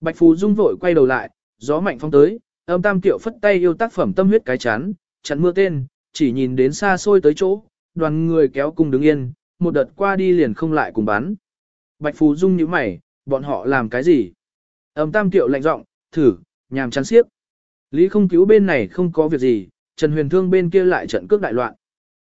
Bạch Phú Dung vội quay đầu lại, gió mạnh phong tới, âm tam tiệu phất tay yêu tác phẩm tâm huyết cái chán, chắn mưa tên, chỉ nhìn đến xa xôi tới chỗ, đoàn người kéo cùng đứng yên, một đợt qua đi liền không lại cùng bắn. Bạch Phú Dung nhíu mày, bọn họ làm cái gì? Âm tam tiệu lạnh giọng, thử, nhàm chán xiếc. Lý không cứu bên này không có việc gì, Trần Huyền Thương bên kia lại trận cước đại loạn.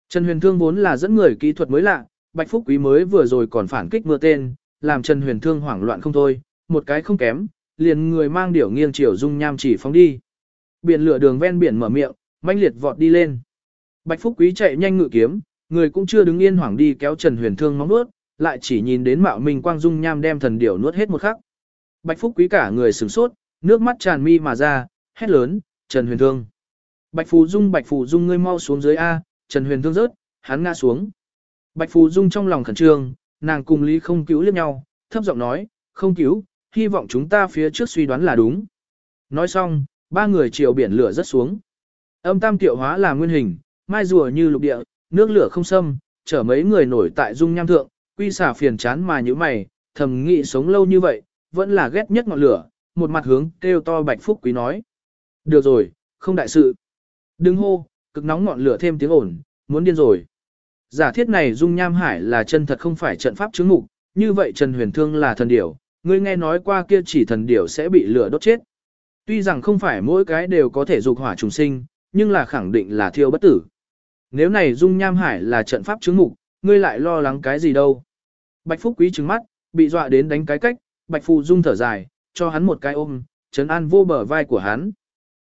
Trần Huyền Thương vốn là dẫn người kỹ thuật mới lạ, Bạch Phúc Quý mới vừa rồi còn phản kích mưa tên, làm Trần Huyền Thương hoảng loạn không thôi, một cái không kém, liền người mang điểu nghiêng chiều dung nham chỉ phóng đi. Biển lửa đường ven biển mở miệng, manh liệt vọt đi lên. Bạch Phúc Quý chạy nhanh ngự kiếm, người cũng chưa đứng yên hoảng đi kéo Trần Huyền Thương móng nuốt, lại chỉ nhìn đến mạo minh quang dung nham đem thần điểu nuốt hết một khắc. Bạch Phúc Quý cả người sửng sốt, nước mắt tràn mi mà ra, hét lớn, Trần Huyền Thương. Bạch Phù Dung Bạch Phù Dung ngươi mau xuống dưới A, Trần Huyền Thương rớt, hắn ngã xuống. Bạch Phù Dung trong lòng khẩn trương, nàng cùng Lý không cứu liếc nhau, thấp giọng nói, không cứu, hy vọng chúng ta phía trước suy đoán là đúng. Nói xong, ba người chiều biển lửa rất xuống. Âm tam tiệu hóa là nguyên hình, mai rùa như lục địa, nước lửa không xâm, chở mấy người nổi tại dung nham thượng, quy xả phiền chán mà như mày, thầm nghĩ sống lâu như vậy, vẫn là ghét nhất ngọn lửa, một mặt hướng kêu to bạch phúc quý nói. Được rồi, không đại sự. Đừng hô, cực nóng ngọn lửa thêm tiếng ồn, muốn điên rồi. Giả thiết này dung nham hải là chân thật không phải trận pháp chứng mục, như vậy Trần Huyền Thương là thần điểu, ngươi nghe nói qua kia chỉ thần điểu sẽ bị lửa đốt chết. Tuy rằng không phải mỗi cái đều có thể dục hỏa trùng sinh, nhưng là khẳng định là thiêu bất tử. Nếu này dung nham hải là trận pháp chứng mục, ngươi lại lo lắng cái gì đâu. Bạch Phúc Quý trừng mắt, bị dọa đến đánh cái cách, Bạch Phù Dung thở dài, cho hắn một cái ôm, trấn an vô bờ vai của hắn.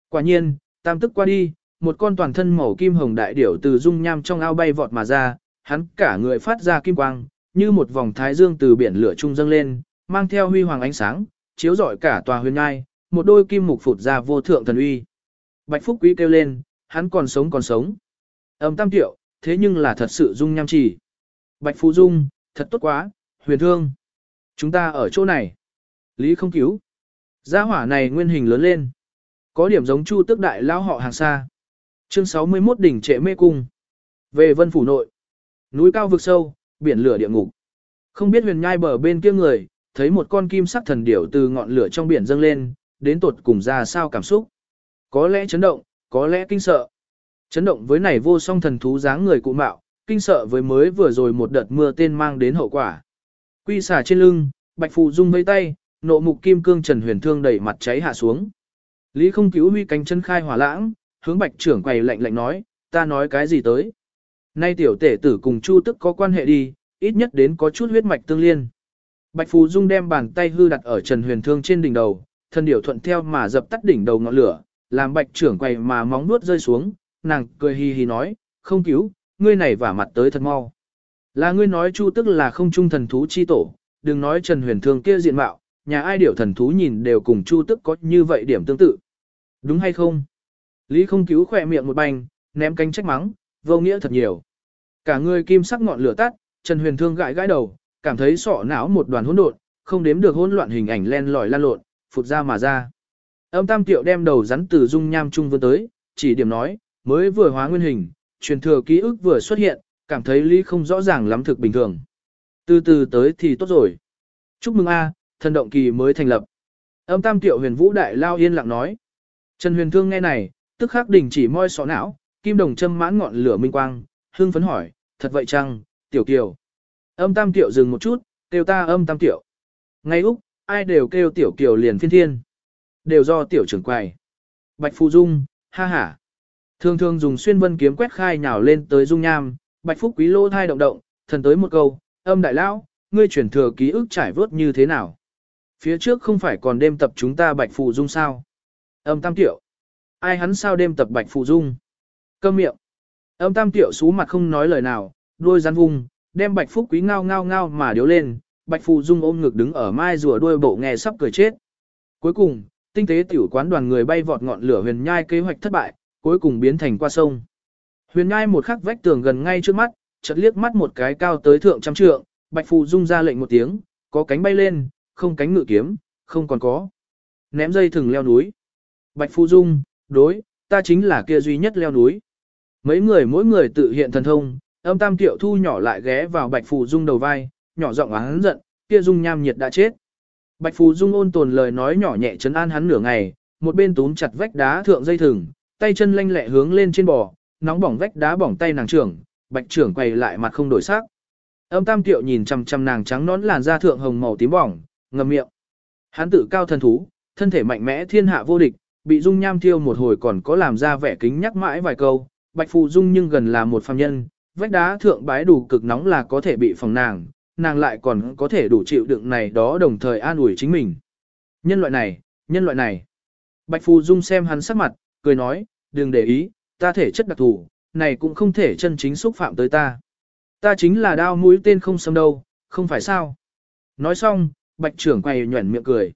Quả nhiên, tam tức qua đi, một con toàn thân màu kim hồng đại điểu từ dung nham trong ao bay vọt mà ra, hắn cả người phát ra kim quang, như một vòng thái dương từ biển lửa trung dâng lên, mang theo huy hoàng ánh sáng, chiếu rọi cả tòa huyền ngai, một đôi kim mục phụt ra vô thượng thần uy. Bạch Phúc Quý kêu lên, hắn còn sống còn sống. Âm tam tiểu, thế nhưng là thật sự dung nham chỉ. Bạch Phú Dung, thật tốt quá, huyền thương. Chúng ta ở chỗ này. Lý không cứu. Gia hỏa này nguyên hình lớn lên. Có điểm giống chu tước đại lao họ hàng xa. Chương 61 đỉnh trệ mê cung. Về vân phủ nội. Núi cao vực sâu, biển lửa địa ngục. Không biết huyền nhai bờ bên kia người, thấy một con kim sắc thần điểu từ ngọn lửa trong biển dâng lên, đến tột cùng ra sao cảm xúc. Có lẽ chấn động, có lẽ kinh sợ. Chấn động với này vô song thần thú dáng người cụ mạo, kinh sợ với mới vừa rồi một đợt mưa tên mang đến hậu quả. Quy xả trên lưng, bạch phụ dung vây tay, nộ mục kim cương trần huyền thương đẩy mặt cháy hạ xuống. Lý không cứu huy cánh chân khai hỏa lãng, hướng bạch trưởng quầy lạnh lạnh nói, ta nói cái gì tới. Nay tiểu tể tử cùng chu tức có quan hệ đi, ít nhất đến có chút huyết mạch tương liên. Bạch Phù Dung đem bàn tay hư đặt ở Trần Huyền Thương trên đỉnh đầu, thân điểu thuận theo mà dập tắt đỉnh đầu ngọn lửa, làm bạch trưởng quầy mà móng nuốt rơi xuống, nàng cười hì hì nói, không cứu, ngươi này vả mặt tới thật mau. Là ngươi nói chu tức là không trung thần thú chi tổ, đừng nói Trần Huyền Thương kia diện mạo, nhà ai điểu thần thú nhìn đều cùng chu tức có như vậy điểm tương tự. Đúng hay không? Lý không cứu khỏe miệng một bành, ném cánh trách mắng, vô nghĩa thật nhiều. Cả người kim sắc ngọn lửa tắt, Trần Huyền Thương gãi gãi đầu, cảm thấy sọ não một đoàn hỗn độn, không đếm được hỗn loạn hình ảnh len lỏi lan lộn, phụt ra mà ra. Âm Tam Tiệu đem đầu rắn từ dung nham trung vươn tới, chỉ điểm nói, mới vừa hóa nguyên hình, truyền thừa ký ức vừa xuất hiện, cảm thấy Lý không rõ ràng lắm thực bình thường. Từ từ tới thì tốt rồi. Chúc mừng a, thần động kỳ mới thành lập. Âm Tam tiểu Huyền Vũ đại lao yên lặng nói. Trần Huyền Thương nghe này, tức khắc đình chỉ môi sọ não, kim đồng châm mãn ngọn lửa minh quang, hương phấn hỏi, thật vậy chăng, Tiểu Kiều. Âm Tam tiểu dừng một chút, kêu ta âm Tam tiểu. Ngay Úc, ai đều kêu Tiểu Kiều liền phiên thiên. Đều do Tiểu trưởng quầy. Bạch Phù Dung, ha ha. Thường thường dùng xuyên vân kiếm quét khai nhào lên tới dung nham, Bạch Phúc Quý lô thai động động, thần tới một câu, âm đại lão, ngươi chuyển thừa ký ức trải vớt như thế nào? Phía trước không phải còn đêm tập chúng ta Bạch Phù Dung sao? Âm tam tiểu. Ai hắn sao đêm tập Bạch Phù Dung? Câm miệng. Âm tam tiểu xú mặt không nói lời nào, đuôi rắn vung, đem Bạch Phúc Quý ngao ngao ngao mà điếu lên, Bạch Phù Dung ôm ngực đứng ở mai rùa đuôi bộ nghe sắp cười chết. Cuối cùng, tinh tế tiểu quán đoàn người bay vọt ngọn lửa huyền nhai kế hoạch thất bại, cuối cùng biến thành qua sông. Huyền nhai một khắc vách tường gần ngay trước mắt, chợt liếc mắt một cái cao tới thượng trăm trượng, Bạch Phù Dung ra lệnh một tiếng, có cánh bay lên, không cánh ngự kiếm, không còn có. Ném dây thừng leo núi. Bạch Phù Dung, đối, ta chính là kia duy nhất leo núi. Mấy người mỗi người tự hiện thần thông, âm tam tiểu thu nhỏ lại ghé vào Bạch Phù Dung đầu vai, nhỏ giọng hắn giận, kia Dung nham nhiệt đã chết. Bạch Phù Dung ôn tồn lời nói nhỏ nhẹ chấn an hắn nửa ngày, một bên túm chặt vách đá thượng dây thừng, tay chân lanh lẹ hướng lên trên bò, nóng bỏng vách đá bỏng tay nàng trưởng, bạch trưởng quay lại mặt không đổi sắc. Âm tam tiệu nhìn chằm chằm nàng trắng nón làn da thượng hồng màu tím bỏng, Ngầm miệng. Hắn tự cao thần thú, thân thể mạnh mẽ thiên hạ vô địch, bị dung nham thiêu một hồi còn có làm ra vẻ kính nhắc mãi vài câu, bạch phù dung nhưng gần là một phàm nhân, vách đá thượng bái đủ cực nóng là có thể bị phòng nàng, nàng lại còn có thể đủ chịu đựng này đó đồng thời an ủi chính mình. Nhân loại này, nhân loại này. Bạch phù dung xem hắn sắc mặt, cười nói, đừng để ý, ta thể chất đặc thù, này cũng không thể chân chính xúc phạm tới ta. Ta chính là đao mũi tên không xâm đâu, không phải sao. Nói xong, bạch trưởng quay nhuẩn miệng cười.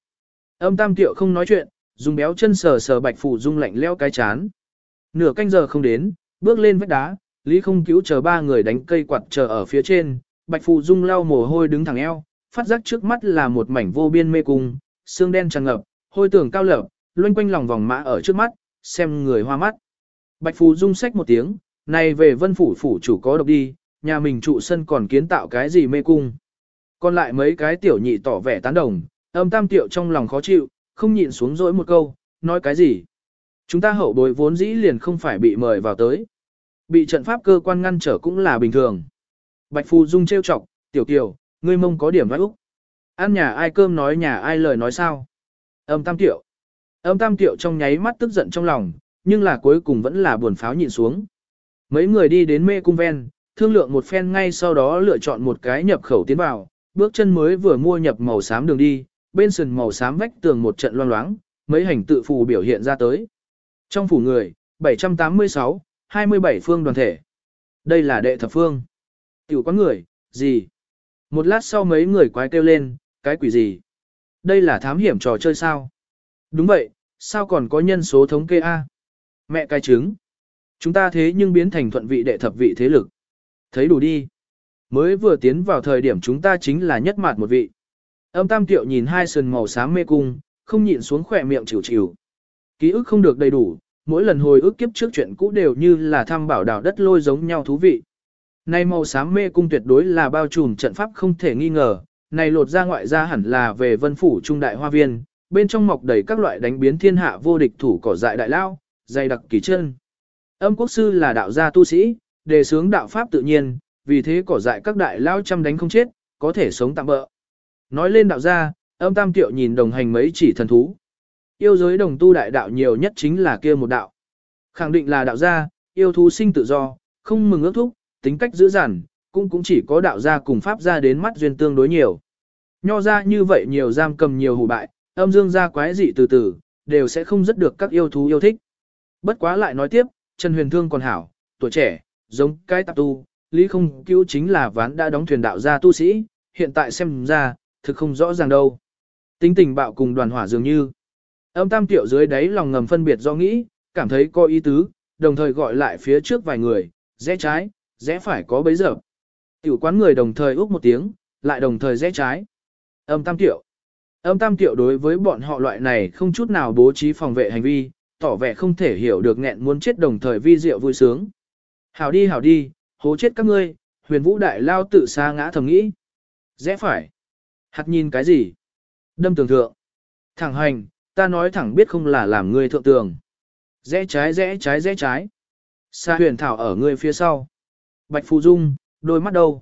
Âm tam tiệu không nói chuyện, dùng béo chân sờ sờ bạch phủ dung lạnh leo cái chán. Nửa canh giờ không đến, bước lên vách đá, Lý không cứu chờ ba người đánh cây quạt chờ ở phía trên, bạch phủ dung lau mồ hôi đứng thẳng eo, phát giác trước mắt là một mảnh vô biên mê cung, xương đen tràn ngập, hôi tưởng cao lở, loanh quanh lòng vòng mã ở trước mắt, xem người hoa mắt. Bạch phủ Dung sách một tiếng, này về vân phủ phủ chủ có độc đi, nhà mình trụ sân còn kiến tạo cái gì mê cung. Còn lại mấy cái tiểu nhị tỏ vẻ tán đồng, âm tam tiểu trong lòng khó chịu, không nhịn xuống dỗi một câu, nói cái gì. Chúng ta hậu bối vốn dĩ liền không phải bị mời vào tới. Bị trận pháp cơ quan ngăn trở cũng là bình thường. Bạch Phù Dung trêu chọc, tiểu kiều, ngươi mông có điểm vãi úc. Ăn nhà ai cơm nói nhà ai lời nói sao. Âm tam tiểu, Âm tam tiểu trong nháy mắt tức giận trong lòng, nhưng là cuối cùng vẫn là buồn pháo nhịn xuống. Mấy người đi đến mê cung ven, thương lượng một phen ngay sau đó lựa chọn một cái nhập khẩu tiến vào, bước chân mới vừa mua nhập màu xám đường đi, bên sườn màu xám vách tường một trận loang loáng, mấy hành tự phù biểu hiện ra tới. Trong phủ người, 786, 27 phương đoàn thể. Đây là đệ thập phương. Tiểu quán người, gì? Một lát sau mấy người quái kêu lên, cái quỷ gì? Đây là thám hiểm trò chơi sao? Đúng vậy, sao còn có nhân số thống kê A? Mẹ cái trứng. Chúng ta thế nhưng biến thành thuận vị đệ thập vị thế lực. Thấy đủ đi. Mới vừa tiến vào thời điểm chúng ta chính là nhất mạt một vị. Âm tam tiệu nhìn hai sườn màu xám mê cung, không nhịn xuống khỏe miệng chịu chịu. Ký ức không được đầy đủ, mỗi lần hồi ức kiếp trước chuyện cũ đều như là thăm bảo đảo đất lôi giống nhau thú vị. Này màu xám mê cung tuyệt đối là bao trùm trận pháp không thể nghi ngờ, này lột ra ngoại ra hẳn là về vân phủ trung đại hoa viên, bên trong mọc đầy các loại đánh biến thiên hạ vô địch thủ cỏ dại đại lao, dày đặc kỳ chân. Âm quốc sư là đạo gia tu sĩ, đề sướng đạo pháp tự nhiên, vì thế cỏ dại các đại lao chăm đánh không chết, có thể sống tạm bỡ. Nói lên đạo gia, âm tam tiệu nhìn đồng hành mấy chỉ thần thú. Yêu giới đồng tu đại đạo nhiều nhất chính là kia một đạo. Khẳng định là đạo gia, yêu thú sinh tự do, không mừng ước thúc, tính cách dữ dằn, cũng cũng chỉ có đạo gia cùng pháp gia đến mắt duyên tương đối nhiều. Nho ra như vậy nhiều giam cầm nhiều hủ bại, âm dương gia quái dị từ từ, đều sẽ không rất được các yêu thú yêu thích. Bất quá lại nói tiếp, Trần Huyền Thương còn hảo, tuổi trẻ, giống cái tạp tu, Lý không cứu chính là ván đã đóng thuyền đạo gia tu sĩ, hiện tại xem ra, thực không rõ ràng đâu. Tính tình bạo cùng đoàn hỏa dường như. Âm tam tiểu dưới đáy lòng ngầm phân biệt do nghĩ, cảm thấy có ý tứ, đồng thời gọi lại phía trước vài người, rẽ trái, rẽ phải có bấy giờ. Tiểu quán người đồng thời úc một tiếng, lại đồng thời rẽ trái. Âm tam tiểu. Âm tam tiểu đối với bọn họ loại này không chút nào bố trí phòng vệ hành vi, tỏ vẻ không thể hiểu được nghẹn muốn chết đồng thời vi diệu vui sướng. Hảo đi hảo đi, hố chết các ngươi, huyền vũ đại lao tự xa ngã thầm nghĩ. Rẽ phải. Hạt nhìn cái gì? Đâm tường thượng. Thẳng hành, ta nói thẳng biết không là làm ngươi thượng tường. Rẽ trái rẽ trái rẽ trái. Sa huyền thảo ở ngươi phía sau. Bạch Phù Dung, đôi mắt đâu?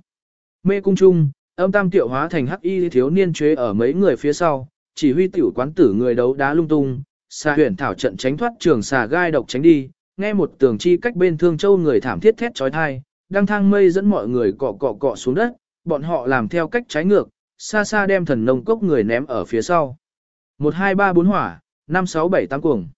Mê cung trung, âm tam tiểu hóa thành hắc y thiếu niên chế ở mấy người phía sau, chỉ huy tiểu quán tử người đấu đá lung tung. Sa huyền thảo trận tránh thoát trường xà gai độc tránh đi, nghe một tường chi cách bên thương châu người thảm thiết thét trói thai, đang thang mây dẫn mọi người cọ cọ cọ xuống đất, bọn họ làm theo cách trái ngược, xa xa đem thần nông cốc người ném ở phía sau. 1 2 3 4 hỏa, 5 6 7 8 cuồng.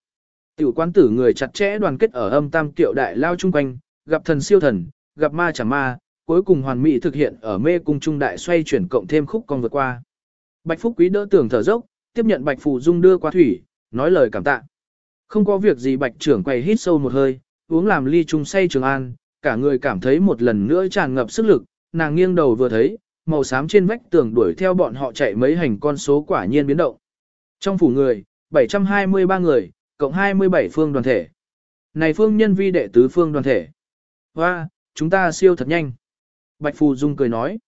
Tiểu quán tử người chặt chẽ đoàn kết ở âm tam tiểu đại lao chung quanh, gặp thần siêu thần, gặp ma chả ma, cuối cùng hoàn mỹ thực hiện ở mê cung trung đại xoay chuyển cộng thêm khúc con vượt qua. Bạch Phúc Quý đỡ tưởng thở dốc, tiếp nhận Bạch Phù Dung đưa qua thủy, nói lời cảm tạ. Không có việc gì Bạch trưởng quay hít sâu một hơi, uống làm ly chung say trường an, cả người cảm thấy một lần nữa tràn ngập sức lực, nàng nghiêng đầu vừa thấy, màu xám trên vách tường đuổi theo bọn họ chạy mấy hành con số quả nhiên biến động. Trong phủ người, 723 người, cộng 27 phương đoàn thể. Này phương nhân vi đệ tứ phương đoàn thể. Hoa, chúng ta siêu thật nhanh. Bạch Phù Dung cười nói.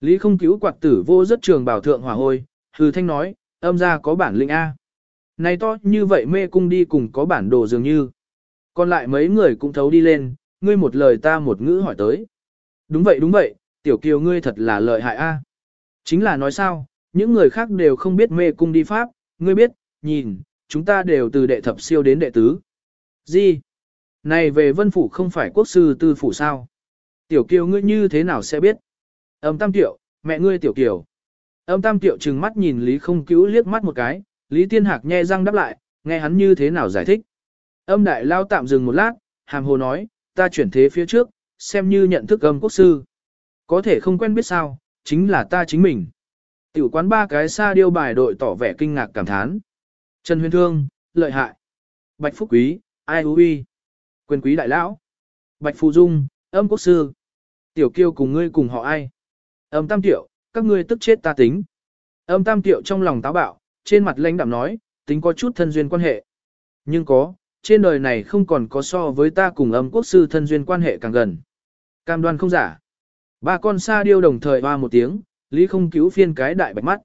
Lý không cứu quạt tử vô rất trường bảo thượng hỏa hôi, hư thanh nói, âm ra có bản lĩnh A. Này to như vậy mê cung đi cùng có bản đồ dường như. Còn lại mấy người cũng thấu đi lên, ngươi một lời ta một ngữ hỏi tới. Đúng vậy đúng vậy, tiểu kiều ngươi thật là lợi hại a. Chính là nói sao, những người khác đều không biết mê cung đi pháp, ngươi biết, nhìn, chúng ta đều từ đệ thập siêu đến đệ tứ. Gì? Này về vân phủ không phải quốc sư tư phủ sao? Tiểu kiều ngươi như thế nào sẽ biết? Âm tam tiểu, mẹ ngươi tiểu kiều. Âm tam tiểu trừng mắt nhìn Lý không cứu liếc mắt một cái, Lý tiên hạc nhe răng đáp lại, nghe hắn như thế nào giải thích. Âm đại lao tạm dừng một lát, hàm hồ nói, ta chuyển thế phía trước, xem như nhận thức âm quốc sư. Có thể không quen biết sao, chính là ta chính mình. Tiểu quán ba cái xa điêu bài đội tỏ vẻ kinh ngạc cảm thán. Trần Huyền Thương, lợi hại. Bạch Phúc Quý, ai hú uy. Quyền quý đại lão. Bạch Phù Dung, âm quốc sư. Tiểu kiêu cùng ngươi cùng họ ai. Âm tam tiểu, các ngươi tức chết ta tính. Âm tam tiểu trong lòng táo bạo, trên mặt lãnh đạm nói, tính có chút thân duyên quan hệ. Nhưng có, trên đời này không còn có so với ta cùng âm quốc sư thân duyên quan hệ càng gần. Cam đoan không giả. Ba con sa điêu đồng thời hoa một tiếng, Lý không cứu phiên cái đại bạch mắt.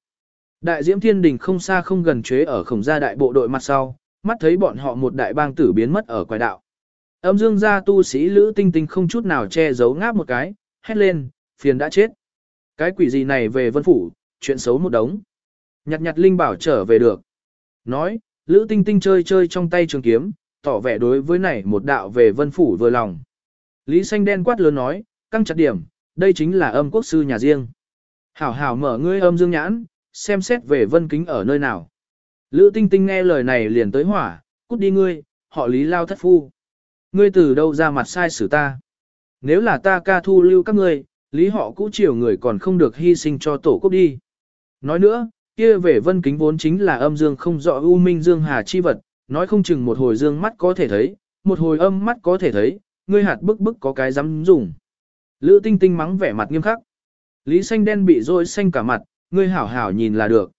Đại diễm thiên đình không xa không gần chế ở khổng gia đại bộ đội mặt sau, mắt thấy bọn họ một đại bang tử biến mất ở quái đạo. Âm dương gia tu sĩ Lữ Tinh Tinh không chút nào che giấu ngáp một cái, hét lên, phiền đã chết. Cái quỷ gì này về vân phủ, chuyện xấu một đống. Nhặt nhặt linh bảo trở về được. Nói, Lữ Tinh Tinh chơi chơi trong tay trường kiếm, tỏ vẻ đối với này một đạo về vân phủ vừa lòng. Lý xanh đen quát lớn nói, căng chặt điểm, đây chính là âm quốc sư nhà riêng. Hảo hảo mở ngươi âm dương nhãn, xem xét về vân kính ở nơi nào. Lữ tinh tinh nghe lời này liền tới hỏa, cút đi ngươi, họ lý lao thất phu. Ngươi từ đâu ra mặt sai xử ta. Nếu là ta ca thu lưu các ngươi, lý họ cũ chiều người còn không được hy sinh cho tổ quốc đi. Nói nữa, kia về vân kính vốn chính là âm dương không rõ u minh dương hà chi vật, nói không chừng một hồi dương mắt có thể thấy, một hồi âm mắt có thể thấy, ngươi hạt bức bức có cái dám dùng. Lữ tinh tinh mắng vẻ mặt nghiêm khắc. Lý xanh đen bị rôi xanh cả mặt, ngươi hảo hảo nhìn là được.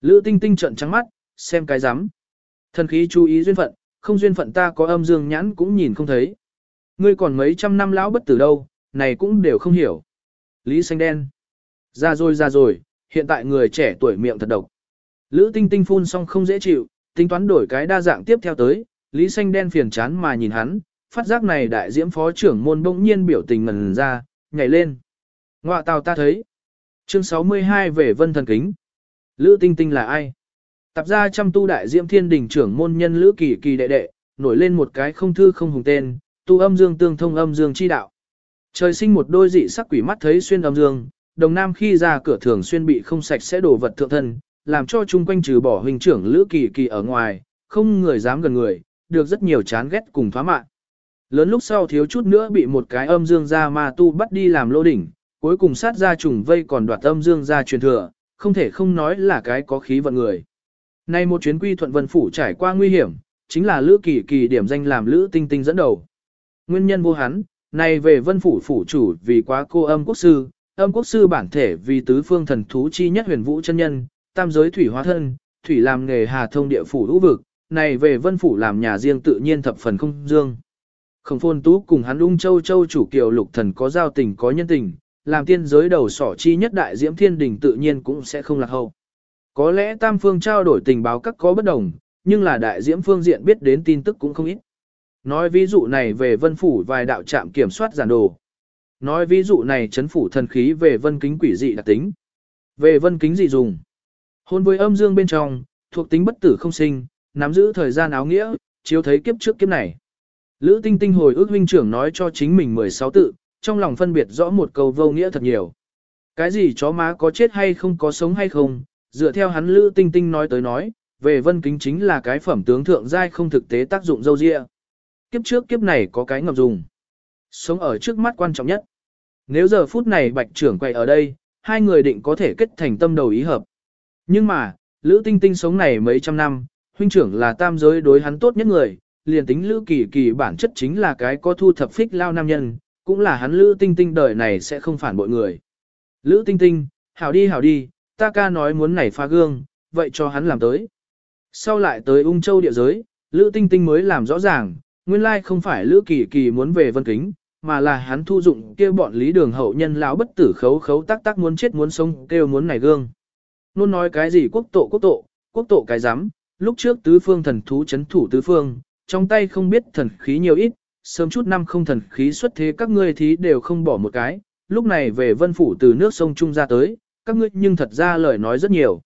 Lữ tinh tinh trợn trắng mắt, xem cái dám. Thần khí chú ý duyên phận, không duyên phận ta có âm dương nhãn cũng nhìn không thấy. Ngươi còn mấy trăm năm lão bất tử đâu, này cũng đều không hiểu. Lý xanh đen. Ra rồi ra rồi, hiện tại người trẻ tuổi miệng thật độc. Lữ tinh tinh phun xong không dễ chịu, tính toán đổi cái đa dạng tiếp theo tới, Lý xanh đen phiền chán mà nhìn hắn, phát giác này đại diễm phó trưởng môn bỗng nhiên biểu tình ngần ra, nhảy lên. Ngoạ tàu ta thấy. Chương 62 về vân thần kính. Lữ tinh tinh là ai? Tập gia chăm tu đại diễm thiên đình trưởng môn nhân lữ kỳ kỳ đệ đệ, nổi lên một cái không thư không hùng tên, tu âm dương tương thông âm dương chi đạo. Trời sinh một đôi dị sắc quỷ mắt thấy xuyên âm dương, đồng nam khi ra cửa thường xuyên bị không sạch sẽ đổ vật thượng thân, làm cho chung quanh trừ bỏ huynh trưởng lữ kỳ kỳ ở ngoài, không người dám gần người, được rất nhiều chán ghét cùng thoá mạn. Lớn lúc sau thiếu chút nữa bị một cái âm dương gia ma tu bắt đi làm lô đỉnh, cuối cùng sát ra trùng vây còn đoạt âm dương gia truyền thừa, không thể không nói là cái có khí vận người. Nay một chuyến quy thuận vân phủ trải qua nguy hiểm, chính là Lữ Kỳ Kỳ điểm danh làm Lữ Tinh Tinh dẫn đầu. Nguyên nhân vô hắn, này về vân phủ phủ chủ vì quá cô âm quốc sư, âm quốc sư bản thể vì tứ phương thần thú chi nhất huyền vũ chân nhân, tam giới thủy hóa thân, thủy làm nghề hà thông địa phủ lũ vực, này về vân phủ làm nhà riêng tự nhiên thập phần không dương. Khổng phôn tú cùng hắn ung châu châu chủ kiều lục thần có giao tình có nhân tình, làm tiên giới đầu sỏ chi nhất đại diễm thiên đình tự nhiên cũng sẽ không lạc hậu. Có lẽ tam phương trao đổi tình báo các có bất đồng, nhưng là đại diễm phương diện biết đến tin tức cũng không ít. Nói ví dụ này về vân phủ vài đạo trạm kiểm soát giản đồ. Nói ví dụ này chấn phủ thần khí về vân kính quỷ dị đặc tính. Về vân kính dị dùng. Hôn với âm dương bên trong, thuộc tính bất tử không sinh, nắm giữ thời gian áo nghĩa, chiếu thấy kiếp trước kiếp này. Lữ tinh tinh hồi ước huynh trưởng nói cho chính mình 16 tự, trong lòng phân biệt rõ một câu vô nghĩa thật nhiều. Cái gì chó má có chết hay không có sống hay không, dựa theo hắn Lữ tinh tinh nói tới nói, về vân kính chính là cái phẩm tướng thượng giai không thực tế tác dụng dâu dịa. Kiếp trước kiếp này có cái ngập dùng. Sống ở trước mắt quan trọng nhất. Nếu giờ phút này bạch trưởng quay ở đây, hai người định có thể kết thành tâm đầu ý hợp. Nhưng mà, Lữ Tinh Tinh sống này mấy trăm năm, huynh trưởng là tam giới đối hắn tốt nhất người, liền tính Lữ Kỳ Kỳ bản chất chính là cái có thu thập phích lao nam nhân, cũng là hắn Lữ Tinh Tinh đời này sẽ không phản bội người. Lữ Tinh Tinh, hảo đi hảo đi, ta ca nói muốn nảy pha gương, vậy cho hắn làm tới. Sau lại tới ung châu địa giới, Lữ Tinh Tinh mới làm rõ ràng, nguyên lai không phải Lữ Kỳ Kỳ muốn về Vân Kính, mà là hắn thu dụng kia bọn lý đường hậu nhân lão bất tử khấu khấu tác tác muốn chết muốn sống kêu muốn nảy gương. Nôn nói cái gì quốc tổ quốc tổ, quốc tổ cái giám, lúc trước tứ phương thần thú chấn thủ tứ phương, trong tay không biết thần khí nhiều ít, sớm chút năm không thần khí xuất thế các ngươi thí đều không bỏ một cái, lúc này về vân phủ từ nước sông Trung ra tới, các ngươi nhưng thật ra lời nói rất nhiều.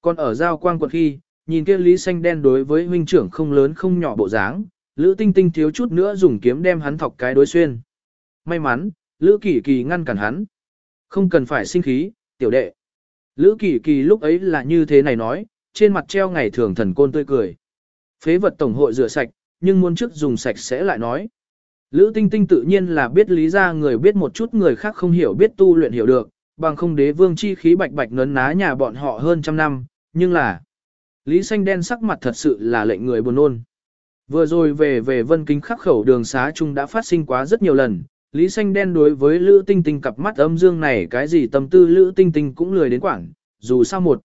Còn ở giao quang quật khi, nhìn kia lý xanh đen đối với huynh trưởng không lớn không nhỏ bộ dáng, Lữ Tinh Tinh thiếu chút nữa dùng kiếm đem hắn thọc cái đối xuyên. May mắn, Lữ Kỳ Kỳ ngăn cản hắn. Không cần phải sinh khí, tiểu đệ. Lữ Kỳ Kỳ lúc ấy là như thế này nói, trên mặt treo ngày thường thần côn tươi cười. Phế vật tổng hội rửa sạch, nhưng muốn trước dùng sạch sẽ lại nói. Lữ Tinh Tinh tự nhiên là biết lý ra người biết một chút người khác không hiểu biết tu luyện hiểu được, bằng không đế vương chi khí bạch bạch nấn ná nhà bọn họ hơn trăm năm, nhưng là Lý xanh đen sắc mặt thật sự là lệnh người buồn ôn. Vừa rồi về về vân kính khắc khẩu đường xá chung đã phát sinh quá rất nhiều lần, Lý xanh đen đối với Lữ Tinh Tinh cặp mắt âm dương này cái gì tâm tư Lữ Tinh Tinh cũng lười đến quảng, dù sao một.